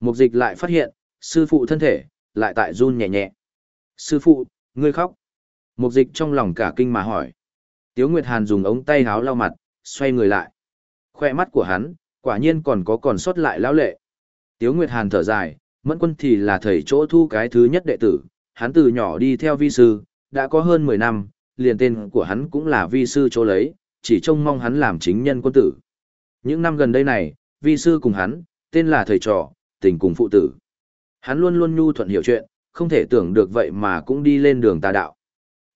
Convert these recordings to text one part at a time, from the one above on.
Mục dịch lại phát hiện, sư phụ thân thể, lại tại run nhẹ nhẹ. Sư phụ, ngươi khóc. Mục dịch trong lòng cả kinh mà hỏi. Tiếu Nguyệt Hàn dùng ống tay háo lau mặt, xoay người lại. Khoe mắt của hắn, quả nhiên còn có còn sót lại lão lệ. Tiếu Nguyệt Hàn thở dài, mẫn quân thì là thầy chỗ thu cái thứ nhất đệ tử, hắn từ nhỏ đi theo vi sư, đã có hơn 10 năm, liền tên của hắn cũng là vi sư chỗ lấy, chỉ trông mong hắn làm chính nhân quân tử. Những năm gần đây này, vi sư cùng hắn, tên là thầy trò, tình cùng phụ tử. Hắn luôn luôn nhu thuận hiểu chuyện, không thể tưởng được vậy mà cũng đi lên đường tà đạo.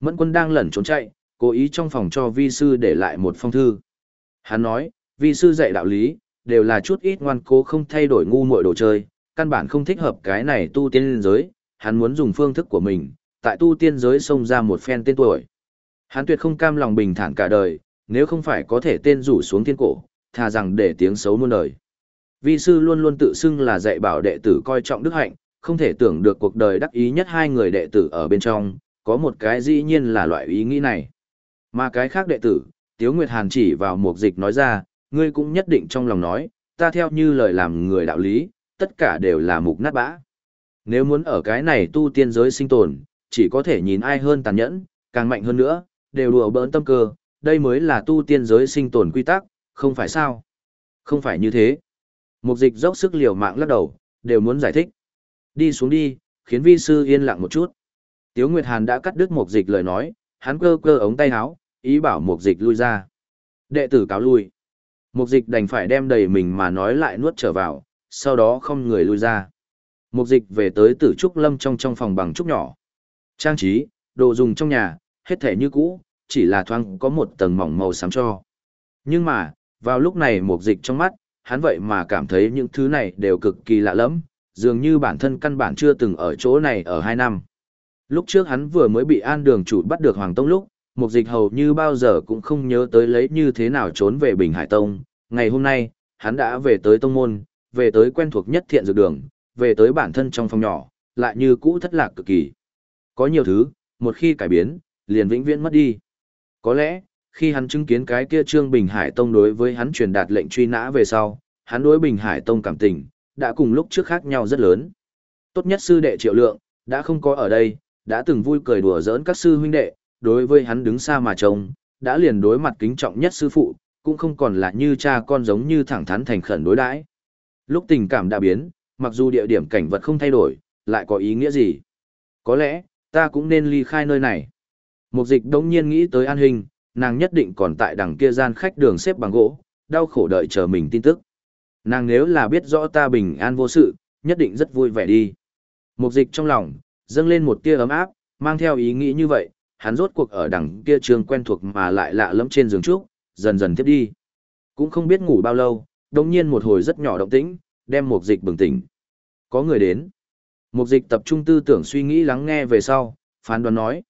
Mẫn quân đang lẩn trốn chạy, cố ý trong phòng cho vi sư để lại một phong thư. Hắn nói, vi sư dạy đạo lý, đều là chút ít ngoan cố không thay đổi ngu muội đồ chơi, căn bản không thích hợp cái này tu tiên giới, hắn muốn dùng phương thức của mình, tại tu tiên giới xông ra một phen tên tuổi. Hắn tuyệt không cam lòng bình thản cả đời, nếu không phải có thể tên rủ xuống thiên cổ, thà rằng để tiếng xấu muôn đời. Vi sư luôn luôn tự xưng là dạy bảo đệ tử coi trọng đức hạnh, không thể tưởng được cuộc đời đắc ý nhất hai người đệ tử ở bên trong, có một cái dĩ nhiên là loại ý nghĩ này. Mà cái khác đệ tử, Tiếu Nguyệt Hàn chỉ vào một dịch nói ra, ngươi cũng nhất định trong lòng nói, ta theo như lời làm người đạo lý, tất cả đều là mục nát bã. Nếu muốn ở cái này tu tiên giới sinh tồn, chỉ có thể nhìn ai hơn tàn nhẫn, càng mạnh hơn nữa, đều đùa bỡn tâm cơ, đây mới là tu tiên giới sinh tồn quy tắc, không phải sao? Không phải như thế. Mục dịch dốc sức liều mạng lắc đầu, đều muốn giải thích. Đi xuống đi, khiến vi sư yên lặng một chút. Tiếu Nguyệt Hàn đã cắt đứt mục dịch lời nói, hắn cơ cơ ống tay áo, ý bảo mục dịch lui ra. Đệ tử cáo lui. Mục dịch đành phải đem đầy mình mà nói lại nuốt trở vào, sau đó không người lui ra. Mục dịch về tới tử trúc lâm trong trong phòng bằng trúc nhỏ. Trang trí, đồ dùng trong nhà, hết thể như cũ, chỉ là thoáng có một tầng mỏng màu xám cho. Nhưng mà, vào lúc này mục dịch trong mắt, hắn vậy mà cảm thấy những thứ này đều cực kỳ lạ lẫm, dường như bản thân căn bản chưa từng ở chỗ này ở hai năm. Lúc trước hắn vừa mới bị an đường chủ bắt được Hoàng Tông lúc, mục dịch hầu như bao giờ cũng không nhớ tới lấy như thế nào trốn về Bình Hải Tông. Ngày hôm nay, hắn đã về tới Tông Môn, về tới quen thuộc nhất thiện dược đường, về tới bản thân trong phòng nhỏ, lại như cũ thất lạc cực kỳ. Có nhiều thứ, một khi cải biến, liền vĩnh viễn mất đi. Có lẽ, khi hắn chứng kiến cái kia Trương Bình Hải Tông đối với hắn truyền đạt lệnh truy nã về sau, hắn đối Bình Hải Tông cảm tình, đã cùng lúc trước khác nhau rất lớn. Tốt nhất sư đệ triệu lượng, đã không có ở đây, đã từng vui cười đùa giỡn các sư huynh đệ, đối với hắn đứng xa mà trông, đã liền đối mặt kính trọng nhất sư phụ, cũng không còn là như cha con giống như thẳng thắn thành khẩn đối đãi. Lúc tình cảm đã biến, mặc dù địa điểm cảnh vật không thay đổi, lại có ý nghĩa gì? Có lẽ, ta cũng nên ly khai nơi này. Mục dịch đống nhiên nghĩ tới an hình, nàng nhất định còn tại đằng kia gian khách đường xếp bằng gỗ, đau khổ đợi chờ mình tin tức. Nàng nếu là biết rõ ta bình an vô sự, nhất định rất vui vẻ đi. Mục dịch trong lòng, dâng lên một tia ấm áp, mang theo ý nghĩ như vậy, hắn rốt cuộc ở đằng kia trường quen thuộc mà lại lạ lẫm trên giường trúc, dần dần tiếp đi. Cũng không biết ngủ bao lâu, đồng nhiên một hồi rất nhỏ động tĩnh, đem mục dịch bừng tỉnh. Có người đến. Mục dịch tập trung tư tưởng suy nghĩ lắng nghe về sau, phán đoán nói.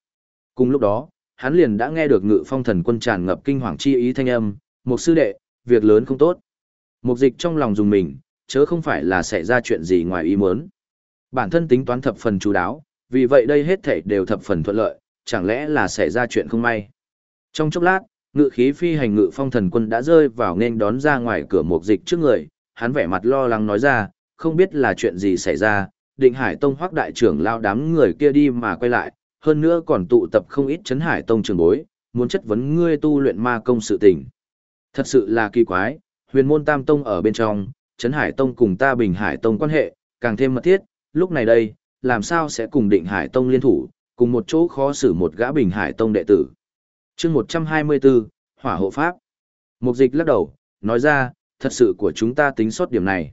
Cùng lúc đó, hắn liền đã nghe được ngự phong thần quân tràn ngập kinh hoàng chi ý thanh âm, một sư đệ, việc lớn không tốt. Mục dịch trong lòng dùng mình, chớ không phải là xảy ra chuyện gì ngoài ý muốn. Bản thân tính toán thập phần chú đáo, vì vậy đây hết thảy đều thập phần thuận lợi, chẳng lẽ là xảy ra chuyện không may. Trong chốc lát, ngự khí phi hành ngự phong thần quân đã rơi vào nên đón ra ngoài cửa mục dịch trước người, hắn vẻ mặt lo lắng nói ra, không biết là chuyện gì xảy ra, định hải tông hoác đại trưởng lao đám người kia đi mà quay lại, hơn nữa còn tụ tập không ít chấn hải tông trường bối, muốn chất vấn ngươi tu luyện ma công sự tình. Thật sự là kỳ quái, huyền môn tam tông ở bên trong, chấn hải tông cùng ta bình hải tông quan hệ, càng thêm mật thiết, lúc này đây, làm sao sẽ cùng định hải tông liên thủ, cùng một chỗ khó xử một gã bình hải tông đệ tử. chương 124, Hỏa hộ Pháp. Mục dịch lắc đầu, nói ra, thật sự của chúng ta tính sót điểm này.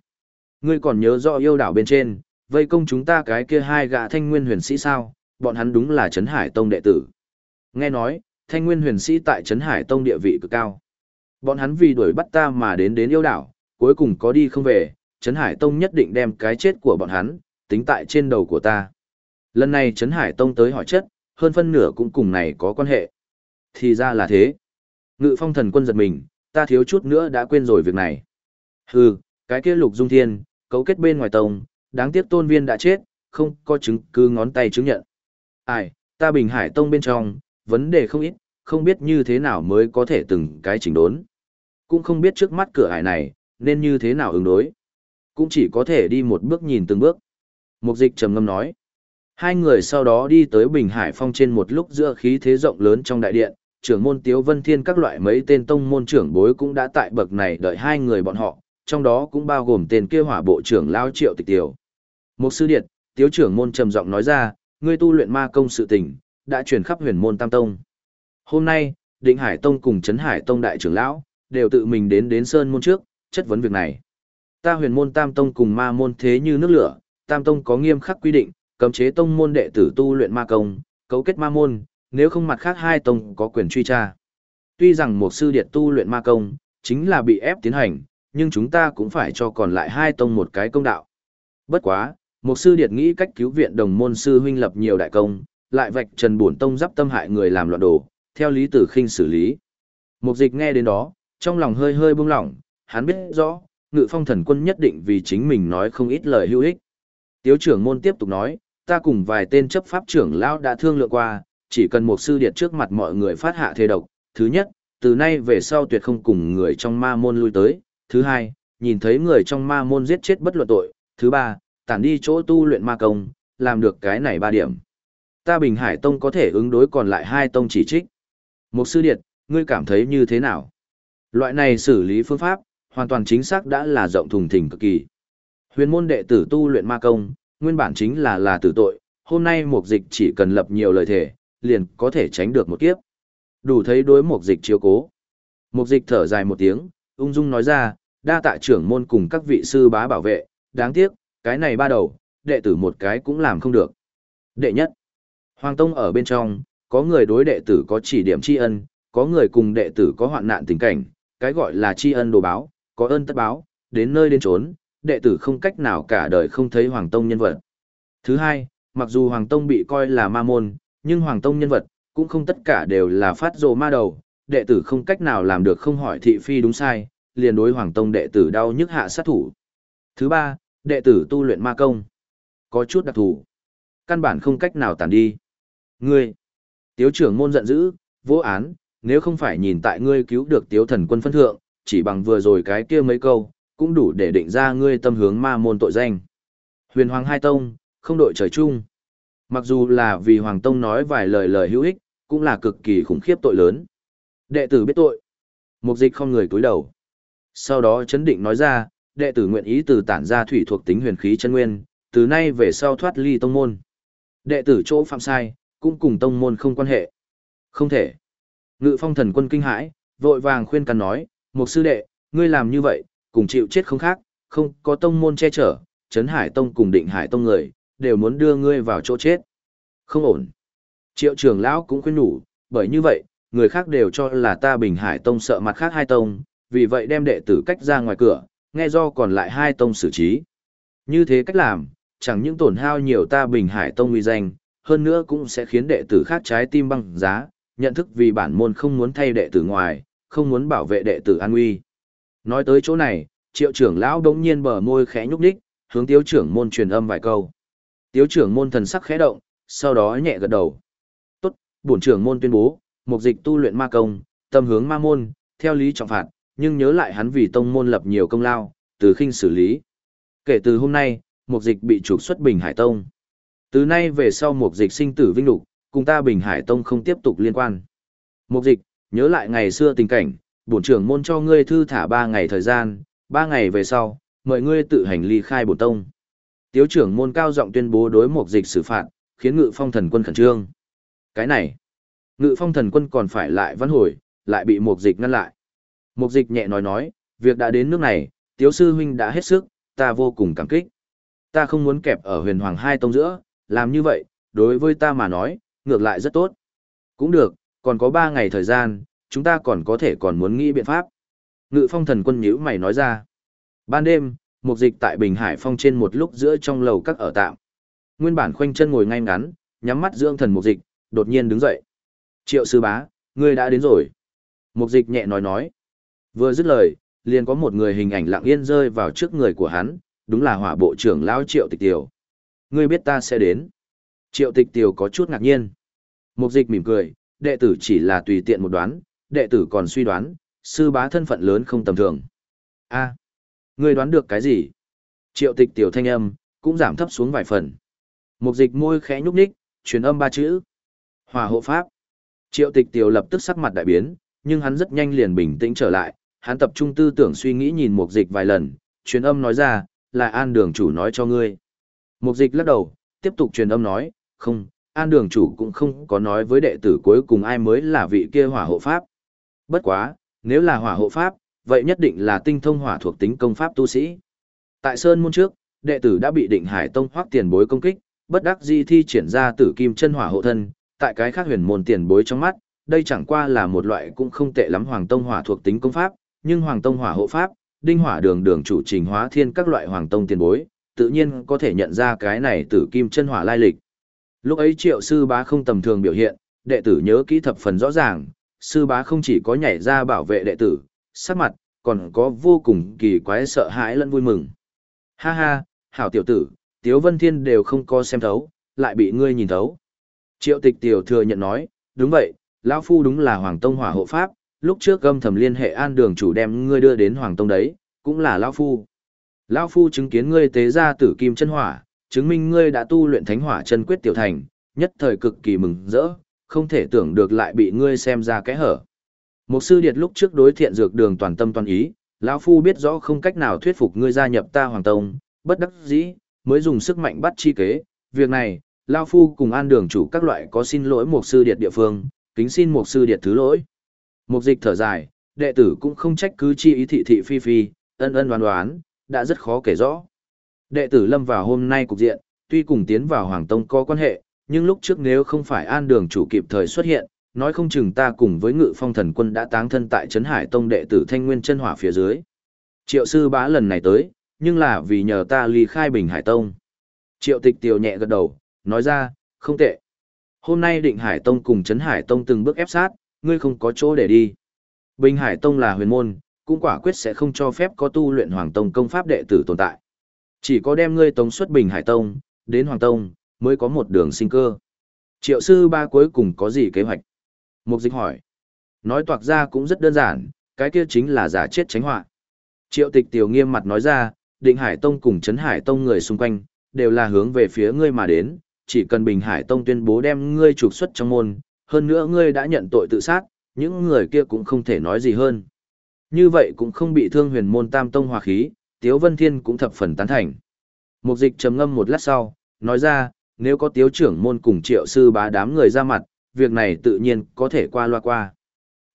Ngươi còn nhớ rõ yêu đảo bên trên, vây công chúng ta cái kia hai gã thanh nguyên huyền sĩ sao, bọn hắn đúng là Trấn Hải Tông đệ tử. Nghe nói, thanh nguyên huyền sĩ tại Trấn Hải Tông địa vị cực cao. Bọn hắn vì đuổi bắt ta mà đến đến yêu đảo, cuối cùng có đi không về, Trấn Hải Tông nhất định đem cái chết của bọn hắn, tính tại trên đầu của ta. Lần này Trấn Hải Tông tới hỏi chất, hơn phân nửa cũng cùng này có quan hệ. Thì ra là thế. Ngự phong thần quân giật mình, ta thiếu chút nữa đã quên rồi việc này. Hừ, cái kia lục dung thiên, cấu kết bên ngoài tông, đáng tiếc tôn viên đã chết, không có chứng cứ ngón tay chứng nhận. Ai, ta bình hải tông bên trong, vấn đề không ít, không biết như thế nào mới có thể từng cái chỉnh đốn. Cũng không biết trước mắt cửa hải này, nên như thế nào ứng đối. cũng chỉ có thể đi một bước nhìn từng bước. Mục dịch trầm ngâm nói. Hai người sau đó đi tới Bình Hải Phong trên một lúc giữa khí thế rộng lớn trong đại điện, trưởng môn Tiếu Vân Thiên các loại mấy tên tông môn trưởng bối cũng đã tại bậc này đợi hai người bọn họ, trong đó cũng bao gồm tên kia hỏa bộ trưởng Lao Triệu Tịch Tiểu. Một sư điện, Tiếu trưởng môn trầm giọng nói ra, ngươi tu luyện ma công sự tình, đã truyền khắp huyền môn Tam Tông. Hôm nay, Định Hải Tông cùng Trấn Hải Tông đại trưởng lão, đều tự mình đến đến Sơn Môn trước, chất vấn việc này. Ta huyền môn Tam Tông cùng ma môn thế như nước lửa, Tam Tông có nghiêm khắc quy định, cấm chế tông môn đệ tử tu luyện ma công, cấu kết ma môn, nếu không mặt khác hai tông có quyền truy tra. Tuy rằng một sư điệt tu luyện ma công, chính là bị ép tiến hành, nhưng chúng ta cũng phải cho còn lại hai tông một cái công đạo. Bất quá, một sư điệt nghĩ cách cứu viện đồng môn sư huynh lập nhiều đại công, lại vạch trần bổn tông giáp tâm hại người làm loạn đồ, theo lý tử khinh xử lý. Mục dịch nghe đến đó, trong lòng hơi hơi buông lỏng, hắn biết rõ, ngự phong thần quân nhất định vì chính mình nói không ít lời hữu ích. Tiếu trưởng môn tiếp tục nói, ta cùng vài tên chấp pháp trưởng lão đã thương lượng qua, chỉ cần một sư điệt trước mặt mọi người phát hạ thế độc. Thứ nhất, từ nay về sau tuyệt không cùng người trong ma môn lui tới. Thứ hai, nhìn thấy người trong ma môn giết chết bất luận tội. Thứ ba, tản đi chỗ tu luyện ma công, làm được cái này ba điểm. Ta Bình Hải Tông có thể ứng đối còn lại hai tông chỉ trích. Một sư điệt, ngươi cảm thấy như thế nào? Loại này xử lý phương pháp, hoàn toàn chính xác đã là rộng thùng thình cực kỳ. Huyền môn đệ tử tu luyện ma công, nguyên bản chính là là tử tội, hôm nay mục dịch chỉ cần lập nhiều lời thể, liền có thể tránh được một kiếp. Đủ thấy đối mục dịch chiếu cố. Mục dịch thở dài một tiếng, ung dung nói ra, đa tạ trưởng môn cùng các vị sư bá bảo vệ, đáng tiếc, cái này ba đầu, đệ tử một cái cũng làm không được. Đệ nhất, Hoàng Tông ở bên trong, có người đối đệ tử có chỉ điểm tri ân, có người cùng đệ tử có hoạn nạn tình cảnh, cái gọi là tri ân đồ báo, có ơn tất báo, đến nơi đến trốn, đệ tử không cách nào cả đời không thấy Hoàng Tông nhân vật. Thứ hai, mặc dù Hoàng Tông bị coi là ma môn, nhưng Hoàng Tông nhân vật, cũng không tất cả đều là phát rồ ma đầu, đệ tử không cách nào làm được không hỏi thị phi đúng sai, liền đối Hoàng Tông đệ tử đau nhức hạ sát thủ. Thứ ba, đệ tử tu luyện ma công. Có chút đặc thù. Căn bản không cách nào tàn đi. Ngươi. Tiếu trưởng môn giận dữ, vô án, nếu không phải nhìn tại ngươi cứu được tiếu thần quân phân thượng, chỉ bằng vừa rồi cái kia mấy câu, cũng đủ để định ra ngươi tâm hướng ma môn tội danh. Huyền Hoàng Hai Tông, không đội trời chung. Mặc dù là vì Hoàng Tông nói vài lời lời hữu ích, cũng là cực kỳ khủng khiếp tội lớn. Đệ tử biết tội. Mục dịch không người cúi đầu. Sau đó chấn định nói ra, đệ tử nguyện ý từ tản ra thủy thuộc tính huyền khí chân nguyên, từ nay về sau thoát ly tông môn. Đệ tử chỗ phạm sai, cũng cùng tông môn không quan hệ. Không thể. Ngự phong thần quân kinh hãi, vội vàng khuyên can nói, một sư đệ, ngươi làm như vậy, cùng chịu chết không khác, không có tông môn che chở, Trấn Hải Tông cùng Định Hải Tông người, đều muốn đưa ngươi vào chỗ chết. Không ổn. Triệu trưởng lão cũng khuyên nhủ, bởi như vậy, người khác đều cho là ta Bình Hải Tông sợ mặt khác hai tông, vì vậy đem đệ tử cách ra ngoài cửa, nghe do còn lại hai tông xử trí. Như thế cách làm, chẳng những tổn hao nhiều ta Bình Hải Tông uy danh, hơn nữa cũng sẽ khiến đệ tử khác trái tim băng giá, nhận thức vì bản môn không muốn thay đệ tử ngoài, không muốn bảo vệ đệ tử an nguy. Nói tới chỗ này, triệu trưởng lão đống nhiên bờ môi khẽ nhúc đích, hướng tiếu trưởng môn truyền âm vài câu. Tiếu trưởng môn thần sắc khẽ động, sau đó nhẹ gật đầu. Tốt, bổn trưởng môn tuyên bố, mục dịch tu luyện ma công, tâm hướng ma môn, theo lý trọng phạt, nhưng nhớ lại hắn vì tông môn lập nhiều công lao, từ khinh xử lý. Kể từ hôm nay, mục dịch bị trục xuất Bình Hải Tông. Từ nay về sau mục dịch sinh tử vinh lục, cùng ta Bình Hải Tông không tiếp tục liên quan. Mục dịch, nhớ lại ngày xưa tình cảnh, bổn trưởng môn cho ngươi thư thả ba ngày thời gian, ba ngày về sau, mời ngươi tự hành ly khai bổn tông. Tiếu trưởng môn cao giọng tuyên bố đối mục dịch xử phạt, khiến ngự phong thần quân khẩn trương. Cái này, ngự phong thần quân còn phải lại văn hồi, lại bị mục dịch ngăn lại. Mục dịch nhẹ nói nói, việc đã đến nước này, tiếu sư huynh đã hết sức, ta vô cùng cảm kích. Ta không muốn kẹp ở huyền hoàng hai tông giữa, làm như vậy, đối với ta mà nói, ngược lại rất tốt. Cũng được, còn có ba ngày thời gian, chúng ta còn có thể còn muốn nghĩ biện pháp. Ngự phong thần quân nhữ mày nói ra. Ban đêm, mục dịch tại Bình Hải Phong trên một lúc giữa trong lầu các ở tạm. Nguyên bản khoanh chân ngồi ngay ngắn, nhắm mắt dưỡng thần mục dịch, đột nhiên đứng dậy. Triệu sư bá, ngươi đã đến rồi. Mục dịch nhẹ nói nói. Vừa dứt lời, liền có một người hình ảnh lặng yên rơi vào trước người của hắn, đúng là hỏa bộ trưởng lão Triệu Tịch Tiểu. Ngươi biết ta sẽ đến. Triệu Tịch Tiểu có chút ngạc nhiên. Mục dịch mỉm cười, đệ tử chỉ là tùy tiện một đoán, đệ tử còn suy đoán, sư bá thân phận lớn không tầm thường. a ngươi đoán được cái gì? Triệu tịch tiểu thanh âm, cũng giảm thấp xuống vài phần. mục dịch môi khẽ nhúc nhích, truyền âm ba chữ. Hòa hộ pháp. Triệu tịch tiểu lập tức sắc mặt đại biến, nhưng hắn rất nhanh liền bình tĩnh trở lại, hắn tập trung tư tưởng suy nghĩ nhìn Mục dịch vài lần, truyền âm nói ra, là an đường chủ nói cho ngươi. Mục dịch lắc đầu, tiếp tục truyền âm nói, không, an đường chủ cũng không có nói với đệ tử cuối cùng ai mới là vị kia hỏa hộ pháp. Bất quá, nếu là hỏa hộ pháp, vậy nhất định là tinh thông hỏa thuộc tính công pháp tu sĩ. Tại Sơn Môn trước, đệ tử đã bị định hải tông hoác tiền bối công kích, bất đắc di thi triển ra tử kim chân hỏa hộ thân, tại cái khác huyền môn tiền bối trong mắt, đây chẳng qua là một loại cũng không tệ lắm hoàng tông hỏa thuộc tính công pháp, nhưng hoàng tông hỏa hộ pháp, đinh hỏa đường đường chủ trình hóa thiên các loại hoàng tông tiền bối, tự nhiên có thể nhận ra cái này tử kim chân hỏa lai lịch. Lúc ấy triệu sư bá không tầm thường biểu hiện, đệ tử nhớ kỹ thập phần rõ ràng, sư bá không chỉ có nhảy ra bảo vệ đệ tử, sắc mặt, còn có vô cùng kỳ quái sợ hãi lẫn vui mừng. Ha ha, hảo tiểu tử, Tiếu Vân Thiên đều không có xem thấu, lại bị ngươi nhìn thấu. Triệu tịch tiểu thừa nhận nói, đúng vậy, lão Phu đúng là Hoàng Tông hỏa hộ pháp, lúc trước gâm thầm liên hệ an đường chủ đem ngươi đưa đến Hoàng Tông đấy, cũng là lão Phu. Lão Phu chứng kiến ngươi tế ra tử kim chân hỏa, chứng minh ngươi đã tu luyện thánh hỏa chân quyết tiểu thành, nhất thời cực kỳ mừng rỡ, không thể tưởng được lại bị ngươi xem ra cái hở. Một sư điệt lúc trước đối thiện dược đường toàn tâm toàn ý, lão phu biết rõ không cách nào thuyết phục ngươi gia nhập ta hoàng tông, bất đắc dĩ, mới dùng sức mạnh bắt chi kế. Việc này, lão phu cùng an đường chủ các loại có xin lỗi một sư điệt địa phương, kính xin một sư điệt thứ lỗi. Một dịch thở dài, đệ tử cũng không trách cứ chi ý thị thị phi phi, ân ân đoán đoán, đã rất khó kể rõ. Đệ tử lâm vào hôm nay cục diện, tuy cùng tiến vào hoàng tông có quan hệ, nhưng lúc trước nếu không phải an đường chủ kịp thời xuất hiện, nói không chừng ta cùng với ngự phong thần quân đã táng thân tại Trấn Hải Tông đệ tử Thanh Nguyên chân hỏa phía dưới. Triệu sư bá lần này tới, nhưng là vì nhờ ta ly khai Bình Hải Tông. Triệu tịch tiểu nhẹ gật đầu, nói ra, không tệ. Hôm nay định Hải Tông cùng Trấn Hải Tông từng bước ép sát, ngươi không có chỗ để đi. Bình Hải Tông là huyền môn, cũng quả quyết sẽ không cho phép có tu luyện Hoàng Tông công pháp đệ tử tồn tại. Chỉ có đem ngươi tống xuất Bình Hải Tông, đến Hoàng Tông, mới có một đường sinh cơ. Triệu sư ba cuối cùng có gì kế hoạch? Mục dịch hỏi. Nói toạc ra cũng rất đơn giản, cái kia chính là giả chết tránh họa. Triệu tịch tiểu nghiêm mặt nói ra, định hải tông cùng chấn hải tông người xung quanh, đều là hướng về phía ngươi mà đến, chỉ cần bình hải tông tuyên bố đem ngươi trục xuất trong môn, hơn nữa ngươi đã nhận tội tự sát, những người kia cũng không thể nói gì hơn. Như vậy cũng không bị thương huyền môn tam tông hòa khí, Tiếu Vân Thiên cũng thập phần tán thành. Mục dịch trầm ngâm một lát sau, nói ra, nếu có tiếu trưởng môn cùng triệu sư bá đám người ra mặt, việc này tự nhiên có thể qua loa qua.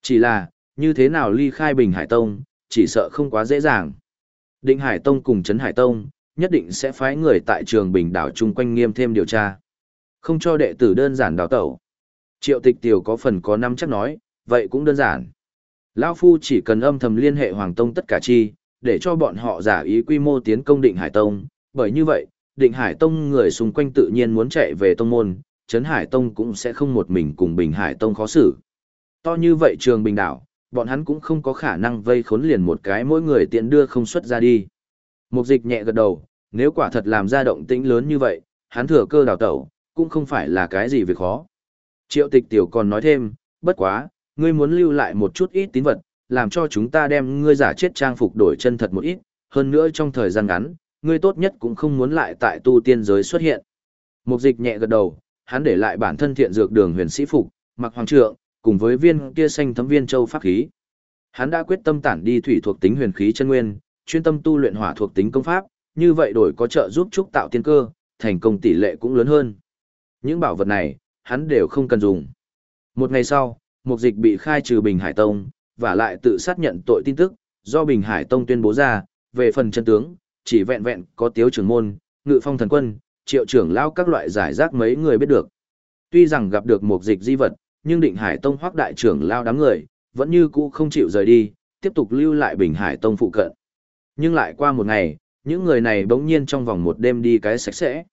Chỉ là, như thế nào ly khai Bình Hải Tông, chỉ sợ không quá dễ dàng. Định Hải Tông cùng Trấn Hải Tông, nhất định sẽ phái người tại trường Bình đảo chung quanh nghiêm thêm điều tra. Không cho đệ tử đơn giản đào tẩu. Triệu tịch tiểu có phần có năm chắc nói, vậy cũng đơn giản. Lão Phu chỉ cần âm thầm liên hệ Hoàng Tông tất cả chi, để cho bọn họ giả ý quy mô tiến công Định Hải Tông, bởi như vậy, Định Hải Tông người xung quanh tự nhiên muốn chạy về tông môn, Trấn Hải Tông cũng sẽ không một mình cùng Bình Hải Tông khó xử. To như vậy trường Bình Đảo, bọn hắn cũng không có khả năng vây khốn liền một cái mỗi người tiện đưa không xuất ra đi. Mục dịch nhẹ gật đầu, nếu quả thật làm ra động tĩnh lớn như vậy, hắn thừa cơ đào tẩu, cũng không phải là cái gì việc khó. Triệu tịch tiểu còn nói thêm, bất quá, ngươi muốn lưu lại một chút ít tín vật, làm cho chúng ta đem ngươi giả chết trang phục đổi chân thật một ít, hơn nữa trong thời gian ngắn, ngươi tốt nhất cũng không muốn lại tại tu tiên giới xuất hiện. Mục dịch nhẹ gật đầu, hắn để lại bản thân thiện dược đường huyền sĩ phục, mặc hoàng trượng, cùng với viên kia xanh thấm viên châu pháp khí. Hắn đã quyết tâm tản đi thủy thuộc tính huyền khí chân nguyên, chuyên tâm tu luyện hỏa thuộc tính công pháp, như vậy đổi có trợ giúp trúc tạo tiên cơ, thành công tỷ lệ cũng lớn hơn. Những bảo vật này, hắn đều không cần dùng. Một ngày sau, mục dịch bị khai trừ Bình Hải Tông, và lại tự xác nhận tội tin tức, do Bình Hải Tông tuyên bố ra, về phần chân tướng, chỉ vẹn vẹn có tiếu trưởng môn, ngự phong thần quân, triệu trưởng lao các loại giải rác mấy người biết được. Tuy rằng gặp được một dịch di vật, nhưng định hải tông hoác đại trưởng lao đám người, vẫn như cũ không chịu rời đi, tiếp tục lưu lại bình hải tông phụ cận. Nhưng lại qua một ngày, những người này bỗng nhiên trong vòng một đêm đi cái sạch sẽ.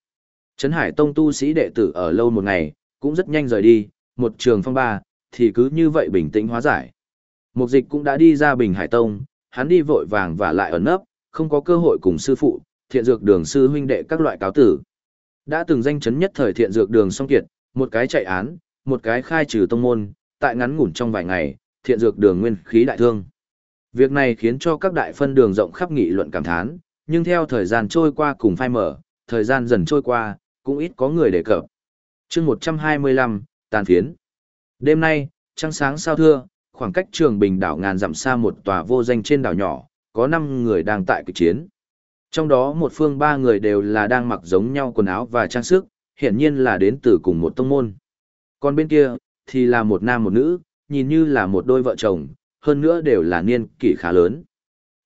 Trấn hải tông tu sĩ đệ tử ở lâu một ngày, cũng rất nhanh rời đi, một trường phong ba, thì cứ như vậy bình tĩnh hóa giải. Mục dịch cũng đã đi ra bình hải tông, hắn đi vội vàng và lại ẩn nấp, không có cơ hội cùng sư phụ, thiện dược đường sư huynh đệ các loại cáo tử. Đã từng danh chấn nhất thời thiện dược đường song kiệt, một cái chạy án, một cái khai trừ tông môn, tại ngắn ngủn trong vài ngày, thiện dược đường nguyên khí đại thương. Việc này khiến cho các đại phân đường rộng khắp nghị luận cảm thán, nhưng theo thời gian trôi qua cùng phai mở, thời gian dần trôi qua, cũng ít có người đề cập chương 125, tàn phiến. Đêm nay, trăng sáng sao thưa, khoảng cách trường bình đảo ngàn dặm xa một tòa vô danh trên đảo nhỏ, có 5 người đang tại cực chiến. Trong đó một phương ba người đều là đang mặc giống nhau quần áo và trang sức, hiển nhiên là đến từ cùng một tông môn. Còn bên kia, thì là một nam một nữ, nhìn như là một đôi vợ chồng, hơn nữa đều là niên kỷ khá lớn.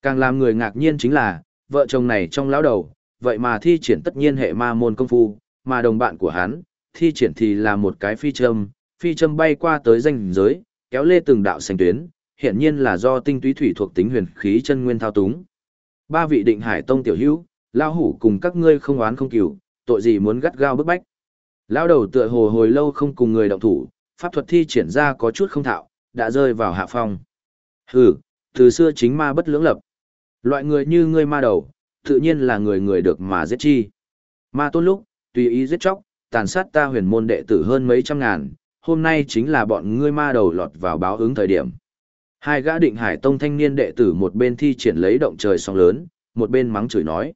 Càng làm người ngạc nhiên chính là, vợ chồng này trong lão đầu, vậy mà thi triển tất nhiên hệ ma môn công phu, mà đồng bạn của hắn, thi triển thì là một cái phi châm, phi châm bay qua tới danh giới, kéo lê từng đạo xanh tuyến, hiện nhiên là do tinh túy thủy thuộc tính huyền khí chân nguyên thao túng. Ba vị định hải tông tiểu hữu, lao hủ cùng các ngươi không oán không cửu, tội gì muốn gắt gao bức bách. Lao đầu tựa hồ hồi lâu không cùng người động thủ, pháp thuật thi triển ra có chút không thạo, đã rơi vào hạ phong. Hừ, từ xưa chính ma bất lưỡng lập. Loại người như ngươi ma đầu, tự nhiên là người người được mà giết chi. Ma tôn lúc, tùy ý giết chóc, tàn sát ta huyền môn đệ tử hơn mấy trăm ngàn, hôm nay chính là bọn ngươi ma đầu lọt vào báo ứng thời điểm. Hai gã định hải tông thanh niên đệ tử một bên thi triển lấy động trời sóng lớn, một bên mắng chửi nói.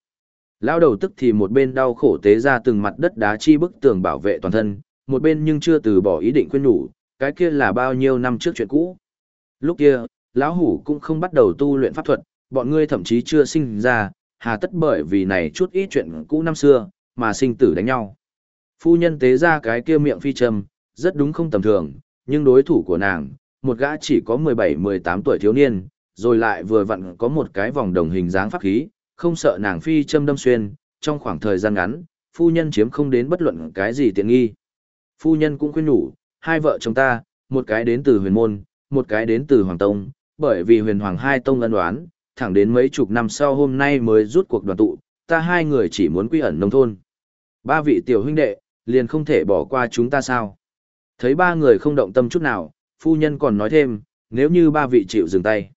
Lao đầu tức thì một bên đau khổ tế ra từng mặt đất đá chi bức tường bảo vệ toàn thân, một bên nhưng chưa từ bỏ ý định khuyên nhủ, cái kia là bao nhiêu năm trước chuyện cũ. Lúc kia, lão hủ cũng không bắt đầu tu luyện pháp thuật, bọn ngươi thậm chí chưa sinh ra, hà tất bởi vì này chút ít chuyện cũ năm xưa, mà sinh tử đánh nhau. Phu nhân tế ra cái kia miệng phi trầm, rất đúng không tầm thường, nhưng đối thủ của nàng, một gã chỉ có 17-18 tuổi thiếu niên, rồi lại vừa vặn có một cái vòng đồng hình dáng pháp khí, không sợ nàng phi châm đâm xuyên, trong khoảng thời gian ngắn, phu nhân chiếm không đến bất luận cái gì tiện nghi. Phu nhân cũng khuyên nhủ, hai vợ chồng ta, một cái đến từ huyền môn, một cái đến từ hoàng tông, bởi vì huyền hoàng hai tông ân đoán, thẳng đến mấy chục năm sau hôm nay mới rút cuộc đoàn tụ, ta hai người chỉ muốn quy ẩn nông thôn. Ba vị tiểu huynh đệ, liền không thể bỏ qua chúng ta sao? Thấy ba người không động tâm chút nào, phu nhân còn nói thêm, nếu như ba vị chịu dừng tay.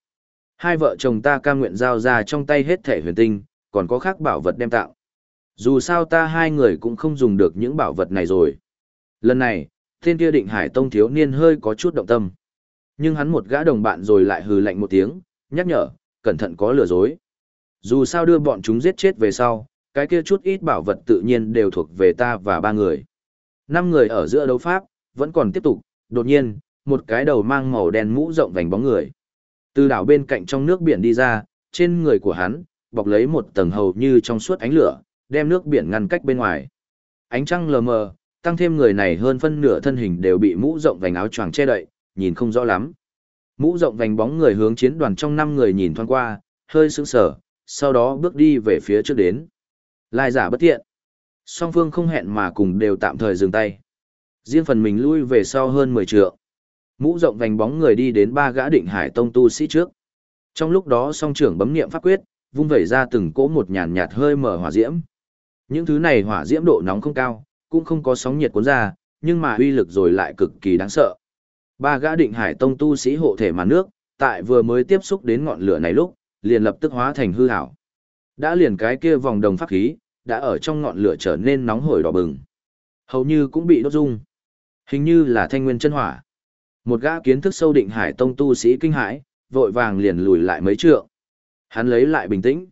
Hai vợ chồng ta cam nguyện giao ra trong tay hết thể huyền tinh, còn có khác bảo vật đem tạo. Dù sao ta hai người cũng không dùng được những bảo vật này rồi. Lần này, thiên kia định hải tông thiếu niên hơi có chút động tâm. Nhưng hắn một gã đồng bạn rồi lại hừ lạnh một tiếng, nhắc nhở, cẩn thận có lừa dối. Dù sao đưa bọn chúng giết chết về sau, cái kia chút ít bảo vật tự nhiên đều thuộc về ta và ba người. Năm người ở giữa đấu pháp, vẫn còn tiếp tục, đột nhiên, một cái đầu mang màu đen mũ rộng vành bóng người. Từ đảo bên cạnh trong nước biển đi ra, trên người của hắn, bọc lấy một tầng hầu như trong suốt ánh lửa, đem nước biển ngăn cách bên ngoài. Ánh trăng lờ mờ, tăng thêm người này hơn phân nửa thân hình đều bị mũ rộng vành áo choàng che đậy, nhìn không rõ lắm. Mũ rộng vành bóng người hướng chiến đoàn trong năm người nhìn thoáng qua, hơi sững sờ, sau đó bước đi về phía trước đến. Lai giả bất thiện. Song phương không hẹn mà cùng đều tạm thời dừng tay. Riêng phần mình lui về sau hơn 10 trượng. Mũ rộng vành bóng người đi đến ba gã định hải tông tu sĩ trước. Trong lúc đó song trưởng bấm niệm pháp quyết, vung vẩy ra từng cỗ một nhàn nhạt hơi mở hỏa diễm. Những thứ này hỏa diễm độ nóng không cao, cũng không có sóng nhiệt cuốn ra, nhưng mà uy lực rồi lại cực kỳ đáng sợ. Ba gã định hải tông tu sĩ hộ thể màn nước, tại vừa mới tiếp xúc đến ngọn lửa này lúc, liền lập tức hóa thành hư ảo. Đã liền cái kia vòng đồng pháp khí, đã ở trong ngọn lửa trở nên nóng hổi đỏ bừng. Hầu như cũng bị đốt dung, Hình như là thanh nguyên chân hỏa. Một gã kiến thức sâu định hải tông tu sĩ kinh hãi, vội vàng liền lùi lại mấy trượng. Hắn lấy lại bình tĩnh.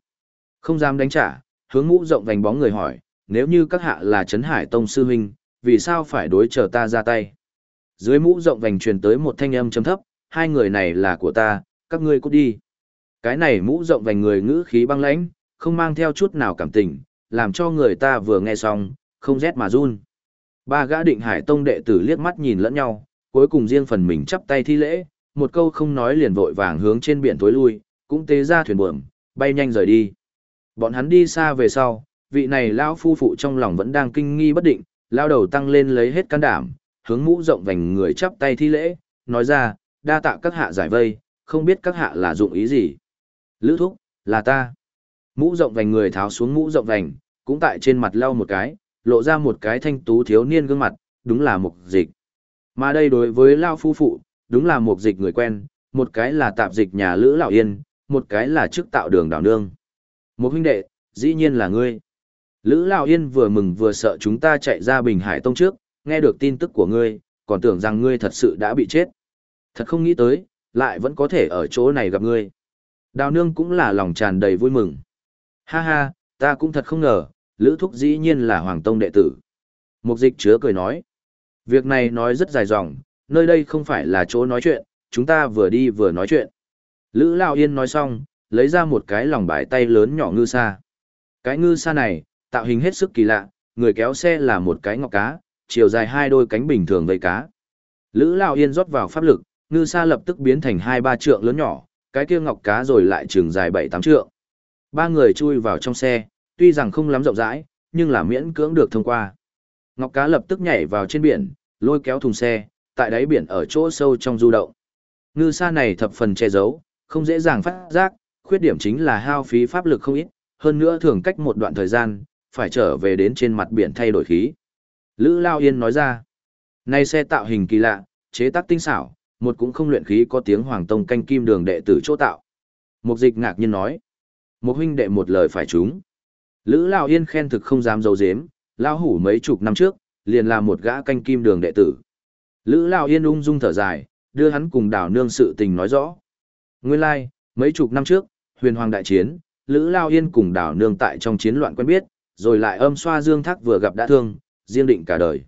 Không dám đánh trả, hướng mũ rộng vành bóng người hỏi, nếu như các hạ là Trấn Hải Tông sư huynh, vì sao phải đối chờ ta ra tay? Dưới mũ rộng vành truyền tới một thanh âm chấm thấp, hai người này là của ta, các ngươi cút đi. Cái này mũ rộng vành người ngữ khí băng lãnh, không mang theo chút nào cảm tình, làm cho người ta vừa nghe xong, không rét mà run. Ba gã định hải tông đệ tử liếc mắt nhìn lẫn nhau, cuối cùng riêng phần mình chắp tay thi lễ, một câu không nói liền vội vàng hướng trên biển tối lui, cũng tế ra thuyền buồm, bay nhanh rời đi. Bọn hắn đi xa về sau, vị này lão phu phụ trong lòng vẫn đang kinh nghi bất định, lao đầu tăng lên lấy hết can đảm, hướng mũ rộng vành người chắp tay thi lễ, nói ra, đa tạ các hạ giải vây, không biết các hạ là dụng ý gì. Lữ thúc, là ta. Mũ rộng vành người tháo xuống mũ rộng vành, cũng tại trên mặt lau một cái, lộ ra một cái thanh tú thiếu niên gương mặt, đúng là mục dịch. Mà đây đối với lao phu phụ, đúng là mục dịch người quen, một cái là tạp dịch nhà Lữ Lão Yên, một cái là chức tạo đường đảo nương. Một huynh đệ, dĩ nhiên là ngươi. Lữ Lão Yên vừa mừng vừa sợ chúng ta chạy ra Bình Hải Tông trước, nghe được tin tức của ngươi, còn tưởng rằng ngươi thật sự đã bị chết. Thật không nghĩ tới, lại vẫn có thể ở chỗ này gặp ngươi. Đào nương cũng là lòng tràn đầy vui mừng. Ha ha, ta cũng thật không ngờ, Lữ Thúc dĩ nhiên là Hoàng Tông đệ tử. Mục dịch chứa cười nói. Việc này nói rất dài dòng, nơi đây không phải là chỗ nói chuyện, chúng ta vừa đi vừa nói chuyện. Lữ Lao Yên nói xong, lấy ra một cái lòng bài tay lớn nhỏ ngư sa. Cái ngư sa này, tạo hình hết sức kỳ lạ, người kéo xe là một cái ngọc cá, chiều dài hai đôi cánh bình thường vây cá. Lữ Lao Yên rót vào pháp lực, ngư sa lập tức biến thành hai ba trượng lớn nhỏ, cái kia ngọc cá rồi lại trường dài bảy tám trượng. Ba người chui vào trong xe, tuy rằng không lắm rộng rãi, nhưng là miễn cưỡng được thông qua. Ngọc cá lập tức nhảy vào trên biển, lôi kéo thùng xe, tại đáy biển ở chỗ sâu trong du động. Ngư sa này thập phần che giấu, không dễ dàng phát giác, khuyết điểm chính là hao phí pháp lực không ít, hơn nữa thường cách một đoạn thời gian, phải trở về đến trên mặt biển thay đổi khí. Lữ Lao Yên nói ra, nay xe tạo hình kỳ lạ, chế tác tinh xảo, một cũng không luyện khí có tiếng hoàng tông canh kim đường đệ tử chỗ tạo. Mục dịch ngạc nhiên nói, một huynh đệ một lời phải trúng. Lữ Lão Yên khen thực không dám dấu dếm, Lão hủ mấy chục năm trước, liền là một gã canh kim đường đệ tử. Lữ Lão Yên ung dung thở dài, đưa hắn cùng đảo nương sự tình nói rõ. Nguyên lai, like, mấy chục năm trước, huyền hoàng đại chiến, Lữ Lão Yên cùng đảo nương tại trong chiến loạn quen biết, rồi lại âm xoa dương thác vừa gặp đã thương, riêng định cả đời.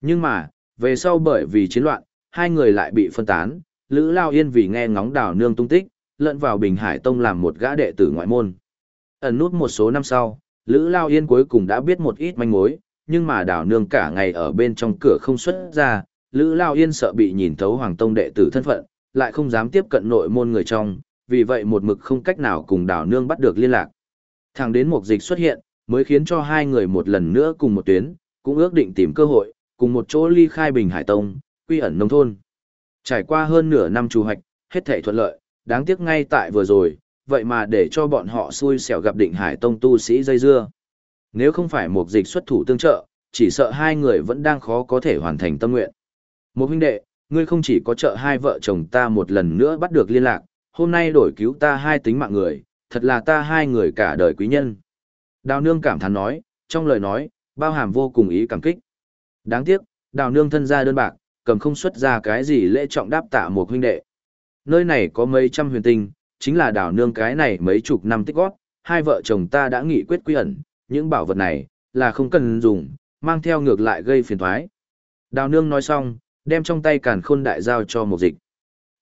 Nhưng mà, về sau bởi vì chiến loạn, hai người lại bị phân tán, Lữ Lao Yên vì nghe ngóng đảo nương tung tích, lẫn vào Bình Hải Tông làm một gã đệ tử ngoại môn. Ẩn nút một số năm sau, Lữ Lao Yên cuối cùng đã biết một ít manh mối, nhưng mà đảo nương cả ngày ở bên trong cửa không xuất ra, Lữ Lao Yên sợ bị nhìn thấu Hoàng Tông đệ tử thân phận, lại không dám tiếp cận nội môn người trong, vì vậy một mực không cách nào cùng đảo nương bắt được liên lạc. Thẳng đến một dịch xuất hiện, mới khiến cho hai người một lần nữa cùng một tuyến, cũng ước định tìm cơ hội, cùng một chỗ ly khai Bình Hải Tông, quy ẩn nông thôn. Trải qua hơn nửa năm trù hoạch, hết thảy thuận lợi, đáng tiếc ngay tại vừa rồi, vậy mà để cho bọn họ xui xẻo gặp định Hải Tông tu sĩ dây dưa. Nếu không phải một dịch xuất thủ tương trợ, chỉ sợ hai người vẫn đang khó có thể hoàn thành tâm nguyện. Một huynh đệ, ngươi không chỉ có trợ hai vợ chồng ta một lần nữa bắt được liên lạc, hôm nay đổi cứu ta hai tính mạng người, thật là ta hai người cả đời quý nhân. Đào nương cảm thán nói, trong lời nói, bao hàm vô cùng ý cảm kích. Đáng tiếc, đào nương thân gia đơn bạc, cầm không xuất ra cái gì lễ trọng đáp tạ một huynh đệ. Nơi này có mấy trăm huyền tinh, chính là đào nương cái này mấy chục năm tích góp hai vợ chồng ta đã nghị quyết quy ẩn, những bảo vật này, là không cần dùng, mang theo ngược lại gây phiền toái Đào nương nói xong, đem trong tay càn khôn đại giao cho một dịch.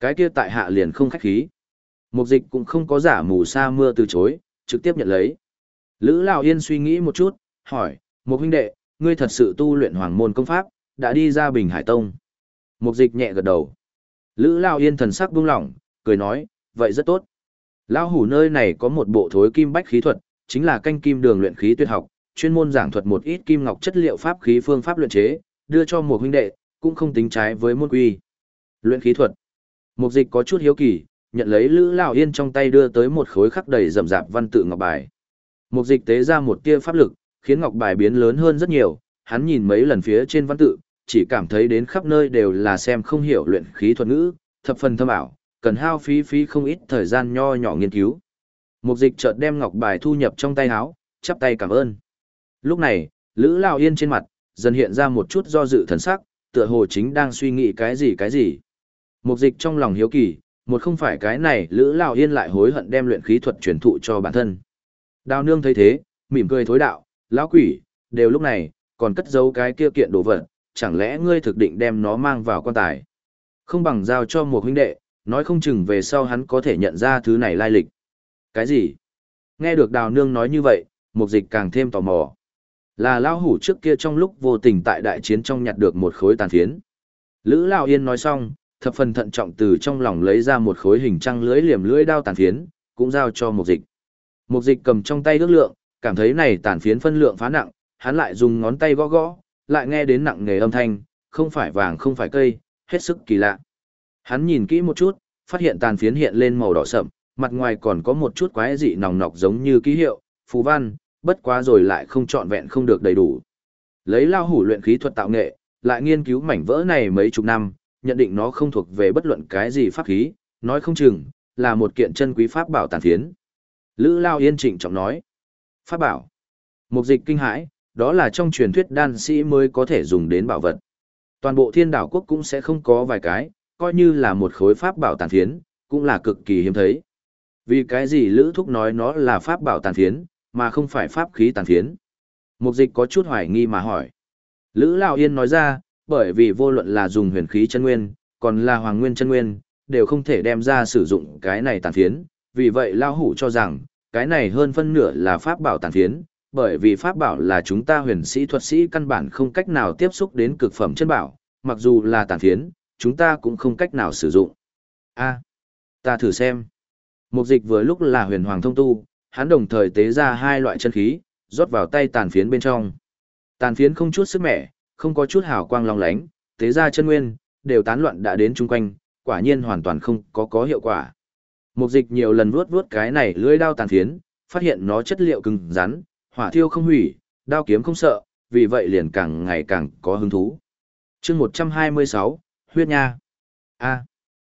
Cái kia tại hạ liền không khách khí. Một dịch cũng không có giả mù sa mưa từ chối, trực tiếp nhận lấy. Lữ Lão Yên suy nghĩ một chút, hỏi, một huynh đệ, ngươi thật sự tu luyện hoàng môn công pháp, đã đi ra Bình Hải Tông. Một dịch nhẹ gật đầu. Lữ Lão Yên thần sắc buông lỏng, cười nói, vậy rất tốt. Lão hủ nơi này có một bộ thối kim bách khí thuật, chính là canh kim đường luyện khí tuyệt học, chuyên môn giảng thuật một ít kim ngọc chất liệu pháp khí phương pháp luyện chế, đưa cho một huynh đệ, cũng không tính trái với môn quy. Luyện khí thuật. Mục dịch có chút hiếu kỳ, nhận lấy Lữ Lão Yên trong tay đưa tới một khối khắc đầy rậm rạp văn tự ngọc bài. Mục dịch tế ra một tia pháp lực, khiến ngọc bài biến lớn hơn rất nhiều, hắn nhìn mấy lần phía trên văn tự, chỉ cảm thấy đến khắp nơi đều là xem không hiểu luyện khí thuật ngữ, thập phần thâm ảo, cần hao phí phí không ít thời gian nho nhỏ nghiên cứu. Mục dịch chợt đem ngọc bài thu nhập trong tay áo, chắp tay cảm ơn. Lúc này, Lữ Lão Yên trên mặt, dần hiện ra một chút do dự thần sắc, tựa hồ chính đang suy nghĩ cái gì cái gì. Mục dịch trong lòng hiếu kỳ, một không phải cái này Lữ Lão Yên lại hối hận đem luyện khí thuật truyền thụ cho bản thân. Đào nương thấy thế, mỉm cười thối đạo, lão quỷ, đều lúc này, còn cất giấu cái kia kiện đồ vật, chẳng lẽ ngươi thực định đem nó mang vào quan tài. Không bằng giao cho một huynh đệ, nói không chừng về sau hắn có thể nhận ra thứ này lai lịch. Cái gì? Nghe được đào nương nói như vậy, mục dịch càng thêm tò mò. Là lao hủ trước kia trong lúc vô tình tại đại chiến trong nhặt được một khối tàn phiến. Lữ Lao Yên nói xong, thập phần thận trọng từ trong lòng lấy ra một khối hình trăng lưới liềm lưỡi đao tàn phiến, cũng giao cho mục dịch. Mục dịch cầm trong tay ước lượng, cảm thấy này tàn phiến phân lượng phá nặng, hắn lại dùng ngón tay gõ gõ, lại nghe đến nặng nghề âm thanh, không phải vàng không phải cây, hết sức kỳ lạ. Hắn nhìn kỹ một chút, phát hiện tàn phiến hiện lên màu đỏ sậm, mặt ngoài còn có một chút quái dị nòng nọc giống như ký hiệu, phù văn, bất quá rồi lại không trọn vẹn không được đầy đủ. Lấy lao hủ luyện khí thuật tạo nghệ, lại nghiên cứu mảnh vỡ này mấy chục năm, nhận định nó không thuộc về bất luận cái gì pháp khí, nói không chừng, là một kiện chân quý pháp bảo tàn phiến. Lữ Lao Yên trịnh trọng nói. Pháp bảo. Mục dịch kinh hãi, đó là trong truyền thuyết đan sĩ mới có thể dùng đến bảo vật. Toàn bộ thiên đảo quốc cũng sẽ không có vài cái, coi như là một khối pháp bảo tàn phiến, cũng là cực kỳ hiếm thấy. Vì cái gì Lữ Thúc nói nó là pháp bảo tàn phiến, mà không phải pháp khí tàn phiến. Mục dịch có chút hoài nghi mà hỏi. Lữ Lão Yên nói ra, bởi vì vô luận là dùng huyền khí chân nguyên, còn là hoàng nguyên chân nguyên, đều không thể đem ra sử dụng cái này tàn phiến, vì vậy lao Hủ cho rằng, cái này hơn phân nửa là pháp bảo tàn phiến, bởi vì pháp bảo là chúng ta huyền sĩ thuật sĩ căn bản không cách nào tiếp xúc đến cực phẩm chân bảo, mặc dù là tàn phiến, chúng ta cũng không cách nào sử dụng. A, ta thử xem. Mục dịch vừa lúc là huyền hoàng thông tu, hắn đồng thời tế ra hai loại chân khí, rót vào tay tàn phiến bên trong. Tàn phiến không chút sức mẻ, không có chút hào quang long lánh, tế ra chân nguyên, đều tán loạn đã đến chung quanh, quả nhiên hoàn toàn không có có hiệu quả. Mục dịch nhiều lần vuốt vuốt cái này lưỡi đao tàn phiến, phát hiện nó chất liệu cứng rắn, hỏa thiêu không hủy, đao kiếm không sợ, vì vậy liền càng ngày càng có hứng thú. chương 126, huyết nha. A.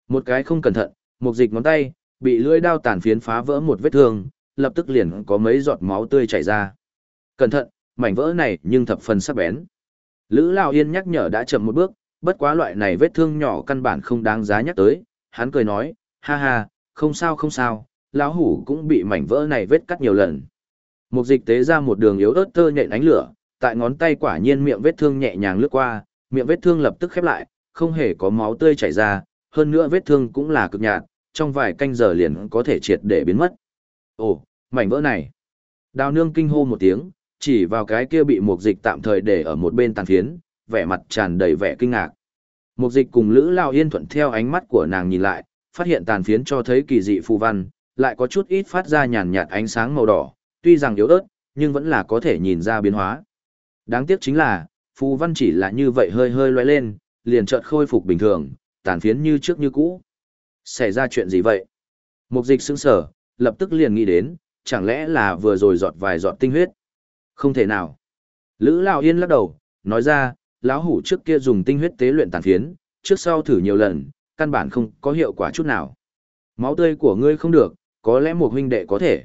một cái không cẩn thận, một dịch ngón tay, bị lưỡi đao tàn phiến phá vỡ một vết thương, lập tức liền có mấy giọt máu tươi chảy ra. Cẩn thận, mảnh vỡ này nhưng thập phần sắc bén. Lữ Lão Yên nhắc nhở đã chậm một bước, bất quá loại này vết thương nhỏ căn bản không đáng giá nhắc tới, hắn cười nói, ha ha, không sao không sao, lão hủ cũng bị mảnh vỡ này vết cắt nhiều lần. Một dịch tế ra một đường yếu ớt tơ nhện ánh lửa, tại ngón tay quả nhiên miệng vết thương nhẹ nhàng lướt qua, miệng vết thương lập tức khép lại, không hề có máu tươi chảy ra, hơn nữa vết thương cũng là cực nhạt, trong vài canh giờ liền có thể triệt để biến mất. Ồ, mảnh vỡ này. Đào nương kinh hô một tiếng, chỉ vào cái kia bị một dịch tạm thời để ở một bên tàn phiến, vẻ mặt tràn đầy vẻ kinh ngạc. Một dịch cùng Lữ Lao Yên thuận theo ánh mắt của nàng nhìn lại, phát hiện tàn phiến cho thấy kỳ dị phù văn, lại có chút ít phát ra nhàn nhạt ánh sáng màu đỏ, tuy rằng yếu ớt, nhưng vẫn là có thể nhìn ra biến hóa. Đáng tiếc chính là, phù văn chỉ là như vậy hơi hơi lóe lên, liền chợt khôi phục bình thường, tàn phiến như trước như cũ. Xảy ra chuyện gì vậy? Mục dịch sững sở, lập tức liền nghĩ đến, chẳng lẽ là vừa rồi giọt vài giọt tinh huyết? Không thể nào. Lữ Lão Yên lắc đầu, nói ra, lão hủ trước kia dùng tinh huyết tế luyện tàn phiến, trước sau thử nhiều lần, căn bản không có hiệu quả chút nào. Máu tươi của ngươi không được, có lẽ một huynh đệ có thể.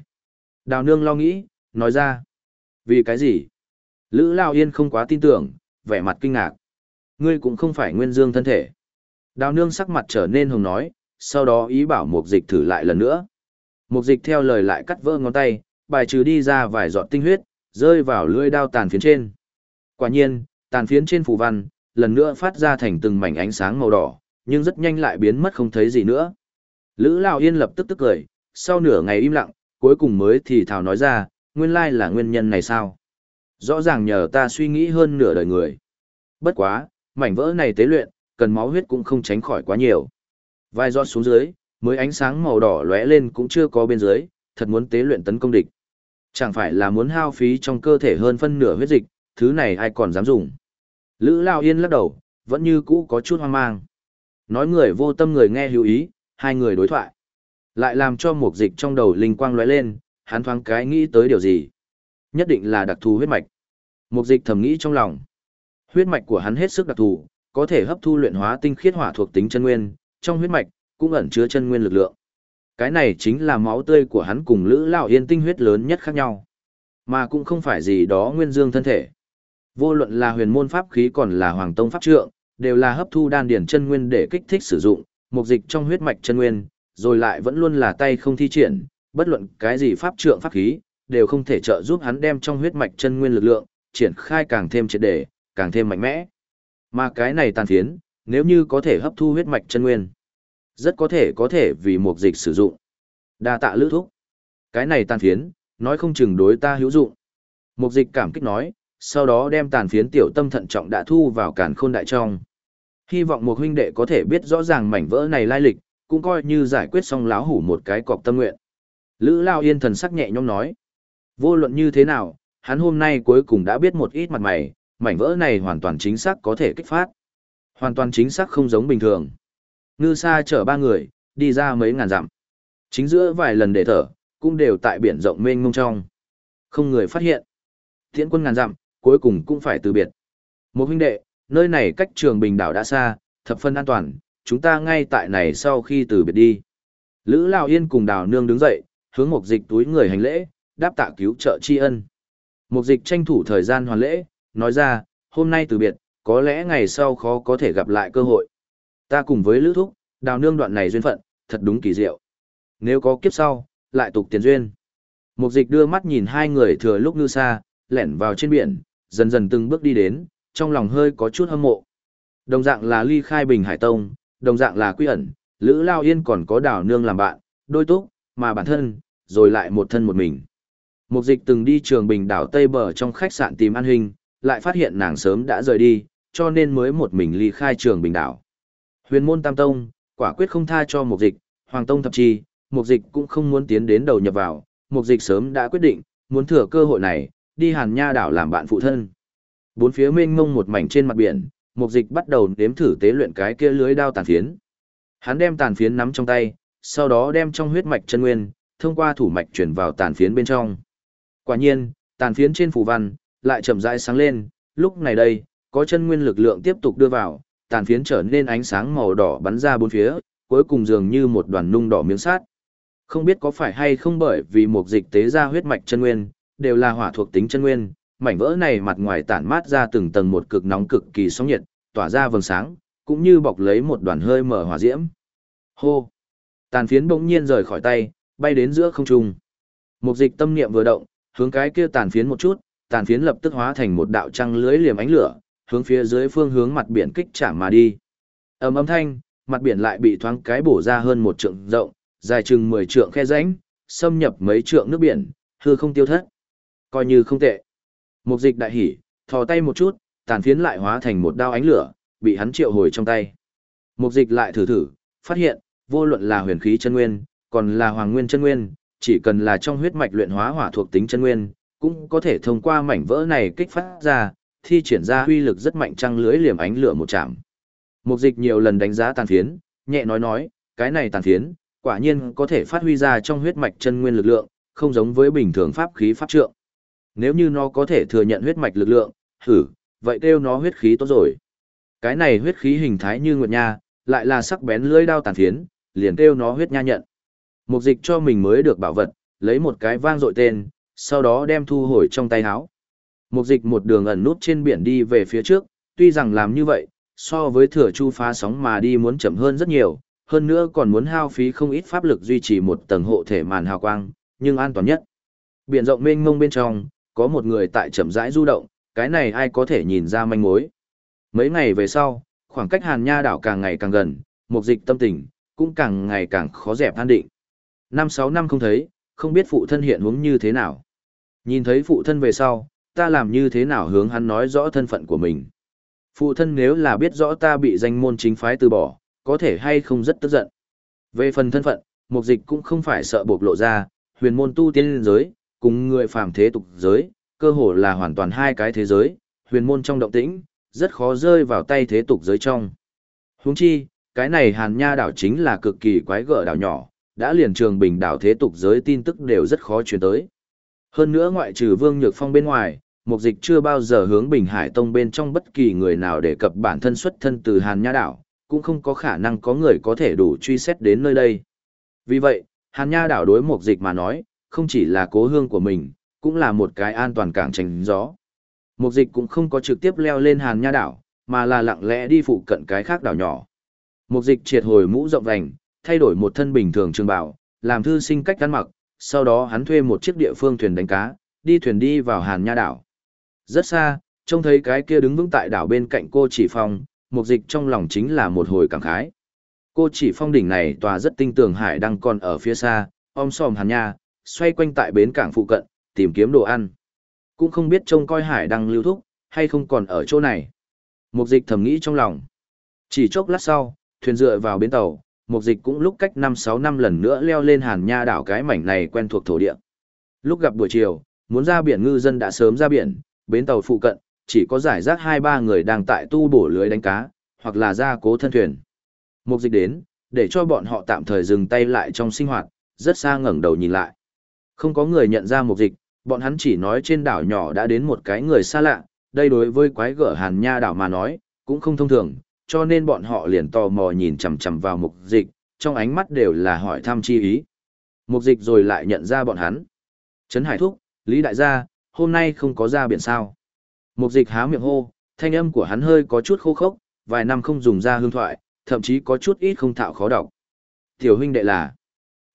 Đào nương lo nghĩ, nói ra. Vì cái gì? Lữ Lao Yên không quá tin tưởng, vẻ mặt kinh ngạc. Ngươi cũng không phải nguyên dương thân thể. Đào nương sắc mặt trở nên hồng nói, sau đó ý bảo mục dịch thử lại lần nữa. Mục dịch theo lời lại cắt vỡ ngón tay, bài trừ đi ra vài giọt tinh huyết, rơi vào lưỡi đao tàn phiến trên. Quả nhiên, tàn phiến trên phù văn, lần nữa phát ra thành từng mảnh ánh sáng màu đỏ, nhưng rất nhanh lại biến mất không thấy gì nữa. Lữ Lão Yên lập tức tức cười, sau nửa ngày im lặng, cuối cùng mới thì thào nói ra, nguyên lai là nguyên nhân này sao? Rõ ràng nhờ ta suy nghĩ hơn nửa đời người. Bất quá, mảnh vỡ này tế luyện, cần máu huyết cũng không tránh khỏi quá nhiều. Vai giọt xuống dưới, mới ánh sáng màu đỏ lóe lên cũng chưa có bên dưới, thật muốn tế luyện tấn công địch. Chẳng phải là muốn hao phí trong cơ thể hơn phân nửa huyết dịch, thứ này ai còn dám dùng. Lữ Lao Yên lắc đầu, vẫn như cũ có chút hoang mang. Nói người vô tâm người nghe hữu ý, hai người đối thoại. Lại làm cho một dịch trong đầu linh quang lóe lên, hắn thoáng cái nghĩ tới điều gì. Nhất định là đặc thù huyết mạch. Một dịch thầm nghĩ trong lòng. Huyết mạch của hắn hết sức đặc thù, có thể hấp thu luyện hóa tinh khiết hỏa thuộc tính chân nguyên, trong huyết mạch cũng ẩn chứa chân nguyên lực lượng. Cái này chính là máu tươi của hắn cùng Lữ Lão Yên tinh huyết lớn nhất khác nhau, mà cũng không phải gì đó nguyên dương thân thể. Vô luận là huyền môn pháp khí còn là hoàng tông pháp trượng, đều là hấp thu đan điển chân nguyên để kích thích sử dụng, mục dịch trong huyết mạch chân nguyên, rồi lại vẫn luôn là tay không thi triển, bất luận cái gì pháp trượng pháp khí, đều không thể trợ giúp hắn đem trong huyết mạch chân nguyên lực lượng, triển khai càng thêm triệt để, càng thêm mạnh mẽ. Mà cái này tàn phiến, nếu như có thể hấp thu huyết mạch chân nguyên, rất có thể có thể vì mục dịch sử dụng. Đa tạ lữ thúc. Cái này tàn phiến, nói không chừng đối ta hữu dụng. Mục dịch cảm kích nói, sau đó đem tàn phiến tiểu tâm thận trọng đã thu vào càn khôn đại trong. Hy vọng một huynh đệ có thể biết rõ ràng mảnh vỡ này lai lịch, cũng coi như giải quyết xong láo hủ một cái cọc tâm nguyện. Lữ Lao Yên thần sắc nhẹ nhõm nói. Vô luận như thế nào, hắn hôm nay cuối cùng đã biết một ít mặt mày, mảnh vỡ này hoàn toàn chính xác có thể kích phát. Hoàn toàn chính xác không giống bình thường. Ngư sa chở ba người, đi ra mấy ngàn dặm. Chính giữa vài lần để thở, cũng đều tại biển rộng mênh mông trong. Không người phát hiện. Tiễn quân ngàn dặm, cuối cùng cũng phải từ biệt. Một huynh đệ, nơi này cách trường bình đảo đã xa, thập phân an toàn, chúng ta ngay tại này sau khi từ biệt đi. Lữ Lào Yên cùng đào nương đứng dậy, hướng một dịch túi người hành lễ, đáp tạ cứu trợ tri ân. Một dịch tranh thủ thời gian hoàn lễ, nói ra, hôm nay từ biệt, có lẽ ngày sau khó có thể gặp lại cơ hội. Ta cùng với Lữ Thúc, đào nương đoạn này duyên phận, thật đúng kỳ diệu. Nếu có kiếp sau, lại tục tiền duyên. Mục dịch đưa mắt nhìn hai người thừa lúc ngư xa, lẻn vào trên biển, dần dần từng bước đi đến, trong lòng hơi có chút hâm mộ. Đồng dạng là ly khai bình hải tông, đồng dạng là quy ẩn, Lữ Lao Yên còn có đảo nương làm bạn, đôi túc, mà bản thân, rồi lại một thân một mình. Mục dịch từng đi trường bình đảo Tây Bờ trong khách sạn tìm An Hình, lại phát hiện nàng sớm đã rời đi, cho nên mới một mình ly khai trường bình đảo. Huyền môn Tam Tông, quả quyết không tha cho mục dịch, Hoàng Tông thập chi, mục dịch cũng không muốn tiến đến đầu nhập vào, mục dịch sớm đã quyết định, muốn thừa cơ hội này, đi hàn nha đảo làm bạn phụ thân. Bốn phía mênh mông một mảnh trên mặt biển, mục dịch bắt đầu nếm thử tế luyện cái kia lưới đao tàn phiến. Hắn đem tàn phiến nắm trong tay, sau đó đem trong huyết mạch chân nguyên, thông qua thủ mạch chuyển vào tàn phiến bên trong. Quả nhiên, tàn phiến trên phù văn, lại chậm rãi sáng lên, lúc này đây, có chân nguyên lực lượng tiếp tục đưa vào, tàn phiến trở nên ánh sáng màu đỏ bắn ra bốn phía, cuối cùng dường như một đoàn nung đỏ miếng sắt. Không biết có phải hay không bởi vì một dịch tế ra huyết mạch chân nguyên, đều là hỏa thuộc tính chân nguyên, mảnh vỡ này mặt ngoài tản mát ra từng tầng một cực nóng cực kỳ sóng nhiệt, tỏa ra vầng sáng, cũng như bọc lấy một đoàn hơi mở hỏa diễm. Hô! Tàn phiến bỗng nhiên rời khỏi tay, bay đến giữa không trung. Một dịch tâm niệm vừa động, hướng cái kia tàn phiến một chút, tàn phiến lập tức hóa thành một đạo trăng lưới liềm ánh lửa, hướng phía dưới phương hướng mặt biển kích chạm mà đi. Ầm âm thanh, mặt biển lại bị thoáng cái bổ ra hơn một trượng rộng, dài chừng 10 trượng khe rãnh, xâm nhập mấy trượng nước biển, hư không tiêu thất. Coi như không tệ. Mục dịch đại hỉ, thò tay một chút, tàn phiến lại hóa thành một đao ánh lửa, bị hắn triệu hồi trong tay. Mục dịch lại thử thử, phát hiện, vô luận là huyền khí chân nguyên, còn là hoàng nguyên chân nguyên, chỉ cần là trong huyết mạch luyện hóa hỏa thuộc tính chân nguyên, cũng có thể thông qua mảnh vỡ này kích phát ra, thi triển ra huy lực rất mạnh trăng lưới liềm ánh lửa một chạm. Mục dịch nhiều lần đánh giá tàn phiến, nhẹ nói nói, cái này tàn phiến, quả nhiên có thể phát huy ra trong huyết mạch chân nguyên lực lượng, không giống với bình thường pháp khí pháp trượng. Nếu như nó có thể thừa nhận huyết mạch lực lượng, thử, vậy kêu nó huyết khí tốt rồi. Cái này huyết khí hình thái như nguyệt nha, lại là sắc bén lưỡi đao tàn phiến, liền kêu nó huyết nha nhận. Mục dịch cho mình mới được bảo vật, lấy một cái vang dội tên, sau đó đem thu hồi trong tay háo Mục dịch một đường ẩn nút trên biển đi về phía trước, tuy rằng làm như vậy, so với thừa chu phá sóng mà đi muốn chậm hơn rất nhiều, hơn nữa còn muốn hao phí không ít pháp lực duy trì một tầng hộ thể màn hào quang, nhưng an toàn nhất. Biển rộng mênh mông bên trong, có một người tại chậm rãi du động, cái này ai có thể nhìn ra manh mối. Mấy ngày về sau, khoảng cách Hàn Nha đảo càng ngày càng gần, mục dịch tâm tình, cũng càng ngày càng khó dẹp an định. Năm sáu năm không thấy, không biết phụ thân hiện huống như thế nào. Nhìn thấy phụ thân về sau, ta làm như thế nào hướng hắn nói rõ thân phận của mình. Phụ thân nếu là biết rõ ta bị danh môn chính phái từ bỏ, có thể hay không rất tức giận. Về phần thân phận, mục dịch cũng không phải sợ bộc lộ ra, huyền môn tu tiên giới, cùng người phàm thế tục giới, cơ hồ là hoàn toàn hai cái thế giới, huyền môn trong động tĩnh, rất khó rơi vào tay thế tục giới trong. Huống chi, cái này hàn nha đảo chính là cực kỳ quái gở đảo nhỏ, đã liền trường bình đảo thế tục giới tin tức đều rất khó truyền tới. Hơn nữa ngoại trừ Vương Nhược Phong bên ngoài, mục dịch chưa bao giờ hướng Bình Hải Tông bên trong bất kỳ người nào đề cập bản thân xuất thân từ Hàn Nha Đảo, cũng không có khả năng có người có thể đủ truy xét đến nơi đây. Vì vậy, Hàn Nha Đảo đối mục dịch mà nói, không chỉ là cố hương của mình, cũng là một cái an toàn cảng tránh gió. Mục dịch cũng không có trực tiếp leo lên Hàn Nha Đảo, mà là lặng lẽ đi phụ cận cái khác đảo nhỏ. Mục dịch triệt hồi mũ rộng vành, thay đổi một thân bình thường trường bảo, làm thư sinh cách ăn mặc, sau đó hắn thuê một chiếc địa phương thuyền đánh cá, đi thuyền đi vào Hàn Nha đảo. Rất xa, trông thấy cái kia đứng vững tại đảo bên cạnh cô chỉ phong, mục dịch trong lòng chính là một hồi cảm khái. Cô chỉ phong đỉnh này tòa rất tinh tường hải đang còn ở phía xa, om sòm Hàn Nha, xoay quanh tại bến cảng phụ cận, tìm kiếm đồ ăn. Cũng không biết trông coi hải đang lưu thúc, hay không còn ở chỗ này. Mục dịch thầm nghĩ trong lòng. Chỉ chốc lát sau, thuyền dựa vào bến tàu, mục dịch cũng lúc cách 5-6 năm lần nữa leo lên hàn nha đảo cái mảnh này quen thuộc thổ địa. Lúc gặp buổi chiều, muốn ra biển ngư dân đã sớm ra biển, bến tàu phụ cận, chỉ có giải rác 2-3 người đang tại tu bổ lưới đánh cá, hoặc là ra cố thân thuyền. Mục dịch đến, để cho bọn họ tạm thời dừng tay lại trong sinh hoạt, rất xa ngẩng đầu nhìn lại. Không có người nhận ra mục dịch, bọn hắn chỉ nói trên đảo nhỏ đã đến một cái người xa lạ, đây đối với quái gở hàn nha đảo mà nói, cũng không thông thường, cho nên bọn họ liền tò mò nhìn chằm chằm vào mục dịch, trong ánh mắt đều là hỏi thăm chi ý. Mục dịch rồi lại nhận ra bọn hắn. Trấn Hải Thúc, Lý Đại gia, hôm nay không có ra biển sao. Mục dịch há miệng hô, thanh âm của hắn hơi có chút khô khốc, vài năm không dùng ra hương thoại, thậm chí có chút ít không thạo khó đọc. Tiểu huynh đệ là.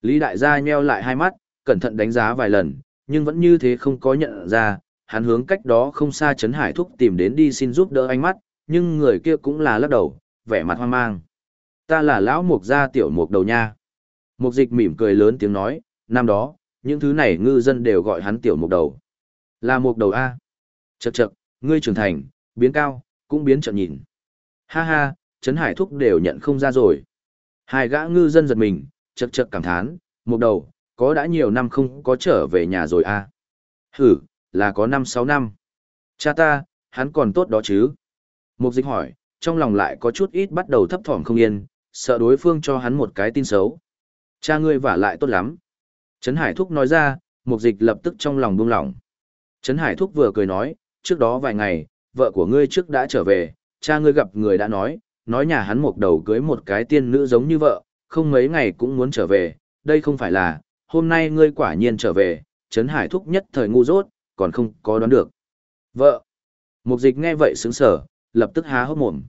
Lý Đại gia nheo lại hai mắt, cẩn thận đánh giá vài lần, nhưng vẫn như thế không có nhận ra, hắn hướng cách đó không xa Trấn Hải Thúc tìm đến đi xin giúp đỡ ánh mắt, nhưng người kia cũng là lắc đầu, vẻ mặt hoang mang. Ta là lão mục gia tiểu mục đầu nha. Mục dịch mỉm cười lớn tiếng nói, năm đó, những thứ này ngư dân đều gọi hắn tiểu mục đầu. Là mục đầu A. Chậc chậc, ngươi trưởng thành, biến cao, cũng biến trận nhìn. Ha ha, Trấn Hải Thúc đều nhận không ra rồi. Hai gã ngư dân giật mình, chậc chậc cảm thán, mục đầu, có đã nhiều năm không có trở về nhà rồi A. Hử, là có năm sáu năm. Cha ta, hắn còn tốt đó chứ. Mục dịch hỏi, trong lòng lại có chút ít bắt đầu thấp thỏm không yên, sợ đối phương cho hắn một cái tin xấu. Cha ngươi vả lại tốt lắm. Trấn Hải Thúc nói ra, mục dịch lập tức trong lòng buông lỏng. Trấn Hải Thúc vừa cười nói, trước đó vài ngày, vợ của ngươi trước đã trở về, cha ngươi gặp người đã nói, nói nhà hắn một đầu cưới một cái tiên nữ giống như vợ, không mấy ngày cũng muốn trở về, đây không phải là, hôm nay ngươi quả nhiên trở về, Trấn Hải Thúc nhất thời ngu dốt, còn không có đoán được. Vợ! Mục dịch nghe vậy sướng sở, lập tức há hốc mồm.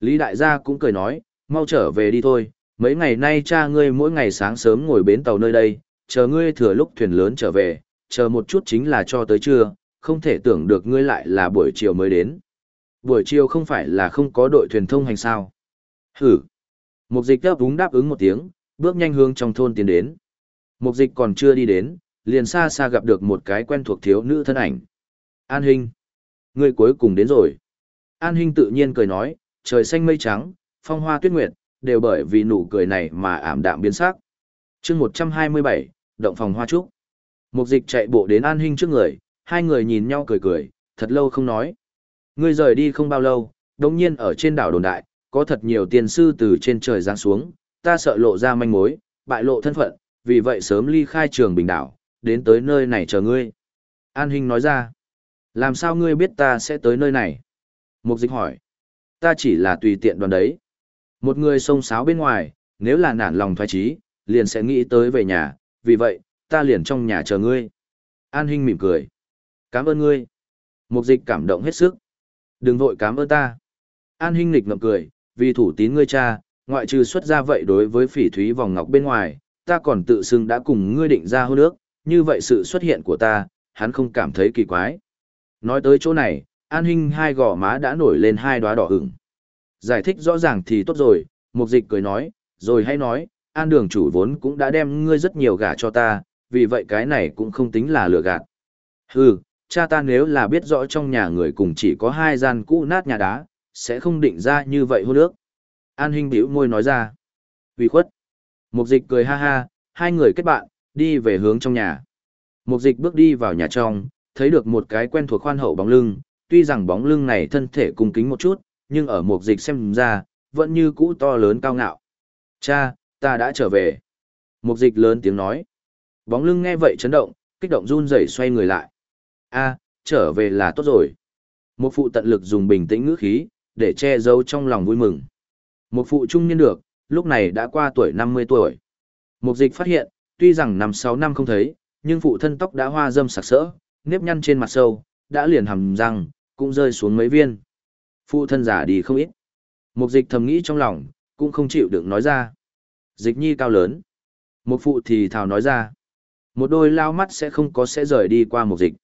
Lý đại gia cũng cười nói, mau trở về đi thôi, mấy ngày nay cha ngươi mỗi ngày sáng sớm ngồi bến tàu nơi đây, chờ ngươi thừa lúc thuyền lớn trở về, chờ một chút chính là cho tới trưa, không thể tưởng được ngươi lại là buổi chiều mới đến. Buổi chiều không phải là không có đội thuyền thông hành sao. Hử! Mục dịch đáp đúng đáp ứng một tiếng, bước nhanh hướng trong thôn tiến đến. Mục dịch còn chưa đi đến, liền xa xa gặp được một cái quen thuộc thiếu nữ thân ảnh. An Hinh! Ngươi cuối cùng đến rồi. An Hinh tự nhiên cười nói, trời xanh mây trắng, phong hoa tuyết nguyệt, đều bởi vì nụ cười này mà ảm đạm biến sắc. chương 127, động phòng hoa trúc. Mục dịch chạy bộ đến An Hinh trước người, hai người nhìn nhau cười cười, thật lâu không nói. Ngươi rời đi không bao lâu, đồng nhiên ở trên đảo đồn đại, có thật nhiều tiền sư từ trên trời giáng xuống, ta sợ lộ ra manh mối, bại lộ thân phận, vì vậy sớm ly khai trường bình đảo, đến tới nơi này chờ ngươi. An Hinh nói ra, làm sao ngươi biết ta sẽ tới nơi này? Mục dịch hỏi, ta chỉ là tùy tiện đoàn đấy. Một người sông sáo bên ngoài, nếu là nản lòng thoái trí, liền sẽ nghĩ tới về nhà, vì vậy, ta liền trong nhà chờ ngươi. An Hinh mỉm cười. Cảm ơn ngươi. Mục dịch cảm động hết sức. Đừng vội cảm ơn ta. An Hinh lịch ngậm cười, vì thủ tín ngươi cha, ngoại trừ xuất ra vậy đối với phỉ thúy vòng ngọc bên ngoài, ta còn tự xưng đã cùng ngươi định ra hôn ước, như vậy sự xuất hiện của ta, hắn không cảm thấy kỳ quái. Nói tới chỗ này, An Hinh hai gò má đã nổi lên hai đóa đỏ ửng. Giải thích rõ ràng thì tốt rồi, Mục Dịch cười nói, rồi hay nói, An Đường chủ vốn cũng đã đem ngươi rất nhiều gả cho ta, vì vậy cái này cũng không tính là lừa gạt. Hừ, cha ta nếu là biết rõ trong nhà người cùng chỉ có hai gian cũ nát nhà đá, sẽ không định ra như vậy hôn ước. An Hinh bĩu môi nói ra. Vì khuất. Mục Dịch cười ha ha, hai người kết bạn, đi về hướng trong nhà. Mục Dịch bước đi vào nhà trong, thấy được một cái quen thuộc khoan hậu bóng lưng, tuy rằng bóng lưng này thân thể cung kính một chút, nhưng ở một dịch xem ra, vẫn như cũ to lớn cao ngạo. Cha, ta đã trở về. Một dịch lớn tiếng nói. Bóng lưng nghe vậy chấn động, kích động run rẩy xoay người lại. a trở về là tốt rồi. Một phụ tận lực dùng bình tĩnh ngữ khí, để che giấu trong lòng vui mừng. Một phụ trung niên được, lúc này đã qua tuổi 50 tuổi. Một dịch phát hiện, tuy rằng năm 6 năm không thấy, nhưng phụ thân tóc đã hoa dâm sặc sỡ, nếp nhăn trên mặt sâu, đã liền hầm răng, cũng rơi xuống mấy viên. Phụ thân giả đi không ít. Mục dịch thầm nghĩ trong lòng, cũng không chịu được nói ra. Dịch nhi cao lớn. Một phụ thì thào nói ra. Một đôi lao mắt sẽ không có sẽ rời đi qua Mục dịch.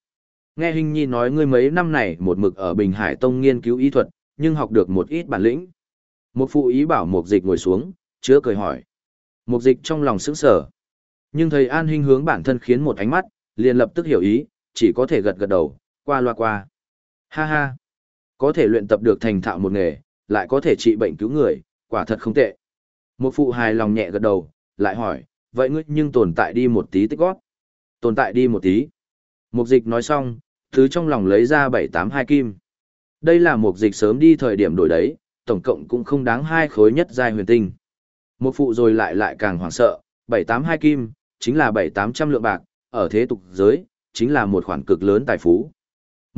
Nghe Hình Nhi nói ngươi mấy năm này một mực ở Bình Hải Tông nghiên cứu y thuật, nhưng học được một ít bản lĩnh. Một phụ ý bảo Mục dịch ngồi xuống, chứa cười hỏi. Mục dịch trong lòng sững sở. Nhưng thầy An Hinh hướng bản thân khiến một ánh mắt, liền lập tức hiểu ý, chỉ có thể gật gật đầu, qua loa qua. Ha ha, có thể luyện tập được thành thạo một nghề, lại có thể trị bệnh cứu người, quả thật không tệ. Một phụ hài lòng nhẹ gật đầu, lại hỏi, vậy ngươi nhưng tồn tại đi một tí tích gót. Tồn tại đi một tí. Mục dịch nói xong, thứ trong lòng lấy ra bảy tám hai kim. Đây là mục dịch sớm đi thời điểm đổi đấy, tổng cộng cũng không đáng hai khối nhất giai huyền tinh. Một phụ rồi lại lại càng hoảng sợ, bảy tám hai kim, chính là bảy tám trăm lượng bạc, ở thế tục giới, chính là một khoản cực lớn tài phú.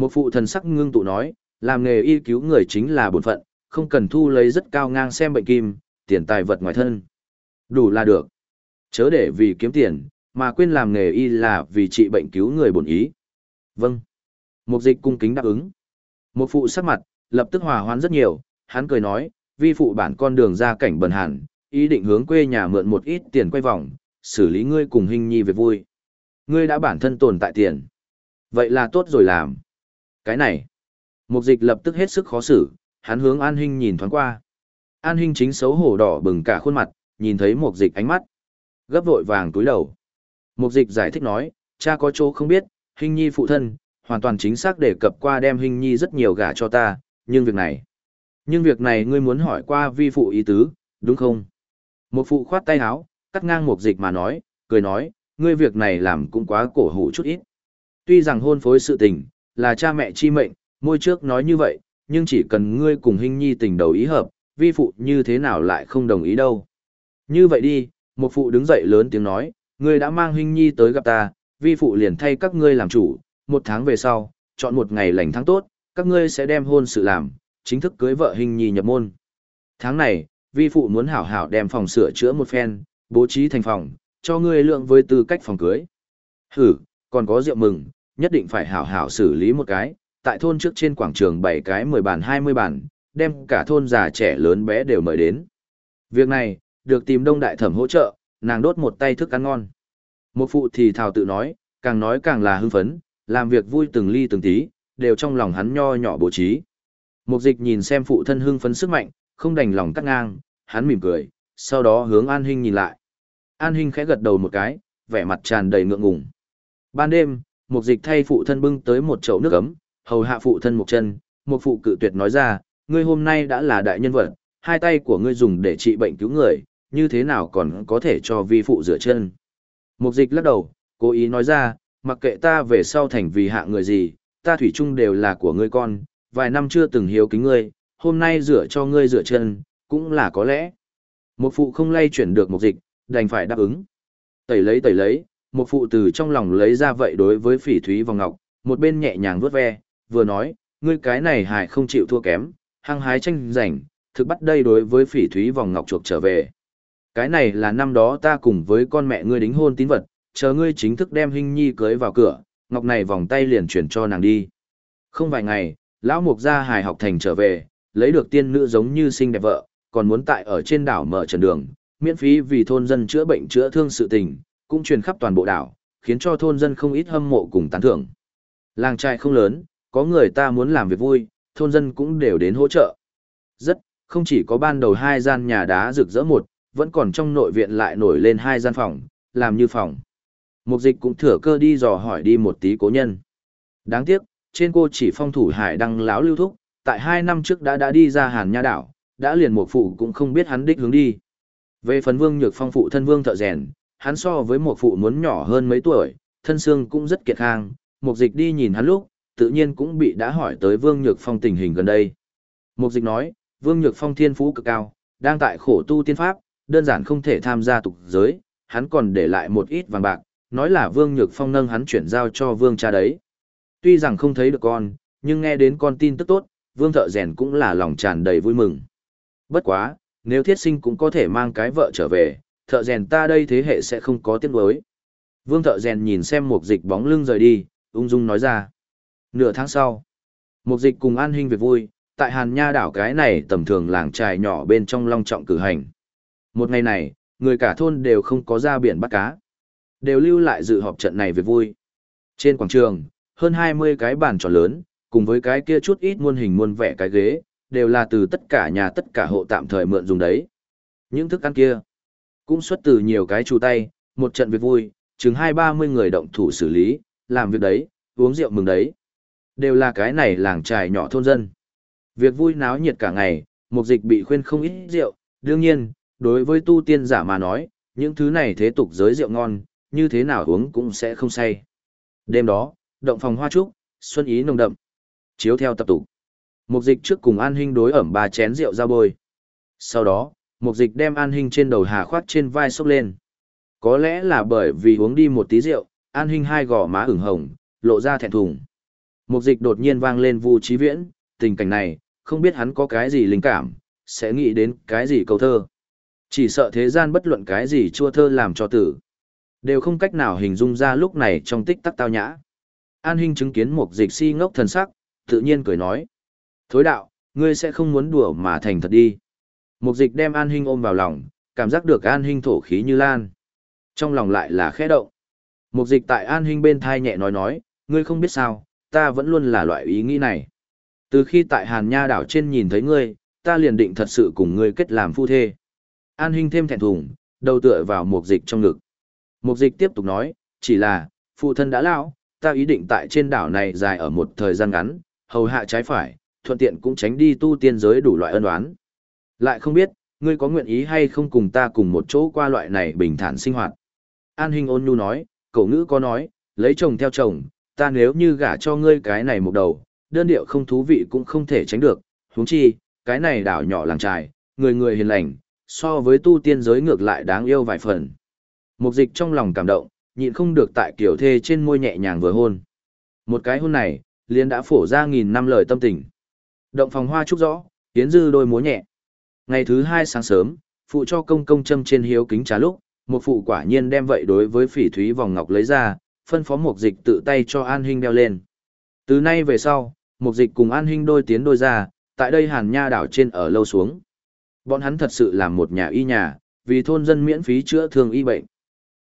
Một phụ thần sắc ngưng tụ nói, làm nghề y cứu người chính là bổn phận, không cần thu lấy rất cao ngang xem bệnh kim, tiền tài vật ngoài thân. Đủ là được. Chớ để vì kiếm tiền, mà quên làm nghề y là vì trị bệnh cứu người bổn ý. Vâng. Một dịch cung kính đáp ứng. Một phụ sắc mặt, lập tức hòa hoãn rất nhiều, hắn cười nói, vi phụ bản con đường ra cảnh bần hàn, ý định hướng quê nhà mượn một ít tiền quay vòng, xử lý ngươi cùng hình nhi về vui. Ngươi đã bản thân tồn tại tiền. Vậy là tốt rồi làm. Cái này. Mục dịch lập tức hết sức khó xử, hắn hướng An Hinh nhìn thoáng qua. An Hinh chính xấu hổ đỏ bừng cả khuôn mặt, nhìn thấy mục dịch ánh mắt. Gấp vội vàng túi đầu. Mục dịch giải thích nói, cha có chỗ không biết, Hinh Nhi phụ thân, hoàn toàn chính xác đề cập qua đem Hinh Nhi rất nhiều gả cho ta, nhưng việc này. Nhưng việc này ngươi muốn hỏi qua vi phụ ý tứ, đúng không? Một phụ khoát tay áo, cắt ngang mục dịch mà nói, cười nói, ngươi việc này làm cũng quá cổ hủ chút ít. Tuy rằng hôn phối sự tình, là cha mẹ chi mệnh, môi trước nói như vậy, nhưng chỉ cần ngươi cùng Hinh Nhi tình đầu ý hợp, vi phụ như thế nào lại không đồng ý đâu. Như vậy đi, một phụ đứng dậy lớn tiếng nói, ngươi đã mang Hinh Nhi tới gặp ta, vi phụ liền thay các ngươi làm chủ, một tháng về sau, chọn một ngày lành tháng tốt, các ngươi sẽ đem hôn sự làm, chính thức cưới vợ Hinh Nhi nhập môn. Tháng này, vi phụ muốn hảo hảo đem phòng sửa chữa một phen, bố trí thành phòng, cho ngươi lượng với tư cách phòng cưới. Hử, còn có rượu mừng, nhất định phải hảo hảo xử lý một cái, tại thôn trước trên quảng trường bảy cái 10 bàn 20 bàn, đem cả thôn già trẻ lớn bé đều mời đến. Việc này, được tìm đông đại thẩm hỗ trợ, nàng đốt một tay thức ăn ngon. Một phụ thì thào tự nói, càng nói càng là hưng phấn, làm việc vui từng ly từng tí, đều trong lòng hắn nho nhỏ bố trí. Mục dịch nhìn xem phụ thân hưng phấn sức mạnh, không đành lòng cắt ngang, hắn mỉm cười, sau đó hướng An Hinh nhìn lại. An Hinh khẽ gật đầu một cái, vẻ mặt tràn đầy ngượng ngùng. Ban đêm, mục dịch thay phụ thân bưng tới một chậu nước ấm, hầu hạ phụ thân một chân, một phụ cự tuyệt nói ra, ngươi hôm nay đã là đại nhân vật, hai tay của ngươi dùng để trị bệnh cứu người, như thế nào còn có thể cho vi phụ rửa chân. Mục dịch lắc đầu, cố ý nói ra, mặc kệ ta về sau thành vì hạ người gì, ta thủy chung đều là của ngươi con, vài năm chưa từng hiếu kính ngươi, hôm nay rửa cho ngươi rửa chân, cũng là có lẽ. Một phụ không lay chuyển được một dịch, đành phải đáp ứng. Tẩy lấy tẩy lấy, một phụ từ trong lòng lấy ra vậy đối với phỉ thúy vòng ngọc, một bên nhẹ nhàng vuốt ve, vừa nói, ngươi cái này hải không chịu thua kém, hăng hái tranh giành, thực bắt đây đối với phỉ thúy vòng ngọc chuộc trở về. Cái này là năm đó ta cùng với con mẹ ngươi đính hôn tín vật, chờ ngươi chính thức đem hình nhi cưới vào cửa, ngọc này vòng tay liền chuyển cho nàng đi. Không vài ngày, lão mục gia hài học thành trở về, lấy được tiên nữ giống như xinh đẹp vợ, còn muốn tại ở trên đảo mở trần đường, miễn phí vì thôn dân chữa bệnh chữa thương sự tình, cũng truyền khắp toàn bộ đảo, khiến cho thôn dân không ít hâm mộ cùng tán thưởng. Làng trại không lớn, có người ta muốn làm việc vui, thôn dân cũng đều đến hỗ trợ. Rất, không chỉ có ban đầu hai gian nhà đá rực rỡ một, vẫn còn trong nội viện lại nổi lên hai gian phòng, làm như phòng. Mục dịch cũng thừa cơ đi dò hỏi đi một tí cố nhân. Đáng tiếc, trên cô chỉ phong thủ hải đăng láo lưu thúc, tại hai năm trước đã đã đi ra hàn nha đảo, đã liền một phụ cũng không biết hắn đích hướng đi. Về phần vương nhược phong phụ thân vương thợ rèn, hắn so với một phụ muốn nhỏ hơn mấy tuổi, thân xương cũng rất kiệt khang, mục dịch đi nhìn hắn lúc, tự nhiên cũng bị đã hỏi tới vương nhược phong tình hình gần đây. Mục dịch nói, vương nhược phong thiên phú cực cao, đang tại khổ tu tiên pháp, đơn giản không thể tham gia tục giới, hắn còn để lại một ít vàng bạc, nói là vương nhược phong nâng hắn chuyển giao cho vương cha đấy. Tuy rằng không thấy được con, nhưng nghe đến con tin tức tốt, vương thợ rèn cũng là lòng tràn đầy vui mừng. Bất quá, nếu thiết sinh cũng có thể mang cái vợ trở về, thợ rèn ta đây thế hệ sẽ không có tiếc nuối. Vương thợ rèn nhìn xem một dịch bóng lưng rời đi, ung dung nói ra. Nửa tháng sau, một dịch cùng an hình việc vui, tại Hàn Nha đảo cái này tầm thường làng trài nhỏ bên trong long trọng cử hành. Một ngày này, người cả thôn đều không có ra biển bắt cá. Đều lưu lại dự họp trận này việc vui. Trên quảng trường, hơn 20 cái bàn tròn lớn, cùng với cái kia chút ít muôn hình muôn vẻ cái ghế, đều là từ tất cả nhà tất cả hộ tạm thời mượn dùng đấy. Những thức ăn kia, cũng xuất từ nhiều cái chủ tay, một trận việc vui, chừng hai ba mươi người động thủ xử lý, làm việc đấy, uống rượu mừng đấy. Đều là cái này làng trài nhỏ thôn dân. Việc vui náo nhiệt cả ngày, mục dịch bị khuyên không ít rượu, đương nhiên, đối với tu tiên giả mà nói, những thứ này thế tục giới rượu ngon, như thế nào uống cũng sẽ không say. Đêm đó, động phòng hoa trúc, xuân ý nồng đậm. Chiếu theo tập tục. Mục dịch trước cùng An Hinh đối ẩm ba chén rượu ra bôi. Sau đó, mục dịch đem An Hinh trên đầu hà khoác trên vai xốc lên. Có lẽ là bởi vì uống đi một tí rượu, An Hinh hai gò má ửng hồng, lộ ra thẹn thùng. Mục dịch đột nhiên vang lên vu trí viễn, tình cảnh này, không biết hắn có cái gì linh cảm, sẽ nghĩ đến cái gì câu thơ. Chỉ sợ thế gian bất luận cái gì chua thơ làm cho tử. Đều không cách nào hình dung ra lúc này trong tích tắc tao nhã. An Hinh chứng kiến một dịch si ngốc thần sắc, tự nhiên cười nói. Thối đạo, ngươi sẽ không muốn đùa mà thành thật đi. Mục dịch đem An Hinh ôm vào lòng, cảm giác được An Hinh thổ khí như lan. Trong lòng lại là khẽ động. Mục dịch tại an hình bên thai nhẹ nói nói, ngươi không biết sao, ta vẫn luôn là loại ý nghĩ này. Từ khi tại Hàn Nha đảo trên nhìn thấy ngươi, ta liền định thật sự cùng ngươi kết làm phu thê. An hình thêm thẹn thùng, đầu tựa vào mục dịch trong ngực. Mục dịch tiếp tục nói, chỉ là, phụ thân đã lão, ta ý định tại trên đảo này dài ở một thời gian ngắn, hầu hạ trái phải, thuận tiện cũng tránh đi tu tiên giới đủ loại ân oán. Lại không biết, ngươi có nguyện ý hay không cùng ta cùng một chỗ qua loại này bình thản sinh hoạt. An Hinh ôn nhu nói, cậu ngữ có nói, lấy chồng theo chồng, ta nếu như gả cho ngươi cái này một đầu, đơn điệu không thú vị cũng không thể tránh được, huống chi, cái này đảo nhỏ làng trài, người người hiền lành, so với tu tiên giới ngược lại đáng yêu vài phần. Mục dịch trong lòng cảm động, nhịn không được tại kiểu thê trên môi nhẹ nhàng vừa hôn. Một cái hôn này, liền đã phổ ra nghìn năm lời tâm tình. Động phòng hoa trúc rõ, tiến dư đôi múa nhẹ. Ngày thứ hai sáng sớm, phụ cho công công châm trên hiếu kính trà lúc, một phụ quả nhiên đem vậy đối với phỉ thúy vòng ngọc lấy ra, phân phó một dịch tự tay cho an hình đeo lên. Từ nay về sau, một dịch cùng an hình đôi tiến đôi ra, tại đây hàn nha đảo trên ở lâu xuống. Bọn hắn thật sự là một nhà y nhà, vì thôn dân miễn phí chữa thương y bệnh.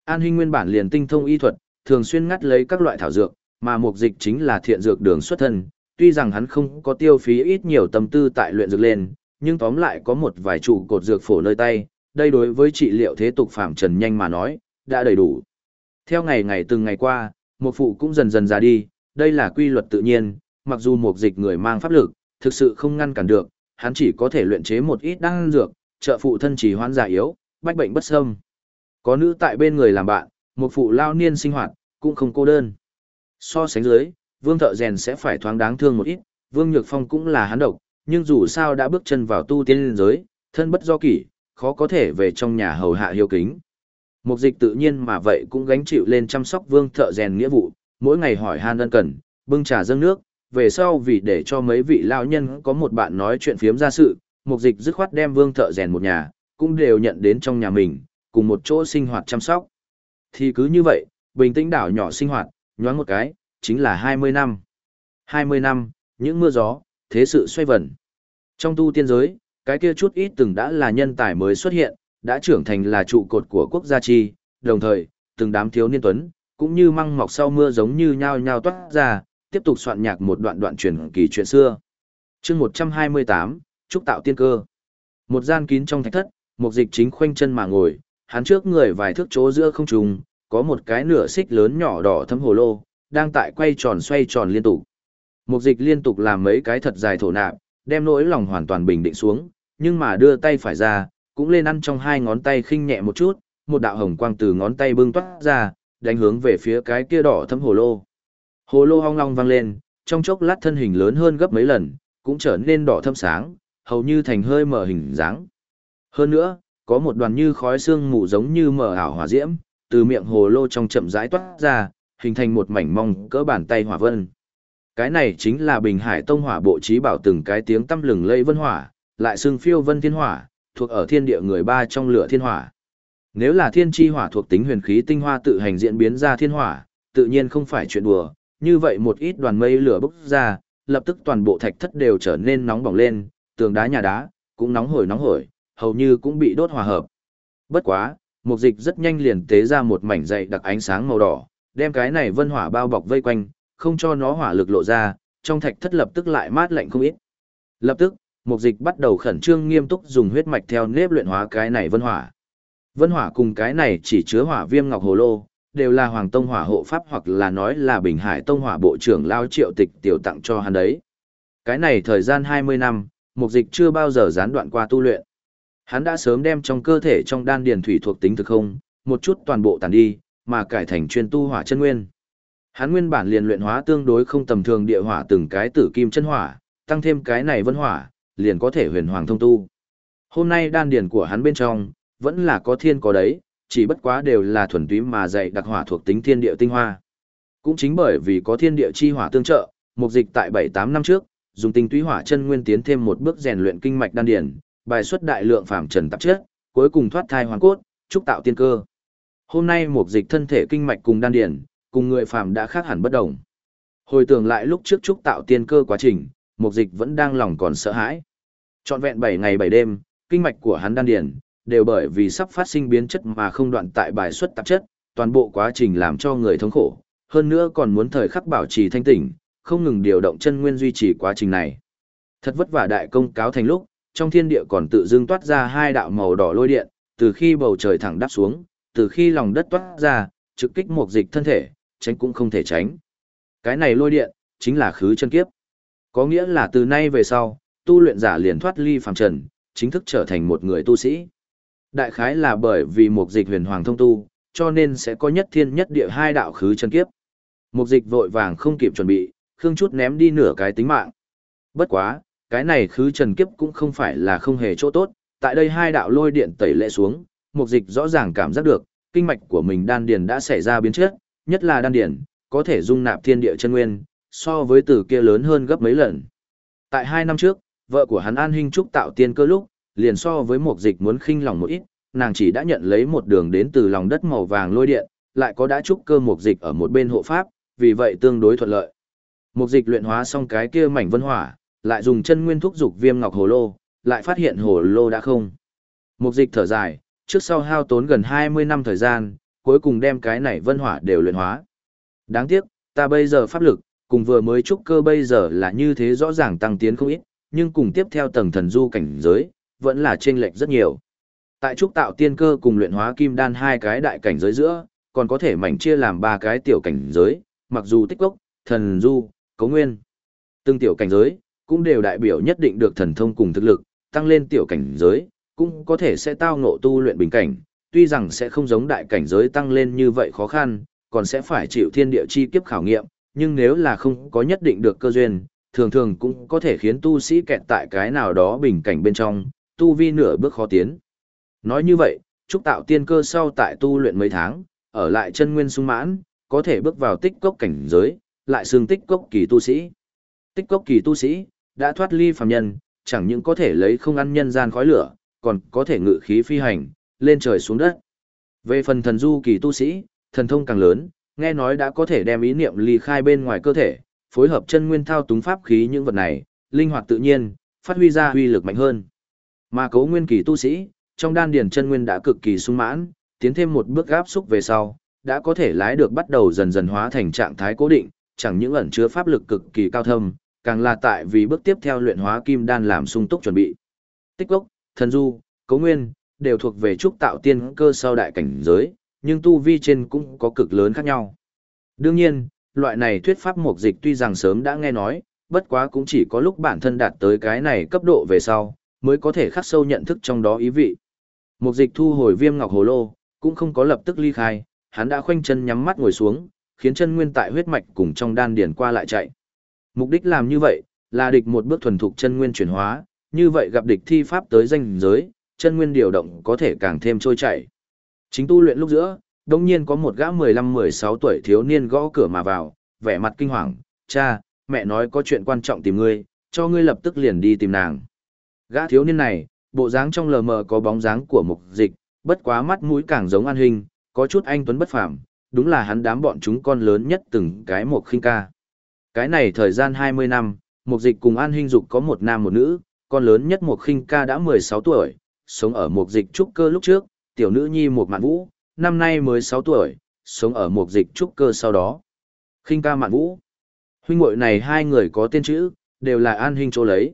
An Hinh nguyên bản liền tinh thông y thuật, thường xuyên ngắt lấy các loại thảo dược, mà mục dịch chính là thiện dược đường xuất thân, tuy rằng hắn không có tiêu phí ít nhiều tâm tư tại luyện dược lên, nhưng tóm lại có một vài trụ cột dược phổ nơi tay, đây đối với trị liệu thế tục phạm trần nhanh mà nói, đã đầy đủ. Theo ngày ngày từng ngày qua, một phụ cũng dần dần ra đi, đây là quy luật tự nhiên, mặc dù một dịch người mang pháp lực, thực sự không ngăn cản được, hắn chỉ có thể luyện chế một ít đan dược, trợ phụ thân chỉ hoãn già yếu, bách bệnh bất xâm. Có nữ tại bên người làm bạn, một phụ lao niên sinh hoạt, cũng không cô đơn. So sánh dưới, vương thợ rèn sẽ phải thoáng đáng thương một ít, vương nhược phong cũng là hắn độc, nhưng dù sao đã bước chân vào tu tiên giới, thân bất do kỷ, khó có thể về trong nhà hầu hạ hiếu kính. Mục dịch tự nhiên mà vậy cũng gánh chịu lên chăm sóc vương thợ rèn nghĩa vụ, mỗi ngày hỏi han ân cần, bưng trà dâng nước, về sau vì để cho mấy vị lao nhân có một bạn nói chuyện phiếm ra sự, mục dịch dứt khoát đem vương thợ rèn một nhà, cũng đều nhận đến trong nhà mình, cùng một chỗ sinh hoạt chăm sóc. Thì cứ như vậy, bình tĩnh đảo nhỏ sinh hoạt, nhoáng một cái, chính là 20 năm. 20 năm, những mưa gió, thế sự xoay vần. Trong tu tiên giới, cái kia chút ít từng đã là nhân tài mới xuất hiện, đã trưởng thành là trụ cột của quốc gia chi, đồng thời, từng đám thiếu niên tuấn, cũng như măng mọc sau mưa giống như nhao nhao toát ra, tiếp tục soạn nhạc một đoạn đoạn truyền kỳ chuyện xưa. chương 128, Trúc tạo tiên cơ. Một gian kín trong thạch thất, một dịch chính khoanh chân mà ngồi, hắn trước người vài thước chỗ giữa không trùng, có một cái nửa xích lớn nhỏ đỏ thấm hồ lô, đang tại quay tròn xoay tròn liên tục. một dịch liên tục làm mấy cái thật dài thổ nạp, đem nỗi lòng hoàn toàn bình định xuống, nhưng mà đưa tay phải ra, cũng lên ăn trong hai ngón tay khinh nhẹ một chút, một đạo hồng quang từ ngón tay bưng toát ra, đánh hướng về phía cái kia đỏ thấm hồ lô. Hồ lô hong long vang lên, trong chốc lát thân hình lớn hơn gấp mấy lần, cũng trở nên đỏ thâm sáng, hầu như thành hơi mở hình dáng. Hơn nữa, có một đoàn như khói xương mù giống như mở ảo hỏa diễm, từ miệng hồ lô trong chậm rãi toát ra, hình thành một mảnh mong cỡ bàn tay hỏa vân. Cái này chính là Bình Hải Tông hỏa bộ trí bảo từng cái tiếng tâm lừng lây vân hỏa, lại xưng phiêu vân thiên hỏa, thuộc ở thiên địa người ba trong lửa thiên hỏa. Nếu là thiên chi hỏa thuộc tính huyền khí tinh hoa tự hành diễn biến ra thiên hỏa, tự nhiên không phải chuyện đùa, như vậy một ít đoàn mây lửa bốc ra, lập tức toàn bộ thạch thất đều trở nên nóng bỏng lên, tường đá nhà đá cũng nóng hổi nóng hổi, hầu như cũng bị đốt hòa hợp. Bất quá, mục dịch rất nhanh liền tế ra một mảnh dày đặc ánh sáng màu đỏ, đem cái này vân hỏa bao bọc vây quanh, không cho nó hỏa lực lộ ra, trong thạch thất lập tức lại mát lạnh không ít. Lập tức, mục dịch bắt đầu khẩn trương nghiêm túc dùng huyết mạch theo nếp luyện hóa cái này vân hỏa. Vân hỏa cùng cái này chỉ chứa hỏa viêm ngọc hồ lô, đều là Hoàng Tông Hỏa hộ pháp hoặc là nói là Bình Hải Tông Hỏa bộ trưởng lao triệu tịch tiểu tặng cho hắn đấy. Cái này thời gian 20 năm, mục dịch chưa bao giờ gián đoạn qua tu luyện. Hắn đã sớm đem trong cơ thể trong đan điền thủy thuộc tính thực không, một chút toàn bộ tàn đi, mà cải thành chuyên tu hỏa chân nguyên. Hắn nguyên bản liền luyện hóa tương đối không tầm thường địa hỏa từng cái tử kim chân hỏa, tăng thêm cái này vân hỏa, liền có thể huyền hoàng thông tu. Hôm nay đan điền của hắn bên trong, vẫn là có thiên có đấy, chỉ bất quá đều là thuần túy mà dạy đặc hỏa thuộc tính thiên địa tinh hoa. Cũng chính bởi vì có thiên địa chi hỏa tương trợ, mục dịch tại 7-8 năm trước, dùng tinh túy hỏa chân nguyên tiến thêm một bước rèn luyện kinh mạch đan điền, bài xuất đại lượng phàm trần tạp chất, cuối cùng thoát thai hoàn cốt, trúc tạo tiên cơ. Hôm nay mục dịch thân thể kinh mạch cùng đan điền, cùng người phàm đã khác hẳn bất động. Hồi tưởng lại lúc trước trúc tạo tiên cơ quá trình, mục dịch vẫn đang lòng còn sợ hãi. Trọn vẹn 7 ngày 7 đêm, kinh mạch của hắn đan điền đều bởi vì sắp phát sinh biến chất mà không đoạn tại bài xuất tạp chất, toàn bộ quá trình làm cho người thống khổ, hơn nữa còn muốn thời khắc bảo trì thanh tỉnh, không ngừng điều động chân nguyên duy trì quá trình này. Thật vất vả đại công cáo thành lúc, trong thiên địa còn tự dưng toát ra hai đạo màu đỏ lôi điện, từ khi bầu trời thẳng đáp xuống, từ khi lòng đất toát ra, trực kích một dịch thân thể, tránh cũng không thể tránh. Cái này lôi điện, chính là khứ chân kiếp. Có nghĩa là từ nay về sau, tu luyện giả liền thoát ly phàm trần, chính thức trở thành một người tu sĩ. Đại khái là bởi vì một dịch huyền hoàng thông tu, cho nên sẽ có nhất thiên nhất địa hai đạo khứ chân kiếp. Một dịch vội vàng không kịp chuẩn bị, khương chút ném đi nửa cái tính mạng. Bất quá, cái này khứ trần kiếp cũng không phải là không hề chỗ tốt, tại đây hai đạo lôi điện tẩy lệ xuống, một dịch rõ ràng cảm giác được, kinh mạch của mình đan điền đã xảy ra biến chất, nhất là đan điển có thể dung nạp thiên địa chân nguyên, so với từ kia lớn hơn gấp mấy lần. Tại hai năm trước, vợ của hắn An Hinh Trúc tạo tiên cơ lúc, liền so với một dịch muốn khinh lòng một ít, nàng chỉ đã nhận lấy một đường đến từ lòng đất màu vàng lôi điện, lại có đã trúc cơ một dịch ở một bên hộ pháp, vì vậy tương đối thuận lợi. Một dịch luyện hóa xong cái kia mảnh vân hỏa, lại dùng chân nguyên thúc dục viêm ngọc hồ lô, lại phát hiện hồ lô đã không. Một dịch thở dài, trước sau hao tốn gần 20 năm thời gian, cuối cùng đem cái này vân hỏa đều luyện hóa. Đáng tiếc, ta bây giờ pháp lực, cùng vừa mới trúc cơ bây giờ là như thế rõ ràng tăng tiến không ít, nhưng cùng tiếp theo tầng thần du cảnh giới, vẫn là chênh lệch rất nhiều. Tại trúc tạo tiên cơ cùng luyện hóa kim đan hai cái đại cảnh giới giữa, còn có thể mảnh chia làm ba cái tiểu cảnh giới, mặc dù tích gốc, thần du, cấu nguyên. Từng tiểu cảnh giới, cũng đều đại biểu nhất định được thần thông cùng thực lực, tăng lên tiểu cảnh giới, cũng có thể sẽ tao ngộ tu luyện bình cảnh, tuy rằng sẽ không giống đại cảnh giới tăng lên như vậy khó khăn, còn sẽ phải chịu thiên địa chi kiếp khảo nghiệm, nhưng nếu là không có nhất định được cơ duyên, thường thường cũng có thể khiến tu sĩ kẹt tại cái nào đó bình cảnh bên trong, tu vi nửa bước khó tiến. Nói như vậy, trúc tạo tiên cơ sau tại tu luyện mấy tháng, ở lại chân nguyên sung mãn, có thể bước vào tích cốc cảnh giới, lại xương tích cốc kỳ tu sĩ. Tích cốc kỳ tu sĩ, đã thoát ly phàm nhân, chẳng những có thể lấy không ăn nhân gian khói lửa, còn có thể ngự khí phi hành, lên trời xuống đất. Về phần thần du kỳ tu sĩ, thần thông càng lớn, nghe nói đã có thể đem ý niệm ly khai bên ngoài cơ thể, phối hợp chân nguyên thao túng pháp khí những vật này, linh hoạt tự nhiên, phát huy ra uy lực mạnh hơn. Mà cấu nguyên kỳ tu sĩ, trong đan điền chân nguyên đã cực kỳ sung mãn, tiến thêm một bước gáp xúc về sau, đã có thể lái được bắt đầu dần dần hóa thành trạng thái cố định, chẳng những ẩn chứa pháp lực cực kỳ cao thâm, càng là tại vì bước tiếp theo luyện hóa kim đan làm sung túc chuẩn bị. Tích gốc, thần du, cấu nguyên, đều thuộc về trúc tạo tiên cơ sau đại cảnh giới, nhưng tu vi trên cũng có cực lớn khác nhau. Đương nhiên, loại này thuyết pháp mục dịch tuy rằng sớm đã nghe nói, bất quá cũng chỉ có lúc bản thân đạt tới cái này cấp độ về sau, mới có thể khắc sâu nhận thức trong đó ý vị. Mục dịch thu hồi viêm ngọc hồ lô, cũng không có lập tức ly khai, hắn đã khoanh chân nhắm mắt ngồi xuống, khiến chân nguyên tại huyết mạch cùng trong đan điền qua lại chạy. Mục đích làm như vậy, là địch một bước thuần thục chân nguyên chuyển hóa, như vậy gặp địch thi pháp tới danh giới, chân nguyên điều động có thể càng thêm trôi chảy. Chính tu luyện lúc giữa, đột nhiên có một gã 15-16 tuổi thiếu niên gõ cửa mà vào, vẻ mặt kinh hoàng, cha, mẹ nói có chuyện quan trọng tìm ngươi, cho ngươi lập tức liền đi tìm nàng. Gã thiếu niên này, bộ dáng trong lờ mờ có bóng dáng của mục dịch, bất quá mắt mũi càng giống an hình, có chút anh tuấn bất phàm, đúng là hắn đám bọn chúng con lớn nhất từng cái một khinh ca. Cái này thời gian 20 năm, mục dịch cùng an hình dục có một nam một nữ, con lớn nhất một khinh ca đã 16 tuổi, sống ở một dịch trúc cơ lúc trước, tiểu nữ nhi một mạn vũ, năm nay mới 6 tuổi, sống ở một dịch trúc cơ sau đó. khinh ca mạn vũ. Huynh muội này hai người có tên chữ, đều là an hình chỗ lấy.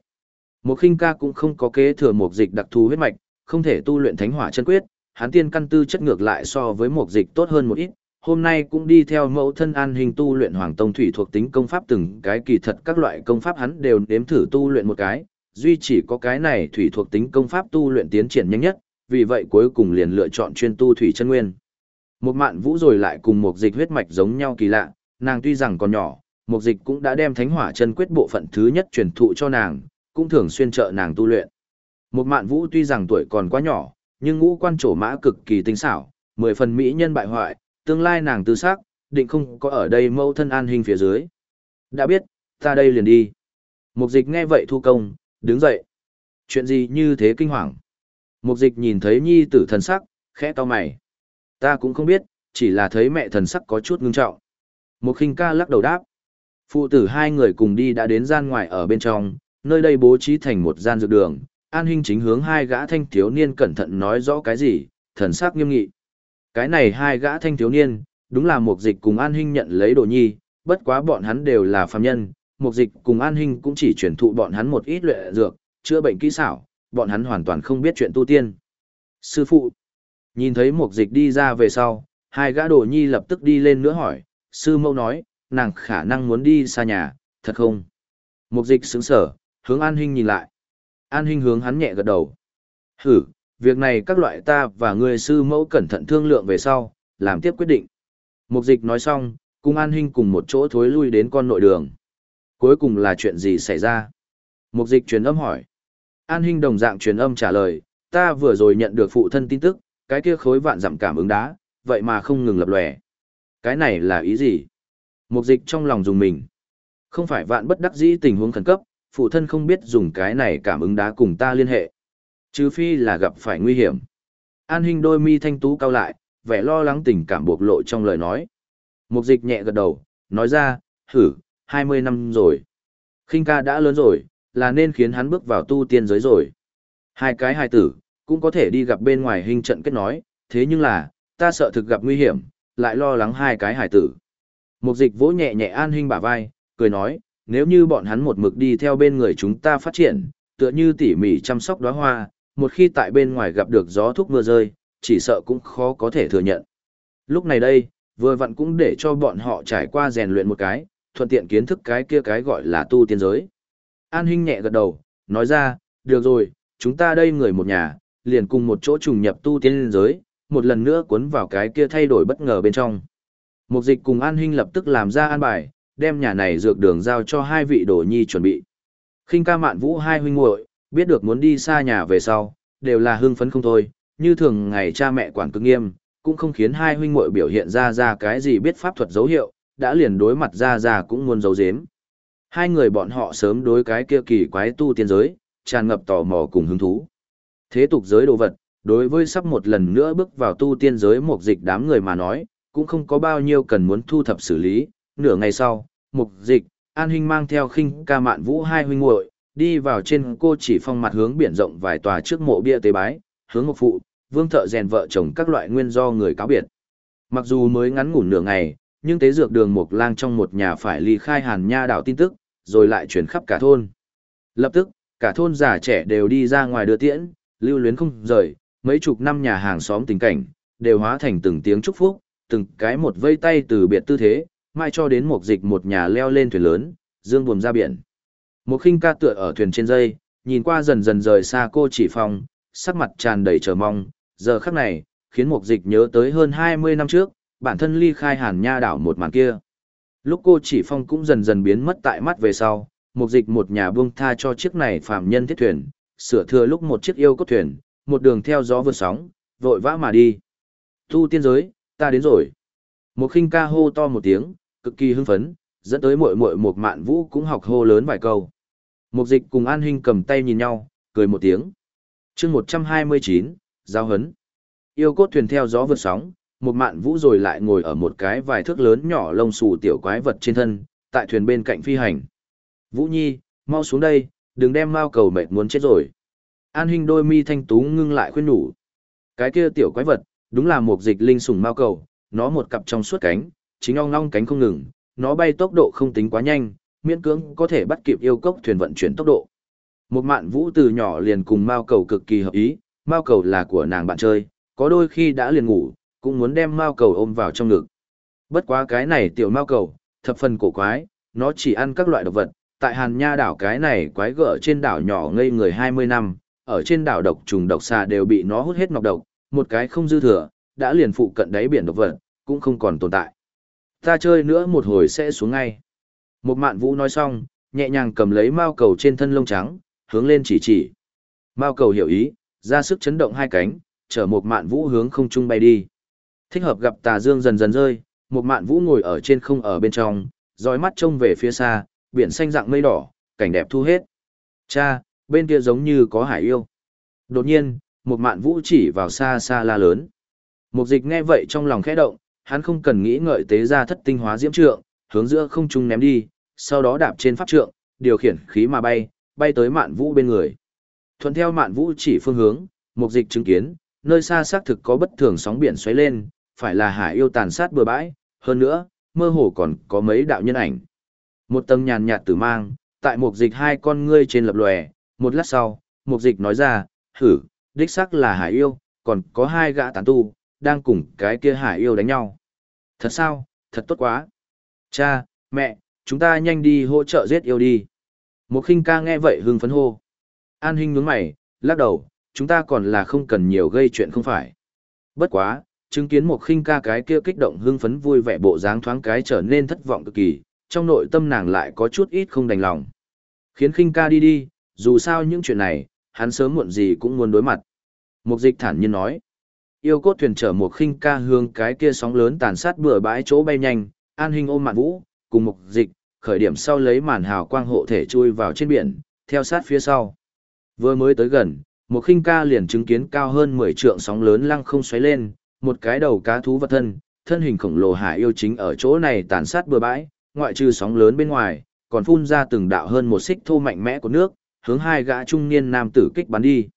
Một khinh ca cũng không có kế thừa một dịch đặc thù huyết mạch, không thể tu luyện thánh hỏa chân quyết, hắn tiên căn tư chất ngược lại so với một dịch tốt hơn một ít. Hôm nay cũng đi theo mẫu thân an hình tu luyện hoàng tông thủy thuộc tính công pháp từng cái kỳ thật các loại công pháp hắn đều nếm thử tu luyện một cái, duy chỉ có cái này thủy thuộc tính công pháp tu luyện tiến triển nhanh nhất, vì vậy cuối cùng liền lựa chọn chuyên tu thủy chân nguyên. Một mạn vũ rồi lại cùng một dịch huyết mạch giống nhau kỳ lạ, nàng tuy rằng còn nhỏ, một dịch cũng đã đem thánh hỏa chân quyết bộ phận thứ nhất truyền thụ cho nàng, cũng thường xuyên trợ nàng tu luyện. Một mạn vũ tuy rằng tuổi còn quá nhỏ, nhưng ngũ quan trổ mã cực kỳ tinh xảo, mười phần mỹ nhân bại hoại, tương lai nàng tư xác, định không có ở đây mâu thân an hình phía dưới. Đã biết, ta đây liền đi. Mục dịch nghe vậy thu công, đứng dậy. Chuyện gì như thế kinh hoàng? Mục dịch nhìn thấy nhi tử thần sắc, khẽ to mày. Ta cũng không biết, chỉ là thấy mẹ thần sắc có chút ngưng trọng. Mục khinh ca lắc đầu đáp. Phụ tử hai người cùng đi đã đến gian ngoài ở bên trong, nơi đây bố trí thành một gian dược đường. An Hinh chính hướng hai gã thanh thiếu niên cẩn thận nói rõ cái gì, thần sắc nghiêm nghị. Cái này hai gã thanh thiếu niên, đúng là một dịch cùng an Hinh nhận lấy đồ nhi, bất quá bọn hắn đều là phàm nhân, mục dịch cùng an hình cũng chỉ truyền thụ bọn hắn một ít luyện dược, chữa bệnh kỹ xảo, bọn hắn hoàn toàn không biết chuyện tu tiên. Sư phụ, nhìn thấy mục dịch đi ra về sau, hai gã đồ nhi lập tức đi lên nữa hỏi, sư mẫu nói, nàng khả năng muốn đi xa nhà, thật không? Mục dịch sững sở, hướng an hình nhìn lại. An hình hướng hắn nhẹ gật đầu. Hử, việc này các loại ta và người sư mẫu cẩn thận thương lượng về sau, làm tiếp quyết định. Mục dịch nói xong, cùng An Hinh cùng một chỗ thối lui đến con nội đường. Cuối cùng là chuyện gì xảy ra? Mục dịch truyền âm hỏi. An Hinh đồng dạng truyền âm trả lời, ta vừa rồi nhận được phụ thân tin tức, cái kia khối vạn giảm cảm ứng đá, vậy mà không ngừng lập lòe. Cái này là ý gì? Mục dịch trong lòng dùng mình. Không phải vạn bất đắc dĩ tình huống khẩn cấp, phụ thân không biết dùng cái này cảm ứng đá cùng ta liên hệ. Trừ phi là gặp phải nguy hiểm. An Hinh đôi mi thanh tú cao lại, vẻ lo lắng tình cảm bộc lộ trong lời nói. Mục dịch nhẹ gật đầu, nói ra, thử, 20 năm rồi. khinh ca đã lớn rồi, là nên khiến hắn bước vào tu tiên giới rồi. Hai cái hài tử, cũng có thể đi gặp bên ngoài hình trận kết nói, thế nhưng là, ta sợ thực gặp nguy hiểm, lại lo lắng hai cái hài tử. Mục dịch vỗ nhẹ nhẹ an hình bả vai, cười nói, nếu như bọn hắn một mực đi theo bên người chúng ta phát triển, tựa như tỉ mỉ chăm sóc đóa hoa, một khi tại bên ngoài gặp được gió thúc mưa rơi, chỉ sợ cũng khó có thể thừa nhận. Lúc này đây, vừa vặn cũng để cho bọn họ trải qua rèn luyện một cái, thuận tiện kiến thức cái kia cái gọi là tu tiên giới. An Hinh nhẹ gật đầu, nói ra, được rồi, chúng ta đây người một nhà, liền cùng một chỗ trùng nhập tu tiên giới, một lần nữa cuốn vào cái kia thay đổi bất ngờ bên trong. Mục dịch cùng An Hinh lập tức làm ra an bài, đem nhà này dược đường giao cho hai vị đồ nhi chuẩn bị. khinh ca mạn vũ hai huynh muội biết được muốn đi xa nhà về sau, đều là hưng phấn không thôi, như thường ngày cha mẹ quản cực nghiêm, cũng không khiến hai huynh muội biểu hiện ra ra cái gì biết pháp thuật dấu hiệu, đã liền đối mặt ra ra cũng muốn giấu giếm. Hai người bọn họ sớm đối cái kia kỳ quái tu tiên giới, tràn ngập tò mò cùng hứng thú. Thế tục giới đồ vật, đối với sắp một lần nữa bước vào tu tiên giới mục dịch đám người mà nói, cũng không có bao nhiêu cần muốn thu thập xử lý, nửa ngày sau, mục dịch, an huynh mang theo khinh ca mạn vũ hai huynh muội đi vào trên cô chỉ phong mặt hướng biển rộng vài tòa trước mộ bia tế bái, hướng một phụ, vương thợ rèn vợ chồng các loại nguyên do người cáo biệt. Mặc dù mới ngắn ngủn nửa ngày, nhưng tế dược đường Mộc Lang trong một nhà phải ly khai Hàn Nha đảo tin tức, rồi lại truyền khắp cả thôn. Lập tức, cả thôn già trẻ đều đi ra ngoài đưa tiễn, lưu luyến không rời, mấy chục năm nhà hàng xóm tình cảnh, đều hóa thành từng tiếng chúc phúc, từng cái một vây tay từ biệt tư thế, mai cho đến một dịch một nhà leo lên thuyền lớn, dương buồm ra biển. Một khinh ca tựa ở thuyền trên dây, nhìn qua dần dần rời xa cô chỉ phòng, sắc mặt tràn đầy chờ mong, giờ khắc này, khiến một Dịch nhớ tới hơn 20 năm trước, bản thân ly khai Hàn Nha đảo một màn kia. Lúc cô chỉ phong cũng dần dần biến mất tại mắt về sau, Mục Dịch một nhà buông tha cho chiếc này phạm nhân thiết thuyền, sửa thừa lúc một chiếc yêu cốt thuyền, một đường theo gió vượt sóng, vội vã mà đi. Tu tiên giới, ta đến rồi. Một khinh ca hô to một tiếng, cực kỳ hưng phấn, dẫn tới muội muội một mạn vũ cũng học hô lớn vài câu. Mục dịch cùng An huynh cầm tay nhìn nhau, cười một tiếng. chương 129, giao hấn. Yêu cốt thuyền theo gió vượt sóng, một mạn vũ rồi lại ngồi ở một cái vài thước lớn nhỏ lông xù tiểu quái vật trên thân, tại thuyền bên cạnh phi hành. Vũ Nhi, mau xuống đây, đừng đem mao cầu mệt muốn chết rồi. An Hinh đôi mi thanh tú ngưng lại khuyên nhủ. Cái kia tiểu quái vật, đúng là một dịch linh sủng mao cầu, nó một cặp trong suốt cánh, chính ong long cánh không ngừng, nó bay tốc độ không tính quá nhanh, miễn cưỡng có thể bắt kịp yêu cốc thuyền vận chuyển tốc độ. Một mạn vũ từ nhỏ liền cùng mao cầu cực kỳ hợp ý, mao cầu là của nàng bạn chơi, có đôi khi đã liền ngủ, cũng muốn đem mao cầu ôm vào trong ngực. Bất quá cái này tiểu mao cầu, thập phần cổ quái, nó chỉ ăn các loại độc vật, tại Hàn Nha đảo cái này quái gở trên đảo nhỏ ngây người 20 năm, ở trên đảo độc trùng độc xà đều bị nó hút hết nọc độc, một cái không dư thừa, đã liền phụ cận đáy biển độc vật, cũng không còn tồn tại. Ta chơi nữa một hồi sẽ xuống ngay. Một mạn vũ nói xong, nhẹ nhàng cầm lấy mao cầu trên thân lông trắng, hướng lên chỉ chỉ. Mao cầu hiểu ý, ra sức chấn động hai cánh, chở một mạn vũ hướng không trung bay đi. Thích hợp gặp tà dương dần dần rơi, một mạn vũ ngồi ở trên không ở bên trong, dõi mắt trông về phía xa, biển xanh dạng mây đỏ, cảnh đẹp thu hết. Cha, bên kia giống như có hải yêu. Đột nhiên, một mạn vũ chỉ vào xa xa la lớn. Một dịch nghe vậy trong lòng khẽ động, hắn không cần nghĩ ngợi tế ra thất tinh hóa diễm trượng, hướng giữa không trung ném đi, sau đó đạp trên pháp trượng, điều khiển khí mà bay, bay tới mạn vũ bên người. Thuận theo mạn vũ chỉ phương hướng, mục dịch chứng kiến, nơi xa xác thực có bất thường sóng biển xoáy lên, phải là hải yêu tàn sát bừa bãi, hơn nữa, mơ hồ còn có mấy đạo nhân ảnh. Một tầng nhàn nhạt tử mang, tại một dịch hai con ngươi trên lập lòe, một lát sau, một dịch nói ra, thử đích xác là hải yêu, còn có hai gã tán tu, đang cùng cái kia hải yêu đánh nhau. Thật sao, thật tốt quá. Cha, mẹ, chúng ta nhanh đi hỗ trợ giết yêu đi. Một khinh ca nghe vậy hưng phấn hô. An Hinh nhướng mày, lắc đầu, chúng ta còn là không cần nhiều gây chuyện không phải. Bất quá, chứng kiến một khinh ca cái kia kích động hưng phấn vui vẻ bộ dáng thoáng cái trở nên thất vọng cực kỳ, trong nội tâm nàng lại có chút ít không đành lòng. Khiến khinh ca đi đi, dù sao những chuyện này, hắn sớm muộn gì cũng muốn đối mặt. Mục dịch thản nhiên nói. Yêu cốt thuyền chở một khinh ca hướng cái kia sóng lớn tàn sát bừa bãi chỗ bay nhanh, an hình ôm mạn vũ, cùng mục dịch, khởi điểm sau lấy màn hào quang hộ thể chui vào trên biển, theo sát phía sau. Vừa mới tới gần, một khinh ca liền chứng kiến cao hơn 10 trượng sóng lớn lăng không xoáy lên, một cái đầu cá thú vật thân, thân hình khổng lồ hải yêu chính ở chỗ này tàn sát bừa bãi, ngoại trừ sóng lớn bên ngoài, còn phun ra từng đạo hơn một xích thô mạnh mẽ của nước, hướng hai gã trung niên nam tử kích bắn đi.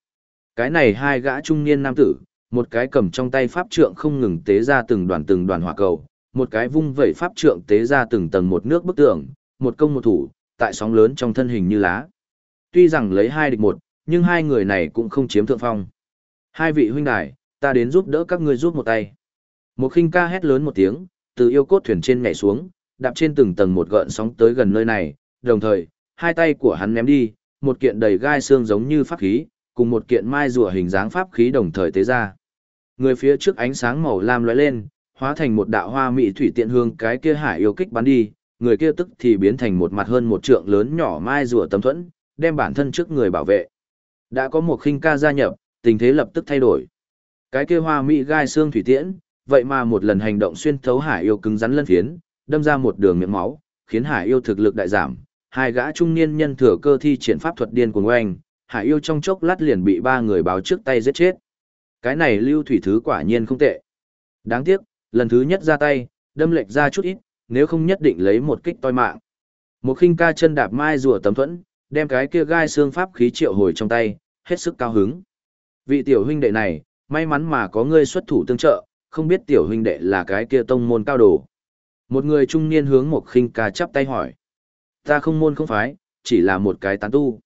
Cái này hai gã trung niên nam tử, một cái cầm trong tay pháp trượng không ngừng tế ra từng đoàn từng đoàn hỏa cầu, một cái vung vẩy pháp trượng tế ra từng tầng một nước bức tường, một công một thủ, tại sóng lớn trong thân hình như lá. Tuy rằng lấy hai địch một, nhưng hai người này cũng không chiếm thượng phong. Hai vị huynh đài, ta đến giúp đỡ các ngươi giúp một tay. Một khinh ca hét lớn một tiếng, từ yêu cốt thuyền trên nhảy xuống, đạp trên từng tầng một gợn sóng tới gần nơi này, đồng thời, hai tay của hắn ném đi, một kiện đầy gai xương giống như pháp khí, cùng một kiện mai rùa hình dáng pháp khí đồng thời tế ra. Người phía trước ánh sáng màu lam lóe lên, hóa thành một đạo hoa mỹ thủy tiện hương cái kia hải yêu kích bắn đi, người kia tức thì biến thành một mặt hơn một trượng lớn nhỏ mai rùa tấm thuẫn, đem bản thân trước người bảo vệ. Đã có một khinh ca gia nhập, tình thế lập tức thay đổi. Cái kia hoa mỹ gai xương thủy tiễn, vậy mà một lần hành động xuyên thấu hải yêu cứng rắn lân phiến, đâm ra một đường miệng máu, khiến hải yêu thực lực đại giảm. Hai gã trung niên nhân thừa cơ thi triển pháp thuật điên cuồng oanh, hải yêu trong chốc lát liền bị ba người báo trước tay giết chết. Cái này lưu thủy thứ quả nhiên không tệ. Đáng tiếc, lần thứ nhất ra tay, đâm lệch ra chút ít, nếu không nhất định lấy một kích toi mạng. Một khinh ca chân đạp mai rùa tấm thuẫn, đem cái kia gai xương pháp khí triệu hồi trong tay, hết sức cao hứng. Vị tiểu huynh đệ này, may mắn mà có ngươi xuất thủ tương trợ, không biết tiểu huynh đệ là cái kia tông môn cao đồ. Một người trung niên hướng một khinh ca chắp tay hỏi. Ta không môn không phái, chỉ là một cái tán tu.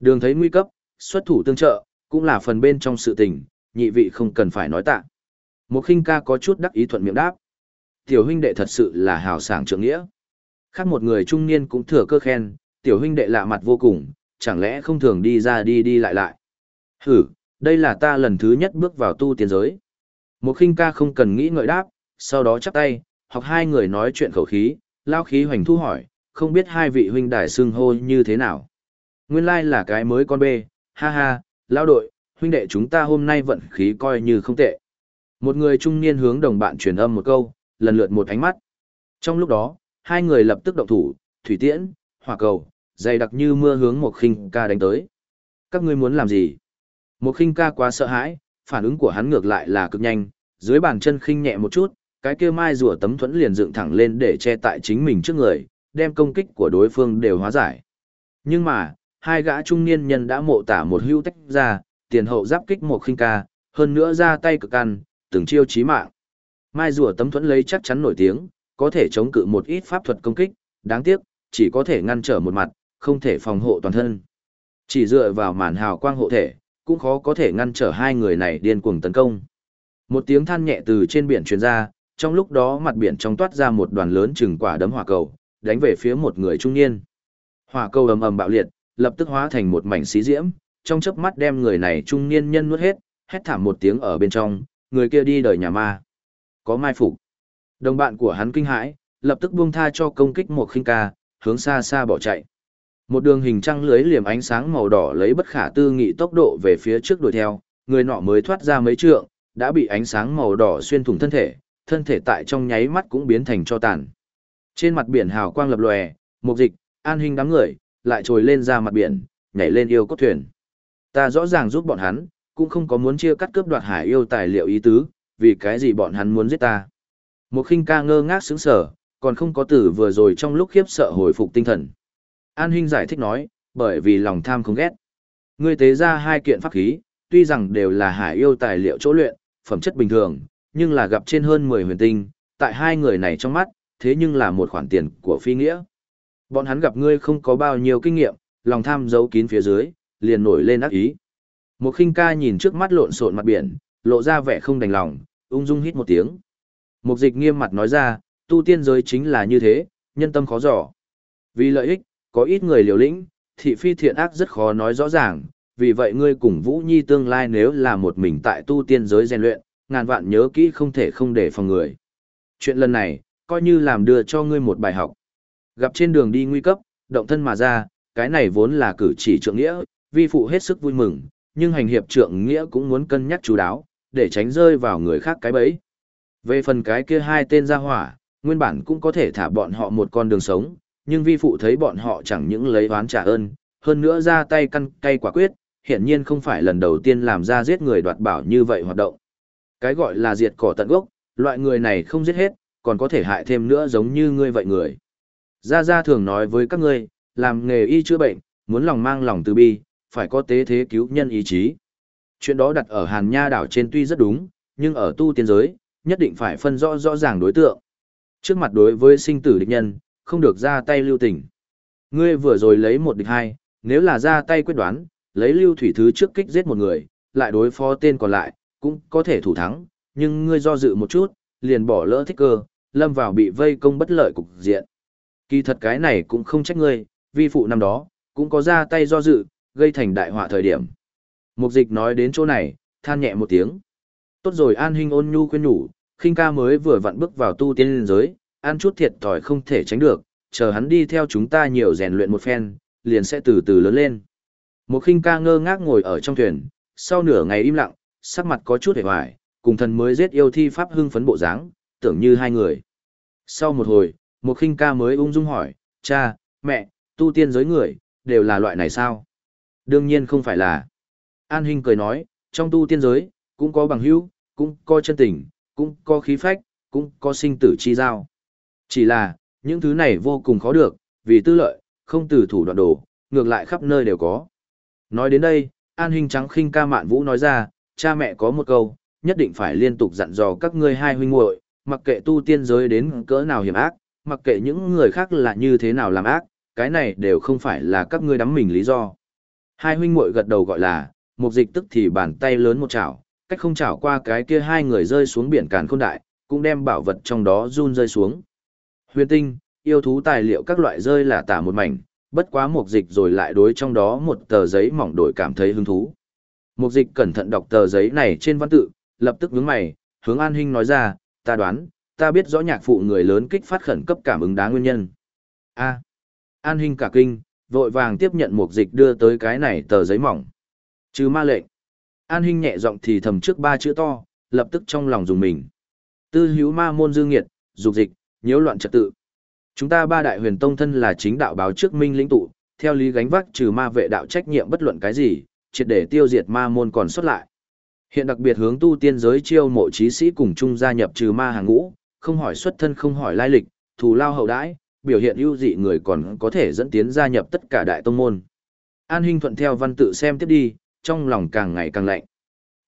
Đường thấy nguy cấp, xuất thủ tương trợ, cũng là phần bên trong sự tình, nhị vị không cần phải nói tạ. Một khinh ca có chút đắc ý thuận miệng đáp. Tiểu huynh đệ thật sự là hào sảng trượng nghĩa. Khác một người trung niên cũng thừa cơ khen, tiểu huynh đệ lạ mặt vô cùng, chẳng lẽ không thường đi ra đi đi lại lại. Hử, đây là ta lần thứ nhất bước vào tu tiên giới. Một khinh ca không cần nghĩ ngợi đáp, sau đó chắp tay, học hai người nói chuyện khẩu khí, lao khí hoành thu hỏi, không biết hai vị huynh đài xưng hô như thế nào. Nguyên lai là cái mới con bê, ha ha, lao đội, huynh đệ chúng ta hôm nay vận khí coi như không tệ. Một người trung niên hướng đồng bạn truyền âm một câu, lần lượt một ánh mắt. Trong lúc đó, hai người lập tức động thủ, thủy tiễn, hỏa cầu, dày đặc như mưa hướng một khinh ca đánh tới. Các ngươi muốn làm gì? Một khinh ca quá sợ hãi, phản ứng của hắn ngược lại là cực nhanh, dưới bàn chân khinh nhẹ một chút, cái kia mai rùa tấm thuẫn liền dựng thẳng lên để che tại chính mình trước người, đem công kích của đối phương đều hóa giải. Nhưng mà, hai gã trung niên nhân đã mộ tả một hưu tách ra, tiền hậu giáp kích một khinh ca, hơn nữa ra tay cực ăn, từng chiêu chí mạng. Mai rùa tấm thuẫn lấy chắc chắn nổi tiếng, có thể chống cự một ít pháp thuật công kích, đáng tiếc, chỉ có thể ngăn trở một mặt, không thể phòng hộ toàn thân. Chỉ dựa vào màn hào quang hộ thể, cũng khó có thể ngăn trở hai người này điên cuồng tấn công. Một tiếng than nhẹ từ trên biển truyền ra, trong lúc đó mặt biển trong toát ra một đoàn lớn chừng quả đấm hỏa cầu, đánh về phía một người trung niên. Hỏa cầu ầm ầm bạo liệt, lập tức hóa thành một mảnh xí diễm, trong chớp mắt đem người này trung niên nhân nuốt hết, hét thảm một tiếng ở bên trong, người kia đi đời nhà ma. Có mai phục. Đồng bạn của hắn kinh hãi, lập tức buông tha cho công kích một khinh ca, hướng xa xa bỏ chạy. Một đường hình trăng lưới liềm ánh sáng màu đỏ lấy bất khả tư nghị tốc độ về phía trước đuổi theo, người nọ mới thoát ra mấy trượng, đã bị ánh sáng màu đỏ xuyên thủng thân thể, thân thể tại trong nháy mắt cũng biến thành cho tàn. Trên mặt biển hào quang lập lòe, mục dịch, an hình đám người, lại trồi lên ra mặt biển, nhảy lên yêu cốt thuyền. Ta rõ ràng giúp bọn hắn, cũng không có muốn chia cắt cướp đoạt hải yêu tài liệu ý tứ, vì cái gì bọn hắn muốn giết ta. Một khinh ca ngơ ngác sững sờ, còn không có tử vừa rồi trong lúc khiếp sợ hồi phục tinh thần. An Hinh giải thích nói, bởi vì lòng tham không ghét. Ngươi tế ra hai kiện pháp khí, tuy rằng đều là hải yêu tài liệu chỗ luyện, phẩm chất bình thường, nhưng là gặp trên hơn 10 huyền tinh, tại hai người này trong mắt, thế nhưng là một khoản tiền của phi nghĩa. Bọn hắn gặp ngươi không có bao nhiêu kinh nghiệm, lòng tham giấu kín phía dưới, liền nổi lên ác ý. Một khinh ca nhìn trước mắt lộn xộn mặt biển, lộ ra vẻ không đành lòng, ung dung hít một tiếng. Một dịch nghiêm mặt nói ra, tu tiên giới chính là như thế, nhân tâm khó dò. Vì lợi ích, có ít người liều lĩnh, thị phi thiện ác rất khó nói rõ ràng, vì vậy ngươi cùng Vũ Nhi tương lai nếu là một mình tại tu tiên giới rèn luyện, ngàn vạn nhớ kỹ không thể không để phòng người. Chuyện lần này, coi như làm đưa cho ngươi một bài học. Gặp trên đường đi nguy cấp, động thân mà ra, cái này vốn là cử chỉ trượng nghĩa, vi phụ hết sức vui mừng, nhưng hành hiệp trượng nghĩa cũng muốn cân nhắc chú đáo, để tránh rơi vào người khác cái bẫy. Về phần cái kia hai tên gia hỏa, nguyên bản cũng có thể thả bọn họ một con đường sống, nhưng vi phụ thấy bọn họ chẳng những lấy oán trả ơn, hơn nữa ra tay căn cay quả quyết, hiển nhiên không phải lần đầu tiên làm ra giết người đoạt bảo như vậy hoạt động. Cái gọi là diệt cỏ tận gốc, loại người này không giết hết, còn có thể hại thêm nữa giống như ngươi vậy người. Gia Gia thường nói với các ngươi, làm nghề y chữa bệnh, muốn lòng mang lòng từ bi, phải có tế thế cứu nhân ý chí. Chuyện đó đặt ở Hàn Nha đảo trên tuy rất đúng, nhưng ở tu tiên giới, nhất định phải phân rõ rõ ràng đối tượng. Trước mặt đối với sinh tử địch nhân, không được ra tay lưu tình. Ngươi vừa rồi lấy một địch hai, nếu là ra tay quyết đoán, lấy lưu thủy thứ trước kích giết một người, lại đối phó tên còn lại, cũng có thể thủ thắng, nhưng ngươi do dự một chút, liền bỏ lỡ thích cơ, lâm vào bị vây công bất lợi cục diện. Kỳ thật cái này cũng không trách ngươi, vi phụ năm đó, cũng có ra tay do dự, gây thành đại họa thời điểm. Mục dịch nói đến chỗ này, than nhẹ một tiếng. Tốt rồi an hình ôn nhu khuyên nhủ, khinh ca mới vừa vặn bước vào tu tiên giới, ăn chút thiệt thòi không thể tránh được, chờ hắn đi theo chúng ta nhiều rèn luyện một phen, liền sẽ từ từ lớn lên. Một khinh ca ngơ ngác ngồi ở trong thuyền, sau nửa ngày im lặng, sắc mặt có chút hề hoài, cùng thần mới giết yêu thi pháp hưng phấn bộ dáng, tưởng như hai người. Sau một hồi, một khinh ca mới ung dung hỏi, cha, mẹ, tu tiên giới người, đều là loại này sao? Đương nhiên không phải là. An Hinh cười nói, trong tu tiên giới, cũng có bằng hữu, cũng có chân tình, cũng có khí phách, cũng có sinh tử chi giao. Chỉ là, những thứ này vô cùng khó được, vì tư lợi, không từ thủ đoạn đổ ngược lại khắp nơi đều có. Nói đến đây, An Hinh trắng khinh ca mạn vũ nói ra, cha mẹ có một câu, nhất định phải liên tục dặn dò các ngươi hai huynh muội, mặc kệ tu tiên giới đến cỡ nào hiểm ác, mặc kệ những người khác là như thế nào làm ác, cái này đều không phải là các ngươi đắm mình lý do. Hai huynh muội gật đầu gọi là, một dịch tức thì bàn tay lớn một chảo, cách không chảo qua cái kia hai người rơi xuống biển càn khôn đại, cũng đem bảo vật trong đó run rơi xuống. Huyền tinh, yêu thú tài liệu các loại rơi là tả một mảnh, bất quá Mục dịch rồi lại đối trong đó một tờ giấy mỏng đổi cảm thấy hứng thú. Mục dịch cẩn thận đọc tờ giấy này trên văn tự, lập tức nhướng mày, hướng An Hinh nói ra, ta đoán, ta biết rõ nhạc phụ người lớn kích phát khẩn cấp cảm ứng đá nguyên nhân. A. An Hinh cả kinh, vội vàng tiếp nhận Mục dịch đưa tới cái này tờ giấy mỏng. Chứ ma lệnh. An Hinh nhẹ giọng thì thầm trước ba chữ to, lập tức trong lòng dùng mình. Tư hữu ma môn dương nghiệt, dục dịch, nhiễu loạn trật tự. Chúng ta ba đại huyền tông thân là chính đạo báo trước minh lĩnh tụ, theo lý gánh vác trừ ma vệ đạo trách nhiệm bất luận cái gì, triệt để tiêu diệt ma môn còn xuất lại. Hiện đặc biệt hướng tu tiên giới chiêu mộ trí sĩ cùng chung gia nhập trừ ma hàng ngũ, không hỏi xuất thân không hỏi lai lịch, thù lao hậu đãi, biểu hiện ưu dị người còn có thể dẫn tiến gia nhập tất cả đại tông môn. An Hinh thuận theo văn tự xem tiếp đi, trong lòng càng ngày càng lạnh.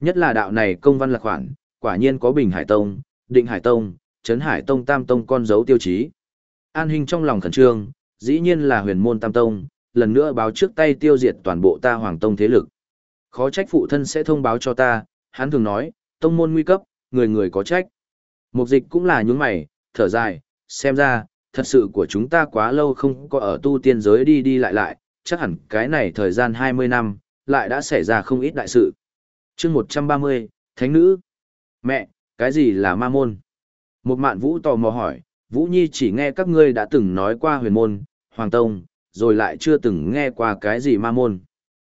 Nhất là đạo này công văn lạc khoản, quả nhiên có Bình Hải Tông, Định Hải Tông, Trấn Hải Tông Tam Tông con dấu tiêu chí. An Hinh trong lòng khẩn trương, dĩ nhiên là huyền môn Tam Tông, lần nữa báo trước tay tiêu diệt toàn bộ ta Hoàng Tông thế lực. Khó trách phụ thân sẽ thông báo cho ta, hắn thường nói, tông môn nguy cấp, người người có trách. Mục dịch cũng là những mày, thở dài, xem ra, thật sự của chúng ta quá lâu không có ở tu tiên giới đi đi lại lại, chắc hẳn cái này thời gian 20 năm, lại đã xảy ra không ít đại sự. chương 130, Thánh Nữ. Mẹ, cái gì là ma môn? Một mạn vũ tò mò hỏi, Vũ Nhi chỉ nghe các ngươi đã từng nói qua huyền môn, hoàng tông, rồi lại chưa từng nghe qua cái gì ma môn.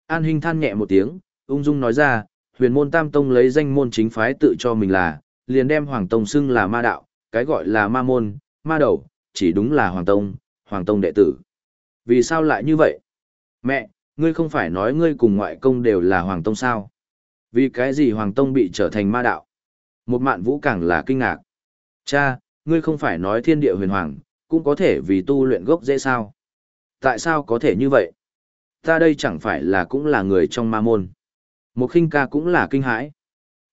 An Hinh than nhẹ một tiếng, ung dung nói ra, huyền môn tam tông lấy danh môn chính phái tự cho mình là, liền đem hoàng tông xưng là ma đạo, cái gọi là ma môn, ma đầu, chỉ đúng là hoàng tông, hoàng tông đệ tử. Vì sao lại như vậy? Mẹ, ngươi không phải nói ngươi cùng ngoại công đều là hoàng tông sao? Vì cái gì hoàng tông bị trở thành ma đạo? Một mạn vũ càng là kinh ngạc. Cha, ngươi không phải nói thiên địa huyền hoàng, cũng có thể vì tu luyện gốc dễ sao? Tại sao có thể như vậy? Ta đây chẳng phải là cũng là người trong ma môn. Một khinh ca cũng là kinh hãi.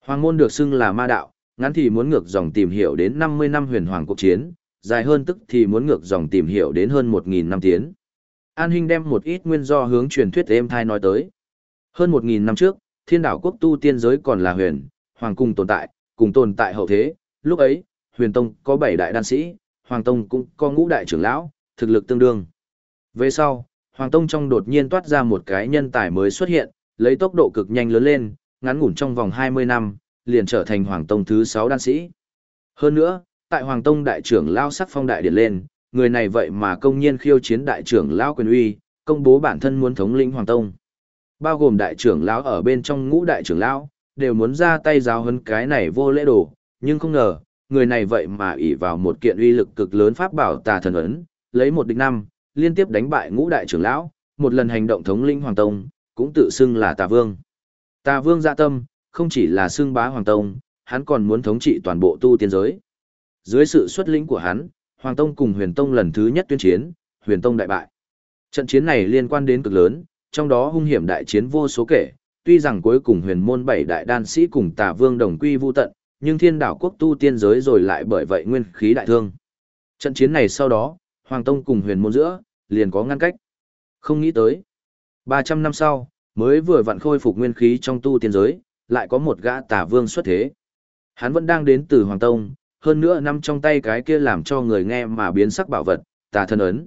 Hoàng môn được xưng là ma đạo, ngắn thì muốn ngược dòng tìm hiểu đến 50 năm huyền hoàng cuộc chiến, dài hơn tức thì muốn ngược dòng tìm hiểu đến hơn 1.000 năm tiến. An Hinh đem một ít nguyên do hướng truyền thuyết êm thai nói tới. Hơn 1.000 năm trước, thiên đảo quốc tu tiên giới còn là huyền, hoàng cung tồn tại, cùng tồn tại hậu thế, lúc ấy, huyền tông có bảy đại đan sĩ, hoàng tông cũng có ngũ đại trưởng lão, thực lực tương đương. Về sau, hoàng tông trong đột nhiên toát ra một cái nhân tài mới xuất hiện, lấy tốc độ cực nhanh lớn lên, ngắn ngủn trong vòng 20 năm, liền trở thành Hoàng Tông thứ 6 đan sĩ. Hơn nữa, tại Hoàng Tông đại trưởng lao sắc phong đại điển lên, người này vậy mà công nhiên khiêu chiến đại trưởng lao quyền uy, công bố bản thân muốn thống lĩnh Hoàng Tông. Bao gồm đại trưởng lão ở bên trong ngũ đại trưởng lão, đều muốn ra tay giáo hơn cái này vô lễ đồ, nhưng không ngờ, người này vậy mà ỷ vào một kiện uy lực cực lớn pháp bảo tà thần ấn, lấy một địch năm, liên tiếp đánh bại ngũ đại trưởng lão, một lần hành động thống lĩnh Hoàng Tông, cũng tự xưng là Tà Vương. Tà Vương dạ tâm, không chỉ là xưng bá Hoàng Tông, hắn còn muốn thống trị toàn bộ tu tiên giới. Dưới sự xuất lĩnh của hắn, Hoàng Tông cùng Huyền Tông lần thứ nhất tuyên chiến, Huyền Tông đại bại. Trận chiến này liên quan đến cực lớn, trong đó hung hiểm đại chiến vô số kể, tuy rằng cuối cùng huyền môn bảy đại đan sĩ cùng tà vương đồng quy vu tận, nhưng thiên đảo quốc tu tiên giới rồi lại bởi vậy nguyên khí đại thương. Trận chiến này sau đó, Hoàng Tông cùng huyền môn giữa, liền có ngăn cách. Không nghĩ tới. 300 năm sau, mới vừa vặn khôi phục nguyên khí trong tu tiên giới, lại có một gã tà vương xuất thế. Hắn vẫn đang đến từ Hoàng Tông, hơn nữa nằm trong tay cái kia làm cho người nghe mà biến sắc bảo vật, tà thân ấn.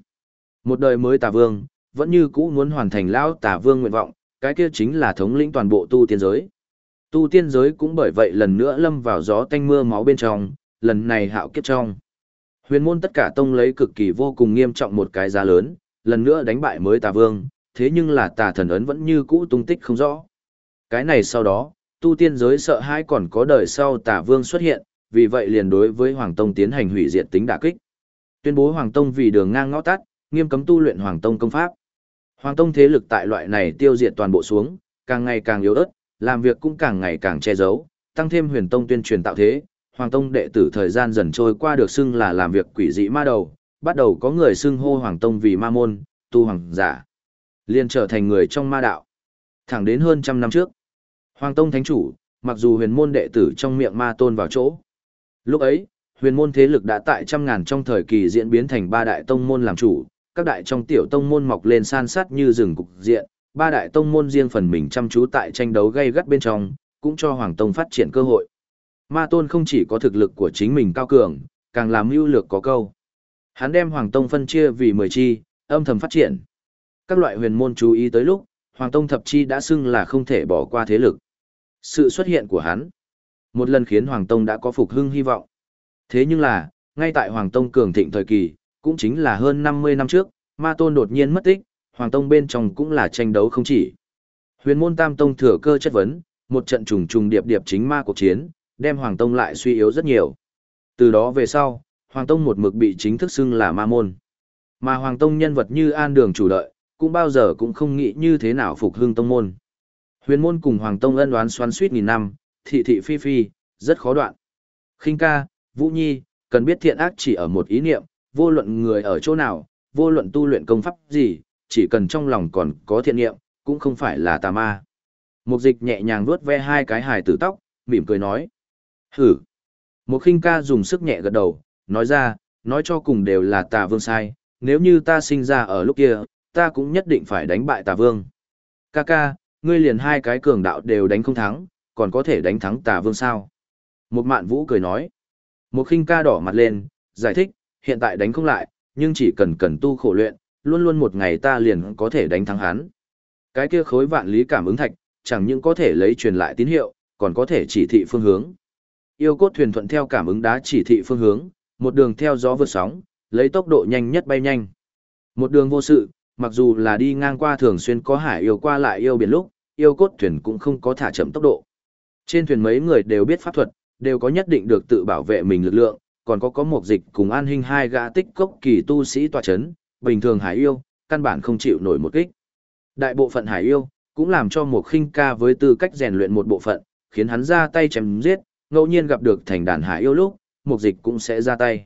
Một đời mới tà vương, vẫn như cũ muốn hoàn thành lão tà vương nguyện vọng, cái kia chính là thống lĩnh toàn bộ tu tiên giới. Tu tiên giới cũng bởi vậy lần nữa lâm vào gió tanh mưa máu bên trong, lần này hạo kiếp trong. Huyền môn tất cả tông lấy cực kỳ vô cùng nghiêm trọng một cái giá lớn, lần nữa đánh bại mới tà vương, thế nhưng là tà thần ấn vẫn như cũ tung tích không rõ. Cái này sau đó, tu tiên giới sợ hãi còn có đời sau tà vương xuất hiện, vì vậy liền đối với Hoàng Tông tiến hành hủy diệt tính đả kích. Tuyên bố Hoàng Tông vì đường ngang ngõ tắt, nghiêm cấm tu luyện Hoàng Tông công pháp. Hoàng Tông thế lực tại loại này tiêu diệt toàn bộ xuống, càng ngày càng yếu ớt, làm việc cũng càng ngày càng che giấu, tăng thêm Huyền Tông tuyên truyền tạo thế, Hoàng Tông đệ tử thời gian dần trôi qua được xưng là làm việc quỷ dị ma đầu, bắt đầu có người xưng hô Hoàng Tông vì ma môn, tu hoàng giả, liền trở thành người trong ma đạo. Thẳng đến hơn trăm năm trước, Hoàng Tông Thánh Chủ, mặc dù huyền môn đệ tử trong miệng ma tôn vào chỗ. Lúc ấy, huyền môn thế lực đã tại trăm ngàn trong thời kỳ diễn biến thành ba đại tông môn làm chủ, các đại trong tiểu tông môn mọc lên san sát như rừng cục diện, ba đại tông môn riêng phần mình chăm chú tại tranh đấu gay gắt bên trong, cũng cho Hoàng Tông phát triển cơ hội. Ma Tôn không chỉ có thực lực của chính mình cao cường, càng làm mưu lược có câu. Hắn đem Hoàng Tông phân chia vì mười chi, âm thầm phát triển. Các loại huyền môn chú ý tới lúc, Hoàng Tông thập chi đã xưng là không thể bỏ qua thế lực. Sự xuất hiện của hắn, một lần khiến Hoàng Tông đã có phục hưng hy vọng. Thế nhưng là, ngay tại Hoàng Tông cường thịnh thời kỳ, cũng chính là hơn 50 năm trước, Ma Tôn đột nhiên mất tích, Hoàng Tông bên trong cũng là tranh đấu không chỉ. Huyền môn Tam Tông thừa cơ chất vấn, một trận trùng trùng điệp điệp chính ma cuộc chiến, đem Hoàng Tông lại suy yếu rất nhiều. Từ đó về sau, Hoàng Tông một mực bị chính thức xưng là ma môn. Mà Hoàng Tông nhân vật như An Đường chủ đợi, cũng bao giờ cũng không nghĩ như thế nào phục hưng tông môn. Huyền môn cùng Hoàng Tông ân đoán xoắn suýt nghìn năm, thị thị phi phi, rất khó đoạn. khinh ca, Vũ Nhi, cần biết thiện ác chỉ ở một ý niệm, vô luận người ở chỗ nào, vô luận tu luyện công pháp gì, chỉ cần trong lòng còn có thiện niệm, cũng không phải là tà ma. Mục dịch nhẹ nhàng vuốt ve hai cái hài tử tóc, mỉm cười nói. Hử. Một khinh ca dùng sức nhẹ gật đầu, nói ra, nói cho cùng đều là tà vương sai, nếu như ta sinh ra ở lúc kia, ta cũng nhất định phải đánh bại tà vương. Ca ca, ngươi liền hai cái cường đạo đều đánh không thắng, còn có thể đánh thắng tà vương sao? Một mạn vũ cười nói. Một khinh ca đỏ mặt lên, giải thích, hiện tại đánh không lại, nhưng chỉ cần cần tu khổ luyện, luôn luôn một ngày ta liền có thể đánh thắng hắn. Cái kia khối vạn lý cảm ứng thạch, chẳng những có thể lấy truyền lại tín hiệu, còn có thể chỉ thị phương hướng. Yêu cốt thuyền thuận theo cảm ứng đá chỉ thị phương hướng, một đường theo gió vượt sóng, lấy tốc độ nhanh nhất bay nhanh. Một đường vô sự, mặc dù là đi ngang qua thường xuyên có hải yêu qua lại yêu biển lúc, yêu cốt thuyền cũng không có thả chậm tốc độ. Trên thuyền mấy người đều biết pháp thuật, đều có nhất định được tự bảo vệ mình lực lượng, còn có có một dịch cùng an hình hai gã tích cốc kỳ tu sĩ tòa chấn, bình thường hải yêu, căn bản không chịu nổi một kích. Đại bộ phận hải yêu, cũng làm cho một khinh ca với tư cách rèn luyện một bộ phận, khiến hắn ra tay chém giết, ngẫu nhiên gặp được thành đàn hải yêu lúc, một dịch cũng sẽ ra tay.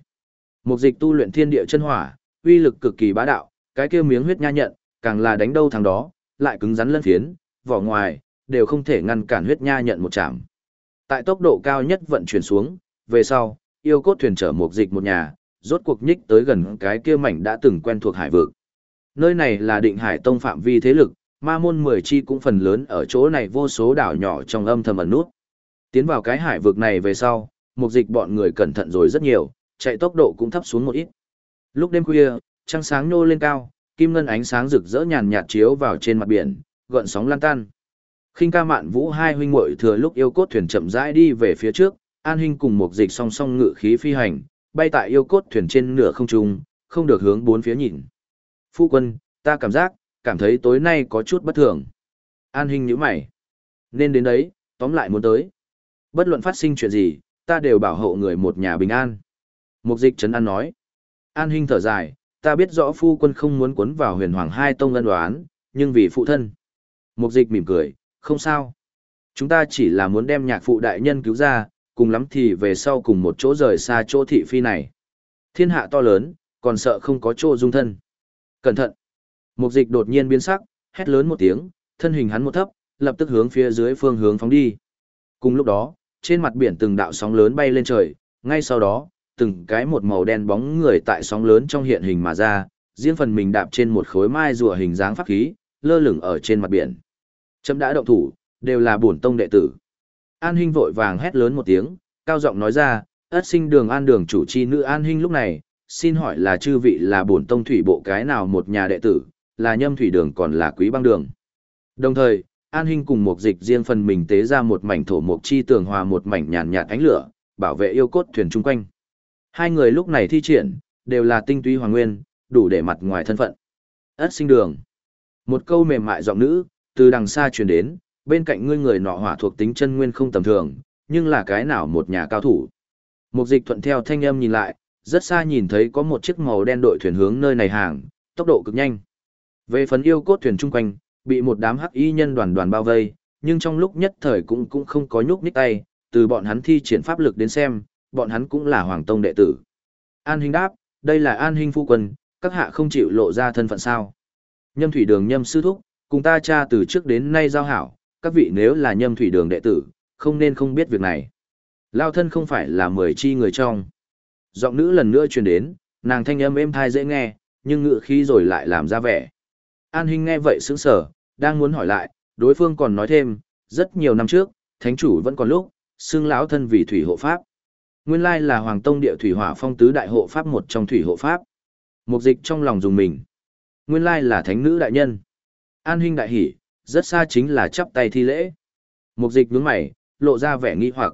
Một dịch tu luyện thiên địa chân hỏa, uy lực cực kỳ bá đạo, cái kia miếng huyết nha nhận, càng là đánh đâu thằng đó, lại cứng rắn lân phiến, vỏ ngoài, đều không thể ngăn cản huyết nha nhận một chạm. Tại tốc độ cao nhất vận chuyển xuống, về sau, yêu cốt thuyền chở một dịch một nhà, rốt cuộc nhích tới gần cái kia mảnh đã từng quen thuộc hải vực. Nơi này là định hải tông phạm vi thế lực, ma môn mười chi cũng phần lớn ở chỗ này vô số đảo nhỏ trong âm thầm ẩn nút. Tiến vào cái hải vực này về sau, một dịch bọn người cẩn thận rồi rất nhiều, chạy tốc độ cũng thấp xuống một ít. Lúc đêm khuya, trăng sáng nô lên cao, kim ngân ánh sáng rực rỡ nhàn nhạt chiếu vào trên mặt biển, gợn sóng lan tan. Khinh ca mạn vũ hai huynh muội thừa lúc yêu cốt thuyền chậm rãi đi về phía trước, An Hinh cùng một dịch song song ngự khí phi hành, bay tại yêu cốt thuyền trên nửa không trung, không được hướng bốn phía nhìn. Phu quân, ta cảm giác, cảm thấy tối nay có chút bất thường. An Hinh nhíu mày. Nên đến đấy, tóm lại muốn tới. Bất luận phát sinh chuyện gì, ta đều bảo hộ người một nhà bình an. Mục dịch trấn an nói. An Hinh thở dài, ta biết rõ phu quân không muốn cuốn vào huyền hoàng hai tông ân đoán, nhưng vì phụ thân. Mục dịch mỉm cười, không sao. Chúng ta chỉ là muốn đem nhạc phụ đại nhân cứu ra, cùng lắm thì về sau cùng một chỗ rời xa chỗ thị phi này. Thiên hạ to lớn, còn sợ không có chỗ dung thân. Cẩn thận. Mục dịch đột nhiên biến sắc, hét lớn một tiếng, thân hình hắn một thấp, lập tức hướng phía dưới phương hướng phóng đi. Cùng lúc đó, trên mặt biển từng đạo sóng lớn bay lên trời, ngay sau đó, từng cái một màu đen bóng người tại sóng lớn trong hiện hình mà ra, riêng phần mình đạp trên một khối mai rùa hình dáng pháp khí, lơ lửng ở trên mặt biển. Chấm đã động thủ, đều là bổn tông đệ tử. An Hinh vội vàng hét lớn một tiếng, cao giọng nói ra, ất sinh đường an đường chủ chi nữ An Hinh lúc này, xin hỏi là chư vị là bổn tông thủy bộ cái nào một nhà đệ tử, là nhâm thủy đường còn là quý băng đường. Đồng thời, An Hinh cùng một dịch riêng phần mình tế ra một mảnh thổ mộc chi tường hòa một mảnh nhàn nhạt ánh lửa, bảo vệ yêu cốt thuyền chung quanh. Hai người lúc này thi triển, đều là tinh túy hoàng nguyên, đủ để mặt ngoài thân phận. Ất sinh đường. Một câu mềm mại giọng nữ, từ đằng xa truyền đến, bên cạnh ngươi người nọ hỏa thuộc tính chân nguyên không tầm thường, nhưng là cái nào một nhà cao thủ. Mục dịch thuận theo thanh âm nhìn lại, rất xa nhìn thấy có một chiếc màu đen đội thuyền hướng nơi này hàng, tốc độ cực nhanh. Về phần yêu cốt thuyền chung quanh, bị một đám hắc y nhân đoàn đoàn bao vây, nhưng trong lúc nhất thời cũng cũng không có nhúc nhích tay, từ bọn hắn thi triển pháp lực đến xem, bọn hắn cũng là hoàng tông đệ tử. An Hinh đáp, đây là An Hinh phu quân, các hạ không chịu lộ ra thân phận sao. Nhâm thủy đường nhâm sư thúc, cùng ta cha từ trước đến nay giao hảo, các vị nếu là nhâm thủy đường đệ tử, không nên không biết việc này. Lao thân không phải là mười chi người trong. Giọng nữ lần nữa truyền đến, nàng thanh âm êm thai dễ nghe, nhưng ngựa khí rồi lại làm ra vẻ. An Hinh nghe vậy sững sờ, đang muốn hỏi lại, đối phương còn nói thêm, rất nhiều năm trước, thánh chủ vẫn còn lúc, xương lão thân vì thủy hộ pháp. Nguyên lai là Hoàng Tông địa thủy hỏa phong tứ đại hộ pháp một trong thủy hộ pháp. Mục dịch trong lòng dùng mình. Nguyên lai là thánh nữ đại nhân. An Hinh đại hỉ, rất xa chính là chắp tay thi lễ. Mục dịch nhướng mày, lộ ra vẻ nghi hoặc.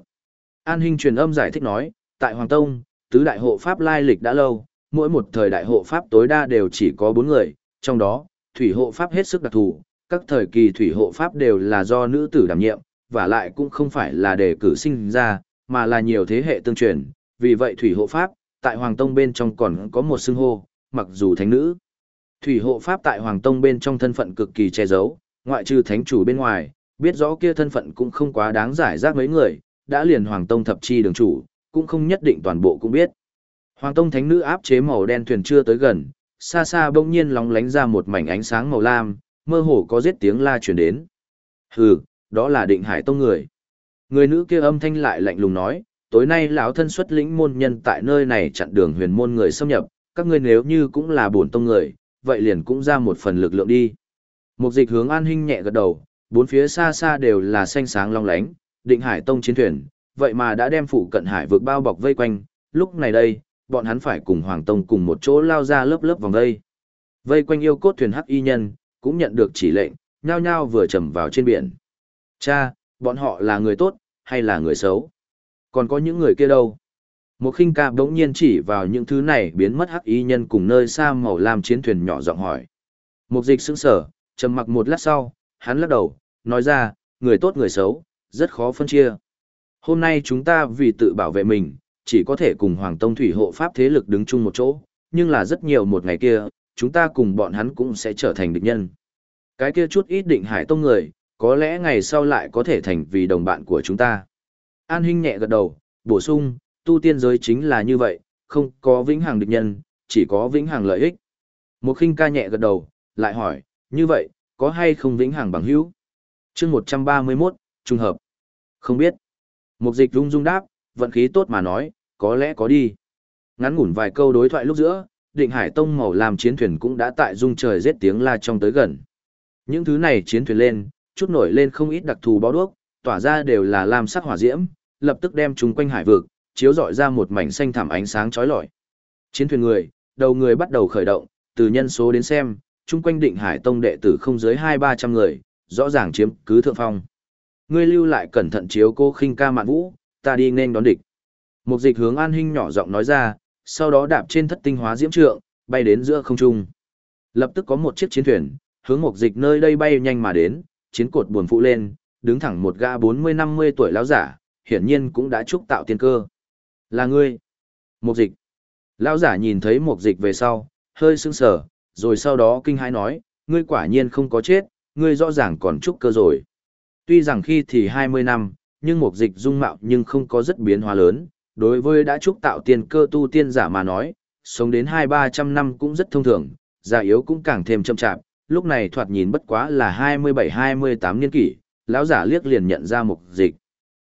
An Hinh truyền âm giải thích nói, tại Hoàng Tông, tứ đại hộ pháp lai lịch đã lâu, mỗi một thời đại hộ pháp tối đa đều chỉ có bốn người, trong đó, thủy hộ pháp hết sức đặc thù, các thời kỳ thủy hộ pháp đều là do nữ tử đảm nhiệm, và lại cũng không phải là đề cử sinh ra, mà là nhiều thế hệ tương truyền, vì vậy thủy hộ pháp, tại Hoàng Tông bên trong còn có một xưng hô, mặc dù thánh nữ. Thủy hộ pháp tại Hoàng Tông bên trong thân phận cực kỳ che giấu, ngoại trừ thánh chủ bên ngoài, biết rõ kia thân phận cũng không quá đáng giải rác mấy người, đã liền Hoàng Tông thập chi đường chủ, cũng không nhất định toàn bộ cũng biết. Hoàng Tông thánh nữ áp chế màu đen thuyền chưa tới gần, xa xa bỗng nhiên lóng lánh ra một mảnh ánh sáng màu lam, mơ hồ có giết tiếng la truyền đến. Hừ, đó là định hải tông người. Người nữ kia âm thanh lại lạnh lùng nói, tối nay lão thân xuất lĩnh môn nhân tại nơi này chặn đường huyền môn người xâm nhập, các ngươi nếu như cũng là bổn tông người, vậy liền cũng ra một phần lực lượng đi. Một dịch hướng an hinh nhẹ gật đầu, bốn phía xa xa đều là xanh sáng long lánh, định hải tông chiến thuyền, vậy mà đã đem phụ cận hải vượt bao bọc vây quanh, lúc này đây, bọn hắn phải cùng Hoàng Tông cùng một chỗ lao ra lớp lớp vòng vây. Vây quanh yêu cốt thuyền hắc y nhân, cũng nhận được chỉ lệnh, nhao nhao vừa trầm vào trên biển. Cha, bọn họ là người tốt, hay là người xấu? Còn có những người kia đâu? Một khinh ca bỗng nhiên chỉ vào những thứ này biến mất hắc y nhân cùng nơi xa màu lam chiến thuyền nhỏ giọng hỏi. Một dịch sững sở, trầm mặc một lát sau, hắn lắc đầu, nói ra, người tốt người xấu, rất khó phân chia. Hôm nay chúng ta vì tự bảo vệ mình, chỉ có thể cùng Hoàng Tông Thủy hộ pháp thế lực đứng chung một chỗ, nhưng là rất nhiều một ngày kia, chúng ta cùng bọn hắn cũng sẽ trở thành địch nhân. Cái kia chút ít định hải tông người, có lẽ ngày sau lại có thể thành vì đồng bạn của chúng ta. An Hinh nhẹ gật đầu, bổ sung, tu tiên giới chính là như vậy, không có vĩnh hằng địch nhân, chỉ có vĩnh hằng lợi ích. Một khinh ca nhẹ gật đầu, lại hỏi, như vậy, có hay không vĩnh hằng bằng hữu? chương 131, trùng hợp. Không biết. Mục dịch rung rung đáp, vận khí tốt mà nói, có lẽ có đi. Ngắn ngủn vài câu đối thoại lúc giữa, định hải tông màu làm chiến thuyền cũng đã tại dung trời giết tiếng la trong tới gần. Những thứ này chiến thuyền lên, chút nổi lên không ít đặc thù bó đuốc, tỏa ra đều là lam sắc hỏa diễm, lập tức đem chúng quanh hải vực, chiếu rọi ra một mảnh xanh thảm ánh sáng chói lọi. Chiến thuyền người, đầu người bắt đầu khởi động, từ nhân số đến xem, chung quanh định hải tông đệ tử không dưới hai ba trăm người, rõ ràng chiếm cứ thượng phong. Ngươi lưu lại cẩn thận chiếu cô khinh ca mạn vũ, ta đi nên đón địch. Một dịch hướng an Hinh nhỏ giọng nói ra, sau đó đạp trên thất tinh hóa diễm trượng, bay đến giữa không trung. Lập tức có một chiếc chiến thuyền, hướng một dịch nơi đây bay nhanh mà đến, chiến cột buồn phụ lên, đứng thẳng một gã bốn mươi năm mươi tuổi lão giả, hiển nhiên cũng đã chúc tạo tiên cơ. Là ngươi. Một dịch. Lão giả nhìn thấy một dịch về sau, hơi sưng sờ, rồi sau đó kinh hãi nói, ngươi quả nhiên không có chết, ngươi rõ ràng còn chút cơ rồi. Tuy rằng khi thì hai mươi năm, nhưng một dịch dung mạo nhưng không có rất biến hóa lớn, đối với đã chúc tạo tiên cơ tu tiên giả mà nói, sống đến hai ba trăm năm cũng rất thông thường, già yếu cũng càng thêm chậm chạp, lúc này thoạt nhìn bất quá là hai mươi bảy hai mươi tám niên kỷ, lão giả liếc liền nhận ra mục dịch.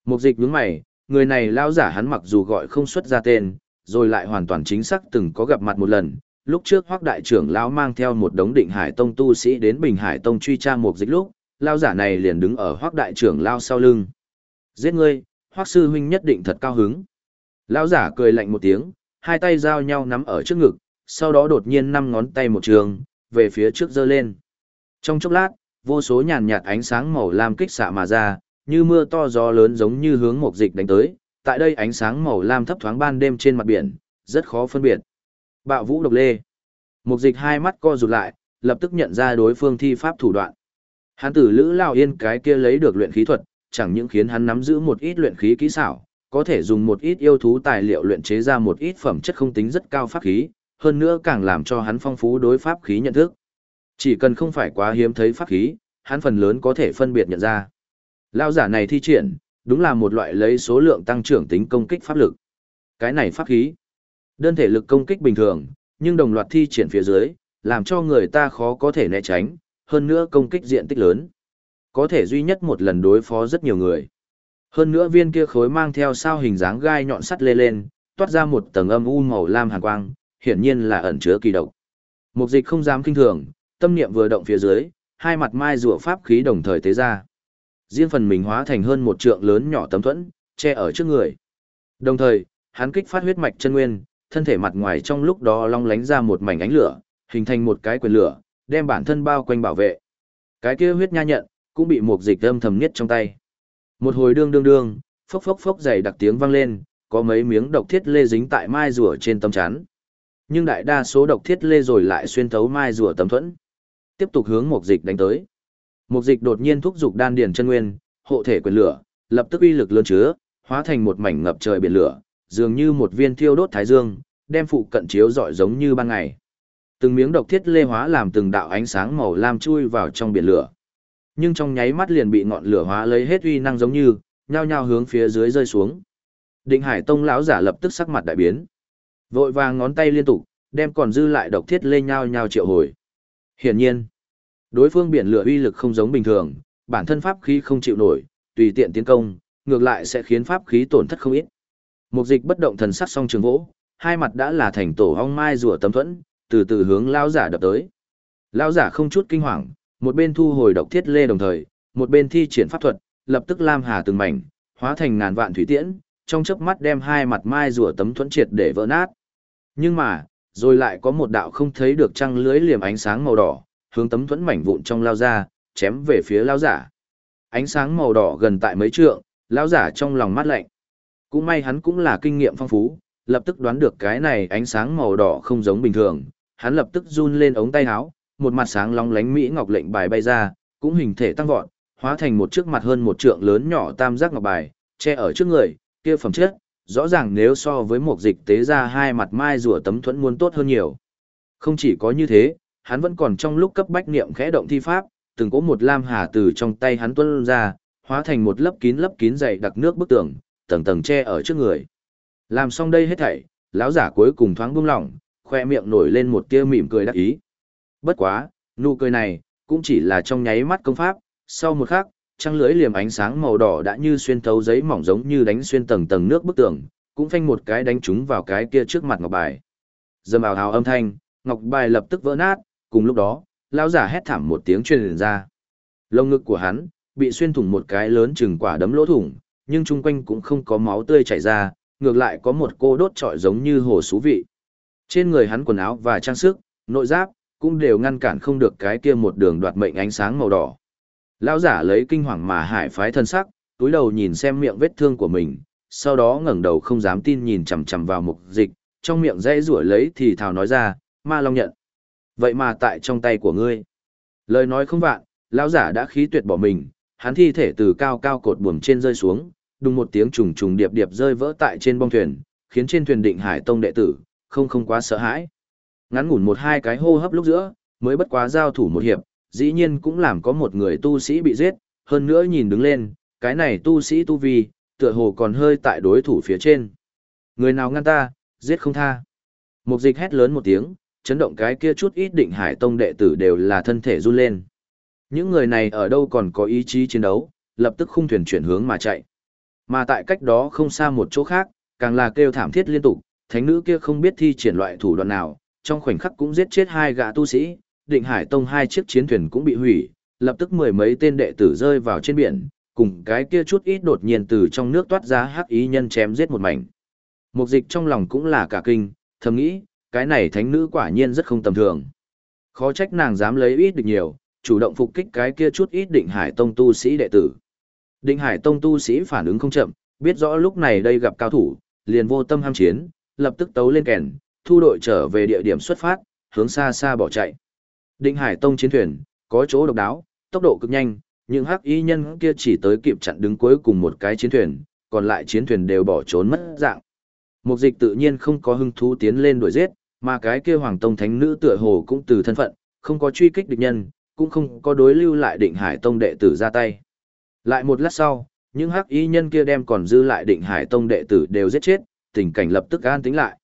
Mục dịch nhướng mày, người này lão giả hắn mặc dù gọi không xuất ra tên, rồi lại hoàn toàn chính xác từng có gặp mặt một lần. Lúc trước Hoắc đại trưởng lão mang theo một đống Định Hải Tông tu sĩ đến Bình Hải Tông truy tra mục dịch lúc, lão giả này liền đứng ở Hoắc đại trưởng lão sau lưng. Giết ngươi, Hoắc sư huynh nhất định thật cao hứng. Lão giả cười lạnh một tiếng, hai tay giao nhau nắm ở trước ngực, sau đó đột nhiên năm ngón tay một trường, về phía trước giơ lên. Trong chốc lát, vô số nhàn nhạt ánh sáng màu lam kích xạ mà ra, như mưa to gió lớn giống như hướng một dịch đánh tới. Tại đây ánh sáng màu lam thấp thoáng ban đêm trên mặt biển, rất khó phân biệt. Bạo vũ độc lê. Một dịch hai mắt co rụt lại, lập tức nhận ra đối phương thi pháp thủ đoạn. Hắn tử Lữ Lao Yên cái kia lấy được luyện khí thuật, chẳng những khiến hắn nắm giữ một ít luyện khí kỹ xảo, có thể dùng một ít yêu thú tài liệu luyện chế ra một ít phẩm chất không tính rất cao pháp khí, hơn nữa càng làm cho hắn phong phú đối pháp khí nhận thức. Chỉ cần không phải quá hiếm thấy pháp khí, hắn phần lớn có thể phân biệt nhận ra. Lao giả này thi triển, đúng là một loại lấy số lượng tăng trưởng tính công kích pháp lực. Cái này pháp khí, đơn thể lực công kích bình thường, nhưng đồng loạt thi triển phía dưới, làm cho người ta khó có thể né tránh, hơn nữa công kích diện tích lớn. Có thể duy nhất một lần đối phó rất nhiều người. Hơn nữa viên kia khối mang theo sao hình dáng gai nhọn sắt lê lên, toát ra một tầng âm u màu lam hàn quang, hiển nhiên là ẩn chứa kỳ độc. Mục dịch không dám kinh thường, tâm niệm vừa động phía dưới, hai mặt mai rùa pháp khí đồng thời tế ra. Riêng phần mình hóa thành hơn một trượng lớn nhỏ tấm thuẫn, che ở trước người. Đồng thời, hắn kích phát huyết mạch chân nguyên, thân thể mặt ngoài trong lúc đó long lánh ra một mảnh ánh lửa, hình thành một cái quyền lửa, đem bản thân bao quanh bảo vệ. Cái kia huyết nha nhận, cũng bị một dịch âm thầm niết trong tay. Một hồi đương đương đương, phốc phốc phốc dày đặc tiếng vang lên, có mấy miếng độc thiết lê dính tại mai rùa trên tấm chắn. Nhưng đại đa số độc thiết lê rồi lại xuyên thấu mai rùa tấm thuẫn. Tiếp tục hướng một dịch đánh tới. Một dịch đột nhiên thúc giục đan điền chân nguyên, hộ thể quyền lửa, lập tức uy lực lớn chứa, hóa thành một mảnh ngập trời biển lửa, dường như một viên thiêu đốt thái dương, đem phụ cận chiếu rọi giống như ban ngày. Từng miếng độc thiết lê hóa làm từng đạo ánh sáng màu lam chui vào trong biển lửa. Nhưng trong nháy mắt liền bị ngọn lửa hóa lấy hết uy năng giống như, nhao nhao hướng phía dưới rơi xuống. Định Hải Tông lão giả lập tức sắc mặt đại biến. Vội vàng ngón tay liên tục, đem còn dư lại độc thiết lê nhao nhao triệu hồi. Hiển nhiên, đối phương biển lửa uy lực không giống bình thường, bản thân pháp khí không chịu nổi, tùy tiện tiến công, ngược lại sẽ khiến pháp khí tổn thất không ít. Mục dịch bất động thần sắc song trường vỗ, hai mặt đã là thành tổ ong mai rùa tấm thuẫn, từ từ hướng lao giả đập tới. Lao giả không chút kinh hoàng, một bên thu hồi độc thiết lê đồng thời, một bên thi triển pháp thuật, lập tức lam hà từng mảnh, hóa thành ngàn vạn thủy tiễn, trong chớp mắt đem hai mặt mai rùa tấm thuẫn triệt để vỡ nát. Nhưng mà, rồi lại có một đạo không thấy được trăng lưới liềm ánh sáng màu đỏ, hướng tấm thuẫn mảnh vụn trong lao ra, chém về phía lao giả. Ánh sáng màu đỏ gần tại mấy trượng, lao giả trong lòng mắt lạnh. Cũng may hắn cũng là kinh nghiệm phong phú, lập tức đoán được cái này ánh sáng màu đỏ không giống bình thường, hắn lập tức run lên ống tay áo, một mặt sáng long lánh mỹ ngọc lệnh bài bay ra, cũng hình thể tăng vọt, hóa thành một chiếc mặt hơn một trượng lớn nhỏ tam giác ngọc bài, che ở trước người, kia phẩm chất, rõ ràng nếu so với một dịch tế ra hai mặt mai rùa tấm thuẫn muốn tốt hơn nhiều. Không chỉ có như thế, hắn vẫn còn trong lúc cấp bách niệm khẽ động thi pháp, từng có một lam hà từ trong tay hắn tuôn ra, hóa thành một lớp kín lớp kín dày đặc nước bức tường, tầng tầng che ở trước người. Làm xong đây hết thảy, lão giả cuối cùng thoáng buông lỏng, khoe miệng nổi lên một tia mỉm cười đắc ý. Bất quá, nụ cười này, cũng chỉ là trong nháy mắt công pháp, sau một khắc, trăng lưới liềm ánh sáng màu đỏ đã như xuyên thấu giấy mỏng giống như đánh xuyên tầng tầng nước bức tường, cũng phanh một cái đánh trúng vào cái kia trước mặt ngọc bài. Dầm ào ào âm thanh, ngọc bài lập tức vỡ nát, cùng lúc đó, lão giả hét thảm một tiếng truyền ra. Lông ngực của hắn bị xuyên thủng một cái lớn chừng quả đấm lỗ thủng, nhưng chung quanh cũng không có máu tươi chảy ra, ngược lại có một cô đốt trọi giống như hồ xú vị. Trên người hắn quần áo và trang sức, nội giáp, cũng đều ngăn cản không được cái kia một đường đoạt mệnh ánh sáng màu đỏ. Lão giả lấy kinh hoàng mà hải phái thân sắc, túi đầu nhìn xem miệng vết thương của mình, sau đó ngẩng đầu không dám tin nhìn chằm chằm vào mục dịch, trong miệng dãy rủa lấy thì thào nói ra, ma long nhận. Vậy mà tại trong tay của ngươi. Lời nói không vạn, lão giả đã khí tuyệt bỏ mình, hắn thi thể từ cao cao cột buồm trên rơi xuống, đùng một tiếng trùng trùng điệp điệp rơi vỡ tại trên bong thuyền, khiến trên thuyền định hải tông đệ tử, không không quá sợ hãi. Ngắn ngủn một hai cái hô hấp lúc giữa, mới bất quá giao thủ một hiệp, dĩ nhiên cũng làm có một người tu sĩ bị giết, hơn nữa nhìn đứng lên, cái này tu sĩ tu vi, tựa hồ còn hơi tại đối thủ phía trên. Người nào ngăn ta, giết không tha. Mục dịch hét lớn một tiếng, chấn động cái kia chút ít định hải tông đệ tử đều là thân thể run lên. Những người này ở đâu còn có ý chí chiến đấu, lập tức khung thuyền chuyển hướng mà chạy. Mà tại cách đó không xa một chỗ khác, càng là kêu thảm thiết liên tục, thánh nữ kia không biết thi triển loại thủ đoạn nào, trong khoảnh khắc cũng giết chết hai gã tu sĩ, định hải tông hai chiếc chiến thuyền cũng bị hủy, lập tức mười mấy tên đệ tử rơi vào trên biển, cùng cái kia chút ít đột nhiên từ trong nước toát ra hắc ý nhân chém giết một mảnh. Mục dịch trong lòng cũng là cả kinh, thầm nghĩ, cái này thánh nữ quả nhiên rất không tầm thường. Khó trách nàng dám lấy ít được nhiều, chủ động phục kích cái kia chút ít định hải tông tu sĩ đệ tử. Định hải tông tu sĩ phản ứng không chậm, biết rõ lúc này đây gặp cao thủ, liền vô tâm ham chiến, lập tức tấu lên kèn, thu đội trở về địa điểm xuất phát, hướng xa xa bỏ chạy. Định hải tông chiến thuyền, có chỗ độc đáo, tốc độ cực nhanh, nhưng hắc y nhân kia chỉ tới kịp chặn đứng cuối cùng một cái chiến thuyền, còn lại chiến thuyền đều bỏ trốn mất dạng. Mục dịch tự nhiên không có hứng thú tiến lên đuổi giết, mà cái kia hoàng tông thánh nữ tựa hồ cũng từ thân phận, không có truy kích địch nhân, cũng không có đối lưu lại định hải tông đệ tử ra tay. Lại một lát sau, những hắc y nhân kia đem còn dư lại định hải tông đệ tử đều giết chết, tình cảnh lập tức an tính lại.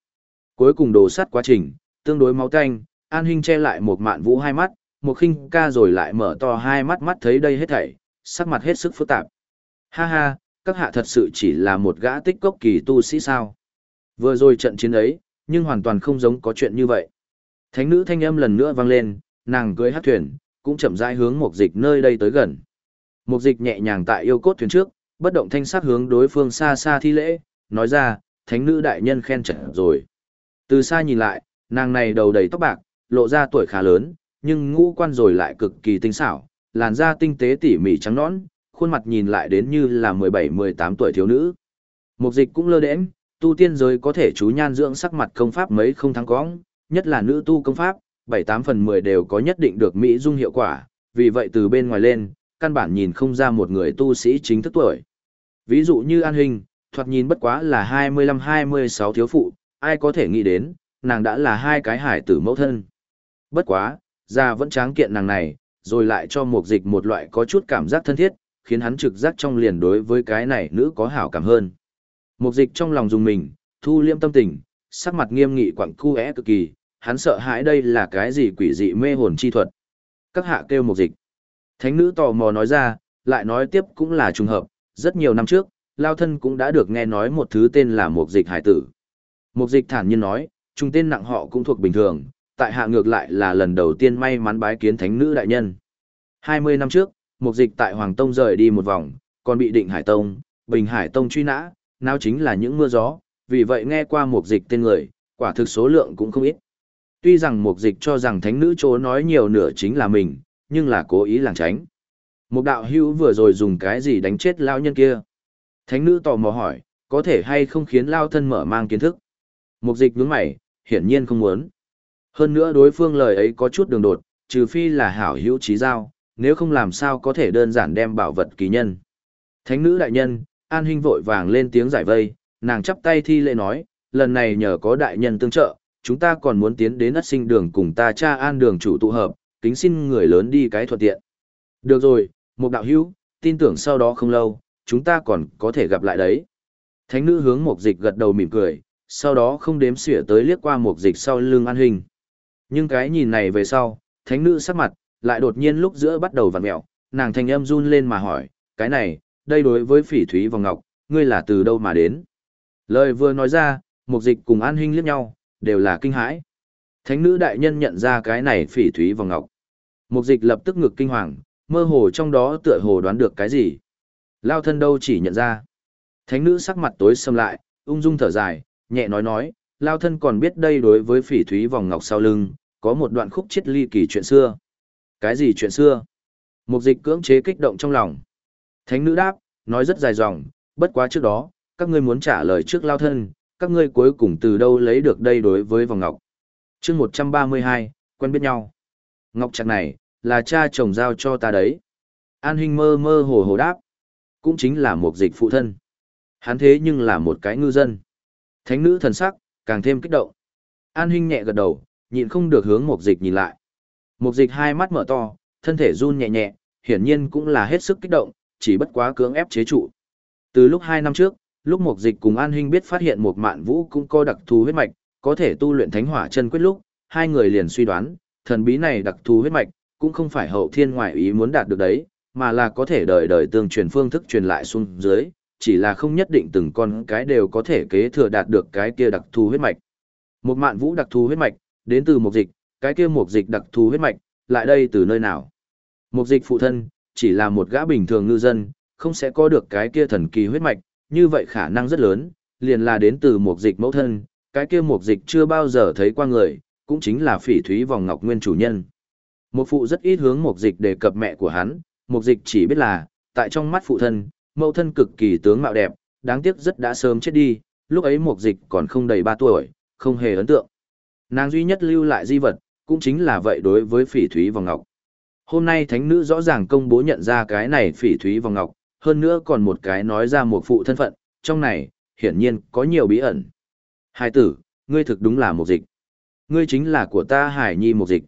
Cuối cùng đồ sát quá trình, tương đối máu tanh, an hình che lại một mạn vũ hai mắt, một khinh ca rồi lại mở to hai mắt mắt thấy đây hết thảy, sắc mặt hết sức phức tạp. Ha ha, các hạ thật sự chỉ là một gã tích cốc kỳ tu sĩ sao. Vừa rồi trận chiến ấy, nhưng hoàn toàn không giống có chuyện như vậy. Thánh nữ thanh âm lần nữa vang lên, nàng cưới hát thuyền, cũng chậm rãi hướng một dịch nơi đây tới gần. Mục dịch nhẹ nhàng tại yêu cốt thuyền trước, bất động thanh sắc hướng đối phương xa xa thi lễ, nói ra, thánh nữ đại nhân khen trận rồi. Từ xa nhìn lại, nàng này đầu đầy tóc bạc, lộ ra tuổi khá lớn, nhưng ngũ quan rồi lại cực kỳ tinh xảo, làn da tinh tế tỉ mỉ trắng nõn, khuôn mặt nhìn lại đến như là 17-18 tuổi thiếu nữ. Mục dịch cũng lơ đễnh, tu tiên giới có thể chú nhan dưỡng sắc mặt công pháp mấy không thắng cóng, nhất là nữ tu công pháp, 7-8 phần 10 đều có nhất định được mỹ dung hiệu quả, vì vậy từ bên ngoài lên, căn bản nhìn không ra một người tu sĩ chính thức tuổi. Ví dụ như An Hình, thoạt nhìn bất quá là 25-26 thiếu phụ, ai có thể nghĩ đến, nàng đã là hai cái hải tử mẫu thân. Bất quá, già vẫn tráng kiện nàng này, rồi lại cho một dịch một loại có chút cảm giác thân thiết, khiến hắn trực giác trong liền đối với cái này nữ có hảo cảm hơn. Một dịch trong lòng dùng mình, thu liêm tâm tình, sắc mặt nghiêm nghị quặng khu é cực kỳ, hắn sợ hãi đây là cái gì quỷ dị mê hồn chi thuật. Các hạ kêu một dịch. Thánh nữ tò mò nói ra, lại nói tiếp cũng là trùng hợp, rất nhiều năm trước, Lao Thân cũng đã được nghe nói một thứ tên là một dịch hải tử. Một dịch thản nhiên nói, trung tên nặng họ cũng thuộc bình thường, tại hạ ngược lại là lần đầu tiên may mắn bái kiến thánh nữ đại nhân. 20 năm trước, một dịch tại Hoàng Tông rời đi một vòng, còn bị định Hải Tông, Bình Hải Tông truy nã, nào chính là những mưa gió, vì vậy nghe qua một dịch tên người, quả thực số lượng cũng không ít. Tuy rằng một dịch cho rằng thánh nữ chỗ nói nhiều nửa chính là mình, nhưng là cố ý làng tránh. Một đạo hữu vừa rồi dùng cái gì đánh chết lao nhân kia. Thánh nữ tò mò hỏi, có thể hay không khiến lao thân mở mang kiến thức. Một dịch nhướng mày, hiển nhiên không muốn. Hơn nữa đối phương lời ấy có chút đường đột, trừ phi là hảo hữu trí giao, nếu không làm sao có thể đơn giản đem bảo vật kỳ nhân. Thánh nữ đại nhân, An huynh vội vàng lên tiếng giải vây, nàng chắp tay thi lễ nói, lần này nhờ có đại nhân tương trợ, chúng ta còn muốn tiến đến ất sinh đường cùng ta cha an đường chủ tụ hợp, kính xin người lớn đi cái thuận tiện. Được rồi, một đạo hữu, tin tưởng sau đó không lâu, chúng ta còn có thể gặp lại đấy. Thánh nữ hướng một dịch gật đầu mỉm cười, sau đó không đếm xỉa tới liếc qua một dịch sau lưng an hình. Nhưng cái nhìn này về sau, thánh nữ sắc mặt, lại đột nhiên lúc giữa bắt đầu vặn mẹo, nàng thanh âm run lên mà hỏi, cái này, đây đối với phỉ thúy vòng ngọc, ngươi là từ đâu mà đến? Lời vừa nói ra, một dịch cùng an hình liếc nhau, đều là kinh hãi. Thánh nữ đại nhân nhận ra cái này phỉ thúy vòng ngọc. Mục dịch lập tức ngực kinh hoàng, mơ hồ trong đó tựa hồ đoán được cái gì. Lao thân đâu chỉ nhận ra. Thánh nữ sắc mặt tối sầm lại, ung dung thở dài, nhẹ nói nói, Lao thân còn biết đây đối với phỉ thúy vòng ngọc sau lưng, có một đoạn khúc chết ly kỳ chuyện xưa. Cái gì chuyện xưa? Mục dịch cưỡng chế kích động trong lòng. Thánh nữ đáp, nói rất dài dòng, bất quá trước đó, các ngươi muốn trả lời trước Lao thân, các ngươi cuối cùng từ đâu lấy được đây đối với vòng ngọc chương 132, quen biết nhau. Ngọc trạc này, là cha chồng giao cho ta đấy. An Hinh mơ mơ hồ hồ đáp. Cũng chính là một dịch phụ thân. Hắn thế nhưng là một cái ngư dân. Thánh nữ thần sắc, càng thêm kích động. An Hinh nhẹ gật đầu, nhịn không được hướng một dịch nhìn lại. Một dịch hai mắt mở to, thân thể run nhẹ nhẹ, hiển nhiên cũng là hết sức kích động, chỉ bất quá cưỡng ép chế trụ. Từ lúc hai năm trước, lúc một dịch cùng An Hinh biết phát hiện một mạn vũ cũng có đặc thù huyết mạch, có thể tu luyện thánh hỏa chân quyết lúc, hai người liền suy đoán, thần bí này đặc thù huyết mạch, cũng không phải hậu thiên ngoại ý muốn đạt được đấy, mà là có thể đời đời tương truyền phương thức truyền lại xuống dưới, chỉ là không nhất định từng con cái đều có thể kế thừa đạt được cái kia đặc thù huyết mạch. Một mạn vũ đặc thù huyết mạch, đến từ một dịch, cái kia một dịch đặc thù huyết mạch, lại đây từ nơi nào? Một dịch phụ thân, chỉ là một gã bình thường ngư dân, không sẽ có được cái kia thần kỳ huyết mạch, như vậy khả năng rất lớn, liền là đến từ một dịch mẫu thân, cái kia mục dịch chưa bao giờ thấy qua người, cũng chính là phỉ thúy vòng ngọc nguyên chủ nhân. Một phụ rất ít hướng mục dịch đề cập mẹ của hắn, mục dịch chỉ biết là, tại trong mắt phụ thân, mẫu thân cực kỳ tướng mạo đẹp, đáng tiếc rất đã sớm chết đi, lúc ấy mục dịch còn không đầy 3 tuổi, không hề ấn tượng. Nàng duy nhất lưu lại di vật, cũng chính là vậy đối với phỉ thúy vòng ngọc. Hôm nay thánh nữ rõ ràng công bố nhận ra cái này phỉ thúy vòng ngọc, hơn nữa còn một cái nói ra một phụ thân phận, trong này, hiển nhiên, có nhiều bí ẩn. Hải tử, ngươi thực đúng là một dịch. Ngươi chính là của ta hải nhi một dịch.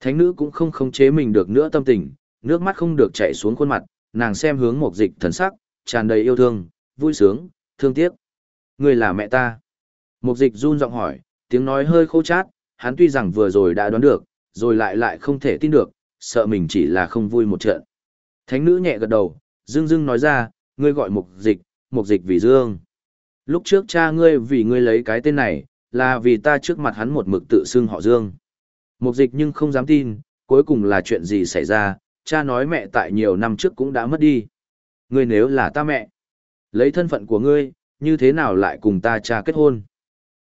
Thánh nữ cũng không khống chế mình được nữa tâm tình, nước mắt không được chảy xuống khuôn mặt, nàng xem hướng một dịch thần sắc, tràn đầy yêu thương, vui sướng, thương tiếc. Ngươi là mẹ ta. Một dịch run giọng hỏi, tiếng nói hơi khô chát, hắn tuy rằng vừa rồi đã đoán được, rồi lại lại không thể tin được, sợ mình chỉ là không vui một trận. Thánh nữ nhẹ gật đầu, dưng dưng nói ra, ngươi gọi mục dịch, mục dịch vì dương. Lúc trước cha ngươi vì ngươi lấy cái tên này, là vì ta trước mặt hắn một mực tự xưng họ dương. Mục dịch nhưng không dám tin, cuối cùng là chuyện gì xảy ra, cha nói mẹ tại nhiều năm trước cũng đã mất đi. Ngươi nếu là ta mẹ, lấy thân phận của ngươi, như thế nào lại cùng ta cha kết hôn?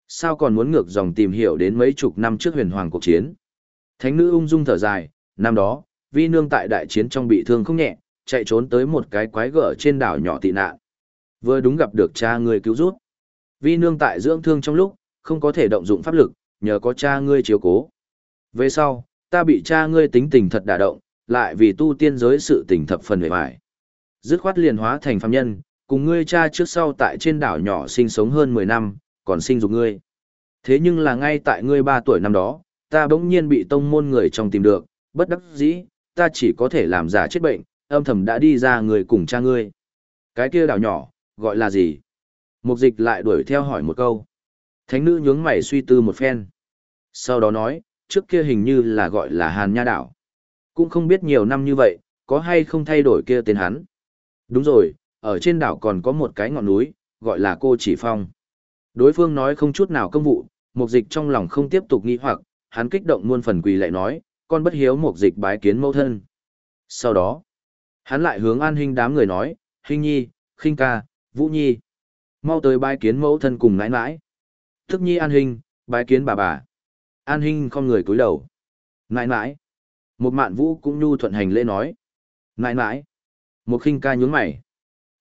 Sao còn muốn ngược dòng tìm hiểu đến mấy chục năm trước huyền hoàng cuộc chiến? Thánh nữ ung dung thở dài, năm đó, vi nương tại đại chiến trong bị thương không nhẹ, chạy trốn tới một cái quái gở trên đảo nhỏ tị nạn. Vừa đúng gặp được cha ngươi cứu giúp. Vi nương tại dưỡng thương trong lúc, không có thể động dụng pháp lực, nhờ có cha ngươi chiếu cố. Về sau, ta bị cha ngươi tính tình thật đả động, lại vì tu tiên giới sự tình thập phần hề bại. Dứt khoát liền hóa thành phàm nhân, cùng ngươi cha trước sau tại trên đảo nhỏ sinh sống hơn 10 năm, còn sinh dục ngươi. Thế nhưng là ngay tại ngươi 3 tuổi năm đó, ta bỗng nhiên bị tông môn người trong tìm được, bất đắc dĩ, ta chỉ có thể làm giả chết bệnh, âm thầm đã đi ra người cùng cha ngươi. Cái kia đảo nhỏ, gọi là gì? Mục dịch lại đuổi theo hỏi một câu. Thánh nữ nhướng mày suy tư một phen. Sau đó nói, trước kia hình như là gọi là Hàn Nha Đảo. Cũng không biết nhiều năm như vậy, có hay không thay đổi kia tên hắn. Đúng rồi, ở trên đảo còn có một cái ngọn núi, gọi là Cô Chỉ Phong. Đối phương nói không chút nào công vụ, mục dịch trong lòng không tiếp tục nghi hoặc, hắn kích động muôn phần quỳ lại nói, con bất hiếu mục dịch bái kiến mẫu thân. Sau đó, hắn lại hướng an hình đám người nói, hình nhi, khinh ca, vũ nhi. Mau tới bái kiến mẫu thân cùng nãi nãi. Thức nhi an hình, bái kiến bà bà. An hình không người cúi đầu. Nãi nãi. Một mạn vũ cũng nhu thuận hành lễ nói. Nãi nãi. Một khinh ca nhún mày.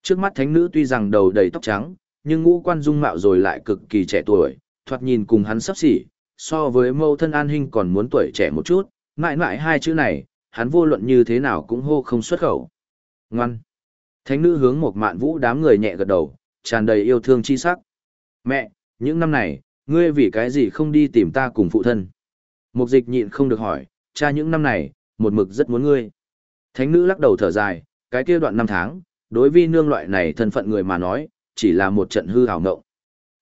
Trước mắt thánh nữ tuy rằng đầu đầy tóc trắng, nhưng ngũ quan dung mạo rồi lại cực kỳ trẻ tuổi, thoạt nhìn cùng hắn sắp xỉ, so với mâu thân an hình còn muốn tuổi trẻ một chút, mãi mãi hai chữ này, hắn vô luận như thế nào cũng hô không xuất khẩu. Ngoan. Thánh nữ hướng một mạn vũ đám người nhẹ gật đầu, tràn đầy yêu thương chi sắc. Mẹ, những năm này, ngươi vì cái gì không đi tìm ta cùng phụ thân? Mục dịch nhịn không được hỏi, cha những năm này, một mực rất muốn ngươi. Thánh nữ lắc đầu thở dài, cái kia đoạn năm tháng, đối vi nương loại này thân phận người mà nói, chỉ là một trận hư hào ngộng.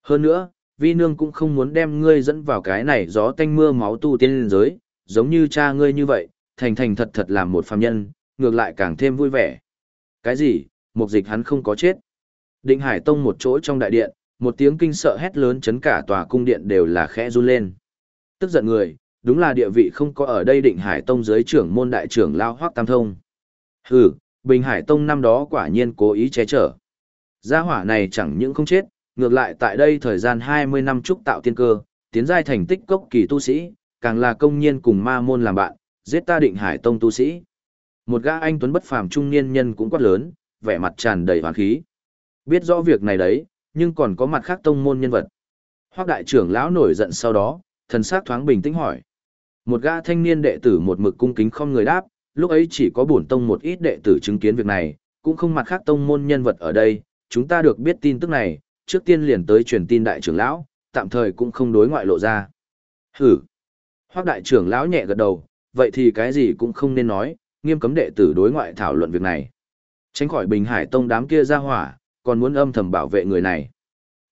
Hơn nữa, vi nương cũng không muốn đem ngươi dẫn vào cái này gió tanh mưa máu tu tiên lên giới, giống như cha ngươi như vậy, thành thành thật thật làm một phàm nhân, ngược lại càng thêm vui vẻ. Cái gì, mục dịch hắn không có chết. Định Hải Tông một chỗ trong đại điện, một tiếng kinh sợ hét lớn chấn cả tòa cung điện đều là khẽ run lên. Tức giận người, đúng là địa vị không có ở đây Định Hải Tông dưới trưởng môn đại trưởng Lao Hoắc Tam Thông. Hừ, Bình Hải Tông năm đó quả nhiên cố ý che chở. Gia hỏa này chẳng những không chết, ngược lại tại đây thời gian 20 năm trúc tạo tiên cơ, tiến giai thành tích cốc kỳ tu sĩ, càng là công nhiên cùng ma môn làm bạn, giết ta định hải tông tu sĩ. Một gã anh tuấn bất phàm trung niên nhân cũng quát lớn, vẻ mặt tràn đầy hoàn khí. Biết rõ việc này đấy, nhưng còn có mặt khác tông môn nhân vật. Hoác đại trưởng lão nổi giận sau đó, thần sắc thoáng bình tĩnh hỏi. Một gã thanh niên đệ tử một mực cung kính không người đáp, lúc ấy chỉ có bổn tông một ít đệ tử chứng kiến việc này, cũng không mặt khác tông môn nhân vật ở đây, chúng ta được biết tin tức này, trước tiên liền tới truyền tin đại trưởng lão, tạm thời cũng không đối ngoại lộ ra. Hử. Hoác đại trưởng lão nhẹ gật đầu, vậy thì cái gì cũng không nên nói, nghiêm cấm đệ tử đối ngoại thảo luận việc này. Tránh khỏi Bình Hải Tông đám kia ra hỏa, còn muốn âm thầm bảo vệ người này.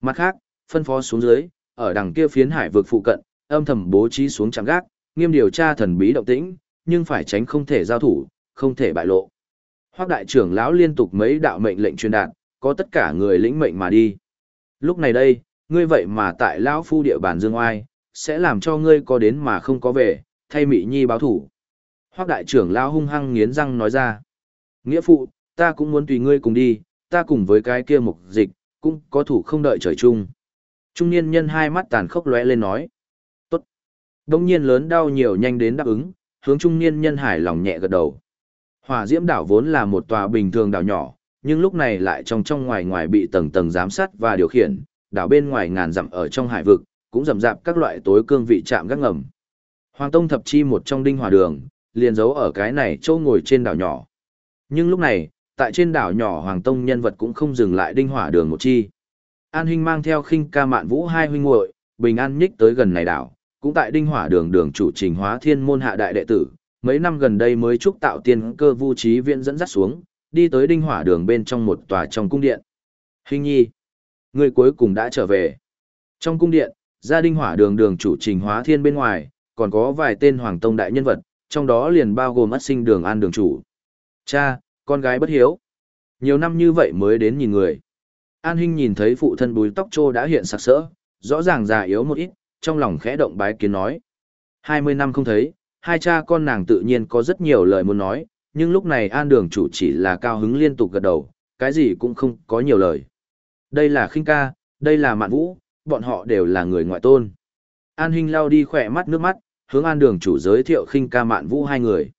Mặt khác, phân phó xuống dưới, ở đằng kia phiến hải vực phụ cận, âm thầm bố trí xuống trạm gác, nghiêm điều tra thần bí động tĩnh, nhưng phải tránh không thể giao thủ, không thể bại lộ. Hoác đại trưởng lão liên tục mấy đạo mệnh lệnh truyền đạt, có tất cả người lĩnh mệnh mà đi. Lúc này đây, ngươi vậy mà tại lão phu địa bàn dương oai, sẽ làm cho ngươi có đến mà không có về, thay Mị Nhi báo thủ. Hoác đại trưởng lão hung hăng nghiến răng nói ra. Nghĩa phụ, ta cũng muốn tùy ngươi cùng đi, ta cùng với cái kia mục dịch, cũng có thủ không đợi trời chung. Trung niên nhân hai mắt tàn khốc lóe lên nói. Tốt. Đông nhiên lớn đau nhiều nhanh đến đáp ứng, hướng trung niên nhân hài lòng nhẹ gật đầu. Hỏa diễm đảo vốn là một tòa bình thường đảo nhỏ, nhưng lúc này lại trong trong ngoài ngoài bị tầng tầng giám sát và điều khiển, đảo bên ngoài ngàn dặm ở trong hải vực, cũng rầm rạp các loại tối cương vị chạm gác ngầm. Hoàng Tông thập chi một trong đinh hòa đường, liền giấu ở cái này châu ngồi trên đảo nhỏ. Nhưng lúc này, tại trên đảo nhỏ Hoàng Tông nhân vật cũng không dừng lại đinh hỏa đường một chi. An Hinh mang theo khinh ca mạn vũ hai huynh muội bình an nhích tới gần này đảo, cũng tại đinh hỏa đường đường chủ trình hóa thiên môn hạ đại đệ tử, mấy năm gần đây mới trúc tạo tiên cơ vu trí viện dẫn dắt xuống, đi tới đinh hỏa đường bên trong một tòa trong cung điện. Hình nhi, người cuối cùng đã trở về. Trong cung điện, gia đinh hỏa đường đường chủ trình hóa thiên bên ngoài, còn có vài tên hoàng tông đại nhân vật, trong đó liền bao gồm ắt sinh đường an đường chủ. Cha, con gái bất hiếu. Nhiều năm như vậy mới đến nhìn người. An Hinh nhìn thấy phụ thân bùi tóc trô đã hiện sặc sỡ, rõ ràng già yếu một ít, trong lòng khẽ động bái kiến nói. 20 năm không thấy, hai cha con nàng tự nhiên có rất nhiều lời muốn nói, nhưng lúc này an đường chủ chỉ là cao hứng liên tục gật đầu, cái gì cũng không có nhiều lời. Đây là khinh ca, đây là mạn vũ, bọn họ đều là người ngoại tôn. An Hinh lao đi khỏe mắt nước mắt, hướng an đường chủ giới thiệu khinh ca mạn vũ hai người.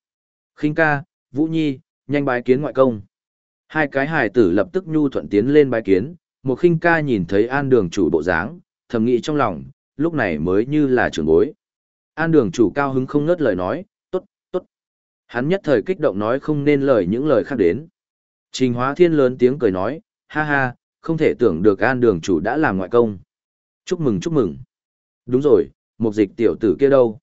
Khinh ca, Vũ Nhi, nhanh bái kiến ngoại công. Hai cái hài tử lập tức nhu thuận tiến lên bái kiến, một khinh ca nhìn thấy an đường chủ bộ dáng, thầm nghĩ trong lòng, lúc này mới như là trưởng bối. An đường chủ cao hứng không ngớt lời nói, tốt, tốt. Hắn nhất thời kích động nói không nên lời những lời khác đến. Trình hóa thiên lớn tiếng cười nói, ha ha, không thể tưởng được an đường chủ đã làm ngoại công. Chúc mừng chúc mừng. Đúng rồi, một dịch tiểu tử kia đâu?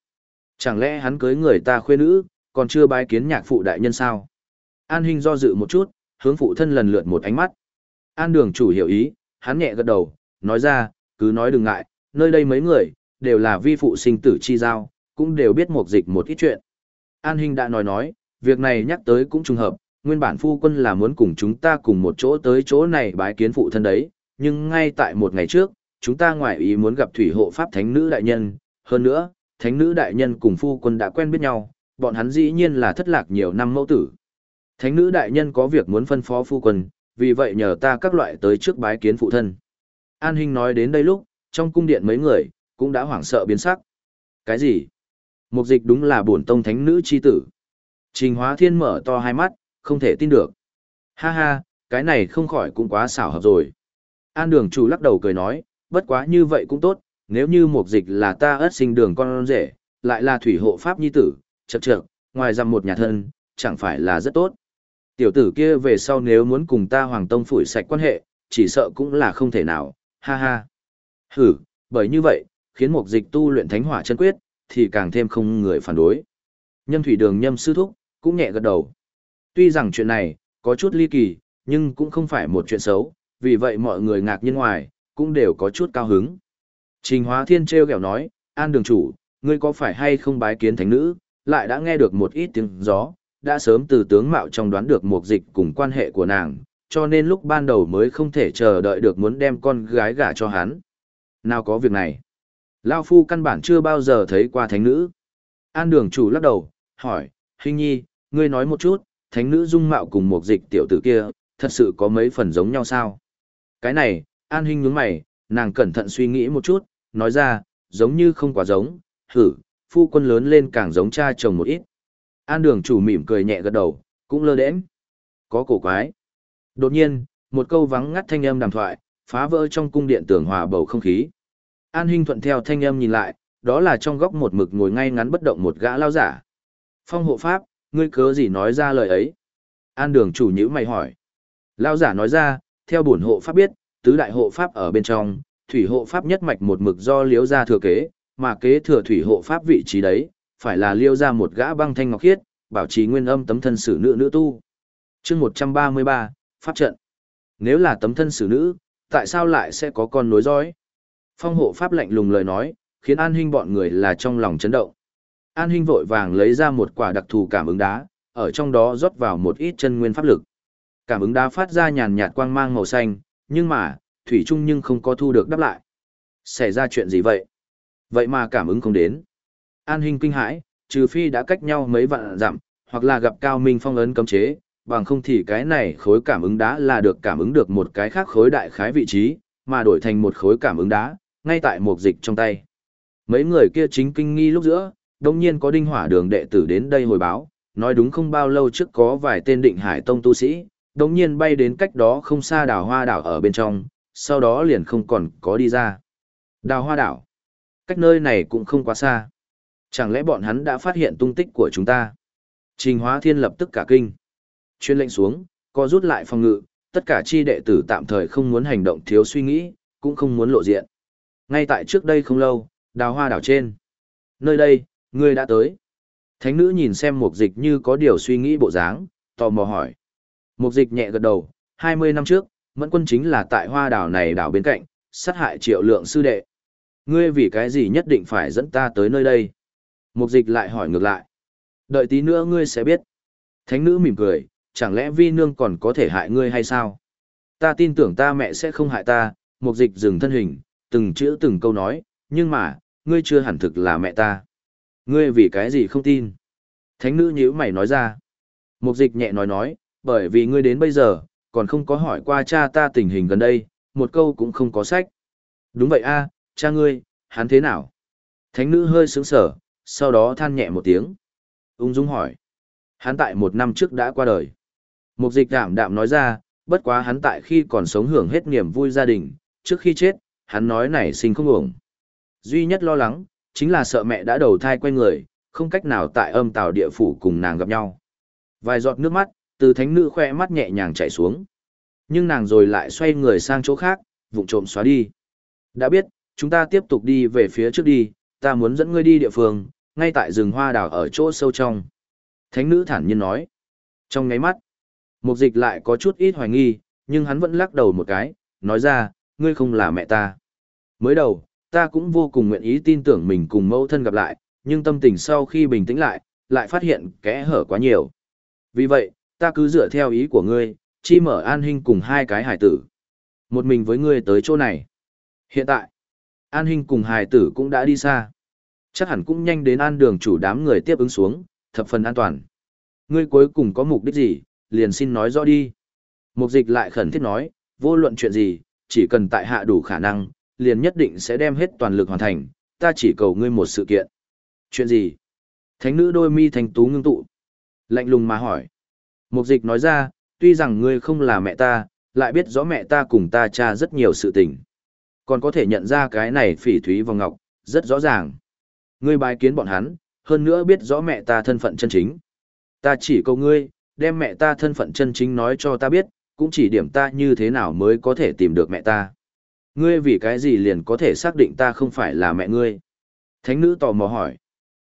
Chẳng lẽ hắn cưới người ta khuê nữ, còn chưa bái kiến nhạc phụ đại nhân sao? An Hinh do dự một chút, hướng phụ thân lần lượt một ánh mắt. An đường chủ hiểu ý, hắn nhẹ gật đầu, nói ra, cứ nói đừng ngại, nơi đây mấy người, đều là vi phụ sinh tử chi giao, cũng đều biết một dịch một ít chuyện. An Hinh đã nói nói, việc này nhắc tới cũng trùng hợp, nguyên bản phu quân là muốn cùng chúng ta cùng một chỗ tới chỗ này bái kiến phụ thân đấy, nhưng ngay tại một ngày trước, chúng ta ngoại ý muốn gặp thủy hộ pháp thánh nữ đại nhân, hơn nữa, thánh nữ đại nhân cùng phu quân đã quen biết nhau, bọn hắn dĩ nhiên là thất lạc nhiều năm mẫu tử. Thánh nữ đại nhân có việc muốn phân phó phu quân, vì vậy nhờ ta các loại tới trước bái kiến phụ thân. An Hinh nói đến đây lúc, trong cung điện mấy người, cũng đã hoảng sợ biến sắc. Cái gì? Mục dịch đúng là bổn tông thánh nữ chi tử. Trình hóa thiên mở to hai mắt, không thể tin được. Ha ha, cái này không khỏi cũng quá xảo hợp rồi. An đường chủ lắc đầu cười nói, bất quá như vậy cũng tốt, nếu như mục dịch là ta ớt sinh đường con rể, lại là thủy hộ pháp nhi tử, chật chật, ngoài ra một nhà thân, chẳng phải là rất tốt. Tiểu tử kia về sau nếu muốn cùng ta hoàng tông phủi sạch quan hệ, chỉ sợ cũng là không thể nào, ha ha. Hử, bởi như vậy, khiến mục dịch tu luyện thánh hỏa chân quyết, thì càng thêm không người phản đối. Nhâm thủy đường nhâm sư thúc, cũng nhẹ gật đầu. Tuy rằng chuyện này, có chút ly kỳ, nhưng cũng không phải một chuyện xấu, vì vậy mọi người ngạc nhiên ngoài, cũng đều có chút cao hứng. Trình Hóa Thiên treo kẹo nói, An đường chủ, ngươi có phải hay không bái kiến thánh nữ, lại đã nghe được một ít tiếng gió, đã sớm từ tướng mạo trong đoán được mục dịch cùng quan hệ của nàng, cho nên lúc ban đầu mới không thể chờ đợi được muốn đem con gái gả cho hắn. Nào có việc này. Lao Phu căn bản chưa bao giờ thấy qua thánh nữ. An đường chủ lắc đầu, hỏi, Hình nhi, ngươi nói một chút, thánh nữ dung mạo cùng một dịch tiểu tử kia, thật sự có mấy phần giống nhau sao? Cái này, An Hinh nhướng mày, nàng cẩn thận suy nghĩ một chút, nói ra, giống như không quá giống, thử, phu quân lớn lên càng giống cha chồng một ít. An đường chủ mỉm cười nhẹ gật đầu, cũng lơ đễnh. Có cổ quái. Đột nhiên, một câu vắng ngắt thanh âm đàm thoại, phá vỡ trong cung điện tưởng hòa bầu không khí. An Hinh thuận theo thanh âm nhìn lại, đó là trong góc một mực ngồi ngay ngắn bất động một gã lao giả. Phong hộ pháp, ngươi cớ gì nói ra lời ấy? An đường chủ nhữ mày hỏi. Lao giả nói ra, theo bổn hộ pháp biết, tứ đại hộ pháp ở bên trong, thủy hộ pháp nhất mạch một mực do liếu ra thừa kế, mà kế thừa thủy hộ pháp vị trí đấy, phải là liêu ra một gã băng thanh ngọc khiết, bảo trì nguyên âm tấm thân sử nữ nữ tu. chương 133, Pháp trận. Nếu là tấm thân xử nữ, tại sao lại sẽ có con nối dõi? Phong hộ pháp lạnh lùng lời nói, khiến an huynh bọn người là trong lòng chấn động. An huynh vội vàng lấy ra một quả đặc thù cảm ứng đá, ở trong đó rót vào một ít chân nguyên pháp lực. Cảm ứng đá phát ra nhàn nhạt quang mang màu xanh, nhưng mà, thủy chung nhưng không có thu được đáp lại. Xảy ra chuyện gì vậy? Vậy mà cảm ứng không đến. An huynh kinh hãi, trừ phi đã cách nhau mấy vạn dặm, hoặc là gặp cao minh phong ấn cấm chế, bằng không thì cái này khối cảm ứng đá là được cảm ứng được một cái khác khối đại khái vị trí, mà đổi thành một khối cảm ứng đá, ngay tại một dịch trong tay. Mấy người kia chính kinh nghi lúc giữa, đồng nhiên có đinh hỏa đường đệ tử đến đây hồi báo, nói đúng không bao lâu trước có vài tên định hải tông tu sĩ, đồng nhiên bay đến cách đó không xa đảo hoa đảo ở bên trong, sau đó liền không còn có đi ra. Đào hoa đảo, cách nơi này cũng không quá xa. Chẳng lẽ bọn hắn đã phát hiện tung tích của chúng ta? Trình Hóa Thiên lập tức cả kinh chuyên lệnh xuống, có rút lại phòng ngự, tất cả chi đệ tử tạm thời không muốn hành động thiếu suy nghĩ, cũng không muốn lộ diện. Ngay tại trước đây không lâu, đào hoa đảo trên. Nơi đây, ngươi đã tới. Thánh nữ nhìn xem mục dịch như có điều suy nghĩ bộ dáng, tò mò hỏi. Mục dịch nhẹ gật đầu, 20 năm trước, mẫn quân chính là tại hoa đảo này đảo bên cạnh, sát hại triệu lượng sư đệ. Ngươi vì cái gì nhất định phải dẫn ta tới nơi đây? Mục dịch lại hỏi ngược lại. Đợi tí nữa ngươi sẽ biết. Thánh nữ mỉm cười, chẳng lẽ vi nương còn có thể hại ngươi hay sao? Ta tin tưởng ta mẹ sẽ không hại ta, mục dịch dừng thân hình, từng chữ từng câu nói, nhưng mà, ngươi chưa hẳn thực là mẹ ta. Ngươi vì cái gì không tin? Thánh nữ nhíu mày nói ra. Mục dịch nhẹ nói nói, bởi vì ngươi đến bây giờ, còn không có hỏi qua cha ta tình hình gần đây, một câu cũng không có sách. Đúng vậy a, cha ngươi, hắn thế nào? Thánh nữ hơi sướng sở, sau đó than nhẹ một tiếng. Ung dung hỏi. Hắn tại một năm trước đã qua đời. Mục dịch đảm đạm nói ra, bất quá hắn tại khi còn sống hưởng hết niềm vui gia đình, trước khi chết, hắn nói này sinh không ổng. Duy nhất lo lắng, chính là sợ mẹ đã đầu thai quen người, không cách nào tại âm tào địa phủ cùng nàng gặp nhau. Vài giọt nước mắt, từ thánh nữ khoe mắt nhẹ nhàng chảy xuống. Nhưng nàng rồi lại xoay người sang chỗ khác, vụng trộm xóa đi. Đã biết, chúng ta tiếp tục đi về phía trước đi, ta muốn dẫn ngươi đi địa phương, ngay tại rừng hoa đào ở chỗ sâu trong. Thánh nữ thản nhiên nói. Trong ngáy mắt, Mục dịch lại có chút ít hoài nghi, nhưng hắn vẫn lắc đầu một cái, nói ra, ngươi không là mẹ ta. Mới đầu, ta cũng vô cùng nguyện ý tin tưởng mình cùng mẫu thân gặp lại, nhưng tâm tình sau khi bình tĩnh lại, lại phát hiện kẽ hở quá nhiều. Vì vậy, ta cứ dựa theo ý của ngươi, chi mở an hình cùng hai cái hải tử. Một mình với ngươi tới chỗ này. Hiện tại, an hình cùng hải tử cũng đã đi xa. Chắc hẳn cũng nhanh đến an đường chủ đám người tiếp ứng xuống, thập phần an toàn. Ngươi cuối cùng có mục đích gì, liền xin nói rõ đi. Mục dịch lại khẩn thiết nói, vô luận chuyện gì, chỉ cần tại hạ đủ khả năng, liền nhất định sẽ đem hết toàn lực hoàn thành, ta chỉ cầu ngươi một sự kiện. Chuyện gì? Thánh nữ đôi mi thành tú ngưng tụ. Lạnh lùng mà hỏi. Mục dịch nói ra, tuy rằng ngươi không là mẹ ta, lại biết rõ mẹ ta cùng ta cha rất nhiều sự tình. Còn có thể nhận ra cái này phỉ thúy vòng ngọc, rất rõ ràng. Ngươi bài kiến bọn hắn, hơn nữa biết rõ mẹ ta thân phận chân chính. Ta chỉ cầu ngươi, đem mẹ ta thân phận chân chính nói cho ta biết, cũng chỉ điểm ta như thế nào mới có thể tìm được mẹ ta. Ngươi vì cái gì liền có thể xác định ta không phải là mẹ ngươi? Thánh nữ tò mò hỏi.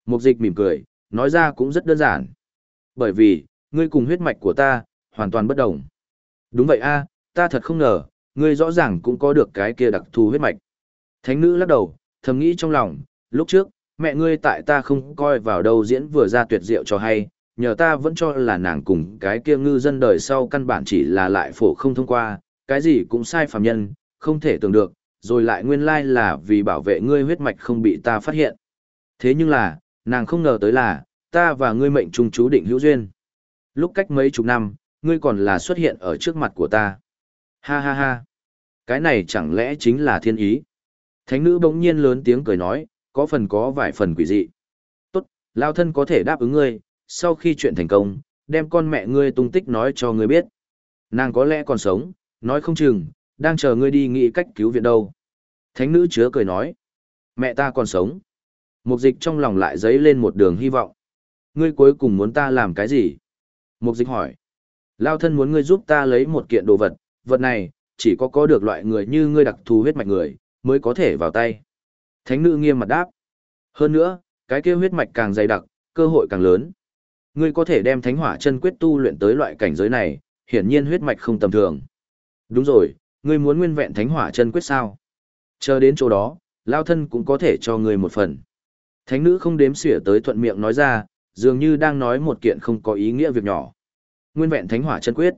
Mục dịch mỉm cười, nói ra cũng rất đơn giản. Bởi vì, ngươi cùng huyết mạch của ta, hoàn toàn bất đồng. Đúng vậy a, ta thật không ngờ, ngươi rõ ràng cũng có được cái kia đặc thù huyết mạch. Thánh nữ lắc đầu, thầm nghĩ trong lòng, lúc trước, mẹ ngươi tại ta không coi vào đâu diễn vừa ra tuyệt diệu cho hay, nhờ ta vẫn cho là nàng cùng cái kia ngư dân đời sau căn bản chỉ là lại phổ không thông qua, cái gì cũng sai phàm nhân, không thể tưởng được, rồi lại nguyên lai là vì bảo vệ ngươi huyết mạch không bị ta phát hiện. Thế nhưng là, nàng không ngờ tới là, ta và ngươi mệnh trung chú định hữu duyên. Lúc cách mấy chục năm, ngươi còn là xuất hiện ở trước mặt của ta. Ha ha ha. Cái này chẳng lẽ chính là thiên ý. Thánh nữ bỗng nhiên lớn tiếng cười nói, có phần có vài phần quỷ dị. Tốt, lao thân có thể đáp ứng ngươi, sau khi chuyện thành công, đem con mẹ ngươi tung tích nói cho ngươi biết. Nàng có lẽ còn sống, nói không chừng, đang chờ ngươi đi nghĩ cách cứu viện đâu. Thánh nữ chứa cười nói, mẹ ta còn sống. Mục dịch trong lòng lại dấy lên một đường hy vọng. Ngươi cuối cùng muốn ta làm cái gì? Mục dịch hỏi. Lao thân muốn ngươi giúp ta lấy một kiện đồ vật, vật này, chỉ có có được loại người như ngươi đặc thù huyết mạch người, mới có thể vào tay. Thánh nữ nghiêm mặt đáp. Hơn nữa, cái kia huyết mạch càng dày đặc, cơ hội càng lớn. Ngươi có thể đem thánh hỏa chân quyết tu luyện tới loại cảnh giới này, hiển nhiên huyết mạch không tầm thường. Đúng rồi, ngươi muốn nguyên vẹn thánh hỏa chân quyết sao? Chờ đến chỗ đó, lao thân cũng có thể cho ngươi một phần. Thánh nữ không đếm xỉa tới thuận miệng nói ra, dường như đang nói một kiện không có ý nghĩa việc nhỏ. Nguyên vẹn thánh hỏa chân quyết.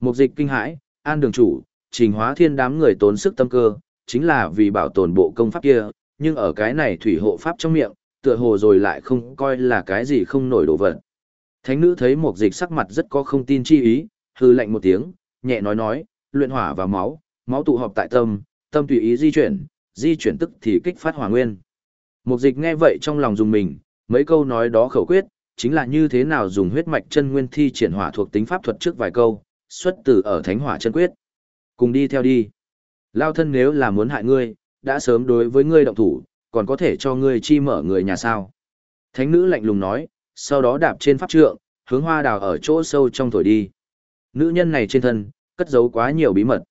Mục dịch kinh hãi, an đường chủ, trình hóa thiên đám người tốn sức tâm cơ, chính là vì bảo tồn bộ công pháp kia, nhưng ở cái này thủy hộ pháp trong miệng, tựa hồ rồi lại không coi là cái gì không nổi đồ vật. Thánh nữ thấy một dịch sắc mặt rất có không tin chi ý, hư lạnh một tiếng, nhẹ nói nói, luyện hỏa vào máu, máu tụ họp tại tâm, tâm tùy ý di chuyển, di chuyển tức thì kích phát hỏa nguyên. Một dịch nghe vậy trong lòng dùng mình, mấy câu nói đó khẩu quyết, chính là như thế nào dùng huyết mạch chân nguyên thi triển hỏa thuộc tính pháp thuật trước vài câu, xuất từ ở thánh hỏa chân quyết. Cùng đi theo đi. Lao thân nếu là muốn hại ngươi, đã sớm đối với ngươi động thủ, còn có thể cho ngươi chi mở người nhà sao. Thánh nữ lạnh lùng nói, sau đó đạp trên pháp trượng, hướng hoa đào ở chỗ sâu trong thổi đi. Nữ nhân này trên thân, cất giấu quá nhiều bí mật.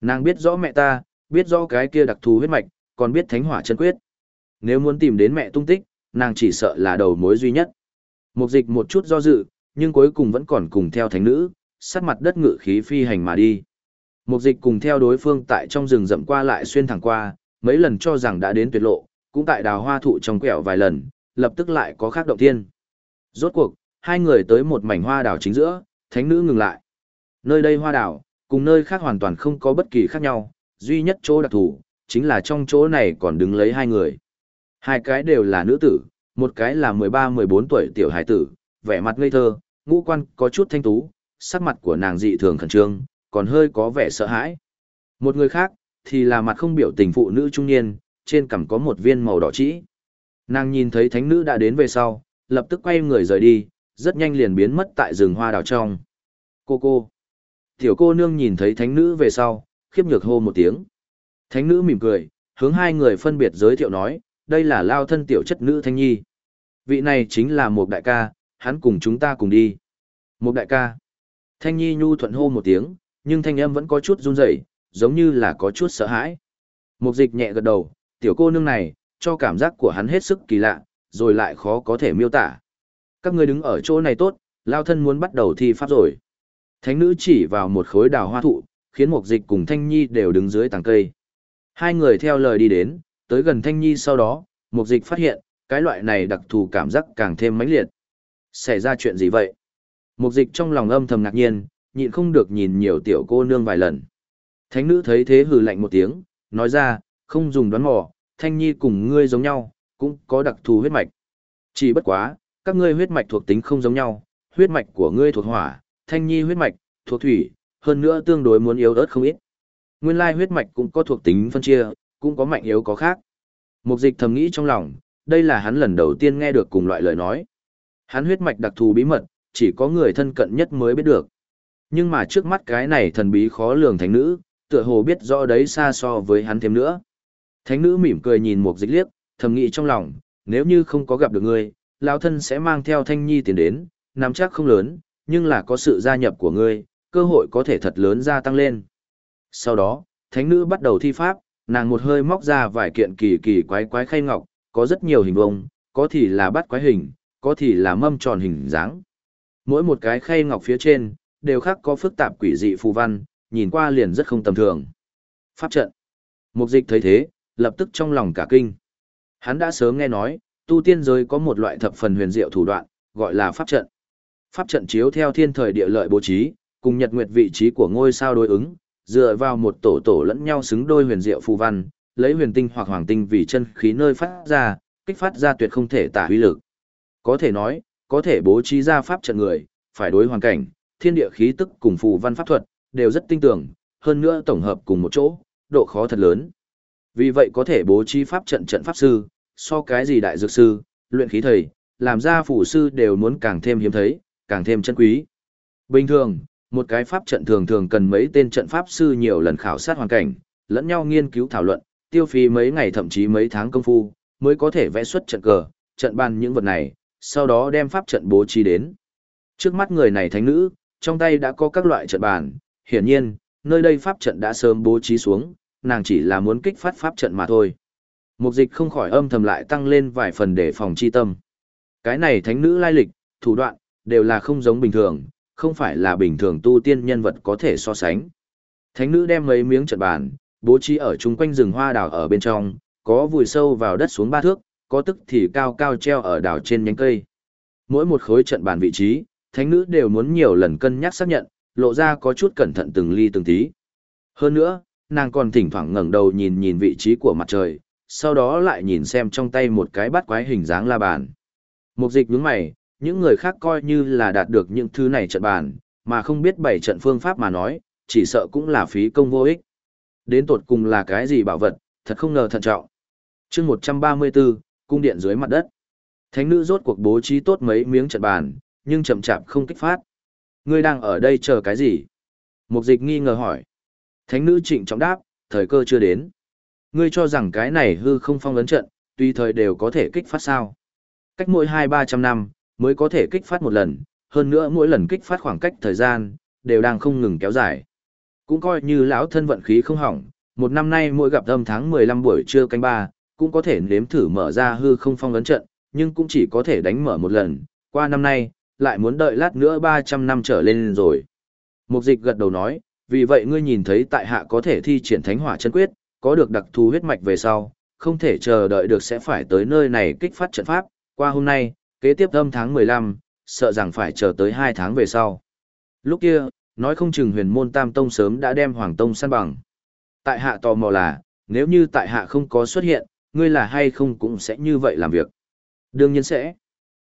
Nàng biết rõ mẹ ta, biết rõ cái kia đặc thù huyết mạch, còn biết thánh hỏa chân quyết. Nếu muốn tìm đến mẹ tung tích, nàng chỉ sợ là đầu mối duy nhất. Mục dịch một chút do dự, nhưng cuối cùng vẫn còn cùng theo thánh nữ, sát mặt đất ngự khí phi hành mà đi. Mục dịch cùng theo đối phương tại trong rừng rậm qua lại xuyên thẳng qua, mấy lần cho rằng đã đến tuyệt lộ, cũng tại đào hoa thụ trong quẹo vài lần, lập tức lại có khác động thiên. Rốt cuộc, hai người tới một mảnh hoa đào chính giữa, thánh nữ ngừng lại. Nơi đây hoa đào, cùng nơi khác hoàn toàn không có bất kỳ khác nhau, duy nhất chỗ đặc thù, chính là trong chỗ này còn đứng lấy hai người. Hai cái đều là nữ tử, một cái là 13-14 tuổi tiểu hải tử, vẻ mặt ngây thơ, ngũ quan có chút thanh tú, sắc mặt của nàng dị thường khẩn trương, còn hơi có vẻ sợ hãi. Một người khác, thì là mặt không biểu tình phụ nữ trung niên, trên cằm có một viên màu đỏ trĩ. Nàng nhìn thấy thánh nữ đã đến về sau, lập tức quay người rời đi, rất nhanh liền biến mất tại rừng hoa đào trong. Cô cô. Tiểu cô nương nhìn thấy thánh nữ về sau, khiếp nhược hô một tiếng. Thánh nữ mỉm cười, hướng hai người phân biệt giới thiệu nói, đây là lao thân tiểu chất nữ thanh nhi. Vị này chính là một đại ca, hắn cùng chúng ta cùng đi. Một đại ca. Thanh nhi nhu thuận hô một tiếng, nhưng thanh âm vẫn có chút run rẩy, giống như là có chút sợ hãi. Mục dịch nhẹ gật đầu, tiểu cô nương này, cho cảm giác của hắn hết sức kỳ lạ, rồi lại khó có thể miêu tả. Các ngươi đứng ở chỗ này tốt, lao thân muốn bắt đầu thi pháp rồi. Thánh nữ chỉ vào một khối đào hoa thụ, khiến mục dịch cùng Thanh Nhi đều đứng dưới tàng cây. Hai người theo lời đi đến, tới gần Thanh Nhi sau đó, mục dịch phát hiện, cái loại này đặc thù cảm giác càng thêm mãnh liệt. Xảy ra chuyện gì vậy? Mục dịch trong lòng âm thầm ngạc nhiên, nhịn không được nhìn nhiều tiểu cô nương vài lần. Thánh nữ thấy thế hừ lạnh một tiếng, nói ra, không dùng đoán mò, thanh nhi cùng ngươi giống nhau, cũng có đặc thù huyết mạch. Chỉ bất quá, các ngươi huyết mạch thuộc tính không giống nhau, huyết mạch của ngươi thuộc hỏa, thanh nhi huyết mạch, thuộc thủy, hơn nữa tương đối muốn yếu ớt không ít. Nguyên lai huyết mạch cũng có thuộc tính phân chia, cũng có mạnh yếu có khác. Mục dịch thầm nghĩ trong lòng, đây là hắn lần đầu tiên nghe được cùng loại lời nói. Hắn huyết mạch đặc thù bí mật, chỉ có người thân cận nhất mới biết được. Nhưng mà trước mắt cái này thần bí khó lường thánh nữ, tựa hồ biết rõ đấy xa so với hắn thêm nữa. Thánh nữ mỉm cười nhìn một dịch liếc, thầm nghĩ trong lòng, nếu như không có gặp được ngươi, lão thân sẽ mang theo thanh nhi tiền đến, nắm chắc không lớn, nhưng là có sự gia nhập của ngươi, cơ hội có thể thật lớn gia tăng lên. Sau đó, thánh nữ bắt đầu thi pháp, nàng một hơi móc ra vài kiện kỳ kỳ quái quái khay ngọc, có rất nhiều hình vông, có thì là bắt quái hình, có thì là mâm tròn hình dáng. Mỗi một cái khay ngọc phía trên, đều khác có phức tạp quỷ dị phù văn, nhìn qua liền rất không tầm thường. Pháp trận. Mục dịch thấy thế, lập tức trong lòng cả kinh. Hắn đã sớm nghe nói, tu tiên giới có một loại thập phần huyền diệu thủ đoạn, gọi là pháp trận. Pháp trận chiếu theo thiên thời địa lợi bố trí, cùng nhật nguyệt vị trí của ngôi sao đối ứng, dựa vào một tổ tổ lẫn nhau xứng đôi huyền diệu phù văn, lấy huyền tinh hoặc hoàng tinh vì chân khí nơi phát ra, kích phát ra tuyệt không thể tả uy lực. Có thể nói, có thể bố trí ra pháp trận người, phải đối hoàn cảnh, thiên địa khí tức cùng phù văn pháp thuật, đều rất tinh tưởng, hơn nữa tổng hợp cùng một chỗ, độ khó thật lớn. Vì vậy có thể bố trí pháp trận trận pháp sư, so cái gì đại dược sư, luyện khí thầy, làm ra phù sư đều muốn càng thêm hiếm thấy, càng thêm chân quý. Bình thường, một cái pháp trận thường thường cần mấy tên trận pháp sư nhiều lần khảo sát hoàn cảnh, lẫn nhau nghiên cứu thảo luận, tiêu phí mấy ngày thậm chí mấy tháng công phu, mới có thể vẽ xuất trận cờ, trận bàn những vật này, sau đó đem pháp trận bố trí đến. Trước mắt người này thánh nữ, trong tay đã có các loại trận bàn, hiển nhiên, nơi đây pháp trận đã sớm bố trí xuống, nàng chỉ là muốn kích phát pháp trận mà thôi. Mục dịch không khỏi âm thầm lại tăng lên vài phần để phòng chi tâm. Cái này thánh nữ lai lịch, thủ đoạn, đều là không giống bình thường, không phải là bình thường tu tiên nhân vật có thể so sánh. Thánh nữ đem mấy miếng trận bàn, bố trí ở chung quanh rừng hoa đào ở bên trong, có vùi sâu vào đất xuống ba thước, có tức thì cao cao treo ở đảo trên nhánh cây. Mỗi một khối trận bàn vị trí, thánh nữ đều muốn nhiều lần cân nhắc xác nhận, lộ ra có chút cẩn thận từng ly từng tí. Hơn nữa, nàng còn thỉnh thoảng ngẩng đầu nhìn nhìn vị trí của mặt trời, sau đó lại nhìn xem trong tay một cái bát quái hình dáng la bàn. Mục dịch nhướng mày, những người khác coi như là đạt được những thứ này trận bàn, mà không biết bảy trận phương pháp mà nói, chỉ sợ cũng là phí công vô ích. Đến tột cùng là cái gì bảo vật, thật không ngờ thận trọng. chương 134, cung điện dưới mặt đất. Thánh nữ rốt cuộc bố trí tốt mấy miếng trận bàn, nhưng chậm chạp không kích phát. Ngươi đang ở đây chờ cái gì? Mục dịch nghi ngờ hỏi. Thánh nữ trịnh trọng đáp, thời cơ chưa đến. Ngươi cho rằng cái này hư không phong ấn trận, tùy thời đều có thể kích phát sao. Cách mỗi hai ba trăm năm, mới có thể kích phát một lần, hơn nữa mỗi lần kích phát khoảng cách thời gian, đều đang không ngừng kéo dài. Cũng coi như lão thân vận khí không hỏng, một năm nay mỗi gặp âm tháng 15 buổi trưa canh ba, cũng có thể nếm thử mở ra hư không phong ấn trận, nhưng cũng chỉ có thể đánh mở một lần, qua năm nay, lại muốn đợi lát nữa 300 năm trở lên rồi. Mục dịch gật đầu nói, vì vậy ngươi nhìn thấy tại hạ có thể thi triển thánh hỏa chân quyết, có được đặc thù huyết mạch về sau, không thể chờ đợi được sẽ phải tới nơi này kích phát trận pháp, qua hôm nay, kế tiếp âm tháng 15, sợ rằng phải chờ tới 2 tháng về sau. Lúc kia, nói không chừng huyền môn tam tông sớm đã đem hoàng tông săn bằng. Tại hạ tò mò là, nếu như tại hạ không có xuất hiện, ngươi là hay không cũng sẽ như vậy làm việc. Đương nhiên sẽ.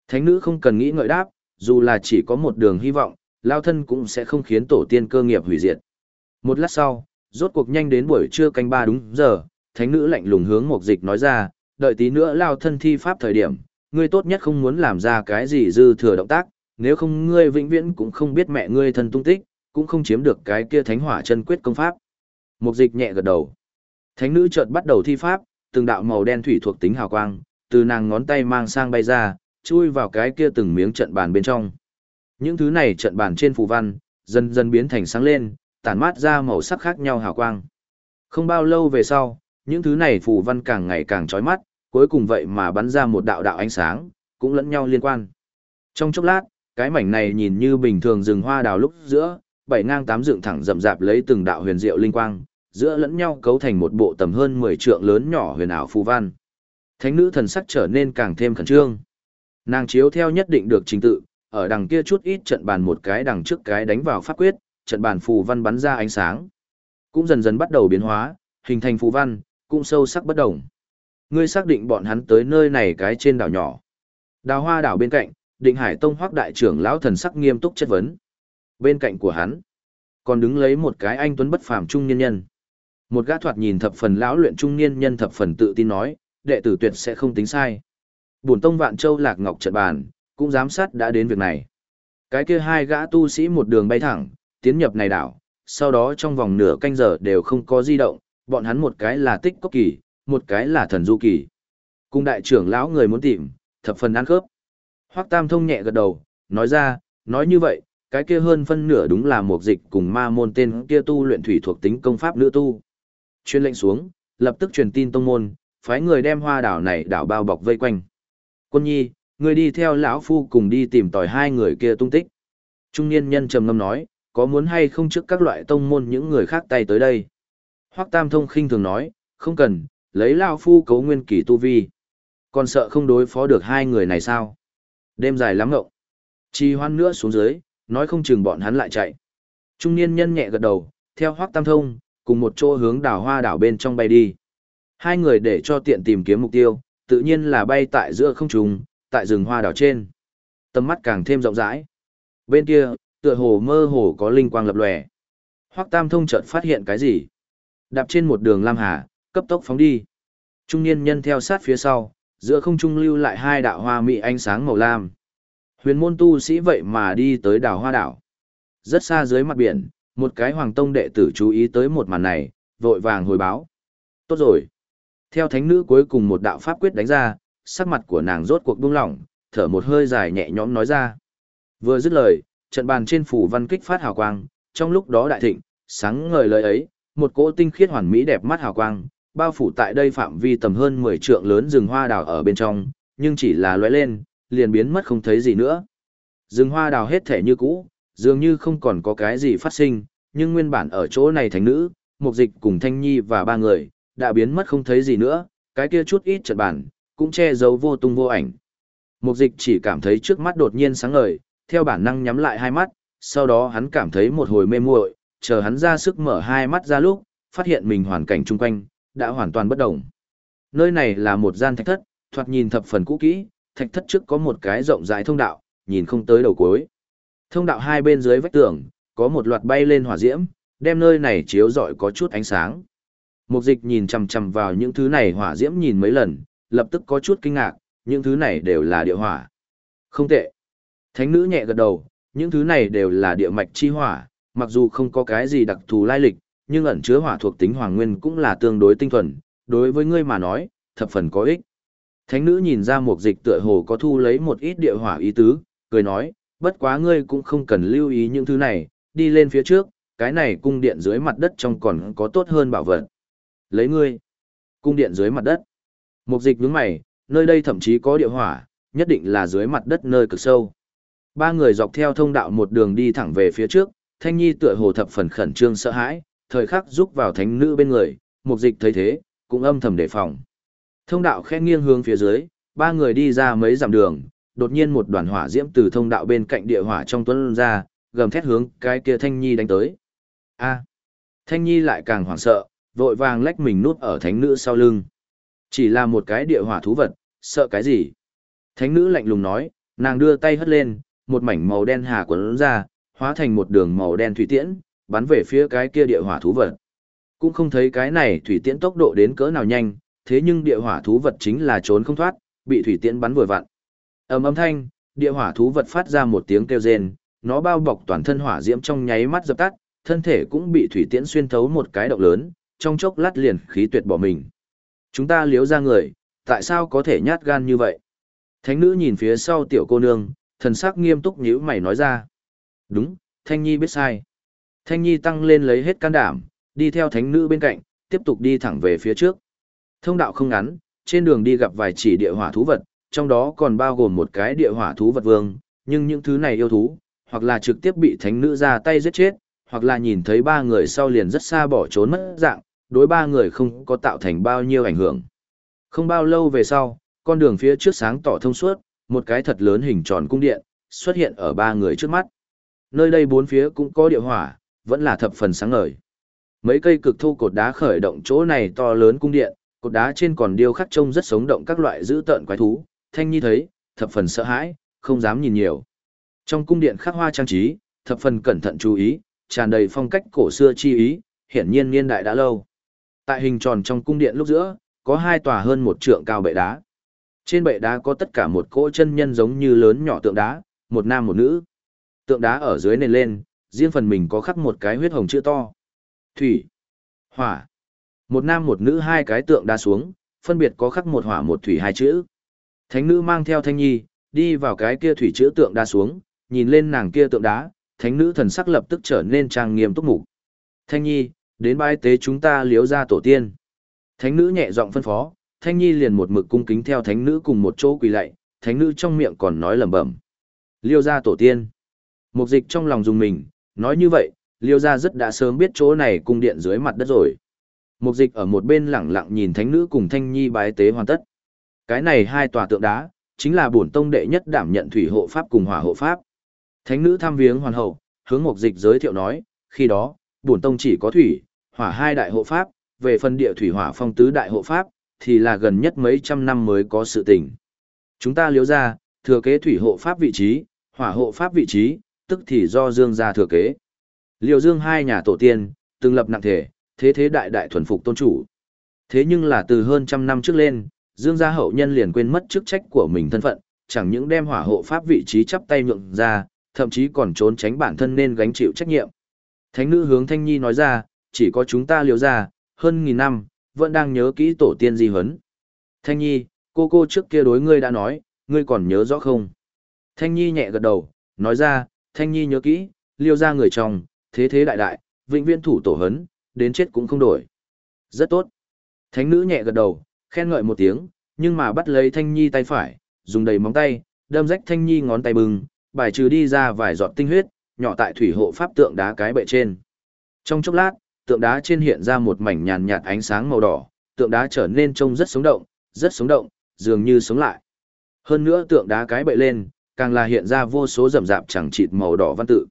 Thánh nữ không cần nghĩ ngợi đáp, dù là chỉ có một đường hy vọng, lao thân cũng sẽ không khiến tổ tiên cơ nghiệp hủy diệt. Một lát sau, rốt cuộc nhanh đến buổi trưa canh ba đúng giờ, thánh nữ lạnh lùng hướng một dịch nói ra, đợi tí nữa lao thân thi pháp thời điểm, ngươi tốt nhất không muốn làm ra cái gì dư thừa động tác, nếu không ngươi vĩnh viễn cũng không biết mẹ ngươi thân tung tích, cũng không chiếm được cái kia thánh hỏa chân quyết công pháp. Mục dịch nhẹ gật đầu. Thánh nữ chợt bắt đầu thi pháp, từng đạo màu đen thủy thuộc tính hào quang, từ nàng ngón tay mang sang bay ra, chui vào cái kia từng miếng trận bàn bên trong. Những thứ này trận bàn trên phù văn, dần dần biến thành sáng lên, tản mát ra màu sắc khác nhau hào quang. Không bao lâu về sau, những thứ này phù văn càng ngày càng chói mắt, cuối cùng vậy mà bắn ra một đạo đạo ánh sáng, cũng lẫn nhau liên quan. Trong chốc lát, cái mảnh này nhìn như bình thường rừng hoa đào lúc giữa, bảy ngang tám dựng thẳng rậm rạp lấy từng đạo huyền diệu linh quang, giữa lẫn nhau cấu thành một bộ tầm hơn 10 trượng lớn nhỏ huyền ảo phù văn. Thánh nữ thần sắc trở nên càng thêm khẩn trương. Nàng chiếu theo nhất định được trình tự, ở đằng kia chút ít trận bàn một cái đằng trước cái đánh vào pháp quyết, trận bàn phù văn bắn ra ánh sáng. Cũng dần dần bắt đầu biến hóa, hình thành phù văn, cũng sâu sắc bất đồng. Ngươi xác định bọn hắn tới nơi này cái trên đảo nhỏ. Đào hoa đảo bên cạnh, định hải tông hoác đại trưởng lão thần sắc nghiêm túc chất vấn. Bên cạnh của hắn, còn đứng lấy một cái anh tuấn bất phàm trung niên nhân. Một gã thoạt nhìn thập phần lão luyện trung niên nhân thập phần tự tin nói, đệ tử tuyệt sẽ không tính sai. Bổn tông vạn châu lạc ngọc trận bàn, cũng giám sát đã đến việc này. Cái kia hai gã tu sĩ một đường bay thẳng, tiến nhập này đảo, sau đó trong vòng nửa canh giờ đều không có di động, bọn hắn một cái là tích cốc kỳ, một cái là thần du kỳ. Cung đại trưởng lão người muốn tìm, thập phần ăn khớp. Hoắc Tam thông nhẹ gật đầu, nói ra, nói như vậy, cái kia hơn phân nửa đúng là một dịch cùng ma môn tên kia tu luyện thủy thuộc tính công pháp nữ tu. Chuyên lệnh xuống, lập tức truyền tin tông môn, phái người đem hoa đảo này đảo bao bọc vây quanh. Quân nhi, ngươi đi theo lão phu cùng đi tìm tòi hai người kia tung tích. Trung niên nhân trầm ngâm nói, có muốn hay không trước các loại tông môn những người khác tay tới đây. Hoắc Tam Thông khinh thường nói, không cần, lấy lão phu cấu nguyên kỳ tu vi. Còn sợ không đối phó được hai người này sao? Đêm dài lắm ngộng. Chi hoan nữa xuống dưới, nói không chừng bọn hắn lại chạy. Trung niên nhân nhẹ gật đầu, theo Hoắc Tam Thông, cùng một chỗ hướng đảo hoa đảo bên trong bay đi. Hai người để cho tiện tìm kiếm mục tiêu, tự nhiên là bay tại giữa không trung, tại rừng hoa đảo trên. Tầm mắt càng thêm rộng rãi. Bên kia, tựa hồ mơ hồ có linh quang lập lòe. Hoắc Tam Thông chợt phát hiện cái gì? Đạp trên một đường lam hà, cấp tốc phóng đi. Trung niên nhân theo sát phía sau, giữa không trung lưu lại hai đạo hoa mỹ ánh sáng màu lam. Huyền môn tu sĩ vậy mà đi tới đảo hoa đảo. Rất xa dưới mặt biển, một cái hoàng tông đệ tử chú ý tới một màn này, vội vàng hồi báo. Tốt rồi. Theo thánh nữ cuối cùng một đạo pháp quyết đánh ra, sắc mặt của nàng rốt cuộc buông lỏng, thở một hơi dài nhẹ nhõm nói ra. Vừa dứt lời, trận bàn trên phủ văn kích phát hào quang, trong lúc đó đại thịnh, sáng ngời lời ấy, một cỗ tinh khiết hoàn mỹ đẹp mắt hào quang, bao phủ tại đây phạm vi tầm hơn 10 trượng lớn rừng hoa đào ở bên trong, nhưng chỉ là lóe lên, liền biến mất không thấy gì nữa. Rừng hoa đào hết thể như cũ, dường như không còn có cái gì phát sinh, nhưng nguyên bản ở chỗ này thánh nữ, mục dịch cùng thanh nhi và ba người, đã biến mất không thấy gì nữa, cái kia chút ít trận bản, cũng che giấu vô tung vô ảnh. Mục dịch chỉ cảm thấy trước mắt đột nhiên sáng ngời, theo bản năng nhắm lại hai mắt, sau đó hắn cảm thấy một hồi mê muội, chờ hắn ra sức mở hai mắt ra lúc, phát hiện mình hoàn cảnh chung quanh, đã hoàn toàn bất động. Nơi này là một gian thạch thất, thoạt nhìn thập phần cũ kỹ, thạch thất trước có một cái rộng rãi thông đạo, nhìn không tới đầu cuối. Thông đạo hai bên dưới vách tường, có một loạt bay lên hỏa diễm, đem nơi này chiếu rọi có chút ánh sáng. Mục dịch nhìn chằm chằm vào những thứ này hỏa diễm nhìn mấy lần, lập tức có chút kinh ngạc, những thứ này đều là địa hỏa. Không tệ. Thánh nữ nhẹ gật đầu, những thứ này đều là địa mạch chi hỏa, mặc dù không có cái gì đặc thù lai lịch, nhưng ẩn chứa hỏa thuộc tính hoàng nguyên cũng là tương đối tinh thuần, đối với ngươi mà nói, thập phần có ích. Thánh nữ nhìn ra một dịch tựa hồ có thu lấy một ít địa hỏa ý tứ, cười nói, bất quá ngươi cũng không cần lưu ý những thứ này, đi lên phía trước, cái này cung điện dưới mặt đất trong còn có tốt hơn bảo vật. Lấy ngươi, cung điện dưới mặt đất. mục dịch nhướng mày, nơi đây thậm chí có địa hỏa, nhất định là dưới mặt đất nơi cực sâu. Ba người dọc theo thông đạo một đường đi thẳng về phía trước, Thanh Nhi tựa hồ thập phần khẩn trương sợ hãi, thời khắc giúp vào thánh nữ bên người, mục dịch thấy thế, cũng âm thầm đề phòng. Thông đạo khẽ nghiêng hướng phía dưới, ba người đi ra mấy dặm đường, đột nhiên một đoàn hỏa diễm từ thông đạo bên cạnh địa hỏa trong tuấn ra, gầm thét hướng cái kia Thanh Nhi đánh tới. A. Thanh Nhi lại càng hoảng sợ, vội vàng lách mình nút ở thánh nữ sau lưng. Chỉ là một cái địa hỏa thú vật, sợ cái gì? Thánh nữ lạnh lùng nói, nàng đưa tay hất lên, một mảnh màu đen hà quấn ra, hóa thành một đường màu đen thủy tiễn, bắn về phía cái kia địa hỏa thú vật. Cũng không thấy cái này thủy tiễn tốc độ đến cỡ nào nhanh, thế nhưng địa hỏa thú vật chính là trốn không thoát, bị thủy tiễn bắn vừa vặn. Ầm âm thanh, địa hỏa thú vật phát ra một tiếng kêu rên, nó bao bọc toàn thân hỏa diễm trong nháy mắt dập tắt, thân thể cũng bị thủy tiễn xuyên thấu một cái động lớn, trong chốc lát liền khí tuyệt bỏ mình. Chúng ta liếu ra người, tại sao có thể nhát gan như vậy? Thánh nữ nhìn phía sau tiểu cô nương, thần sắc nghiêm túc nhíu mày nói ra. Đúng, Thanh Nhi biết sai. Thanh Nhi tăng lên lấy hết can đảm, đi theo thánh nữ bên cạnh, tiếp tục đi thẳng về phía trước. Thông đạo không ngắn, trên đường đi gặp vài chỉ địa hỏa thú vật, trong đó còn bao gồm một cái địa hỏa thú vật vương, nhưng những thứ này yêu thú, hoặc là trực tiếp bị thánh nữ ra tay giết chết, hoặc là nhìn thấy ba người sau liền rất xa bỏ trốn mất dạng, đối ba người không có tạo thành bao nhiêu ảnh hưởng. Không bao lâu về sau, con đường phía trước sáng tỏ thông suốt, một cái thật lớn hình tròn cung điện, xuất hiện ở ba người trước mắt. Nơi đây bốn phía cũng có địa hỏa, vẫn là thập phần sáng ngời. Mấy cây cực thu cột đá khởi động chỗ này to lớn cung điện, cột đá trên còn điêu khắc trông rất sống động các loại dữ tợn quái thú, thanh nhi thấy, thập phần sợ hãi, không dám nhìn nhiều. Trong cung điện khắc hoa trang trí, thập phần cẩn thận chú ý, tràn đầy phong cách cổ xưa chi ý, hiển nhiên niên đại đã lâu. Tại hình tròn trong cung điện lúc giữa, có hai tòa hơn một trượng cao bệ đá. Trên bệ đá có tất cả một cỗ chân nhân giống như lớn nhỏ tượng đá, một nam một nữ. Tượng đá ở dưới nền lên, riêng phần mình có khắc một cái huyết hồng chữ to. Thủy, hỏa. Một nam một nữ hai cái tượng đá xuống, phân biệt có khắc một hỏa một thủy hai chữ. Thánh nữ mang theo thanh nhi, đi vào cái kia thủy chữ tượng đá xuống, nhìn lên nàng kia tượng đá, thánh nữ thần sắc lập tức trở nên trang nghiêm túc mục. Thanh nhi, đến bái tế chúng ta liếu ra tổ tiên. Thánh nữ nhẹ giọng phân phó, thanh nhi liền một mực cung kính theo thánh nữ cùng một chỗ quỳ lạy, thánh nữ trong miệng còn nói lẩm bẩm. Liêu ra tổ tiên. Mục dịch trong lòng dùng mình, nói như vậy, liêu ra rất đã sớm biết chỗ này cung điện dưới mặt đất rồi. Mục dịch ở một bên lẳng lặng nhìn thánh nữ cùng thanh nhi bái tế hoàn tất. Cái này hai tòa tượng đá, chính là bổn tông đệ nhất đảm nhận thủy hộ pháp cùng hỏa hộ pháp. Thánh nữ tham viếng hoàn hậu, hướng mục dịch giới thiệu nói, khi đó, bổn tông chỉ có thủy, hỏa hai đại hộ pháp, về phần địa thủy hỏa phong tứ đại hộ pháp, thì là gần nhất mấy trăm năm mới có sự tình. Chúng ta liếu ra, thừa kế thủy hộ pháp vị trí, hỏa hộ pháp vị trí, tức thì do Dương gia thừa kế. Liêu Dương hai nhà tổ tiên, từng lập nặng thể, thế thế đại đại thuần phục tôn chủ. Thế nhưng là từ hơn trăm năm trước lên, Dương gia hậu nhân liền quên mất chức trách của mình thân phận, chẳng những đem hỏa hộ pháp vị trí chắp tay nhượng ra, thậm chí còn trốn tránh bản thân nên gánh chịu trách nhiệm. Thánh nữ hướng Thanh Nhi nói ra, chỉ có chúng ta liều ra, hơn nghìn năm, vẫn đang nhớ kỹ tổ tiên di huấn. Thanh Nhi, cô cô trước kia đối ngươi đã nói, ngươi còn nhớ rõ không? Thanh Nhi nhẹ gật đầu, nói ra, Thanh Nhi nhớ kỹ, liêu ra người chồng, thế thế đại đại, vĩnh viễn thủ tổ hấn, đến chết cũng không đổi. Rất tốt. Thánh nữ nhẹ gật đầu, khen ngợi một tiếng, nhưng mà bắt lấy Thanh Nhi tay phải, dùng đầy móng tay, đâm rách Thanh Nhi ngón tay bừng, bài trừ đi ra vài giọt tinh huyết, nhỏ tại thủy hộ pháp tượng đá cái bệ trên. Trong chốc lát, tượng đá trên hiện ra một mảnh nhàn nhạt ánh sáng màu đỏ, tượng đá trở nên trông rất sống động, rất sống động, dường như sống lại. Hơn nữa tượng đá cái bậy lên, càng là hiện ra vô số rậm rạp chẳng chịt màu đỏ văn tự.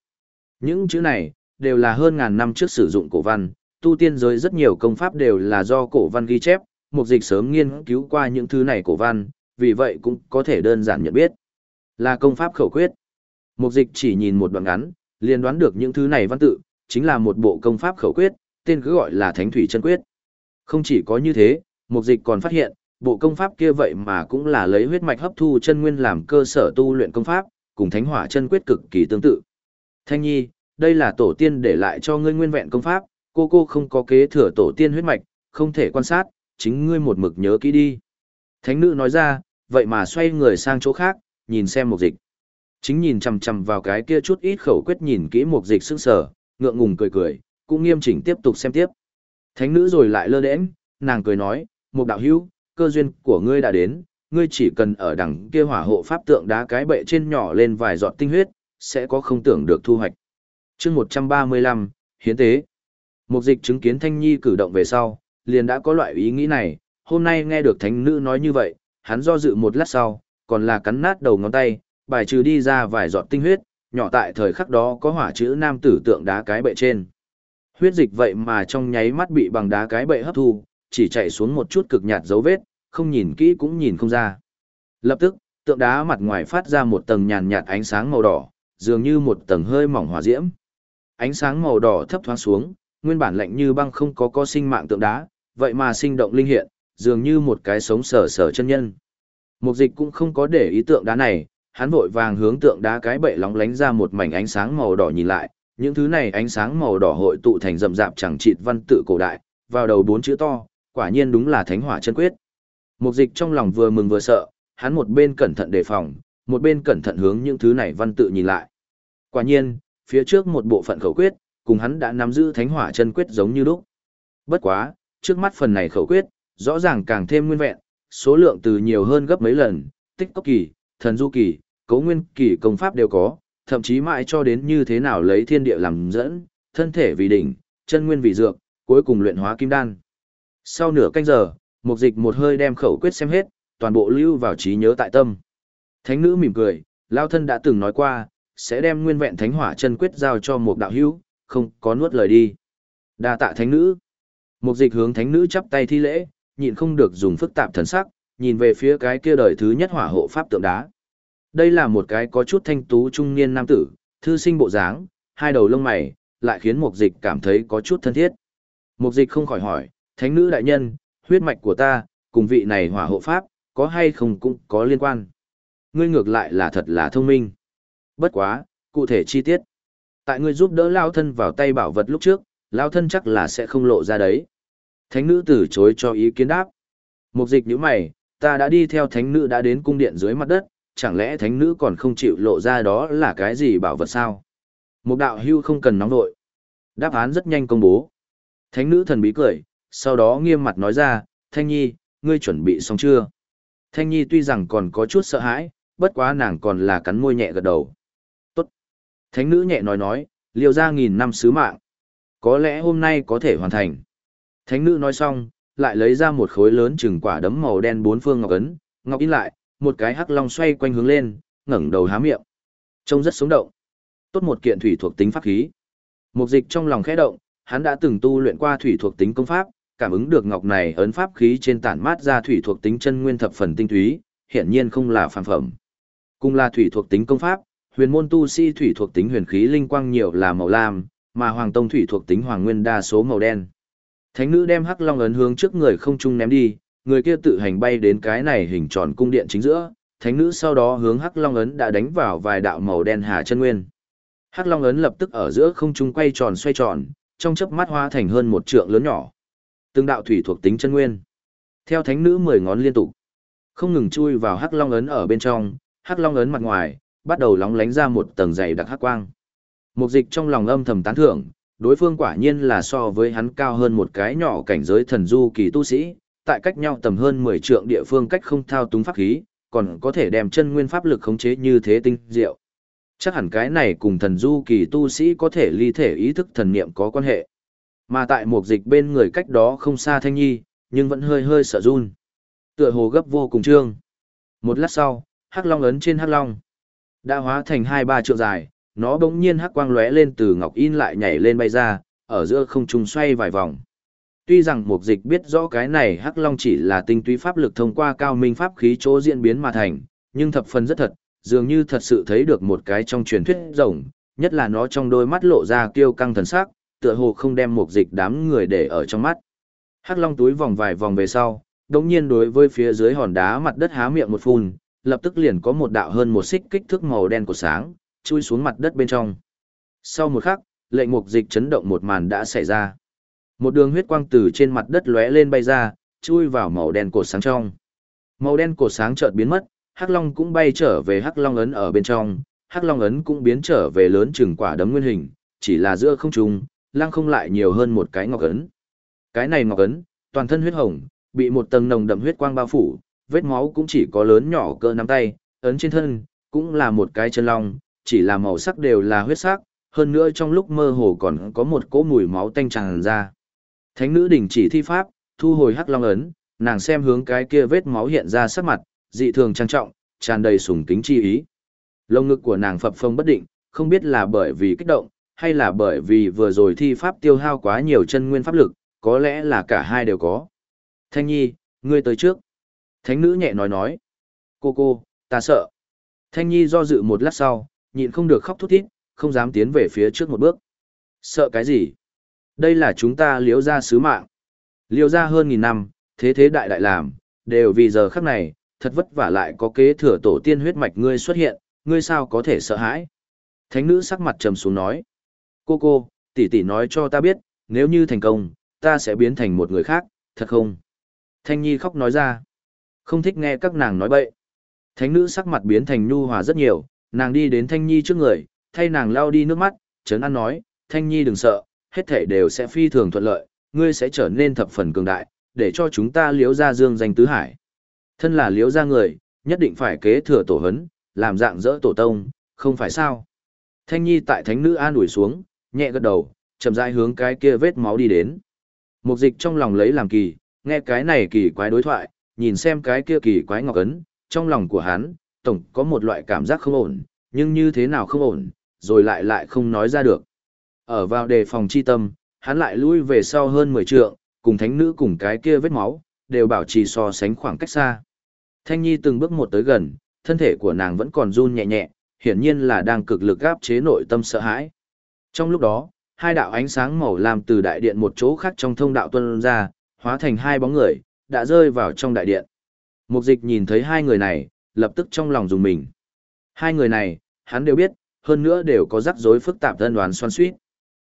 Những chữ này, đều là hơn ngàn năm trước sử dụng cổ văn, tu tiên giới rất nhiều công pháp đều là do cổ văn ghi chép, một dịch sớm nghiên cứu qua những thứ này cổ văn, vì vậy cũng có thể đơn giản nhận biết. Là công pháp khẩu quyết. Một dịch chỉ nhìn một đoạn ngắn, liền đoán được những thứ này văn tự, chính là một bộ công pháp khẩu quyết, tên cứ gọi là Thánh Thủy Chân Quyết. Không chỉ có như thế, Mục dịch còn phát hiện, bộ công pháp kia vậy mà cũng là lấy huyết mạch hấp thu chân nguyên làm cơ sở tu luyện công pháp, cùng Thánh Hỏa Chân Quyết cực kỳ tương tự. Thanh Nhi, đây là tổ tiên để lại cho ngươi nguyên vẹn công pháp, cô cô không có kế thừa tổ tiên huyết mạch, không thể quan sát, chính ngươi một mực nhớ kỹ đi. Thánh nữ nói ra, vậy mà xoay người sang chỗ khác, nhìn xem Mục dịch. Chính nhìn chằm chằm vào cái kia chút ít khẩu quyết nhìn kỹ Mục dịch sững sờ, ngượng ngùng cười cười, cũng nghiêm chỉnh tiếp tục xem tiếp. Thánh nữ rồi lại lơ đễnh, nàng cười nói, một đạo hữu, cơ duyên của ngươi đã đến, ngươi chỉ cần ở đằng kia hỏa hộ pháp tượng đá cái bệ trên nhỏ lên vài giọt tinh huyết, sẽ có không tưởng được thu hoạch. chương 135, Hiến tế. Mục dịch chứng kiến Thanh Nhi cử động về sau, liền đã có loại ý nghĩ này, hôm nay nghe được thánh nữ nói như vậy, hắn do dự một lát sau, còn là cắn nát đầu ngón tay, bài trừ đi ra vài giọt tinh huyết, nhỏ tại thời khắc đó có hỏa chữ nam tử tượng đá cái bệ trên. Huyết dịch vậy mà trong nháy mắt bị bằng đá cái bệ hấp thu, chỉ chạy xuống một chút cực nhạt dấu vết, không nhìn kỹ cũng nhìn không ra. Lập tức, tượng đá mặt ngoài phát ra một tầng nhàn nhạt ánh sáng màu đỏ, dường như một tầng hơi mỏng hỏa diễm. Ánh sáng màu đỏ thấp thoáng xuống, nguyên bản lạnh như băng không có có sinh mạng tượng đá, vậy mà sinh động linh hiện, dường như một cái sống sờ sờ chân nhân. Mục dịch cũng không có để ý tượng đá này, hắn vội vàng hướng tượng đá cái bệ lóng lánh ra một mảnh ánh sáng màu đỏ nhìn lại, những thứ này ánh sáng màu đỏ hội tụ thành rậm rạp chẳng chịt văn tự cổ đại, vào đầu bốn chữ to, quả nhiên đúng là thánh hỏa chân quyết. Mục dịch trong lòng vừa mừng vừa sợ, hắn một bên cẩn thận đề phòng, một bên cẩn thận hướng những thứ này văn tự nhìn lại. Quả nhiên, phía trước một bộ phận khẩu quyết, cùng hắn đã nắm giữ thánh hỏa chân quyết giống như lúc. Bất quá, trước mắt phần này khẩu quyết, rõ ràng càng thêm nguyên vẹn, số lượng từ nhiều hơn gấp mấy lần, tích cốc kỳ, thần du kỳ, cấu nguyên kỳ công pháp đều có, thậm chí mãi cho đến như thế nào lấy thiên địa làm dẫn, thân thể vì đỉnh, chân nguyên vì dược, cuối cùng luyện hóa kim đan. Sau nửa canh giờ, mục dịch một hơi đem khẩu quyết xem hết, toàn bộ lưu vào trí nhớ tại tâm. Thánh nữ mỉm cười, lao thân đã từng nói qua, sẽ đem nguyên vẹn thánh hỏa chân quyết giao cho một đạo hữu, không có nuốt lời đi. đa tạ thánh nữ. Mục dịch hướng thánh nữ chắp tay thi lễ, nhịn không được dùng phức tạp thần sắc, nhìn về phía cái kia đời thứ nhất hỏa hộ pháp tượng đá. Đây là một cái có chút thanh tú trung niên nam tử, thư sinh bộ dáng, hai đầu lông mày, lại khiến mục dịch cảm thấy có chút thân thiết. Mục dịch không khỏi hỏi, thánh nữ đại nhân, huyết mạch của ta, cùng vị này hỏa hộ pháp, có hay không cũng có liên quan. Ngươi ngược lại là thật là thông minh. Bất quá, cụ thể chi tiết. Tại ngươi giúp đỡ lao thân vào tay bảo vật lúc trước, lao thân chắc là sẽ không lộ ra đấy. Thánh nữ từ chối cho ý kiến đáp. Mục dịch như mày, ta đã đi theo thánh nữ đã đến cung điện dưới mặt đất, chẳng lẽ thánh nữ còn không chịu lộ ra đó là cái gì bảo vật sao? một đạo hưu không cần nóng nội. Đáp án rất nhanh công bố. Thánh nữ thần bí cười, sau đó nghiêm mặt nói ra, Thanh Nhi, ngươi chuẩn bị xong chưa? Thanh Nhi tuy rằng còn có chút sợ hãi, bất quá nàng còn là cắn môi nhẹ gật đầu. Tốt. Thánh nữ nhẹ nói nói, liều ra nghìn năm sứ mạng. Có lẽ hôm nay có thể hoàn thành. Thánh nữ nói xong, lại lấy ra một khối lớn chừng quả đấm màu đen bốn phương ngọc ấn, ngọc in lại, một cái hắc long xoay quanh hướng lên, ngẩng đầu há miệng. Trông rất sống động. Tốt một kiện thủy thuộc tính pháp khí. Mục dịch trong lòng khẽ động, hắn đã từng tu luyện qua thủy thuộc tính công pháp, cảm ứng được ngọc này ấn pháp khí trên tản mát ra thủy thuộc tính chân nguyên thập phần tinh túy, hiển nhiên không là phàm phẩm. Cùng là thủy thuộc tính công pháp, huyền môn tu sĩ thủy thuộc tính huyền khí linh quang nhiều là màu lam, mà hoàng tông thủy thuộc tính hoàng nguyên đa số màu đen. Thánh nữ đem hắc long ấn hướng trước người không trung ném đi, người kia tự hành bay đến cái này hình tròn cung điện chính giữa, thánh nữ sau đó hướng hắc long ấn đã đánh vào vài đạo màu đen hà chân nguyên. Hắc long ấn lập tức ở giữa không trung quay tròn xoay tròn, trong chớp mắt hóa thành hơn một trượng lớn nhỏ. Từng đạo thủy thuộc tính chân nguyên. Theo thánh nữ mười ngón liên tục, không ngừng chui vào hắc long ấn ở bên trong, hắc long ấn mặt ngoài bắt đầu lóng lánh ra một tầng dày đặc hắc quang. Mục dịch trong lòng âm thầm tán thưởng, đối phương quả nhiên là so với hắn cao hơn một cái nhỏ cảnh giới thần du kỳ tu sĩ, tại cách nhau tầm hơn 10 trượng địa phương cách không thao túng pháp khí, còn có thể đem chân nguyên pháp lực khống chế như thế tinh diệu. Chắc hẳn cái này cùng thần du kỳ tu sĩ có thể ly thể ý thức thần niệm có quan hệ. Mà tại một dịch bên người cách đó không xa Thanh Nhi, nhưng vẫn hơi hơi sợ run. Tựa hồ gấp vô cùng trương. Một lát sau, hắc long ấn trên hắc long đã hóa thành hai ba trượng dài, nó bỗng nhiên hắc quang lóe lên từ ngọc in lại nhảy lên bay ra, ở giữa không trung xoay vài vòng. Tuy rằng mục dịch biết rõ cái này hắc long chỉ là tinh túy pháp lực thông qua cao minh pháp khí chỗ diễn biến mà thành, nhưng thập phần rất thật, dường như thật sự thấy được một cái trong truyền thuyết rồng, nhất là nó trong đôi mắt lộ ra kiêu căng thần sắc, tựa hồ không đem mục dịch đám người để ở trong mắt. Hắc long túi vòng vài vòng về sau, đống nhiên đối với phía dưới hòn đá mặt đất há miệng một phun, lập tức liền có một đạo hơn một xích kích thước màu đen của sáng, chui xuống mặt đất bên trong. Sau một khắc, lệnh mục dịch chấn động một màn đã xảy ra. Một đường huyết quang từ trên mặt đất lóe lên bay ra, chui vào màu đen cột sáng trong. Màu đen cột sáng chợt biến mất, Hắc Long cũng bay trở về Hắc Long ấn ở bên trong, Hắc Long ấn cũng biến trở về lớn chừng quả đấm nguyên hình, chỉ là giữa không trung, lăng không lại nhiều hơn một cái ngọc ấn. Cái này ngọc ấn, toàn thân huyết hồng, bị một tầng nồng đậm huyết quang bao phủ, vết máu cũng chỉ có lớn nhỏ cỡ nắm tay, ấn trên thân, cũng là một cái chân long, chỉ là màu sắc đều là huyết sắc, hơn nữa trong lúc mơ hồ còn có một cỗ mùi máu tanh tràn ra. Thánh nữ đình chỉ thi pháp, thu hồi hắc long ấn, nàng xem hướng cái kia vết máu hiện ra sắc mặt, dị thường trang trọng, tràn đầy sùng kính chi ý. Lông ngực của nàng phập phồng bất định, không biết là bởi vì kích động, hay là bởi vì vừa rồi thi pháp tiêu hao quá nhiều chân nguyên pháp lực, có lẽ là cả hai đều có. Thanh nhi, ngươi tới trước. Thánh nữ nhẹ nói nói. Cô cô, ta sợ. Thanh nhi do dự một lát sau, nhịn không được khóc thút thít, không dám tiến về phía trước một bước. Sợ cái gì? Đây là chúng ta liếu ra sứ mạng. Liêu ra hơn nghìn năm, thế thế đại đại làm, đều vì giờ khắc này, thật vất vả lại có kế thừa tổ tiên huyết mạch ngươi xuất hiện, ngươi sao có thể sợ hãi. Thánh nữ sắc mặt trầm xuống nói. Cô cô, tỷ tỷ nói cho ta biết, nếu như thành công, ta sẽ biến thành một người khác, thật không? Thanh Nhi khóc nói ra. Không thích nghe các nàng nói bậy. Thánh nữ sắc mặt biến thành nhu hòa rất nhiều, nàng đi đến Thanh Nhi trước người, thay nàng lau đi nước mắt, trấn an nói, Thanh Nhi đừng sợ, hết thể đều sẽ phi thường thuận lợi, ngươi sẽ trở nên thập phần cường đại, để cho chúng ta liếu ra dương danh tứ hải. Thân là liếu ra người, nhất định phải kế thừa tổ hấn, làm dạng dỡ tổ tông, không phải sao. Thanh Nhi tại thánh nữ an ủi xuống, nhẹ gật đầu, chậm rãi hướng cái kia vết máu đi đến. Mục dịch trong lòng lấy làm kỳ, nghe cái này kỳ quái đối thoại, nhìn xem cái kia kỳ quái ngọc ấn, trong lòng của hắn, tổng có một loại cảm giác không ổn, nhưng như thế nào không ổn, rồi lại lại không nói ra được. Ở vào đề phòng chi tâm, hắn lại lui về sau hơn 10 trượng, cùng thánh nữ cùng cái kia vết máu, đều bảo trì so sánh khoảng cách xa. Thanh Nhi từng bước một tới gần, thân thể của nàng vẫn còn run nhẹ nhẹ, hiển nhiên là đang cực lực áp chế nội tâm sợ hãi. Trong lúc đó, hai đạo ánh sáng màu lam từ đại điện một chỗ khác trong thông đạo tuân ra, hóa thành hai bóng người, đã rơi vào trong đại điện. Mục dịch nhìn thấy hai người này, lập tức trong lòng dùng mình. Hai người này, hắn đều biết, hơn nữa đều có rắc rối phức tạp thân đoán xoan suýt.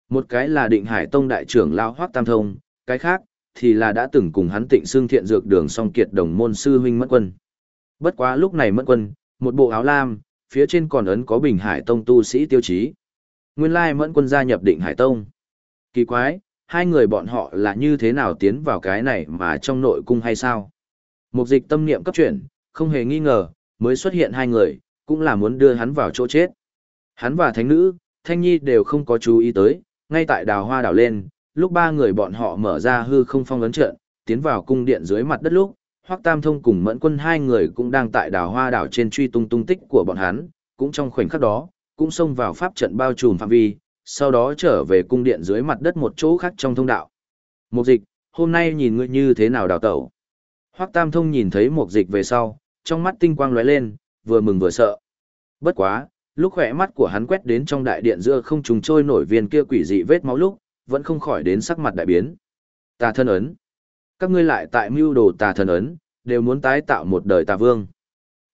Một cái là định hải tông đại trưởng Lao Hoác Tam Thông, cái khác, thì là đã từng cùng hắn tịnh xương thiện dược đường song kiệt đồng môn sư huynh mất Quân. Bất quá lúc này mất Quân, một bộ áo lam, phía trên còn ấn có bình hải tông tu sĩ tiêu chí. Nguyên lai Mẫn Quân gia nhập định hải tông. Kỳ quái, hai người bọn họ là như thế nào tiến vào cái này mà trong nội cung hay sao? Một dịch tâm niệm cấp chuyển, không hề nghi ngờ, mới xuất hiện hai người, cũng là muốn đưa hắn vào chỗ chết. Hắn và thánh nữ, thanh nhi đều không có chú ý tới, ngay tại đào hoa đảo lên, lúc ba người bọn họ mở ra hư không phong ấn trận, tiến vào cung điện dưới mặt đất lúc, Hoắc Tam Thông cùng Mẫn Quân hai người cũng đang tại đào hoa đảo trên truy tung tung tích của bọn hắn, cũng trong khoảnh khắc đó, cũng xông vào pháp trận bao trùm phạm vi, sau đó trở về cung điện dưới mặt đất một chỗ khác trong thông đạo. Mục dịch, hôm nay nhìn ngươi như thế nào đào tẩu? Hoắc Tam Thông nhìn thấy mục dịch về sau, trong mắt tinh quang lóe lên, vừa mừng vừa sợ. Bất quá, lúc khỏe mắt của hắn quét đến trong đại điện giữa không trùng trôi nổi viên kia quỷ dị vết máu lúc, vẫn không khỏi đến sắc mặt đại biến. Tà thân ấn. Các ngươi lại tại mưu đồ tà thân ấn, đều muốn tái tạo một đời tà vương.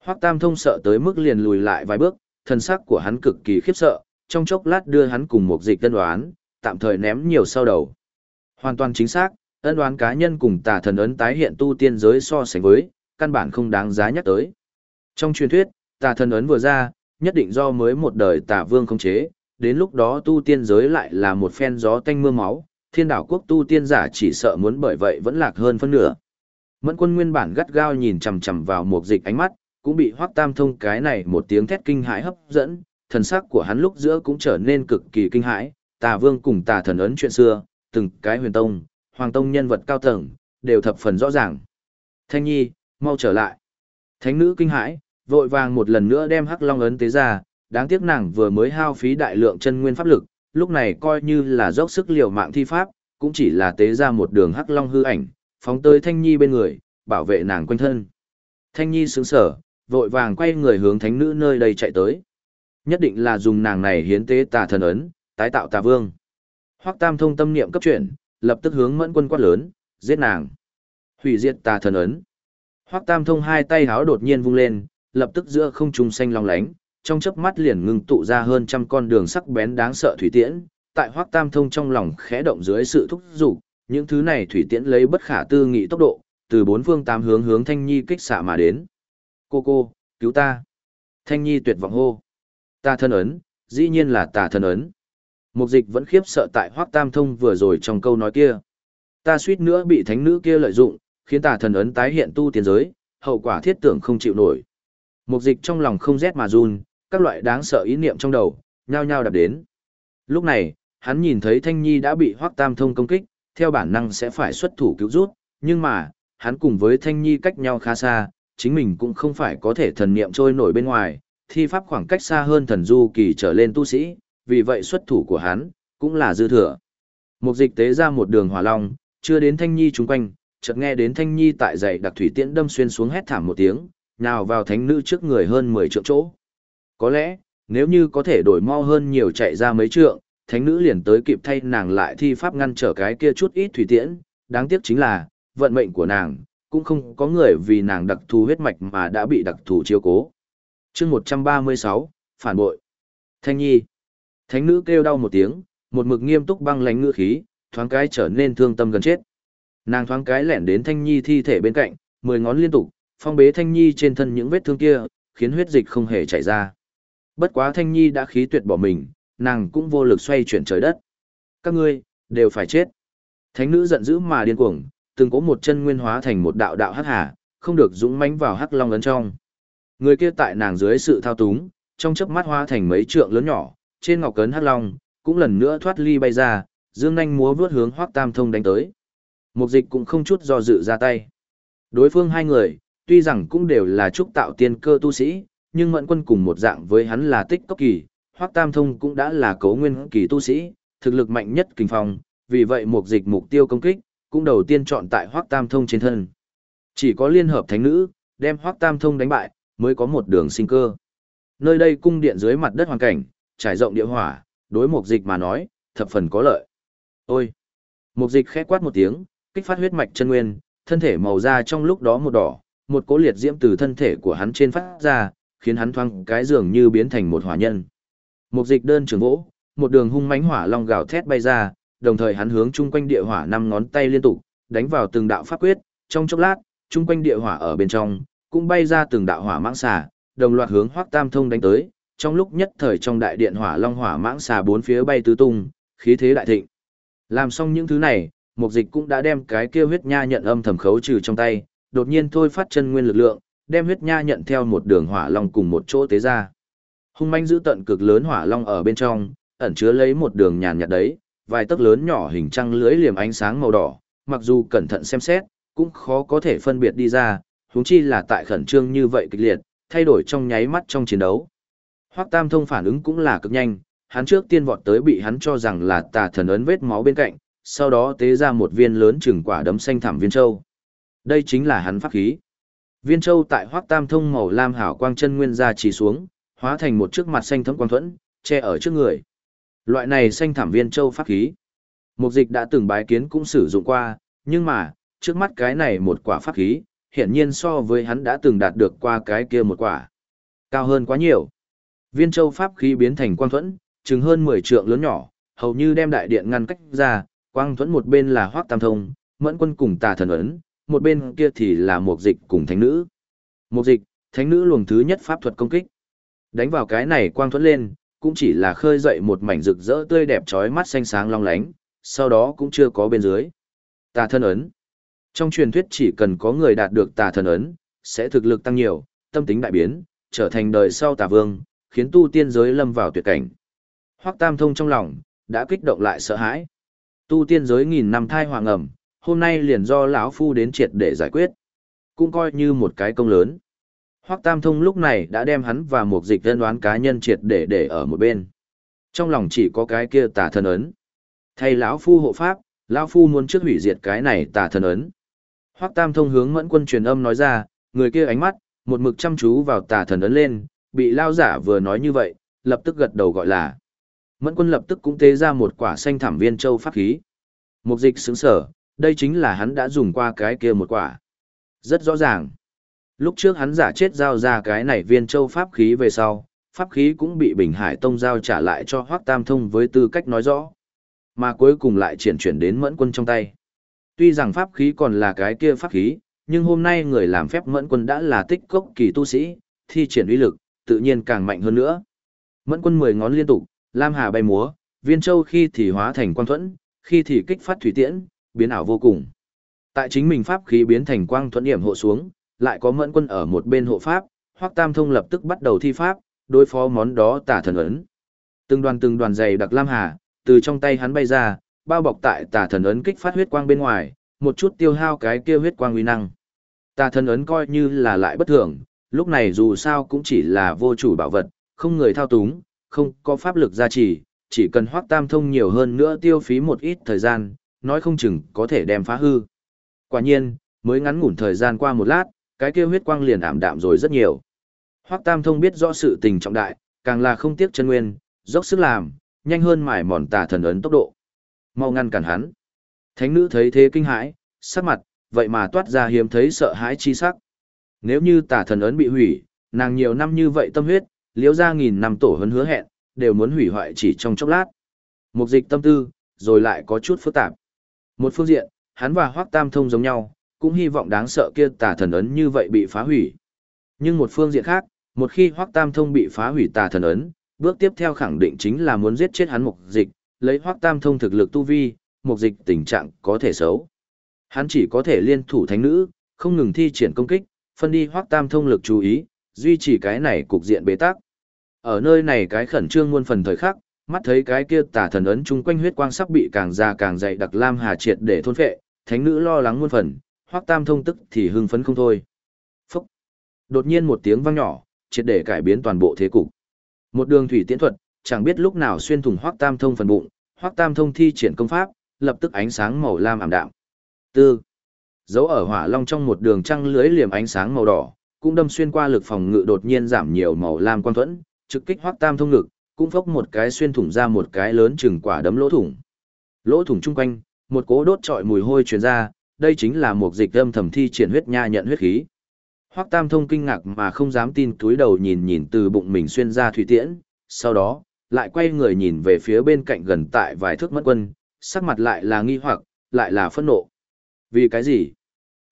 Hoắc Tam Thông sợ tới mức liền lùi lại vài bước, thân sắc của hắn cực kỳ khiếp sợ, trong chốc lát đưa hắn cùng một dịch tân đoán, tạm thời ném nhiều sau đầu. Hoàn toàn chính xác, ân đoán cá nhân cùng tà thần ấn tái hiện tu tiên giới so sánh với, căn bản không đáng giá nhắc tới. Trong truyền thuyết, tà thần ấn vừa ra, nhất định do mới một đời tà vương không chế, đến lúc đó tu tiên giới lại là một phen gió tanh mưa máu, thiên đảo quốc tu tiên giả chỉ sợ muốn bởi vậy vẫn lạc hơn phân nửa. Mẫn quân nguyên bản gắt gao nhìn chằm chằm vào một dịch ánh mắt, cũng bị hoác tam thông cái này một tiếng thét kinh hãi hấp dẫn, thần sắc của hắn lúc giữa cũng trở nên cực kỳ kinh hãi, tà vương cùng tà thần ấn chuyện xưa, từng cái huyền tông, hoàng tông nhân vật cao tầng, đều thập phần rõ ràng. Thanh nhi, mau trở lại. Thánh nữ kinh hãi, vội vàng một lần nữa đem hắc long ấn tế ra, đáng tiếc nàng vừa mới hao phí đại lượng chân nguyên pháp lực, lúc này coi như là dốc sức liều mạng thi pháp, cũng chỉ là tế ra một đường hắc long hư ảnh, phóng tới Thanh Nhi bên người, bảo vệ nàng quanh thân. Thanh Nhi sững sở, vội vàng quay người hướng thánh nữ nơi đây chạy tới. Nhất định là dùng nàng này hiến tế tà thần ấn, tái tạo tà vương. Hoắc Tam thông tâm niệm cấp chuyển, lập tức hướng Mẫn Quân quát lớn, giết nàng. Hủy diệt tà thần ấn. Hoắc Tam thông hai tay háo đột nhiên vung lên, lập tức giữa không trung xanh long lánh, trong chớp mắt liền ngưng tụ ra hơn trăm con đường sắc bén đáng sợ thủy tiễn, tại Hoắc Tam Thông trong lòng khẽ động dưới sự thúc giục, những thứ này thủy tiễn lấy bất khả tư nghị tốc độ, từ bốn phương tám hướng hướng Thanh Nhi kích xạ mà đến. "Cô cô, cứu ta!" Thanh Nhi tuyệt vọng hô. "Ta thân ấn, dĩ nhiên là ta thân ấn." Mục Dịch vẫn khiếp sợ tại Hoắc Tam Thông vừa rồi trong câu nói kia. Ta suýt nữa bị thánh nữ kia lợi dụng, khiến tà thần ấn tái hiện tu tiên giới, hậu quả thiết tưởng không chịu nổi. Mục dịch trong lòng không rét mà run, các loại đáng sợ ý niệm trong đầu, nhao nhao đập đến. Lúc này, hắn nhìn thấy Thanh Nhi đã bị Hoắc Tam Thông công kích, theo bản năng sẽ phải xuất thủ cứu rút, nhưng mà, hắn cùng với Thanh Nhi cách nhau khá xa, chính mình cũng không phải có thể thần niệm trôi nổi bên ngoài, thi pháp khoảng cách xa hơn thần du kỳ trở lên tu sĩ, vì vậy xuất thủ của hắn cũng là dư thừa. Mục dịch tế ra một đường hỏa long, chưa đến Thanh Nhi chung quanh, chợt nghe đến Thanh Nhi tại dãy đặc thủy tiễn đâm xuyên xuống hét thảm một tiếng, nào vào thánh nữ trước người hơn 10 trượng chỗ. Có lẽ, nếu như có thể đổi mau hơn nhiều chạy ra mấy trượng, thánh nữ liền tới kịp thay nàng lại thi pháp ngăn trở cái kia chút ít thủy tiễn, đáng tiếc chính là, vận mệnh của nàng, cũng không có người vì nàng đặc thù huyết mạch mà đã bị đặc thù chiếu cố. chương 136, phản bội. Thanh nhi. Thánh nữ kêu đau một tiếng, một mực nghiêm túc băng lánh ngữ khí, thoáng cái trở nên thương tâm gần chết. Nàng thoáng cái lẻn đến Thanh nhi thi thể bên cạnh, mười ngón liên tục, phong bế Thanh Nhi trên thân những vết thương kia, khiến huyết dịch không hề chảy ra. Bất quá Thanh Nhi đã khí tuyệt bỏ mình, nàng cũng vô lực xoay chuyển trời đất. Các ngươi, đều phải chết. Thánh nữ giận dữ mà điên cuồng, từng có một chân nguyên hóa thành một đạo đạo hắc hà, không được dũng mãnh vào hắc long ấn trong. Người kia tại nàng dưới sự thao túng, trong chớp mắt hóa thành mấy trượng lớn nhỏ, trên ngọc cấn hắc long, cũng lần nữa thoát ly bay ra, dương nhanh múa vướt hướng Hoắc Tam Thông đánh tới. Mục dịch cũng không chút do dự ra tay. Đối phương hai người, tuy rằng cũng đều là trúc tạo tiên cơ tu sĩ, nhưng mẫn quân cùng một dạng với hắn là tích cốc kỳ, hoắc tam thông cũng đã là cấu nguyên kỳ tu sĩ, thực lực mạnh nhất kinh phong, vì vậy Mục dịch mục tiêu công kích, cũng đầu tiên chọn tại hoắc tam thông trên thân. Chỉ có liên hợp thánh nữ, đem hoắc tam thông đánh bại, mới có một đường sinh cơ. Nơi đây cung điện dưới mặt đất hoàn cảnh, trải rộng địa hỏa, đối mục dịch mà nói, thập phần có lợi. Ôi! Mục dịch khẽ quát một tiếng, kích phát huyết mạch chân nguyên, thân thể màu da trong lúc đó một đỏ, một cỗ liệt diễm từ thân thể của hắn trên phát ra, khiến hắn thoáng cái dường như biến thành một hỏa nhân. Một dịch đơn trường vỗ, một đường hung mãnh hỏa long gào thét bay ra, đồng thời hắn hướng chung quanh địa hỏa năm ngón tay liên tục, đánh vào từng đạo pháp quyết, trong chốc lát, chung quanh địa hỏa ở bên trong, cũng bay ra từng đạo hỏa mãng xà, đồng loạt hướng Hoắc Tam Thông đánh tới, trong lúc nhất thời trong đại điện hỏa long hỏa mãng xà bốn phía bay tứ tung, khí thế đại thịnh. Làm xong những thứ này, Mục Dịch cũng đã đem cái kia huyết nha nhận âm thầm khấu trừ trong tay, đột nhiên thôi phát chân nguyên lực lượng, đem huyết nha nhận theo một đường hỏa long cùng một chỗ tế ra. Hung manh giữ tận cực lớn hỏa long ở bên trong, ẩn chứa lấy một đường nhàn nhạt đấy, vài tấc lớn nhỏ hình trăng lưới liềm ánh sáng màu đỏ, mặc dù cẩn thận xem xét, cũng khó có thể phân biệt đi ra, huống chi là tại khẩn trương như vậy kịch liệt, thay đổi trong nháy mắt trong chiến đấu. Hoắc Tam Thông phản ứng cũng là cực nhanh, hắn trước tiên vọt tới bị hắn cho rằng là tà thần ấn vết máu bên cạnh, sau đó tế ra một viên lớn chừng quả đấm xanh thảm viên châu. Đây chính là hắn pháp khí. Viên châu tại hoác Tam Thông màu lam hảo quang chân nguyên ra chỉ xuống, hóa thành một chiếc mặt xanh thấm quang thuẫn, che ở trước người. Loại này xanh thảm viên châu pháp khí. Mục dịch đã từng bái kiến cũng sử dụng qua, nhưng mà, trước mắt cái này một quả pháp khí, hiển nhiên so với hắn đã từng đạt được qua cái kia một quả. Cao hơn quá nhiều. Viên châu pháp khí biến thành quang thuẫn, chừng hơn 10 trượng lớn nhỏ, hầu như đem đại điện ngăn cách ra, quang thuẫn một bên là hoác Tam Thông, Mẫn Quân cùng Tà Thần ấn, một bên kia thì là một Dịch cùng Thánh Nữ. một Dịch, Thánh Nữ luồng thứ nhất pháp thuật công kích. Đánh vào cái này quang thuẫn lên, cũng chỉ là khơi dậy một mảnh rực rỡ tươi đẹp chói mắt xanh sáng long lánh, sau đó cũng chưa có bên dưới. Tà Thần ấn. Trong truyền thuyết chỉ cần có người đạt được Tà Thần ấn, sẽ thực lực tăng nhiều, tâm tính đại biến, trở thành đời sau Tà Vương, khiến tu tiên giới lâm vào tuyệt cảnh. Hoắc Tam Thông trong lòng, đã kích động lại sợ hãi. Tu tiên giới nghìn năm thai hoàng ẩm, hôm nay liền do lão phu đến triệt để giải quyết. Cũng coi như một cái công lớn. Hoắc Tam Thông lúc này đã đem hắn và một dịch đơn đoán cá nhân triệt để để ở một bên. Trong lòng chỉ có cái kia tà thần ấn. Thay lão phu hộ pháp, lão phu muốn trước hủy diệt cái này tà thần ấn. Hoắc Tam Thông hướng Mẫn Quân truyền âm nói ra, người kia ánh mắt một mực chăm chú vào tà thần ấn lên, bị lao giả vừa nói như vậy, lập tức gật đầu gọi là. Mẫn quân lập tức cũng tế ra một quả xanh thảm viên châu pháp khí. Mục dịch sướng sở, đây chính là hắn đã dùng qua cái kia một quả. Rất rõ ràng. Lúc trước hắn giả chết giao ra cái này viên châu pháp khí về sau, pháp khí cũng bị Bình Hải Tông giao trả lại cho Hoác Tam Thông với tư cách nói rõ. Mà cuối cùng lại chuyển chuyển đến mẫn quân trong tay. Tuy rằng pháp khí còn là cái kia pháp khí, nhưng hôm nay người làm phép mẫn quân đã là tích cốc kỳ tu sĩ, thi triển uy lực, tự nhiên càng mạnh hơn nữa. Mẫn quân mười ngón liên tục, lam hà bay múa, viên châu khi thì hóa thành quang thuẫn, khi thì kích phát thủy tiễn, biến ảo vô cùng. Tại chính mình pháp khí biến thành quang thuẫn điểm hộ xuống, lại có mẫn quân ở một bên hộ pháp, Hoắc Tam Thông lập tức bắt đầu thi pháp, đối phó món đó tả thần ấn. Từng đoàn từng đoàn dày đặc lam hà, từ trong tay hắn bay ra, bao bọc tại tả thần ấn kích phát huyết quang bên ngoài, một chút tiêu hao cái kia huyết quang uy năng. Tà thần ấn coi như là lại bất thường, lúc này dù sao cũng chỉ là vô chủ bảo vật, không người thao túng, không có pháp lực gia trì, chỉ cần hoác tam thông nhiều hơn nữa tiêu phí một ít thời gian, nói không chừng có thể đem phá hư. Quả nhiên, mới ngắn ngủn thời gian qua một lát, cái kia huyết quang liền ảm đạm rồi rất nhiều. Hoắc Tam Thông biết rõ sự tình trọng đại, càng là không tiếc chân nguyên, dốc sức làm, nhanh hơn mải mòn tà thần ấn tốc độ. Mau ngăn cản hắn. Thánh nữ thấy thế kinh hãi, sắc mặt, vậy mà toát ra hiếm thấy sợ hãi chi sắc. Nếu như tà thần ấn bị hủy, nàng nhiều năm như vậy tâm huyết, liễu ra nghìn năm tổ hấn hứa hẹn, đều muốn hủy hoại chỉ trong chốc lát. Mục dịch tâm tư, rồi lại có chút phức tạp. Một phương diện, hắn và Hoắc Tam Thông giống nhau, cũng hy vọng đáng sợ kia tà thần ấn như vậy bị phá hủy. Nhưng một phương diện khác, một khi Hoắc Tam Thông bị phá hủy tà thần ấn, bước tiếp theo khẳng định chính là muốn giết chết hắn mục dịch, lấy Hoắc Tam Thông thực lực tu vi, mục dịch tình trạng có thể xấu. Hắn chỉ có thể liên thủ thánh nữ, không ngừng thi triển công kích, phân đi Hoắc Tam Thông lực chú ý, duy trì cái này cục diện bế tắc. Ở nơi này cái khẩn trương muôn phần thời khắc, mắt thấy cái kia tà thần ấn chung quanh huyết quang sắc bị càng già càng dày đặc lam hà triệt để thôn phệ, thánh nữ lo lắng muôn phần, Hoắc Tam Thông tức thì hưng phấn không thôi. Phúc! Đột nhiên một tiếng vang nhỏ, triệt để cải biến toàn bộ thế cục. Một đường thủy tiễn thuật, chẳng biết lúc nào xuyên thủng Hoắc Tam Thông phần bụng, Hoắc Tam Thông thi triển công pháp, lập tức ánh sáng màu lam ảm đạm. Tư. Dấu ở hỏa long trong một đường trăng lưới liềm ánh sáng màu đỏ, cũng đâm xuyên qua lực phòng ngự đột nhiên giảm nhiều màu lam quan thuẫn, trực kích hoắc tam thông ngực, cũng phốc một cái xuyên thủng ra một cái lớn chừng quả đấm lỗ thủng. Lỗ thủng chung quanh, một cỗ đốt trọi mùi hôi truyền ra, đây chính là một dịch âm thầm thi triển huyết nha nhận huyết khí. Hoắc Tam Thông kinh ngạc mà không dám tin túi đầu nhìn nhìn từ bụng mình xuyên ra thủy tiễn, sau đó, lại quay người nhìn về phía bên cạnh gần tại vài thước mất quân, sắc mặt lại là nghi hoặc, lại là phẫn nộ. Vì cái gì?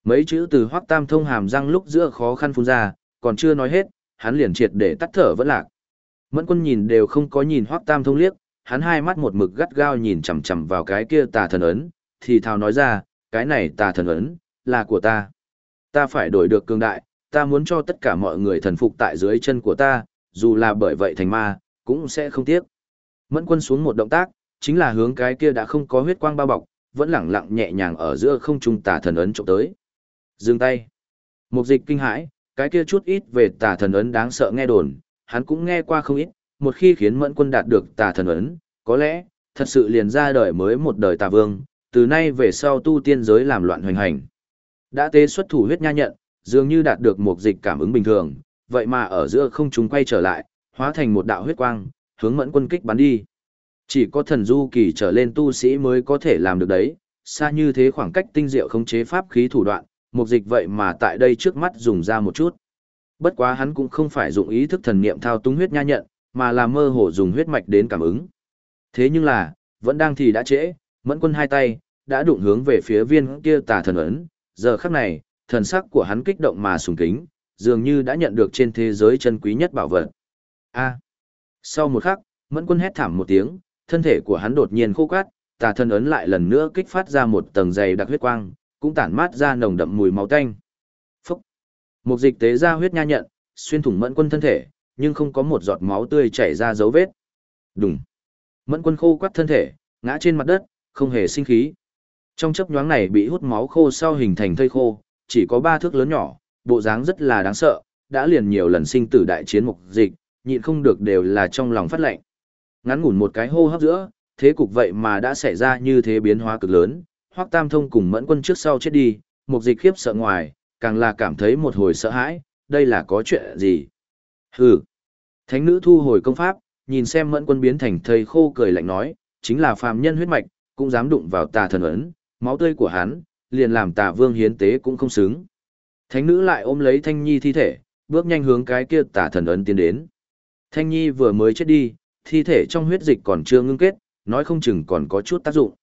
Mấy chữ từ Hoắc Tam Thông hàm răng lúc giữa khó khăn phun ra, còn chưa nói hết, hắn liền triệt để tắt thở vẫn lạc. Mẫn quân nhìn đều không có nhìn Hoắc Tam Thông liếc, hắn hai mắt một mực gắt gao nhìn chằm chằm vào cái kia tà thần ấn, thì thào nói ra, cái này tà thần ấn, là của ta. Ta phải đổi được cường đại, ta muốn cho tất cả mọi người thần phục tại dưới chân của ta, dù là bởi vậy thành ma, cũng sẽ không tiếc. Mẫn quân xuống một động tác, chính là hướng cái kia đã không có huyết quang bao bọc, vẫn lẳng lặng nhẹ nhàng ở giữa không trung tà thần ấn trộm tới. Dừng tay. Mục dịch kinh hãi, cái kia chút ít về tà thần ấn đáng sợ nghe đồn, hắn cũng nghe qua không ít, một khi khiến mẫn quân đạt được tà thần ấn, có lẽ, thật sự liền ra đời mới một đời tà vương, từ nay về sau tu tiên giới làm loạn hoành hành. Đã tế xuất thủ huyết nha nhận, dường như đạt được một dịch cảm ứng bình thường, vậy mà ở giữa không chúng quay trở lại, hóa thành một đạo huyết quang, hướng mẫn quân kích bắn đi. Chỉ có thần du kỳ trở lên tu sĩ mới có thể làm được đấy, xa như thế khoảng cách tinh diệu khống chế pháp khí thủ đoạn, một dịch vậy mà tại đây trước mắt dùng ra một chút. Bất quá hắn cũng không phải dụng ý thức thần niệm thao túng huyết nha nhận, mà là mơ hồ dùng huyết mạch đến cảm ứng. Thế nhưng là, vẫn đang thì đã trễ, mẫn quân hai tay, đã đụng hướng về phía viên kia tà thần ấn, giờ khắc này, thần sắc của hắn kích động mà sùng kính, dường như đã nhận được trên thế giới chân quý nhất bảo vật. A. Sau một khắc, Mẫn Quân hét thảm một tiếng, thân thể của hắn đột nhiên khô cát, tà thần ấn lại lần nữa kích phát ra một tầng dày đặc huyết quang, cũng tản mát ra nồng đậm mùi máu tanh. Một dịch tế ra huyết nha nhận, xuyên thủng Mẫn Quân thân thể, nhưng không có một giọt máu tươi chảy ra dấu vết. Đùng. Mẫn Quân khô quắt thân thể, ngã trên mặt đất, không hề sinh khí. Trong chớp nhoáng này bị hút máu khô sau hình thành thây khô, chỉ có ba thước lớn nhỏ, bộ dáng rất là đáng sợ, đã liền nhiều lần sinh tử đại chiến mục dịch, nhịn không được đều là trong lòng phát lệnh. Ngắn ngủn một cái hô hấp giữa, thế cục vậy mà đã xảy ra như thế biến hóa cực lớn, Hoắc Tam Thông cùng Mẫn Quân trước sau chết đi, mục dịch khiếp sợ ngoài, càng là cảm thấy một hồi sợ hãi, đây là có chuyện gì? Hừ. Thánh nữ thu hồi công pháp, nhìn xem Mẫn Quân biến thành thầy khô cười lạnh nói, chính là phàm nhân huyết mạch, cũng dám đụng vào tà thần ấn, máu tươi của hắn, liền làm tà vương hiến tế cũng không xứng. Thánh nữ lại ôm lấy Thanh Nhi thi thể, bước nhanh hướng cái kia tà thần ấn tiến đến. Thanh Nhi vừa mới chết đi, thi thể trong huyết dịch còn chưa ngưng kết, nói không chừng còn có chút tác dụng.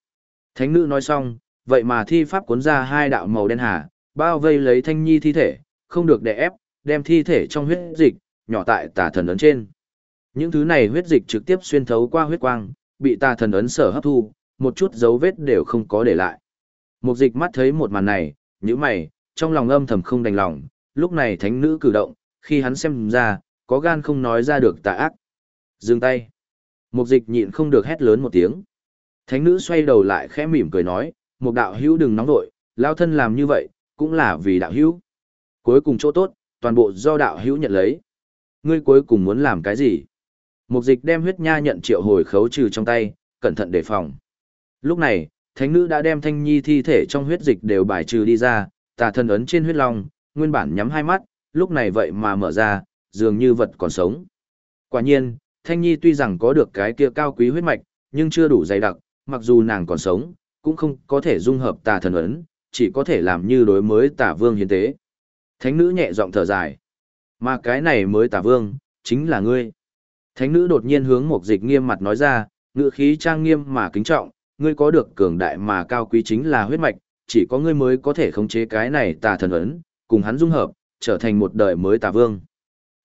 Thánh nữ nói xong, vậy mà thi pháp cuốn ra hai đạo màu đen hà, bao vây lấy Thanh Nhi thi thể, không được đè ép, đem thi thể trong huyết dịch, nhỏ tại tà thần ấn trên. Những thứ này huyết dịch trực tiếp xuyên thấu qua huyết quang, bị tà thần ấn sở hấp thu, một chút dấu vết đều không có để lại. Mục dịch mắt thấy một màn này, nhíu mày, trong lòng âm thầm không đành lòng, lúc này thánh nữ cử động, khi hắn xem ra, có gan không nói ra được tà ác. Dừng tay. Mục dịch nhịn không được hét lớn một tiếng. Thánh nữ xoay đầu lại khẽ mỉm cười nói, một đạo hữu đừng nóng vội, lao thân làm như vậy, cũng là vì đạo hữu. Cuối cùng chỗ tốt, toàn bộ do đạo hữu nhận lấy. Ngươi cuối cùng muốn làm cái gì? Mục dịch đem huyết nha nhận triệu hồi khấu trừ trong tay, cẩn thận đề phòng. Lúc này, thánh nữ đã đem thanh nhi thi thể trong huyết dịch đều bài trừ đi ra, tà thân ấn trên huyết long, nguyên bản nhắm hai mắt, lúc này vậy mà mở ra, dường như vật còn sống. Quả nhiên, thanh nhi tuy rằng có được cái kia cao quý huyết mạch, nhưng chưa đủ dày đặc, mặc dù nàng còn sống, cũng không có thể dung hợp tà thần ấn, chỉ có thể làm như đối mới tả vương hiến tế. Thánh nữ nhẹ giọng thở dài. Mà cái này mới tả vương, chính là ngươi. Thánh nữ đột nhiên hướng một dịch nghiêm mặt nói ra, ngữ khí trang nghiêm mà kính trọng, ngươi có được cường đại mà cao quý chính là huyết mạch, chỉ có ngươi mới có thể khống chế cái này tà thần ấn, cùng hắn dung hợp, trở thành một đời mới tà vương.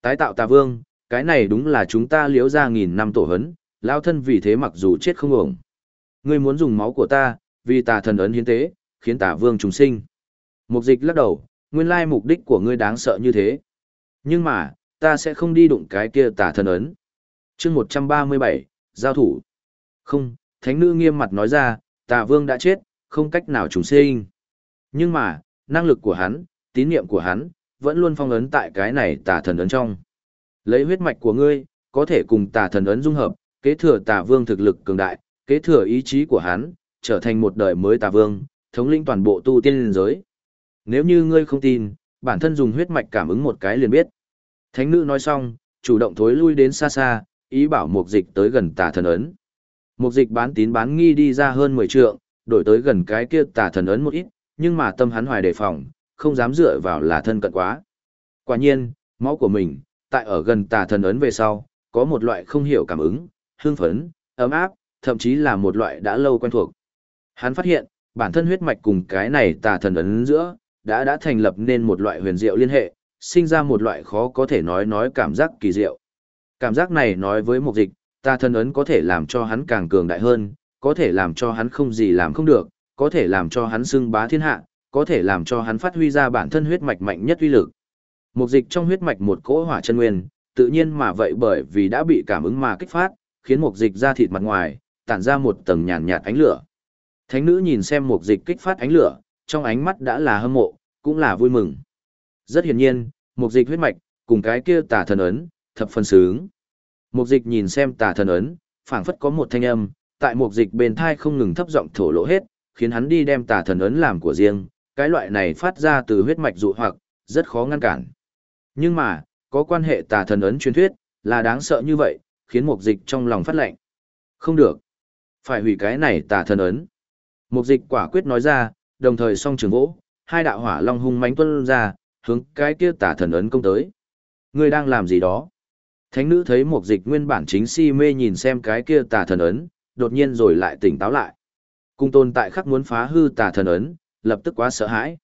Tái tạo tà vương, cái này đúng là chúng ta liễu ra nghìn năm tổ hấn, lao thân vì thế mặc dù chết không ổng. Ngươi muốn dùng máu của ta, vì tà thần ấn hiến tế, khiến Tả vương trùng sinh. Mục dịch lắc đầu, nguyên lai mục đích của ngươi đáng sợ như thế. Nhưng mà, ta sẽ không đi đụng cái kia Tả thần ấn. chương 137, giao thủ. Không, thánh nữ nghiêm mặt nói ra, tà vương đã chết, không cách nào trùng sinh. Nhưng mà, năng lực của hắn, tín niệm của hắn, vẫn luôn phong ấn tại cái này tà thần ấn trong. Lấy huyết mạch của ngươi, có thể cùng tà thần ấn dung hợp, kế thừa tà vương thực lực cường đại, kế thừa ý chí của hắn, trở thành một đời mới tà vương, thống lĩnh toàn bộ tu tiên liên giới. Nếu như ngươi không tin, bản thân dùng huyết mạch cảm ứng một cái liền biết. Thánh nữ nói xong, chủ động thối lui đến xa xa, ý bảo mục dịch tới gần tà thần ấn. Mục dịch bán tín bán nghi đi ra hơn 10 trượng, đổi tới gần cái kia tà thần ấn một ít, nhưng mà tâm hắn hoài đề phòng, không dám dựa vào là thân cận quá. Quả nhiên, máu của mình, tại ở gần tà thần ấn về sau, có một loại không hiểu cảm ứng, hương phấn, ấm áp, thậm chí là một loại đã lâu quen thuộc. Hắn phát hiện, bản thân huyết mạch cùng cái này tà thần ấn giữa, đã đã thành lập nên một loại huyền diệu liên hệ, sinh ra một loại khó có thể nói nói cảm giác kỳ diệu. Cảm giác này nói với một dịch, tà thần ấn có thể làm cho hắn càng cường đại hơn, có thể làm cho hắn không gì làm không được, có thể làm cho hắn xưng bá thiên hạ, có thể làm cho hắn phát huy ra bản thân huyết mạch mạnh nhất uy lực. Một dịch trong huyết mạch một cỗ hỏa chân nguyên, tự nhiên mà vậy bởi vì đã bị cảm ứng mà kích phát, khiến một dịch ra thịt mặt ngoài, tản ra một tầng nhàn nhạt ánh lửa. Thánh nữ nhìn xem một dịch kích phát ánh lửa, trong ánh mắt đã là hâm mộ, cũng là vui mừng. Rất hiển nhiên, một dịch huyết mạch, cùng cái kia tà thần ấn, thập phần sướng. Mục dịch nhìn xem tà thần ấn, phảng phất có một thanh âm, tại mục dịch bên thai không ngừng thấp giọng thổ lộ hết, khiến hắn đi đem tà thần ấn làm của riêng, cái loại này phát ra từ huyết mạch dụ hoặc, rất khó ngăn cản. Nhưng mà, có quan hệ tà thần ấn truyền thuyết, là đáng sợ như vậy, khiến mục dịch trong lòng phát lạnh. Không được. Phải hủy cái này tà thần ấn. Mục dịch quả quyết nói ra, đồng thời song trường vỗ, hai đạo hỏa long hung mãnh tuân ra, hướng cái kia tả thần ấn công tới. Ngươi đang làm gì đó? Thánh nữ thấy một dịch nguyên bản chính si mê nhìn xem cái kia tà thần ấn, đột nhiên rồi lại tỉnh táo lại. Cung tồn tại khắc muốn phá hư tà thần ấn, lập tức quá sợ hãi.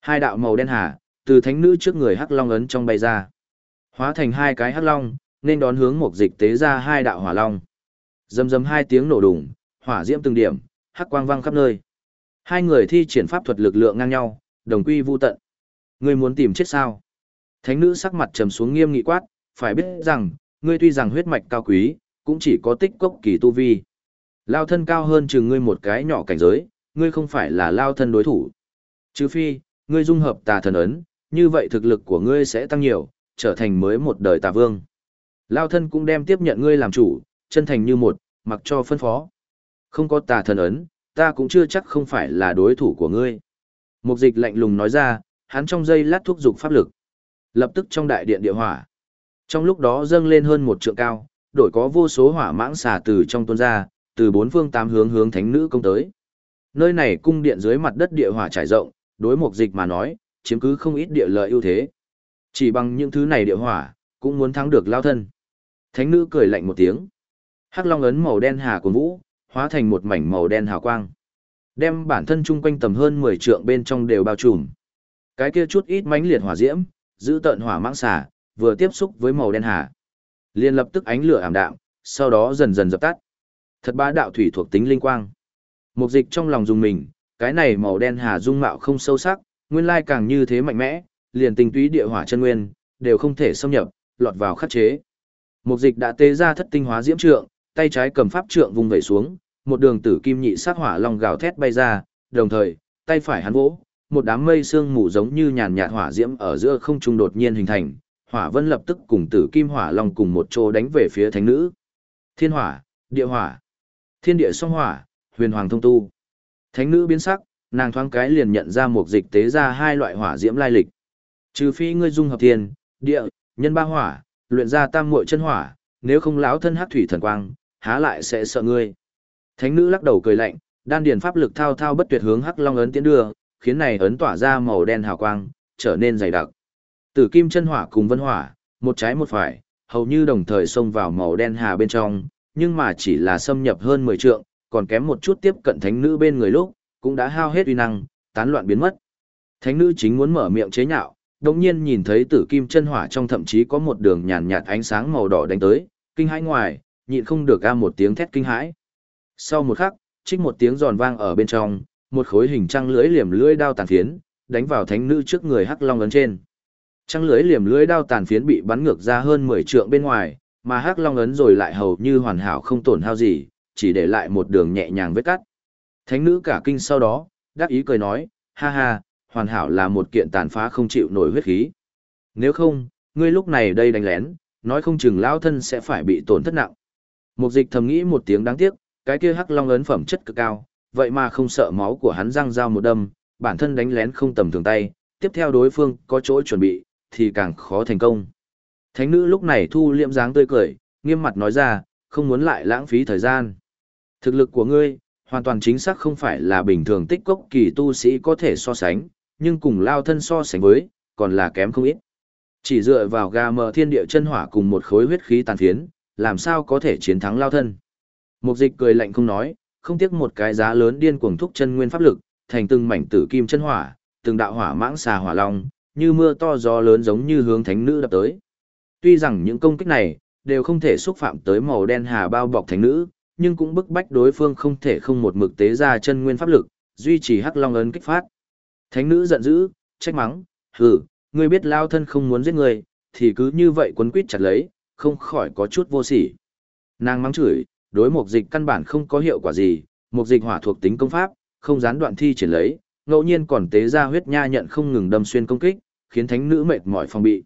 Hai đạo màu đen hà, từ thánh nữ trước người hắc long ấn trong bay ra. Hóa thành hai cái hắc long, nên đón hướng một dịch tế ra hai đạo hỏa long. Dầm dầm hai tiếng nổ đùng, hỏa diễm từng điểm, hắc quang vang khắp nơi. Hai người thi triển pháp thuật lực lượng ngang nhau, đồng quy vu tận. Ngươi muốn tìm chết sao? Thánh nữ sắc mặt trầm xuống nghiêm nghị quát, phải biết rằng, ngươi tuy rằng huyết mạch cao quý, cũng chỉ có tích cốc kỳ tu vi. Lao thân cao hơn chừng ngươi một cái nhỏ cảnh giới, ngươi không phải là lao thân đối thủ. Trừ phi, ngươi dung hợp tà thần ấn, như vậy thực lực của ngươi sẽ tăng nhiều, trở thành mới một đời tà vương. Lao thân cũng đem tiếp nhận ngươi làm chủ, chân thành như một, mặc cho phân phó. Không có tà thần ấn, ta cũng chưa chắc không phải là đối thủ của ngươi. Mục dịch lạnh lùng nói ra, hắn trong giây lát thúc dục pháp lực. Lập tức trong đại điện địa hỏa. Trong lúc đó dâng lên hơn một trượng cao, đổi có vô số hỏa mãng xả từ trong tuôn ra, từ bốn phương tám hướng hướng thánh nữ công tới. Nơi này cung điện dưới mặt đất địa hỏa trải rộng, đối mục dịch mà nói, chiếm cứ không ít địa lợi ưu thế. Chỉ bằng những thứ này địa hỏa, cũng muốn thắng được lao thân. Thánh nữ cười lạnh một tiếng. Hắc long ấn màu đen hà của vũ, hóa thành một mảnh màu đen hào quang. Đem bản thân chung quanh tầm hơn 10 trượng bên trong đều bao trùm. Cái kia chút ít mãnh liệt hỏa diễm, giữ tận hỏa mãng xả, vừa tiếp xúc với màu đen hà. liền lập tức ánh lửa ảm đạm, sau đó dần dần dập tắt. Thật bá đạo thủy thuộc tính linh quang. Mục dịch trong lòng dùng mình, cái này màu đen hà dung mạo không sâu sắc, nguyên lai càng như thế mạnh mẽ, liền tình túy địa hỏa chân nguyên, đều không thể xâm nhập, lọt vào khắc chế. Mục dịch đã tế ra thất tinh hóa diễm trượng, tay trái cầm pháp trượng vùng vẩy xuống, một đường tử kim nhị sắc hỏa long gào thét bay ra, đồng thời, tay phải hắn vỗ, một đám mây sương mù giống như nhàn nhạt hỏa diễm ở giữa không trung đột nhiên hình thành, hỏa vân lập tức cùng tử kim hỏa long cùng một chỗ đánh về phía thánh nữ. Thiên hỏa, địa hỏa, thiên địa song hỏa, huyền hoàng thông tu. Thánh nữ biến sắc, nàng thoáng cái liền nhận ra một dịch tế ra hai loại hỏa diễm lai lịch. Trừ phi ngươi dung hợp thiên, địa, nhân ba hỏa, luyện ra tam muội chân hỏa, nếu không lão thân hắc thủy thần quang, há lại sẽ sợ ngươi. Thánh nữ lắc đầu cười lạnh, đan điền pháp lực thao thao bất tuyệt hướng hắc long ấn tiến đưa, khiến này ấn tỏa ra màu đen hào quang, trở nên dày đặc. Tử kim chân hỏa cùng vân hỏa, một trái một phải, hầu như đồng thời xông vào màu đen hà bên trong, nhưng mà chỉ là xâm nhập hơn 10 trượng, còn kém một chút tiếp cận thánh nữ bên người lúc, cũng đã hao hết uy năng, tán loạn biến mất. Thánh nữ chính muốn mở miệng chế nhạo, đột nhiên nhìn thấy tử kim chân hỏa trong thậm chí có một đường nhàn nhạt ánh sáng màu đỏ đánh tới, kinh hãi ngoài, nhịn không được ra một tiếng thét kinh hãi. Sau một khắc, trích một tiếng giòn vang ở bên trong, một khối hình trăng lưỡi liềm lưỡi đao tàn phiến, đánh vào thánh nữ trước người hắc long ấn trên. Trăng lưỡi liềm lưỡi đao tàn phiến bị bắn ngược ra hơn 10 trượng bên ngoài, mà hắc long ấn rồi lại hầu như hoàn hảo không tổn hao gì, chỉ để lại một đường nhẹ nhàng vết cắt. Thánh nữ cả kinh sau đó, đắc ý cười nói, ha ha, hoàn hảo là một kiện tàn phá không chịu nổi huyết khí. Nếu không, ngươi lúc này đây đánh lén, nói không chừng lao thân sẽ phải bị tổn thất nặng. Mục dịch thầm nghĩ một tiếng đáng tiếc, cái kia hắc long ấn phẩm chất cực cao, vậy mà không sợ máu của hắn răng dao một đâm, bản thân đánh lén không tầm thường tay, tiếp theo đối phương có chỗ chuẩn bị, thì càng khó thành công. Thánh nữ lúc này thu liệm dáng tươi cười, nghiêm mặt nói ra, không muốn lại lãng phí thời gian. Thực lực của ngươi, hoàn toàn chính xác không phải là bình thường tích cốc kỳ tu sĩ có thể so sánh, nhưng cùng lao thân so sánh với, còn là kém không ít. Chỉ dựa vào gà mờ thiên địa chân hỏa cùng một khối huyết khí tàn phiến, làm sao có thể chiến thắng lao thân. Mục dịch cười lạnh không nói, không tiếc một cái giá lớn điên cuồng thúc chân nguyên pháp lực, thành từng mảnh tử kim chân hỏa, từng đạo hỏa mãng xà hỏa long, như mưa to gió lớn giống như hướng thánh nữ đập tới. Tuy rằng những công kích này đều không thể xúc phạm tới màu đen hà bao bọc thánh nữ, nhưng cũng bức bách đối phương không thể không một mực tế ra chân nguyên pháp lực, duy trì hắc long ấn kích phát. Thánh nữ giận dữ, trách mắng, hừ, ngươi biết lao thân không muốn giết người, thì cứ như vậy quấn quýt chặt lấy, không khỏi có chút vô sỉ. Nàng mắng chửi, đối mục dịch căn bản không có hiệu quả gì, mục dịch hỏa thuộc tính công pháp, không gián đoạn thi triển lấy, ngẫu nhiên còn tế ra huyết nha nhận không ngừng đâm xuyên công kích, khiến thánh nữ mệt mỏi phòng bị.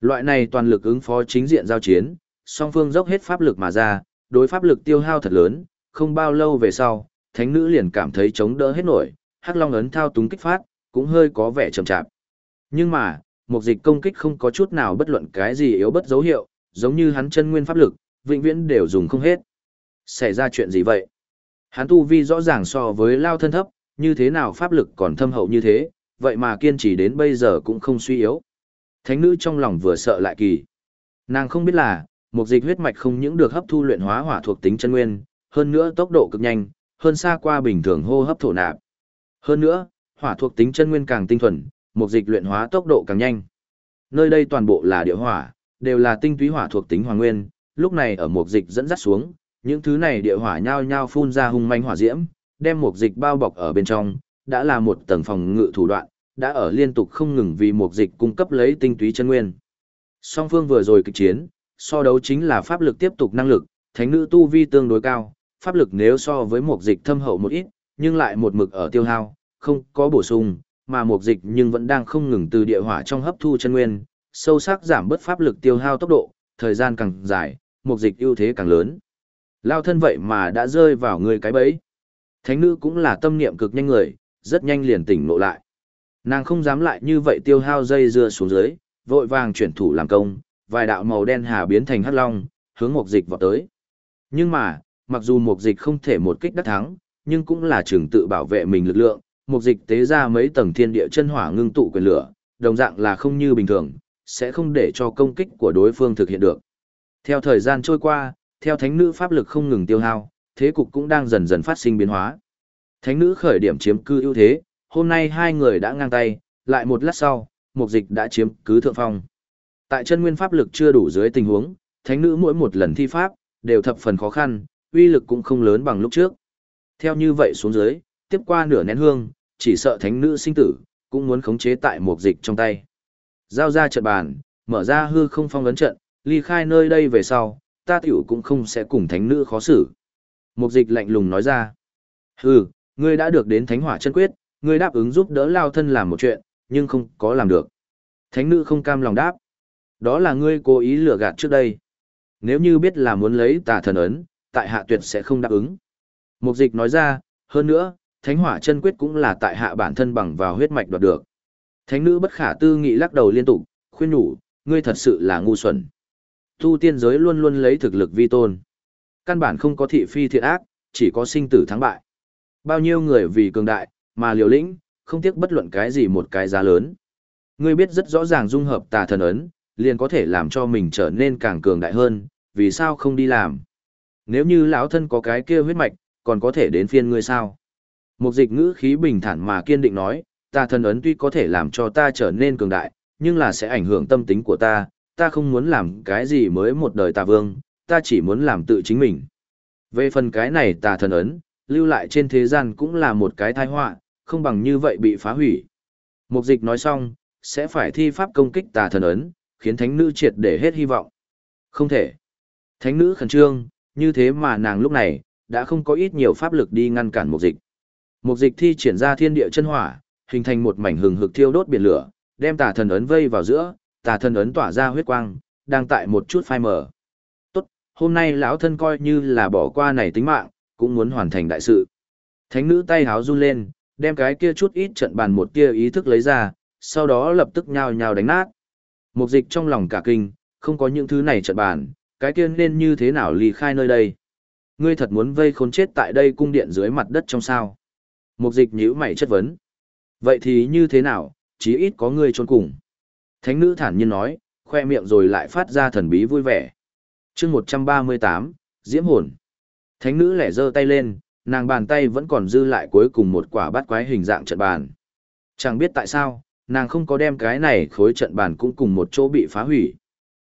Loại này toàn lực ứng phó chính diện giao chiến, song phương dốc hết pháp lực mà ra, đối pháp lực tiêu hao thật lớn, không bao lâu về sau, thánh nữ liền cảm thấy chống đỡ hết nổi, hắc long ấn thao túng kích phát, cũng hơi có vẻ chậm chạp. Nhưng mà, một dịch công kích không có chút nào bất luận cái gì yếu bất dấu hiệu, giống như hắn chân nguyên pháp lực, vĩnh viễn đều dùng không hết. Xảy ra chuyện gì vậy? Hắn tu vi rõ ràng so với lao thân thấp, như thế nào pháp lực còn thâm hậu như thế, vậy mà kiên trì đến bây giờ cũng không suy yếu. Thánh nữ trong lòng vừa sợ lại kỳ. Nàng không biết là, một dịch huyết mạch không những được hấp thu luyện hóa hỏa thuộc tính chân nguyên, hơn nữa tốc độ cực nhanh, hơn xa qua bình thường hô hấp thổ nạp. Hơn nữa, hỏa thuộc tính chân nguyên càng tinh thuần, một dịch luyện hóa tốc độ càng nhanh. Nơi đây toàn bộ là địa hỏa, đều là tinh túy hỏa thuộc tính hoàng nguyên, lúc này ở một dịch dẫn dắt xuống, những thứ này địa hỏa nhao nhao phun ra hung manh hỏa diễm, đem một dịch bao bọc ở bên trong, đã là một tầng phòng ngự thủ đoạn, đã ở liên tục không ngừng vì một dịch cung cấp lấy tinh túy chân nguyên. Song phương vừa rồi kịch chiến, so đấu chính là pháp lực tiếp tục năng lực, thánh nữ tu vi tương đối cao, pháp lực nếu so với một dịch thâm hậu một ít, nhưng lại một mực ở tiêu hao, không có bổ sung, mà một dịch nhưng vẫn đang không ngừng từ địa hỏa trong hấp thu chân nguyên, sâu sắc giảm bớt pháp lực tiêu hao tốc độ, thời gian càng dài, một dịch ưu thế càng lớn. Lao thân vậy mà đã rơi vào người cái bẫy. Thánh nữ cũng là tâm niệm cực nhanh người, rất nhanh liền tỉnh ngộ lại. Nàng không dám lại như vậy tiêu hao dây dưa xuống dưới, vội vàng chuyển thủ làm công, vài đạo màu đen hà biến thành hắc long, hướng một dịch vào tới. Nhưng mà, mặc dù một dịch không thể một kích đắc thắng, nhưng cũng là trường tự bảo vệ mình lực lượng, một dịch tế ra mấy tầng thiên địa chân hỏa ngưng tụ quyền lửa, đồng dạng là không như bình thường, sẽ không để cho công kích của đối phương thực hiện được. Theo thời gian trôi qua, theo thánh nữ pháp lực không ngừng tiêu hao, thế cục cũng đang dần dần phát sinh biến hóa. Thánh nữ khởi điểm chiếm cư ưu thế, hôm nay hai người đã ngang tay, lại một lát sau, mục dịch đã chiếm cứ thượng phong. Tại chân nguyên pháp lực chưa đủ dưới tình huống, thánh nữ mỗi một lần thi pháp, đều thập phần khó khăn, uy lực cũng không lớn bằng lúc trước. Theo như vậy xuống dưới, tiếp qua nửa nén hương, chỉ sợ thánh nữ sinh tử, cũng muốn khống chế tại mục dịch trong tay. Giao ra trận bàn, mở ra hư không phong ấn trận, ly khai nơi đây về sau, ta tiểu cũng không sẽ cùng thánh nữ khó xử. Mục dịch lạnh lùng nói ra. Hừ, ngươi đã được đến thánh hỏa chân quyết, ngươi đáp ứng giúp đỡ lao thân làm một chuyện, nhưng không có làm được. Thánh nữ không cam lòng đáp. Đó là ngươi cố ý lừa gạt trước đây. Nếu như biết là muốn lấy tà thần ấn, tại hạ tuyệt sẽ không đáp ứng. Mục dịch nói ra, hơn nữa, thánh hỏa chân quyết cũng là tại hạ bản thân bằng vào huyết mạch đoạt được. Thánh nữ bất khả tư nghị lắc đầu liên tục, khuyên nhủ, ngươi thật sự là ngu xuẩn. Tu tiên giới luôn luôn lấy thực lực vi tôn. Căn bản không có thị phi thiện ác, chỉ có sinh tử thắng bại. Bao nhiêu người vì cường đại, mà liều lĩnh, không tiếc bất luận cái gì một cái giá lớn. Ngươi biết rất rõ ràng dung hợp tà thần ấn, liền có thể làm cho mình trở nên càng cường đại hơn, vì sao không đi làm? Nếu như lão thân có cái kia huyết mạch, còn có thể đến phiên ngươi sao? Một dịch ngữ khí bình thản mà kiên định nói, tà thần ấn tuy có thể làm cho ta trở nên cường đại, nhưng là sẽ ảnh hưởng tâm tính của ta, ta không muốn làm cái gì mới một đời tà vương, ta chỉ muốn làm tự chính mình. Về phần cái này tà thần ấn, lưu lại trên thế gian cũng là một cái tai họa, không bằng như vậy bị phá hủy. Mục dịch nói xong, sẽ phải thi pháp công kích tà thần ấn, khiến thánh nữ triệt để hết hy vọng. Không thể. Thánh nữ khẩn trương, như thế mà nàng lúc này, đã không có ít nhiều pháp lực đi ngăn cản mục dịch. Mục dịch thi triển ra thiên địa chân hỏa, hình thành một mảnh hừng hực thiêu đốt biển lửa, đem tà thần ấn vây vào giữa, tà thân ấn tỏa ra huyết quang, đang tại một chút phai mờ. Tốt, hôm nay lão thân coi như là bỏ qua này tính mạng, cũng muốn hoàn thành đại sự. Thánh nữ tay háo run lên, đem cái kia chút ít trận bàn một tia ý thức lấy ra, sau đó lập tức nhào nhào đánh nát. Mục dịch trong lòng cả kinh, không có những thứ này trận bàn, cái kia nên như thế nào ly khai nơi đây. Ngươi thật muốn vây khốn chết tại đây cung điện dưới mặt đất trong sao. Mục dịch nhíu mày chất vấn. Vậy thì như thế nào, chí ít có ngươi trốn cùng. Thánh nữ thản nhiên nói, khoe miệng rồi lại phát ra thần bí vui vẻ. chương 138, Diễm hồn. Thánh nữ lẻ giơ tay lên, nàng bàn tay vẫn còn dư lại cuối cùng một quả bát quái hình dạng trận bàn. Chẳng biết tại sao, nàng không có đem cái này khối trận bàn cũng cùng một chỗ bị phá hủy.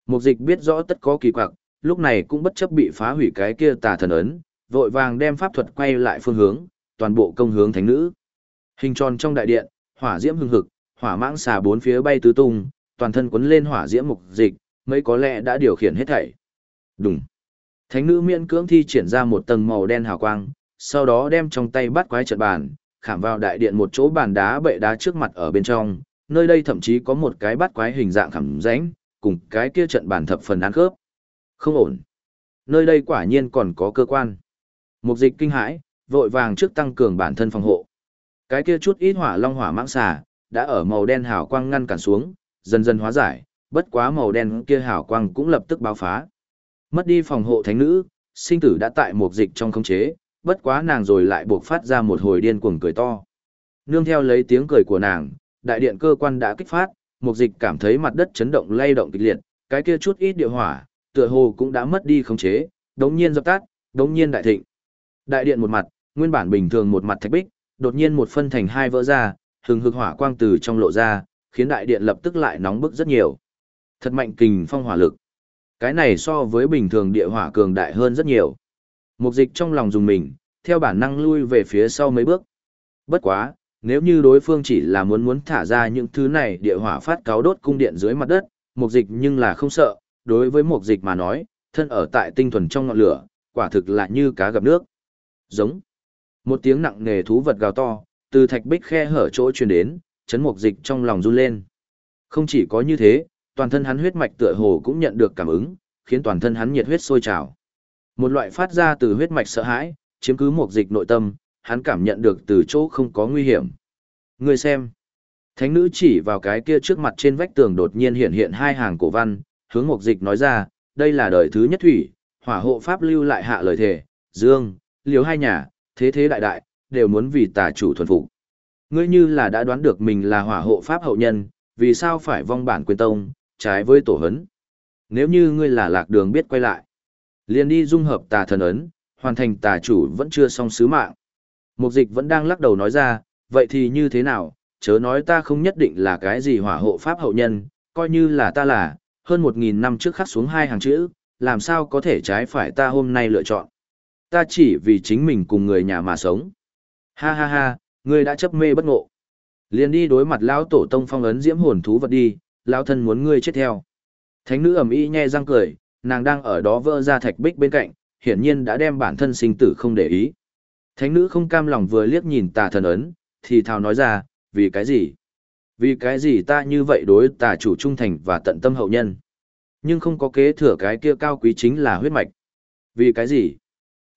Mục dịch biết rõ tất có kỳ quặc, lúc này cũng bất chấp bị phá hủy cái kia tà thần ấn, vội vàng đem pháp thuật quay lại phương hướng, toàn bộ công hướng thánh nữ. Hình tròn trong đại điện, hỏa diễm hừng hực, hỏa mãng xà bốn phía bay tứ tung, toàn thân quấn lên hỏa diễm mục dịch, mấy có lẽ đã điều khiển hết thảy. Đùng. Thánh nữ miễn cưỡng thi triển ra một tầng màu đen hào quang, sau đó đem trong tay bắt quái trận bàn, khảm vào đại điện một chỗ bàn đá bệ đá trước mặt ở bên trong, nơi đây thậm chí có một cái bắt quái hình dạng khảm rãnh, cùng cái kia trận bản thập phần ăn khớp. Không ổn. Nơi đây quả nhiên còn có cơ quan. Mục dịch kinh hãi, vội vàng trước tăng cường bản thân phòng hộ. Cái kia chút ít hỏa long hỏa mãng xà, đã ở màu đen hào quang ngăn cản xuống, dần dần hóa giải, bất quá màu đen kia hào quang cũng lập tức báo phá. Mất đi phòng hộ thánh nữ, sinh tử đã tại một dịch trong khống chế, bất quá nàng rồi lại buộc phát ra một hồi điên cuồng cười to. Nương theo lấy tiếng cười của nàng, đại điện cơ quan đã kích phát, một dịch cảm thấy mặt đất chấn động lay động kịch liệt, cái kia chút ít địa hỏa, tựa hồ cũng đã mất đi khống chế, đống nhiên dập tắt, đống nhiên đại thịnh. Đại điện một mặt, nguyên bản bình thường một mặt thạch bích, đột nhiên một phân thành hai vỡ ra, hừng hực hỏa quang từ trong lộ ra, khiến đại điện lập tức lại nóng bức rất nhiều. Thật mạnh kình phong hỏa lực. Cái này so với bình thường địa hỏa cường đại hơn rất nhiều. Mục dịch trong lòng dùng mình, theo bản năng lui về phía sau mấy bước. Bất quá, nếu như đối phương chỉ là muốn muốn thả ra những thứ này địa hỏa phát cáo đốt cung điện dưới mặt đất, mục dịch nhưng là không sợ, đối với mục dịch mà nói, thân ở tại tinh thuần trong ngọn lửa, quả thực là như cá gặp nước. Giống. Một tiếng nặng nề thú vật gào to, từ thạch bích khe hở chỗ truyền đến, chấn mục dịch trong lòng run lên. Không chỉ có như thế, toàn thân hắn huyết mạch tựa hồ cũng nhận được cảm ứng, khiến toàn thân hắn nhiệt huyết sôi trào. Một loại phát ra từ huyết mạch sợ hãi, chiếm cứ mục dịch nội tâm, hắn cảm nhận được từ chỗ không có nguy hiểm. Người xem. Thánh nữ chỉ vào cái kia trước mặt trên vách tường đột nhiên hiện hiện hai hàng cổ văn, hướng mục dịch nói ra, đây là đời thứ nhất thủy, hỏa hộ pháp lưu lại hạ lời thề, dương, liếu hai nhà, thế thế đại đại, đều muốn vì tà chủ thuần phục. Ngươi như là đã đoán được mình là hỏa hộ pháp hậu nhân, vì sao phải vong bản quyền tông, trái với tổ hấn. Nếu như ngươi là lạc đường biết quay lại, liền đi dung hợp tà thần ấn, hoàn thành tà chủ vẫn chưa xong sứ mạng. Mục dịch vẫn đang lắc đầu nói ra, vậy thì như thế nào, chớ nói ta không nhất định là cái gì hỏa hộ pháp hậu nhân, coi như là ta là, hơn một nghìn năm trước khắc xuống hai hàng chữ, làm sao có thể trái phải ta hôm nay lựa chọn. Ta chỉ vì chính mình cùng người nhà mà sống. Ha ha ha, ngươi đã chấp mê bất ngộ. Liền đi đối mặt lão tổ tông phong ấn diễm hồn thú vật đi, lão thân muốn ngươi chết theo. Thánh nữ ẩm ĩ nhe răng cười, nàng đang ở đó vỡ ra thạch bích bên cạnh, hiển nhiên đã đem bản thân sinh tử không để ý. Thánh nữ không cam lòng vừa liếc nhìn tà thần ấn, thì thào nói ra, vì cái gì? Vì cái gì ta như vậy đối tà chủ trung thành và tận tâm hậu nhân? Nhưng không có kế thừa cái kia cao quý chính là huyết mạch. Vì cái gì?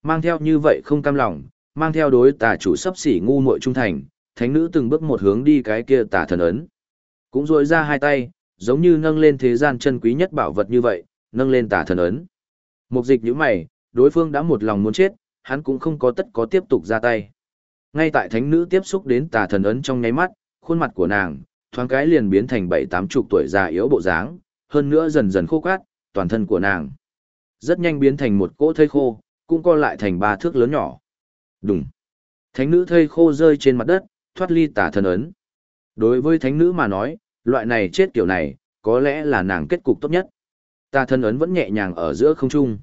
Mang theo như vậy không cam lòng, mang theo đối tà chủ sấp xỉ ngu muội trung thành, thánh nữ từng bước một hướng đi cái kia tà thần ấn. Cũng rỗi ra hai tay, giống như nâng lên thế gian chân quý nhất bảo vật như vậy, nâng lên tà thần ấn. Mục dịch như mày, đối phương đã một lòng muốn chết, hắn cũng không có tất có tiếp tục ra tay. Ngay tại thánh nữ tiếp xúc đến tà thần ấn trong nháy mắt, khuôn mặt của nàng, thoáng cái liền biến thành bảy tám chục tuổi già yếu bộ dáng, hơn nữa dần dần khô cát, toàn thân của nàng. Rất nhanh biến thành một cỗ thây khô, cũng co lại thành ba thước lớn nhỏ. Đùng. Thánh nữ thây khô rơi trên mặt đất, thoát ly tà thần ấn. Đối với thánh nữ mà nói, loại này chết kiểu này, có lẽ là nàng kết cục tốt nhất. Tà thần ấn vẫn nhẹ nhàng ở giữa không trung.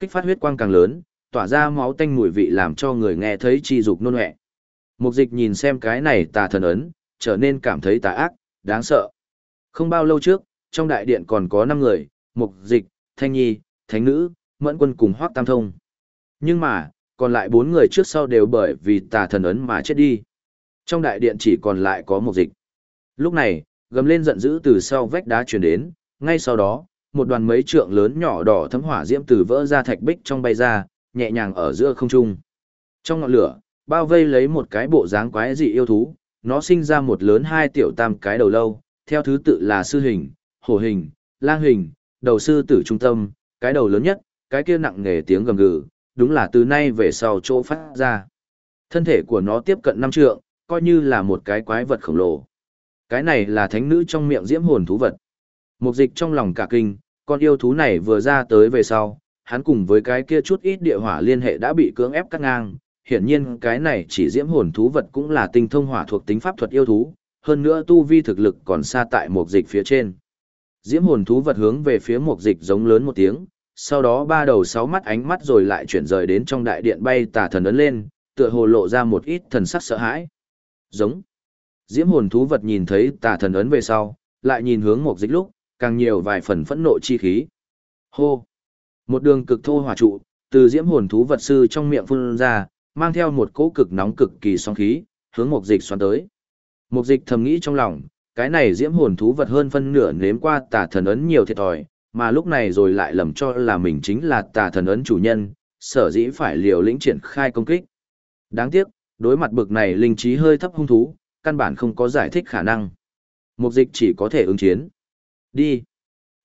Kích phát huyết quang càng lớn, tỏa ra máu tanh mùi vị làm cho người nghe thấy chi dục nôn hẹ. Mục dịch nhìn xem cái này tà thần ấn, trở nên cảm thấy tà ác, đáng sợ. Không bao lâu trước, trong đại điện còn có 5 người, mục dịch, thanh nhi, thánh nữ, mẫn quân cùng hoác tam thông. Nhưng mà, còn lại bốn người trước sau đều bởi vì tà thần ấn mà chết đi. Trong đại điện chỉ còn lại có một dịch. Lúc này, gầm lên giận dữ từ sau vách đá truyền đến, ngay sau đó, một đoàn mấy trượng lớn nhỏ đỏ thấm hỏa diễm từ vỡ ra thạch bích trong bay ra, nhẹ nhàng ở giữa không trung. Trong ngọn lửa, bao vây lấy một cái bộ dáng quái dị yêu thú, nó sinh ra một lớn hai tiểu tam cái đầu lâu, theo thứ tự là sư hình, hổ hình, lang hình, đầu sư tử trung tâm, cái đầu lớn nhất, cái kia nặng nghề tiếng gầm gừ, đúng là từ nay về sau chỗ phát ra. Thân thể của nó tiếp cận năm trượng, coi như là một cái quái vật khổng lồ. Cái này là thánh nữ trong miệng diễm hồn thú vật. Mục dịch trong lòng cả kinh, con yêu thú này vừa ra tới về sau, hắn cùng với cái kia chút ít địa hỏa liên hệ đã bị cưỡng ép cắt ngang. Hiển nhiên cái này chỉ diễm hồn thú vật cũng là tinh thông hỏa thuộc tính pháp thuật yêu thú, hơn nữa tu vi thực lực còn xa tại mục dịch phía trên. Diễm hồn thú vật hướng về phía mục dịch giống lớn một tiếng, sau đó ba đầu sáu mắt ánh mắt rồi lại chuyển rời đến trong đại điện bay tà thần ấn lên, tựa hồ lộ ra một ít thần sắc sợ hãi. Giống. Diễm hồn thú vật nhìn thấy tà thần ấn về sau, lại nhìn hướng một dịch lúc, càng nhiều vài phần phẫn nộ chi khí. Hô. Một đường cực thô hỏa trụ, từ diễm hồn thú vật sư trong miệng phun ra, mang theo một cỗ cực nóng cực kỳ sóng khí, hướng một dịch xoắn tới. Một dịch thầm nghĩ trong lòng, cái này diễm hồn thú vật hơn phân nửa nếm qua tà thần ấn nhiều thiệt thòi, mà lúc này rồi lại lầm cho là mình chính là tà thần ấn chủ nhân, sở dĩ phải liều lĩnh triển khai công kích. Đáng tiếc, đối mặt bực này linh trí hơi thấp hung thú, căn bản không có giải thích khả năng. Mục dịch chỉ có thể ứng chiến. Đi.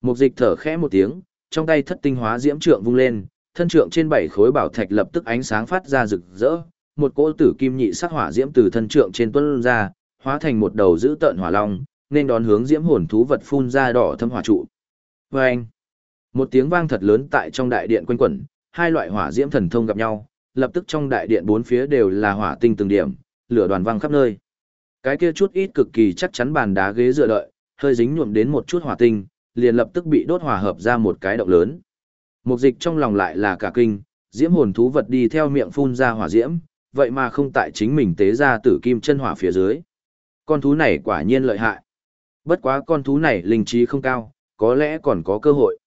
Mục dịch thở khẽ một tiếng, trong tay thất tinh hóa diễm trượng vung lên, thân trượng trên bảy khối bảo thạch lập tức ánh sáng phát ra rực rỡ, một cỗ tử kim nhị sắc hỏa diễm từ thân trượng trên tuôn ra, hóa thành một đầu dữ tợn hỏa long, nên đón hướng diễm hồn thú vật phun ra đỏ thâm hỏa trụ. Và anh, một tiếng vang thật lớn tại trong đại điện quanh quẩn, hai loại hỏa diễm thần thông gặp nhau, lập tức trong đại điện bốn phía đều là hỏa tinh từng điểm, lửa đoàn vang khắp nơi. Cái kia chút ít cực kỳ chắc chắn bàn đá ghế dựa đợi, hơi dính nhuộm đến một chút hỏa tinh, liền lập tức bị đốt hòa hợp ra một cái động lớn. Mục dịch trong lòng lại là cả kinh, diễm hồn thú vật đi theo miệng phun ra hỏa diễm, vậy mà không tại chính mình tế ra tử kim chân hỏa phía dưới. Con thú này quả nhiên lợi hại. Bất quá con thú này linh trí không cao, có lẽ còn có cơ hội.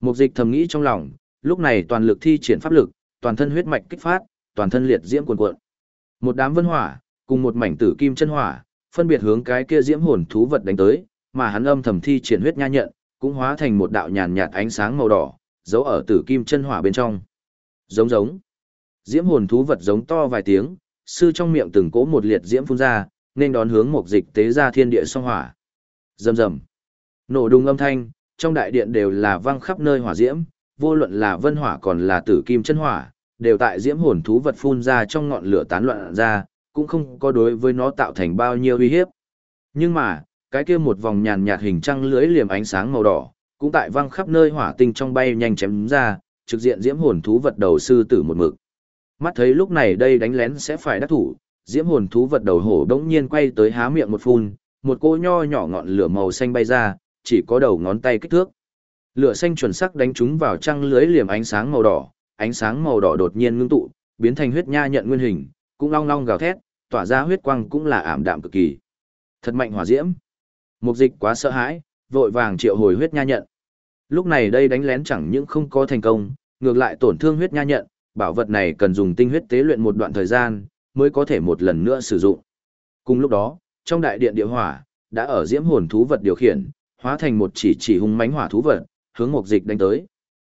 Mục dịch thầm nghĩ trong lòng, lúc này toàn lực thi triển pháp lực, toàn thân huyết mạch kích phát, toàn thân liệt diễm cuồn cuộn. Một đám vân hỏa, cùng một mảnh tử kim chân hỏa, phân biệt hướng cái kia diễm hồn thú vật đánh tới, mà hắn âm thầm thi triển huyết nha nhận, cũng hóa thành một đạo nhàn nhạt ánh sáng màu đỏ, giấu ở tử kim chân hỏa bên trong. Giống giống. Diễm hồn thú vật giống to vài tiếng, sư trong miệng từng cỗ một liệt diễm phun ra, nên đón hướng một dịch tế ra thiên địa song hỏa. Rầm rầm. Nổ đùng âm thanh, trong đại điện đều là vang khắp nơi hỏa diễm, vô luận là vân hỏa còn là tử kim chân hỏa, đều tại diễm hồn thú vật phun ra trong ngọn lửa tán loạn ra, cũng không có đối với nó tạo thành bao nhiêu uy hiếp. Nhưng mà, cái kia một vòng nhàn nhạt hình trăng lưới liềm ánh sáng màu đỏ, cũng tại vang khắp nơi hỏa tinh trong bay nhanh chém ra, trực diện diễm hồn thú vật đầu sư tử một mực. Mắt thấy lúc này đây đánh lén sẽ phải đắc thủ, diễm hồn thú vật đầu hổ đống nhiên quay tới há miệng một phun, một cô nho nhỏ ngọn lửa màu xanh bay ra, chỉ có đầu ngón tay kích thước. Lửa xanh chuẩn sắc đánh trúng vào trăng lưới liềm ánh sáng màu đỏ, ánh sáng màu đỏ đột nhiên ngưng tụ, biến thành huyết nha nhận nguyên hình, cũng long long gào thét, tỏa ra huyết quang cũng là ảm đạm cực kỳ. Thật mạnh hỏa diễm. Mục dịch quá sợ hãi, vội vàng triệu hồi huyết nha nhận. Lúc này đây đánh lén chẳng những không có thành công, ngược lại tổn thương huyết nha nhận, bảo vật này cần dùng tinh huyết tế luyện một đoạn thời gian, mới có thể một lần nữa sử dụng. Cùng lúc đó, trong đại điện địa hỏa, đã ở diễm hồn thú vật điều khiển, hóa thành một chỉ chỉ hung mãnh hỏa thú vật, hướng mục dịch đánh tới.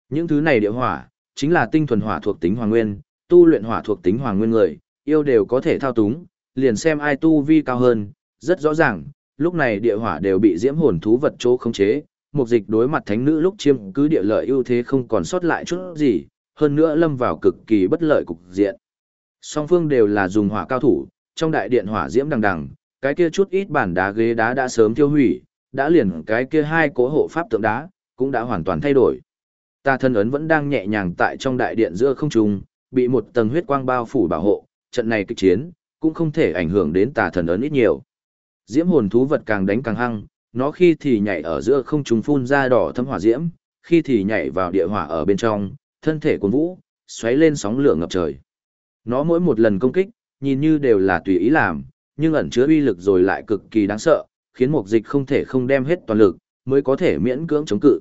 Những thứ này địa hỏa, chính là tinh thuần hỏa thuộc tính hoàng nguyên, tu luyện hỏa thuộc tính hoàng nguyên người, yêu đều có thể thao túng, liền xem ai tu vi cao hơn, rất rõ ràng, lúc này địa hỏa đều bị diễm hồn thú vật chỗ khống chế, mục dịch đối mặt thánh nữ lúc chiêm cứ địa lợi ưu thế không còn sót lại chút gì, hơn nữa lâm vào cực kỳ bất lợi cục diện. Song phương đều là dùng hỏa cao thủ, trong đại điện hỏa diễm đằng đằng, cái kia chút ít bản đá ghế đá đã sớm tiêu hủy, đã liền cái kia hai cố hộ pháp tượng đá, cũng đã hoàn toàn thay đổi. Ta thân ấn vẫn đang nhẹ nhàng tại trong đại điện giữa không trung, bị một tầng huyết quang bao phủ bảo hộ, trận này kịch chiến, cũng không thể ảnh hưởng đến tà thần ấn ít nhiều. Diễm hồn thú vật càng đánh càng hăng, nó khi thì nhảy ở giữa không trung phun ra đỏ thâm hỏa diễm, khi thì nhảy vào địa hỏa ở bên trong, thân thể cuốn vũ, xoáy lên sóng lửa ngập trời. Nó mỗi một lần công kích, nhìn như đều là tùy ý làm, nhưng ẩn chứa uy lực rồi lại cực kỳ đáng sợ, khiến mục dịch không thể không đem hết toàn lực, mới có thể miễn cưỡng chống cự.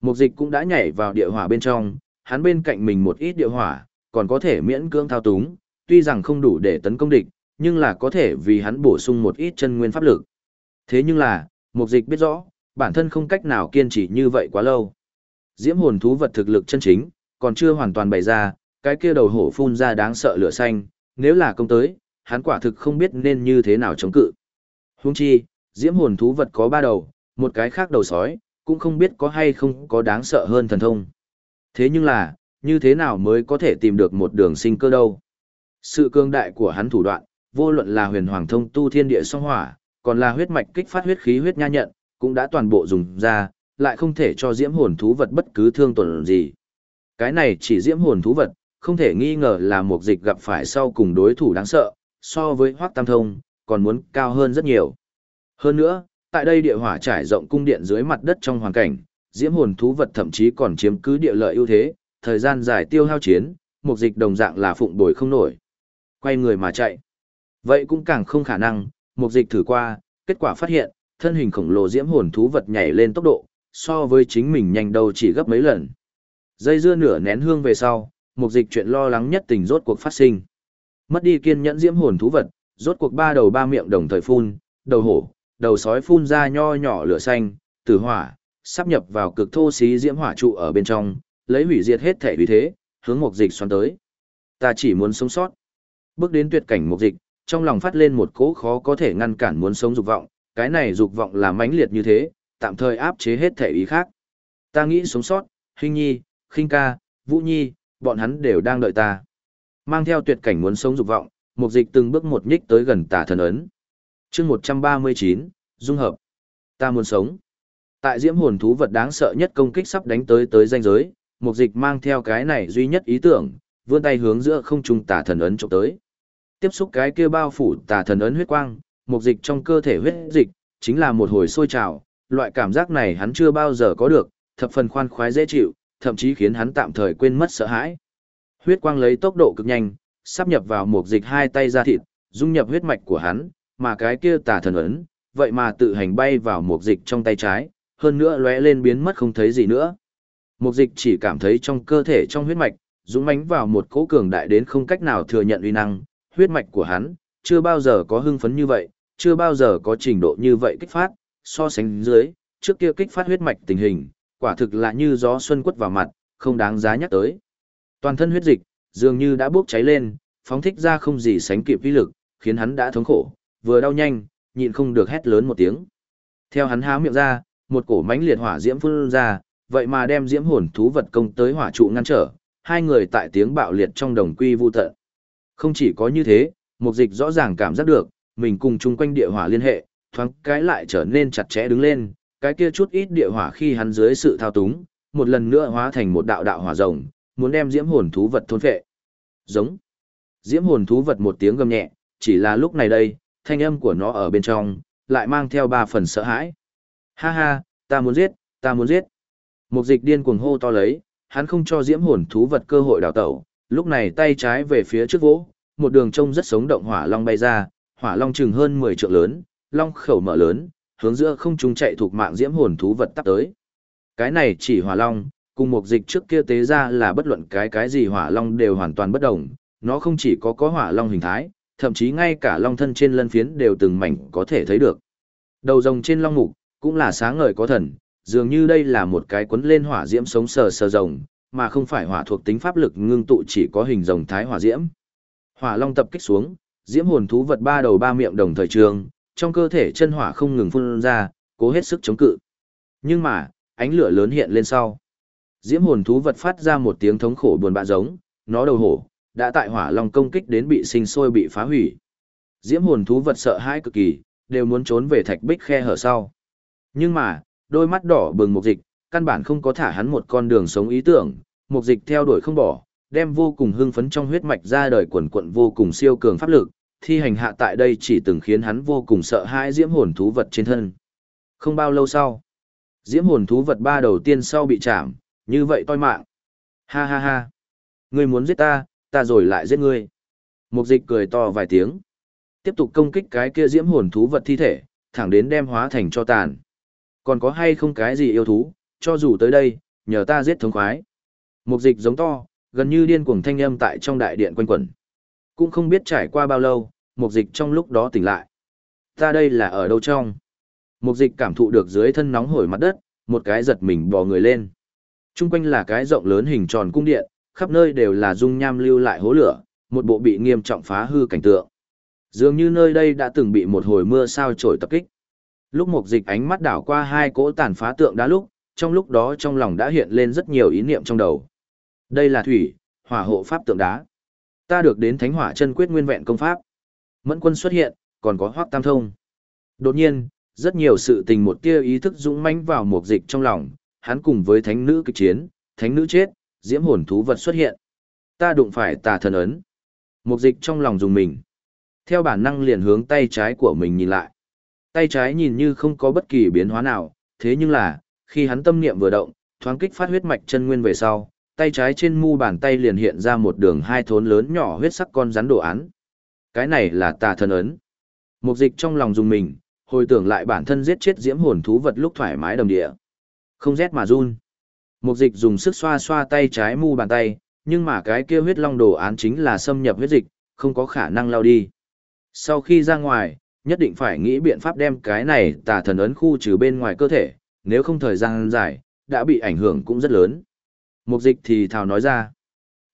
Mục dịch cũng đã nhảy vào địa hỏa bên trong, hắn bên cạnh mình một ít địa hỏa, còn có thể miễn cưỡng thao túng, tuy rằng không đủ để tấn công địch, nhưng là có thể vì hắn bổ sung một ít chân nguyên pháp lực. Thế nhưng là, mục dịch biết rõ, bản thân không cách nào kiên trì như vậy quá lâu. Diễm hồn thú vật thực lực chân chính, còn chưa hoàn toàn bày ra, cái kia đầu hổ phun ra đáng sợ lửa xanh, nếu là công tới, hắn quả thực không biết nên như thế nào chống cự. Huống chi, diễm hồn thú vật có ba đầu, một cái khác đầu sói, cũng không biết có hay không có đáng sợ hơn thần thông. Thế nhưng là, như thế nào mới có thể tìm được một đường sinh cơ đâu? Sự cương đại của hắn thủ đoạn, vô luận là huyền hoàng thông tu thiên địa song hỏa, còn là huyết mạch kích phát huyết khí huyết nha nhận, cũng đã toàn bộ dùng ra, lại không thể cho diễm hồn thú vật bất cứ thương tổn gì. Cái này chỉ diễm hồn thú vật, không thể nghi ngờ là một dịch gặp phải sau cùng đối thủ đáng sợ, so với hoác tam thông, còn muốn cao hơn rất nhiều. Hơn nữa, tại đây địa hỏa trải rộng cung điện dưới mặt đất trong hoàn cảnh, diễm hồn thú vật thậm chí còn chiếm cứ địa lợi ưu thế, thời gian dài tiêu hao chiến, một dịch đồng dạng là phụng bồi không nổi. Quay người mà chạy. Vậy cũng càng không khả năng, một dịch thử qua, kết quả phát hiện, thân hình khổng lồ diễm hồn thú vật nhảy lên tốc độ, so với chính mình nhanh đâu chỉ gấp mấy lần. Dây dưa nửa nén hương về sau, một dịch chuyện lo lắng nhất tình rốt cuộc phát sinh. Mất đi kiên nhẫn diễm hồn thú vật, rốt cuộc ba đầu ba miệng đồng thời phun, đầu hổ, đầu sói phun ra nho nhỏ lửa xanh, tử hỏa, sắp nhập vào cực thô xí diễm hỏa trụ ở bên trong, lấy hủy diệt hết thể vì thế, hướng mục dịch xoắn tới. Ta chỉ muốn sống sót. Bước đến tuyệt cảnh mục dịch, trong lòng phát lên một cỗ khó có thể ngăn cản muốn sống dục vọng, cái này dục vọng là mãnh liệt như thế, tạm thời áp chế hết thể ý khác. Ta nghĩ sống sót, Hình Nhi, Khinh Ca, Vũ Nhi, bọn hắn đều đang đợi ta. Mang theo tuyệt cảnh muốn sống dục vọng, mục dịch từng bước một nhích tới gần tà thần ấn chương 139, Dung hợp. Ta muốn sống. Tại diễm hồn thú vật đáng sợ nhất công kích sắp đánh tới tới danh giới, mục dịch mang theo cái này duy nhất ý tưởng, vươn tay hướng giữa không trung tà thần ấn trộm tới. Tiếp xúc cái kia bao phủ tà thần ấn huyết quang, mục dịch trong cơ thể huyết dịch, chính là một hồi sôi trào, loại cảm giác này hắn chưa bao giờ có được, thập phần khoan khoái dễ chịu, thậm chí khiến hắn tạm thời quên mất sợ hãi. Huyết quang lấy tốc độ cực nhanh, sắp nhập vào mục dịch hai tay ra thịt, dung nhập huyết mạch của hắn, mà cái kia tà thần ấn, vậy mà tự hành bay vào một dịch trong tay trái, hơn nữa lóe lên biến mất không thấy gì nữa. Một dịch chỉ cảm thấy trong cơ thể trong huyết mạch, dũng mãnh vào một cỗ cường đại đến không cách nào thừa nhận uy năng, huyết mạch của hắn, chưa bao giờ có hưng phấn như vậy, chưa bao giờ có trình độ như vậy kích phát, so sánh dưới, trước kia kích phát huyết mạch tình hình, quả thực là như gió xuân quất vào mặt, không đáng giá nhắc tới. Toàn thân huyết dịch, dường như đã bốc cháy lên, phóng thích ra không gì sánh kịp uy lực, khiến hắn đã thống khổ, vừa đau nhanh, nhịn không được hét lớn một tiếng. Theo hắn há miệng ra, một cổ mãnh liệt hỏa diễm phun ra, vậy mà đem diễm hồn thú vật công tới hỏa trụ ngăn trở, hai người tại tiếng bạo liệt trong đồng quy vu tận. Không chỉ có như thế, mục dịch rõ ràng cảm giác được, mình cùng chung quanh địa hỏa liên hệ, thoáng cái lại trở nên chặt chẽ đứng lên, cái kia chút ít địa hỏa khi hắn dưới sự thao túng, một lần nữa hóa thành một đạo đạo hỏa rồng, muốn đem diễm hồn thú vật thôn phệ. Giống. Diễm hồn thú vật một tiếng gầm nhẹ, chỉ là lúc này đây, thanh âm của nó ở bên trong, lại mang theo ba phần sợ hãi. Ha ha, ta muốn giết, ta muốn giết. Một dịch điên cuồng hô to lấy, hắn không cho diễm hồn thú vật cơ hội đào tẩu, lúc này tay trái về phía trước vỗ, một đường trông rất sống động hỏa long bay ra, hỏa long chừng hơn 10 trượng lớn, long khẩu mở lớn, hướng giữa không trung chạy thuộc mạng diễm hồn thú vật tắp tới. Cái này chỉ hỏa long, cùng một dịch trước kia tế ra là bất luận cái cái gì hỏa long đều hoàn toàn bất đồng, nó không chỉ có có hỏa long hình thái, thậm chí ngay cả long thân trên lân phiến đều từng mảnh có thể thấy được. Đầu rồng trên long mục, cũng là sáng ngời có thần, dường như đây là một cái cuốn lên hỏa diễm sống sờ sờ rồng, mà không phải hỏa thuộc tính pháp lực ngưng tụ chỉ có hình rồng thái hỏa diễm. Hỏa long tập kích xuống, diễm hồn thú vật ba đầu ba miệng đồng thời trường, trong cơ thể chân hỏa không ngừng phun ra, cố hết sức chống cự. Nhưng mà, ánh lửa lớn hiện lên sau. Diễm hồn thú vật phát ra một tiếng thống khổ buồn bã giống, nó đầu hổ, đã tại hỏa long công kích đến bị sinh sôi bị phá hủy. Diễm hồn thú vật sợ hãi cực kỳ, đều muốn trốn về thạch bích khe hở sau. Nhưng mà, đôi mắt đỏ bừng một dịch, căn bản không có thả hắn một con đường sống ý tưởng, một dịch theo đuổi không bỏ, đem vô cùng hưng phấn trong huyết mạch ra đời quần quận vô cùng siêu cường pháp lực, thi hành hạ tại đây chỉ từng khiến hắn vô cùng sợ hãi diễm hồn thú vật trên thân. Không bao lâu sau, diễm hồn thú vật ba đầu tiên sau bị chạm, như vậy toi mạng. Ha ha ha. Ngươi muốn giết ta, ta rồi lại giết ngươi. Mục dịch cười to vài tiếng. Tiếp tục công kích cái kia diễm hồn thú vật thi thể, thẳng đến đem hóa thành cho tàn. Còn có hay không cái gì yêu thú, cho dù tới đây, nhờ ta giết thống khoái. Mục dịch giống to, gần như điên cuồng thanh âm tại trong đại điện quanh quẩn. Cũng không biết trải qua bao lâu, mục dịch trong lúc đó tỉnh lại. Ta đây là ở đâu trong? Mục dịch cảm thụ được dưới thân nóng hổi mặt đất, một cái giật mình bò người lên. Trung quanh là cái rộng lớn hình tròn cung điện, khắp nơi đều là dung nham lưu lại hố lửa, một bộ bị nghiêm trọng phá hư cảnh tượng. Dường như nơi đây đã từng bị một hồi mưa sao trổi tập kích. Lúc mục dịch ánh mắt đảo qua hai cỗ tàn phá tượng đá lúc, trong lúc đó trong lòng đã hiện lên rất nhiều ý niệm trong đầu. Đây là thủy, hỏa hộ pháp tượng đá. Ta được đến thánh hỏa chân quyết nguyên vẹn công pháp. Mẫn quân xuất hiện, còn có hoắc tam thông. Đột nhiên, rất nhiều sự tình một tia ý thức dũng mãnh vào mục dịch trong lòng, hắn cùng với thánh nữ kịch chiến, thánh nữ chết, diễm hồn thú vật xuất hiện. Ta đụng phải tà thần ấn. mục dịch trong lòng dùng mình. Theo bản năng liền hướng tay trái của mình nhìn lại. Tay trái nhìn như không có bất kỳ biến hóa nào, thế nhưng là, khi hắn tâm niệm vừa động, thoáng kích phát huyết mạch chân nguyên về sau, tay trái trên mu bàn tay liền hiện ra một đường hai thốn lớn nhỏ huyết sắc con rắn đồ án. Cái này là tà thần ấn. Mục dịch trong lòng dùng mình, hồi tưởng lại bản thân giết chết diễm hồn thú vật lúc thoải mái đồng địa. Không rét mà run. Mục dịch dùng sức xoa xoa tay trái mu bàn tay, nhưng mà cái kia huyết long đồ án chính là xâm nhập huyết dịch, không có khả năng lao đi. Sau khi ra ngoài, Nhất định phải nghĩ biện pháp đem cái này tà thần ấn khu trừ bên ngoài cơ thể, nếu không thời gian dài, đã bị ảnh hưởng cũng rất lớn. Mục dịch thì thào nói ra.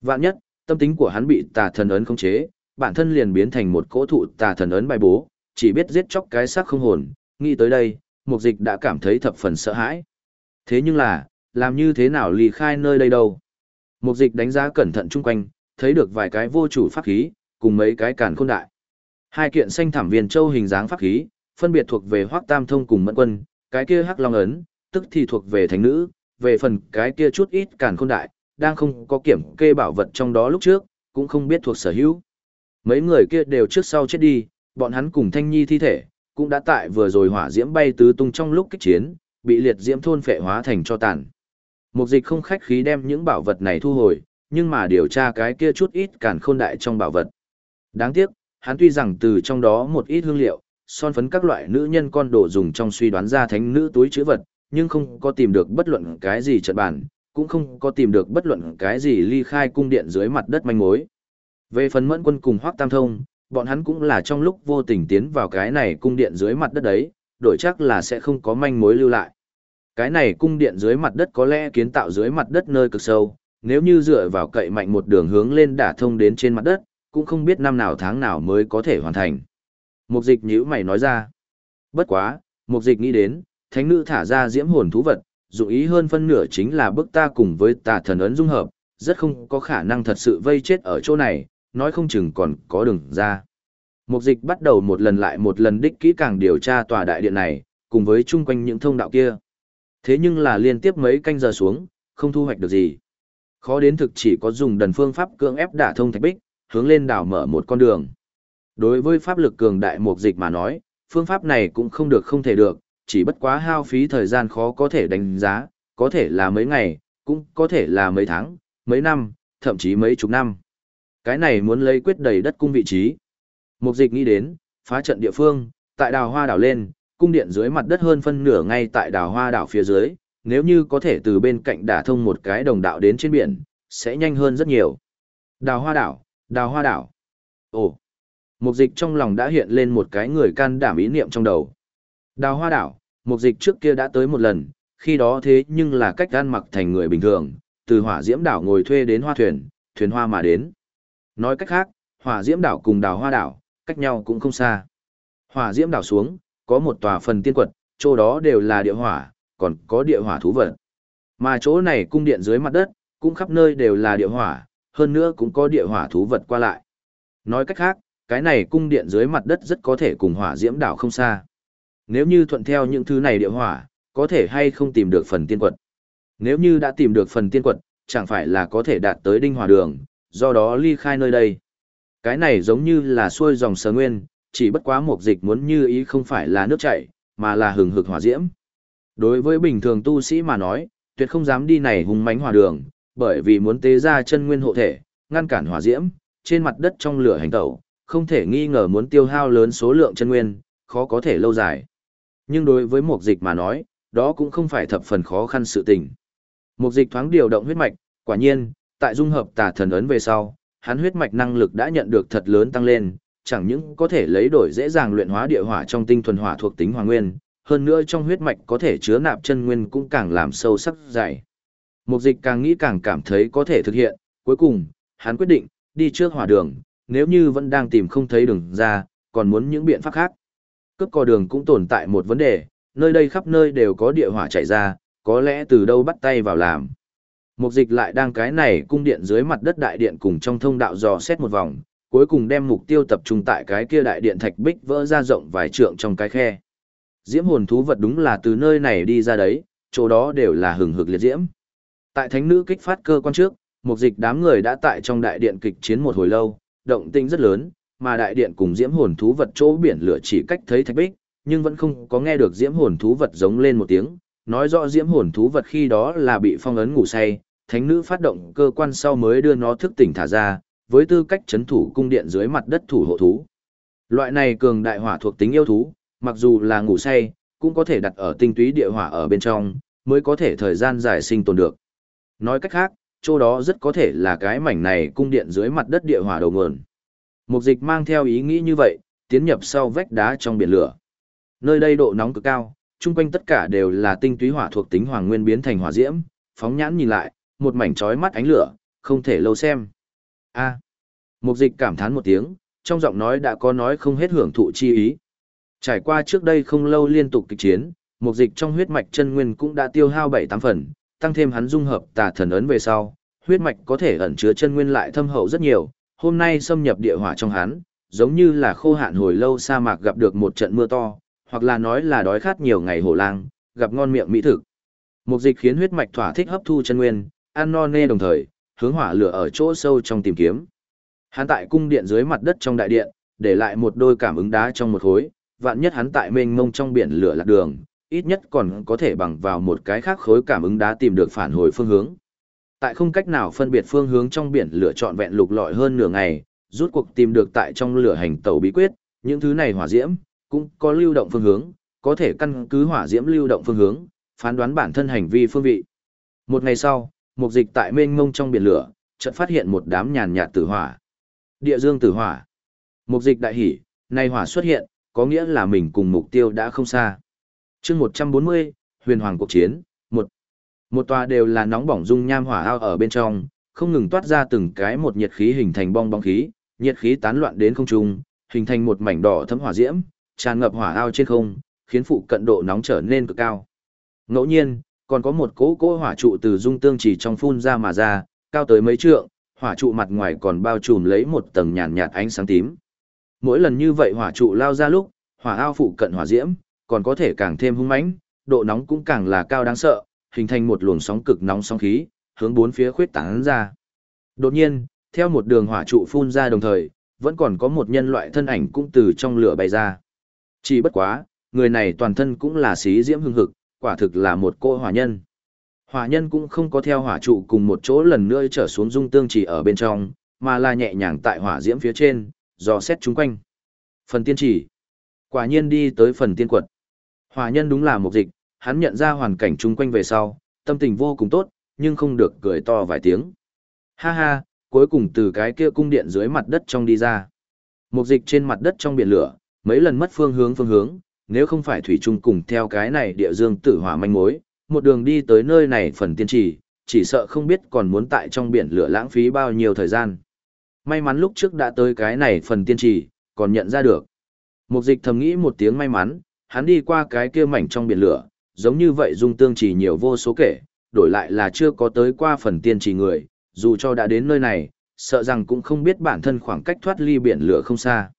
Vạn nhất, tâm tính của hắn bị tà thần ấn khống chế, bản thân liền biến thành một cỗ thụ tà thần ấn bài bố, chỉ biết giết chóc cái xác không hồn, nghĩ tới đây, mục dịch đã cảm thấy thập phần sợ hãi. Thế nhưng là, làm như thế nào lì khai nơi đây đâu? Mục dịch đánh giá cẩn thận chung quanh, thấy được vài cái vô chủ pháp khí, cùng mấy cái càn khôn đại. Hai kiện xanh thảm viên châu hình dáng pháp khí, phân biệt thuộc về Hoắc Tam Thông cùng Mẫn Quân, cái kia Hắc Long ấn, tức thì thuộc về Thánh nữ, về phần cái kia chút ít càn khôn đại, đang không có kiểm kê bảo vật trong đó lúc trước, cũng không biết thuộc sở hữu. Mấy người kia đều trước sau chết đi, bọn hắn cùng Thanh Nhi thi thể, cũng đã tại vừa rồi hỏa diễm bay tứ tung trong lúc kích chiến, bị liệt diễm thôn phệ hóa thành cho tàn. Mục dịch không khách khí đem những bảo vật này thu hồi, nhưng mà điều tra cái kia chút ít cản khôn đại trong bảo vật. Đáng tiếc, hắn tuy rằng từ trong đó một ít hương liệu, son phấn các loại nữ nhân con đồ dùng trong suy đoán ra thánh nữ túi chữ vật, nhưng không có tìm được bất luận cái gì trận bản, cũng không có tìm được bất luận cái gì ly khai cung điện dưới mặt đất manh mối. Về phần mẫn quân cùng Hoắc Tam Thông, bọn hắn cũng là trong lúc vô tình tiến vào cái này cung điện dưới mặt đất đấy, đổi chắc là sẽ không có manh mối lưu lại. Cái này cung điện dưới mặt đất có lẽ kiến tạo dưới mặt đất nơi cực sâu, nếu như dựa vào cậy mạnh một đường hướng lên đả thông đến trên mặt đất, cũng không biết năm nào tháng nào mới có thể hoàn thành. Mục dịch nhữ mày nói ra. Bất quá, mục dịch nghĩ đến, thánh nữ thả ra diễm hồn thú vật, dụng ý hơn phân nửa chính là bức ta cùng với tà thần ấn dung hợp, rất không có khả năng thật sự vây chết ở chỗ này, nói không chừng còn có đường ra. Mục dịch bắt đầu một lần lại một lần đích kỹ càng điều tra tòa đại điện này, cùng với chung quanh những thông đạo kia. Thế nhưng là liên tiếp mấy canh giờ xuống, không thu hoạch được gì. Khó đến thực chỉ có dùng đần phương pháp cưỡng ép đả thông thạch bích, hướng lên đảo mở một con đường. Đối với pháp lực cường đại mục dịch mà nói, phương pháp này cũng không được không thể được, chỉ bất quá hao phí thời gian khó có thể đánh giá, có thể là mấy ngày, cũng có thể là mấy tháng, mấy năm, thậm chí mấy chục năm. Cái này muốn lấy quyết đầy đất cung vị trí. Mục dịch nghĩ đến, phá trận địa phương, tại đào hoa đảo lên, cung điện dưới mặt đất hơn phân nửa ngay tại đào hoa đảo phía dưới, nếu như có thể từ bên cạnh đả thông một cái đồng đạo đến trên biển, sẽ nhanh hơn rất nhiều. Đào hoa đảo, đào hoa đảo. Ồ, mục dịch trong lòng đã hiện lên một cái người can đảm ý niệm trong đầu. Đào hoa đảo, mục dịch trước kia đã tới một lần, khi đó thế nhưng là cách ăn mặc thành người bình thường, từ hỏa diễm đảo ngồi thuê đến hoa thuyền, thuyền hoa mà đến. Nói cách khác, hỏa diễm đảo cùng đào hoa đảo, cách nhau cũng không xa. Hỏa diễm đảo xuống, có một tòa phần tiên quật, chỗ đó đều là địa hỏa, còn có địa hỏa thú vật. Mà chỗ này cung điện dưới mặt đất, cũng khắp nơi đều là địa hỏa, hơn nữa cũng có địa hỏa thú vật qua lại. Nói cách khác, cái này cung điện dưới mặt đất rất có thể cùng hỏa diễm đảo không xa. Nếu như thuận theo những thứ này địa hỏa, có thể hay không tìm được phần tiên quật. Nếu như đã tìm được phần tiên quật, chẳng phải là có thể đạt tới đinh hỏa đường, do đó ly khai nơi đây. Cái này giống như là xuôi dòng sờ nguyên, chỉ bất quá một dịch muốn như ý không phải là nước chảy, mà là hừng hực hỏa diễm. Đối với bình thường tu sĩ mà nói, tuyệt không dám đi này hùng mãnh hỏa đường, bởi vì muốn tế ra chân nguyên hộ thể, ngăn cản hỏa diễm, trên mặt đất trong lửa hành tẩu, không thể nghi ngờ muốn tiêu hao lớn số lượng chân nguyên, khó có thể lâu dài. Nhưng đối với một dịch mà nói, đó cũng không phải thập phần khó khăn sự tình. Một dịch thoáng điều động huyết mạch, quả nhiên, tại dung hợp tà thần ấn về sau, hắn huyết mạch năng lực đã nhận được thật lớn tăng lên, chẳng những có thể lấy đổi dễ dàng luyện hóa địa hỏa trong tinh thuần hỏa thuộc tính hỏa nguyên, hơn nữa trong huyết mạch có thể chứa nạp chân nguyên cũng càng làm sâu sắc dày. Mục dịch càng nghĩ càng cảm thấy có thể thực hiện, cuối cùng, hắn quyết định, đi trước hỏa đường, nếu như vẫn đang tìm không thấy đường ra, còn muốn những biện pháp khác. Cướp cò đường cũng tồn tại một vấn đề, nơi đây khắp nơi đều có địa hỏa chảy ra, có lẽ từ đâu bắt tay vào làm. Mục dịch lại đang cái này cung điện dưới mặt đất đại điện cùng trong thông đạo dò xét một vòng, cuối cùng đem mục tiêu tập trung tại cái kia đại điện thạch bích vỡ ra rộng vài trượng trong cái khe. Diễm hồn thú vật đúng là từ nơi này đi ra đấy, chỗ đó đều là hừng hực liệt diễm. Tại thánh nữ kích phát cơ quan trước, mục dịch đám người đã tại trong đại điện kịch chiến một hồi lâu, động tinh rất lớn, mà đại điện cùng diễm hồn thú vật chỗ biển lửa chỉ cách thấy thạch bích, nhưng vẫn không có nghe được diễm hồn thú vật giống lên một tiếng, nói rõ diễm hồn thú vật khi đó là bị phong ấn ngủ say, thánh nữ phát động cơ quan sau mới đưa nó thức tỉnh thả ra, với tư cách chấn thủ cung điện dưới mặt đất thủ hộ thú. Loại này cường đại hỏa thuộc tính yêu thú, mặc dù là ngủ say, cũng có thể đặt ở tinh túy địa hỏa ở bên trong, mới có thể thời gian dài sinh tồn được. Nói cách khác, chỗ đó rất có thể là cái mảnh này cung điện dưới mặt đất địa hỏa đầu nguồn. Mục dịch mang theo ý nghĩ như vậy, tiến nhập sau vách đá trong biển lửa. Nơi đây độ nóng cực cao, chung quanh tất cả đều là tinh túy hỏa thuộc tính hoàng nguyên biến thành hỏa diễm, phóng nhãn nhìn lại, một mảnh chói mắt ánh lửa, không thể lâu xem. A. Mục dịch cảm thán một tiếng, trong giọng nói đã có nói không hết hưởng thụ chi ý. Trải qua trước đây không lâu liên tục kịch chiến, mục dịch trong huyết mạch chân nguyên cũng đã tiêu hao 7-8 phần, tăng thêm hắn dung hợp tà thần ấn về sau, huyết mạch có thể ẩn chứa chân nguyên lại thâm hậu rất nhiều, hôm nay xâm nhập địa hỏa trong hắn, giống như là khô hạn hồi lâu sa mạc gặp được một trận mưa to, hoặc là nói là đói khát nhiều ngày hổ lang, gặp ngon miệng mỹ thực. Mục dịch khiến huyết mạch thỏa thích hấp thu chân nguyên, ăn no nê đồng thời, hướng hỏa lửa ở chỗ sâu trong tìm kiếm. Hắn tại cung điện dưới mặt đất trong đại điện, để lại một đôi cảm ứng đá trong một khối, vạn nhất hắn tại mênh mông trong biển lửa lạc đường, ít nhất còn có thể bằng vào một cái khác khối cảm ứng đá tìm được phản hồi phương hướng. Tại không cách nào phân biệt phương hướng trong biển lửa trọn vẹn lục lọi hơn nửa ngày, rút cuộc tìm được tại trong lửa hành tàu bí quyết, những thứ này hỏa diễm, cũng có lưu động phương hướng, có thể căn cứ hỏa diễm lưu động phương hướng, phán đoán bản thân hành vi phương vị. Một ngày sau, Mục dịch tại mênh mông trong biển lửa, chợt phát hiện một đám nhàn nhạt tử hỏa. Địa dương tử hỏa. Mục dịch đại hỉ, nay hỏa xuất hiện, có nghĩa là mình cùng mục tiêu đã không xa. chương 140, huyền hoàng cuộc chiến, một Một tòa đều là nóng bỏng dung nham hỏa ao ở bên trong, không ngừng toát ra từng cái một nhiệt khí hình thành bong bóng khí, nhiệt khí tán loạn đến không trung, hình thành một mảnh đỏ thấm hỏa diễm, tràn ngập hỏa ao trên không, khiến phụ cận độ nóng trở nên cực cao. Ngẫu nhiên, còn có một cỗ cỗ hỏa trụ từ dung tương chỉ trong phun ra mà ra, cao tới mấy trượng, hỏa trụ mặt ngoài còn bao trùm lấy một tầng nhàn nhạt ánh sáng tím. Mỗi lần như vậy hỏa trụ lao ra lúc, hỏa ao phụ cận hỏa diễm, còn có thể càng thêm hung mãnh, độ nóng cũng càng là cao đáng sợ, hình thành một luồng sóng cực nóng sóng khí, hướng bốn phía khuyết tán ra. Đột nhiên, theo một đường hỏa trụ phun ra đồng thời, vẫn còn có một nhân loại thân ảnh cũng từ trong lửa bay ra. Chỉ bất quá, người này toàn thân cũng là xí diễm hương hực, quả thực là một cô hỏa nhân. Hỏa nhân cũng không có theo hỏa trụ cùng một chỗ lần nữa trở xuống dung tương chỉ ở bên trong, mà là nhẹ nhàng tại hỏa diễm phía trên, dò xét chúng quanh. Phần tiên chỉ. Quả nhiên đi tới phần tiên quật. Hỏa nhân đúng là một dịch, hắn nhận ra hoàn cảnh chung quanh về sau, tâm tình vô cùng tốt, nhưng không được cười to vài tiếng. Ha ha, cuối cùng từ cái kia cung điện dưới mặt đất trong đi ra. Một dịch trên mặt đất trong biển lửa, mấy lần mất phương hướng phương hướng, nếu không phải thủy chung cùng theo cái này địa dương tử hỏa manh mối, một đường đi tới nơi này phần tiên trì, chỉ sợ không biết còn muốn tại trong biển lửa lãng phí bao nhiêu thời gian. May mắn lúc trước đã tới cái này phần tiên trì, còn nhận ra được. Mục dịch thầm nghĩ một tiếng may mắn, hắn đi qua cái kia mảnh trong biển lửa, giống như vậy dung tương chỉ nhiều vô số kể, đổi lại là chưa có tới qua phần tiên trì người, dù cho đã đến nơi này, sợ rằng cũng không biết bản thân khoảng cách thoát ly biển lửa không xa.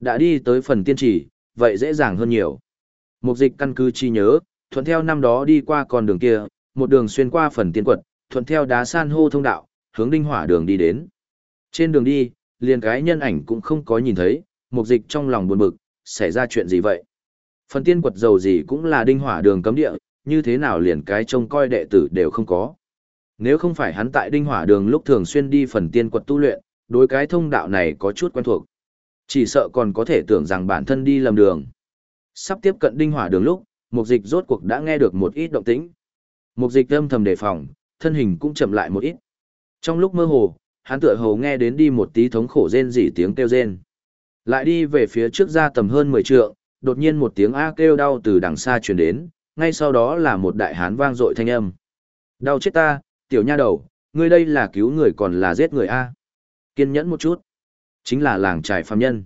Đã đi tới phần tiên trì, vậy dễ dàng hơn nhiều. Mục dịch căn cứ chi nhớ, thuận theo năm đó đi qua con đường kia, một đường xuyên qua phần tiên quật, thuận theo đá san hô thông đạo, hướng đinh hỏa đường đi đến. Trên đường đi, liền cái nhân ảnh cũng không có nhìn thấy, mục dịch trong lòng buồn bực, xảy ra chuyện gì vậy? Phần tiên quật dầu gì cũng là đinh hỏa đường cấm địa, như thế nào liền cái trông coi đệ tử đều không có. Nếu không phải hắn tại đinh hỏa đường lúc thường xuyên đi phần tiên quật tu luyện, đối cái thông đạo này có chút quen thuộc. Chỉ sợ còn có thể tưởng rằng bản thân đi lầm đường. Sắp tiếp cận đinh hỏa đường lúc, mục dịch rốt cuộc đã nghe được một ít động tĩnh. Mục dịch âm thầm đề phòng, thân hình cũng chậm lại một ít. Trong lúc mơ hồ, hắn tựa hồ nghe đến đi một tí thống khổ rên rỉ tiếng kêu rên. Lại đi về phía trước ra tầm hơn 10 trượng, đột nhiên một tiếng a kêu đau từ đằng xa truyền đến, ngay sau đó là một đại hán vang dội thanh âm. Đau chết ta, tiểu nha đầu, ngươi đây là cứu người còn là giết người a? Kiên nhẫn một chút. Chính là làng trải phàm nhân.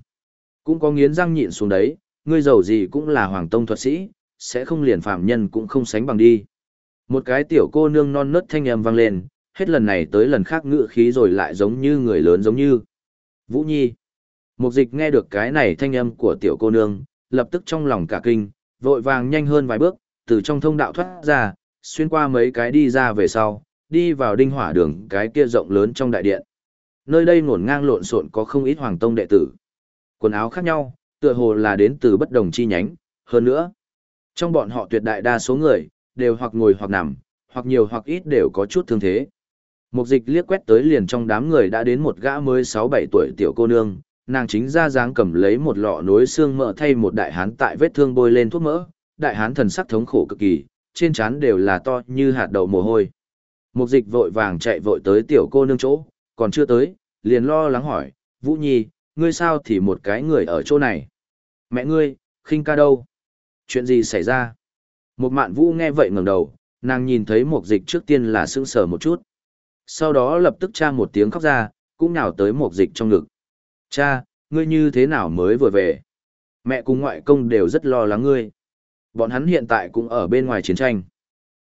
Cũng có nghiến răng nhịn xuống đấy, ngươi giàu gì cũng là hoàng tông thuật sĩ, sẽ không liền phàm nhân cũng không sánh bằng đi. Một cái tiểu cô nương non nớt thanh âm vang lên, hết lần này tới lần khác ngựa khí rồi lại giống như người lớn giống như. Vũ Nhi. Mục dịch nghe được cái này thanh âm của tiểu cô nương, lập tức trong lòng cả kinh, vội vàng nhanh hơn vài bước, từ trong thông đạo thoát ra, xuyên qua mấy cái đi ra về sau, đi vào đinh hỏa đường cái kia rộng lớn trong đại điện. Nơi đây ngổn ngang lộn xộn có không ít hoàng tông đệ tử. Quần áo khác nhau, tựa hồ là đến từ bất đồng chi nhánh, hơn nữa. Trong bọn họ tuyệt đại đa số người, đều hoặc ngồi hoặc nằm, hoặc nhiều hoặc ít đều có chút thương thế. Mục dịch liếc quét tới liền trong đám người đã đến một gã mới 6-7 tuổi tiểu cô nương, nàng chính ra dáng cầm lấy một lọ nối xương mỡ thay một đại hán tại vết thương bôi lên thuốc mỡ, đại hán thần sắc thống khổ cực kỳ, trên trán đều là to như hạt đậu mồ hôi. Mục dịch vội vàng chạy vội tới tiểu cô nương chỗ, còn chưa tới, liền lo lắng hỏi, Vũ Nhi, ngươi sao thì một cái người ở chỗ này? Mẹ ngươi, khinh ca đâu? Chuyện gì xảy ra? Một mạn vũ nghe vậy ngẩng đầu, nàng nhìn thấy một dịch trước tiên là sững sờ một chút. Sau đó lập tức cha một tiếng khóc ra, cũng nào tới một dịch trong ngực. Cha, ngươi như thế nào mới vừa về? Mẹ cùng ngoại công đều rất lo lắng ngươi. Bọn hắn hiện tại cũng ở bên ngoài chiến tranh.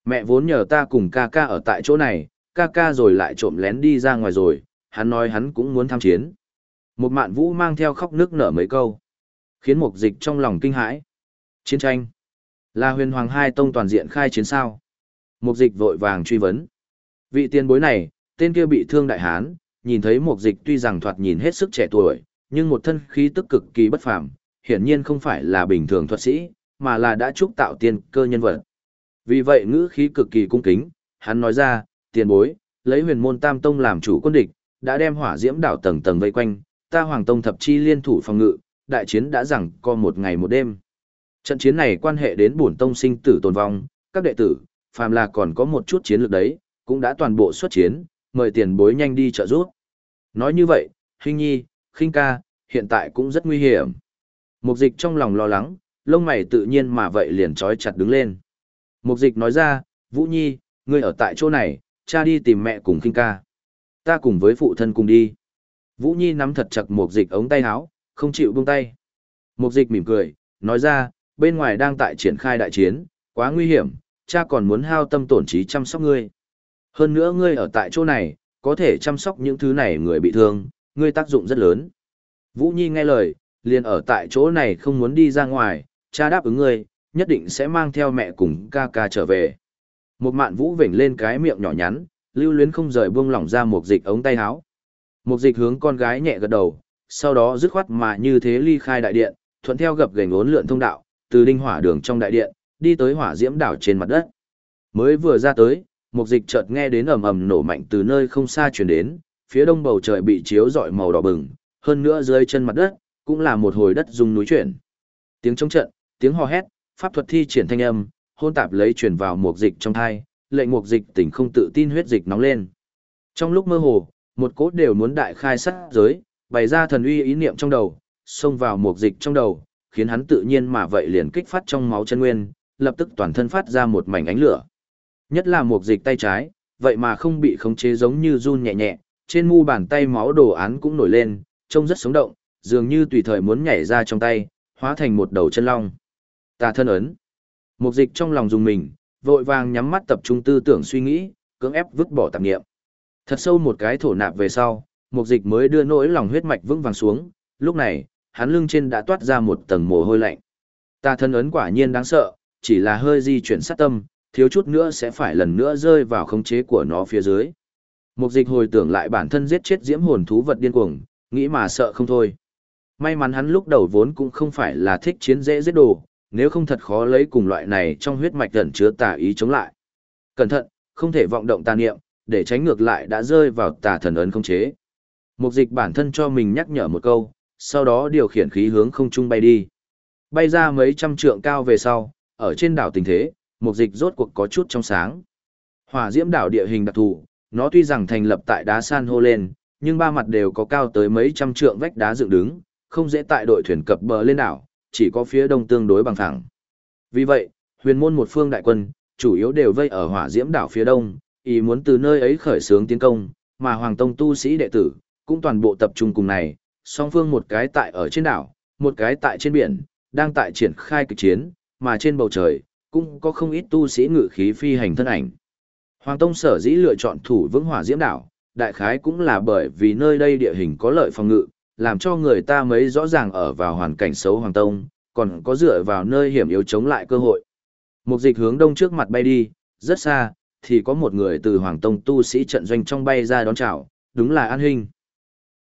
Mẹ vốn nhờ ta cùng ca ca ở tại chỗ này, ca ca rồi lại trộm lén đi ra ngoài rồi, hắn nói hắn cũng muốn tham chiến. Một mạn vũ mang theo khóc nước nở mấy câu, khiến Mục dịch trong lòng kinh hãi. Chiến tranh. Là huyền hoàng hai tông toàn diện khai chiến sao. Mục dịch vội vàng truy vấn. Vị tiền bối này, tên kia bị thương đại hán, nhìn thấy Mục dịch tuy rằng thoạt nhìn hết sức trẻ tuổi, nhưng một thân khí tức cực kỳ bất phàm, hiển nhiên không phải là bình thường thuật sĩ, mà là đã trúc tạo tiên cơ nhân vật. Vì vậy ngữ khí cực kỳ cung kính, hắn nói ra, tiền bối, lấy huyền môn tam tông làm chủ quân địch, đã đem hỏa diễm đảo tầng tầng vây quanh, ta hoàng tông thập chi liên thủ phòng ngự, đại chiến đã rằng co một ngày một đêm. Trận chiến này quan hệ đến bổn tông sinh tử tồn vong, các đệ tử, phàm là còn có một chút chiến lược đấy, cũng đã toàn bộ xuất chiến, mời tiền bối nhanh đi trợ giúp. Nói như vậy, Hinh Nhi, Khinh Ca, hiện tại cũng rất nguy hiểm. Mục dịch trong lòng lo lắng, lông mày tự nhiên mà vậy liền trói chặt đứng lên. Mục dịch nói ra, Vũ Nhi, ngươi ở tại chỗ này, cha đi tìm mẹ cùng Khinh Ca. Ta cùng với phụ thân cùng đi. Vũ Nhi nắm thật chặt một dịch ống tay áo, không chịu buông tay. Một dịch mỉm cười, nói ra, bên ngoài đang tại triển khai đại chiến, quá nguy hiểm, cha còn muốn hao tâm tổn trí chăm sóc ngươi. Hơn nữa ngươi ở tại chỗ này, có thể chăm sóc những thứ này người bị thương, ngươi tác dụng rất lớn. Vũ Nhi nghe lời, liền ở tại chỗ này không muốn đi ra ngoài, cha đáp ứng ngươi, nhất định sẽ mang theo mẹ cùng ca ca trở về. Một mạn vũ vểnh lên cái miệng nhỏ nhắn, lưu luyến không rời buông lỏng ra một dịch ống tay háo. Một dịch hướng con gái nhẹ gật đầu, sau đó dứt khoát mà như thế ly khai đại điện, thuận theo gập gành ốn lượn thông đạo, từ đinh hỏa đường trong đại điện, đi tới hỏa diễm đảo trên mặt đất. Mới vừa ra tới, một dịch chợt nghe đến ầm ầm nổ mạnh từ nơi không xa truyền đến, phía đông bầu trời bị chiếu rọi màu đỏ bừng, hơn nữa dưới chân mặt đất, cũng là một hồi đất rung núi chuyển. Tiếng trống trận, tiếng hò hét, pháp thuật thi triển thanh âm, hôn tạp lấy truyền vào mục dịch trong thai, lệnh mục dịch tỉnh không tự tin huyết dịch nóng lên. Trong lúc mơ hồ, một cốt đều muốn đại khai sát giới, bày ra thần uy ý niệm trong đầu, xông vào mục dịch trong đầu, khiến hắn tự nhiên mà vậy liền kích phát trong máu chân nguyên, lập tức toàn thân phát ra một mảnh ánh lửa. Nhất là mục dịch tay trái, vậy mà không bị khống chế giống như run nhẹ nhẹ, trên mu bàn tay máu đồ án cũng nổi lên, trông rất sống động, dường như tùy thời muốn nhảy ra trong tay, hóa thành một đầu chân long. Tà thân ấn. Mục dịch trong lòng dùng mình, vội vàng nhắm mắt tập trung tư tưởng suy nghĩ, cưỡng ép vứt bỏ tạp niệm. Thật sâu một cái thổ nạp về sau, mục dịch mới đưa nỗi lòng huyết mạch vững vàng xuống, lúc này, hắn lưng trên đã toát ra một tầng mồ hôi lạnh. Ta thân ấn quả nhiên đáng sợ, chỉ là hơi di chuyển sát tâm, thiếu chút nữa sẽ phải lần nữa rơi vào khống chế của nó phía dưới. Mục dịch hồi tưởng lại bản thân giết chết diễm hồn thú vật điên cuồng, nghĩ mà sợ không thôi. May mắn hắn lúc đầu vốn cũng không phải là thích chiến dễ giết đồ, nếu không thật khó lấy cùng loại này trong huyết mạch gần chứa tà ý chống lại. Cẩn thận, không thể vọng động tà niệm, để tránh ngược lại đã rơi vào tà thần ấn không chế. Mục dịch bản thân cho mình nhắc nhở một câu, sau đó điều khiển khí hướng không trung bay đi. Bay ra mấy trăm trượng cao về sau, ở trên đảo tình thế, mục dịch rốt cuộc có chút trong sáng. Hỏa diễm đảo địa hình đặc thù, nó tuy rằng thành lập tại đá san hô lên, nhưng ba mặt đều có cao tới mấy trăm trượng vách đá dựng đứng, không dễ tại đội thuyền cập bờ lên đảo, chỉ có phía đông tương đối bằng phẳng. Vì vậy, huyền môn một phương đại quân, chủ yếu đều vây ở hỏa diễm đảo phía đông, ý muốn từ nơi ấy khởi xướng tiến công, mà hoàng tông tu sĩ đệ tử, cũng toàn bộ tập trung cùng này, song phương một cái tại ở trên đảo, một cái tại trên biển, đang tại triển khai kịch chiến, mà trên bầu trời, cũng có không ít tu sĩ ngự khí phi hành thân ảnh. Hoàng Tông sở dĩ lựa chọn thủ vững hỏa diễm đảo, đại khái cũng là bởi vì nơi đây địa hình có lợi phòng ngự, làm cho người ta mấy rõ ràng ở vào hoàn cảnh xấu Hoàng Tông, còn có dựa vào nơi hiểm yếu chống lại cơ hội. Một dịch hướng đông trước mặt bay đi, rất xa, thì có một người từ Hoàng Tông tu sĩ trận doanh trong bay ra đón chào, đúng là An Hinh.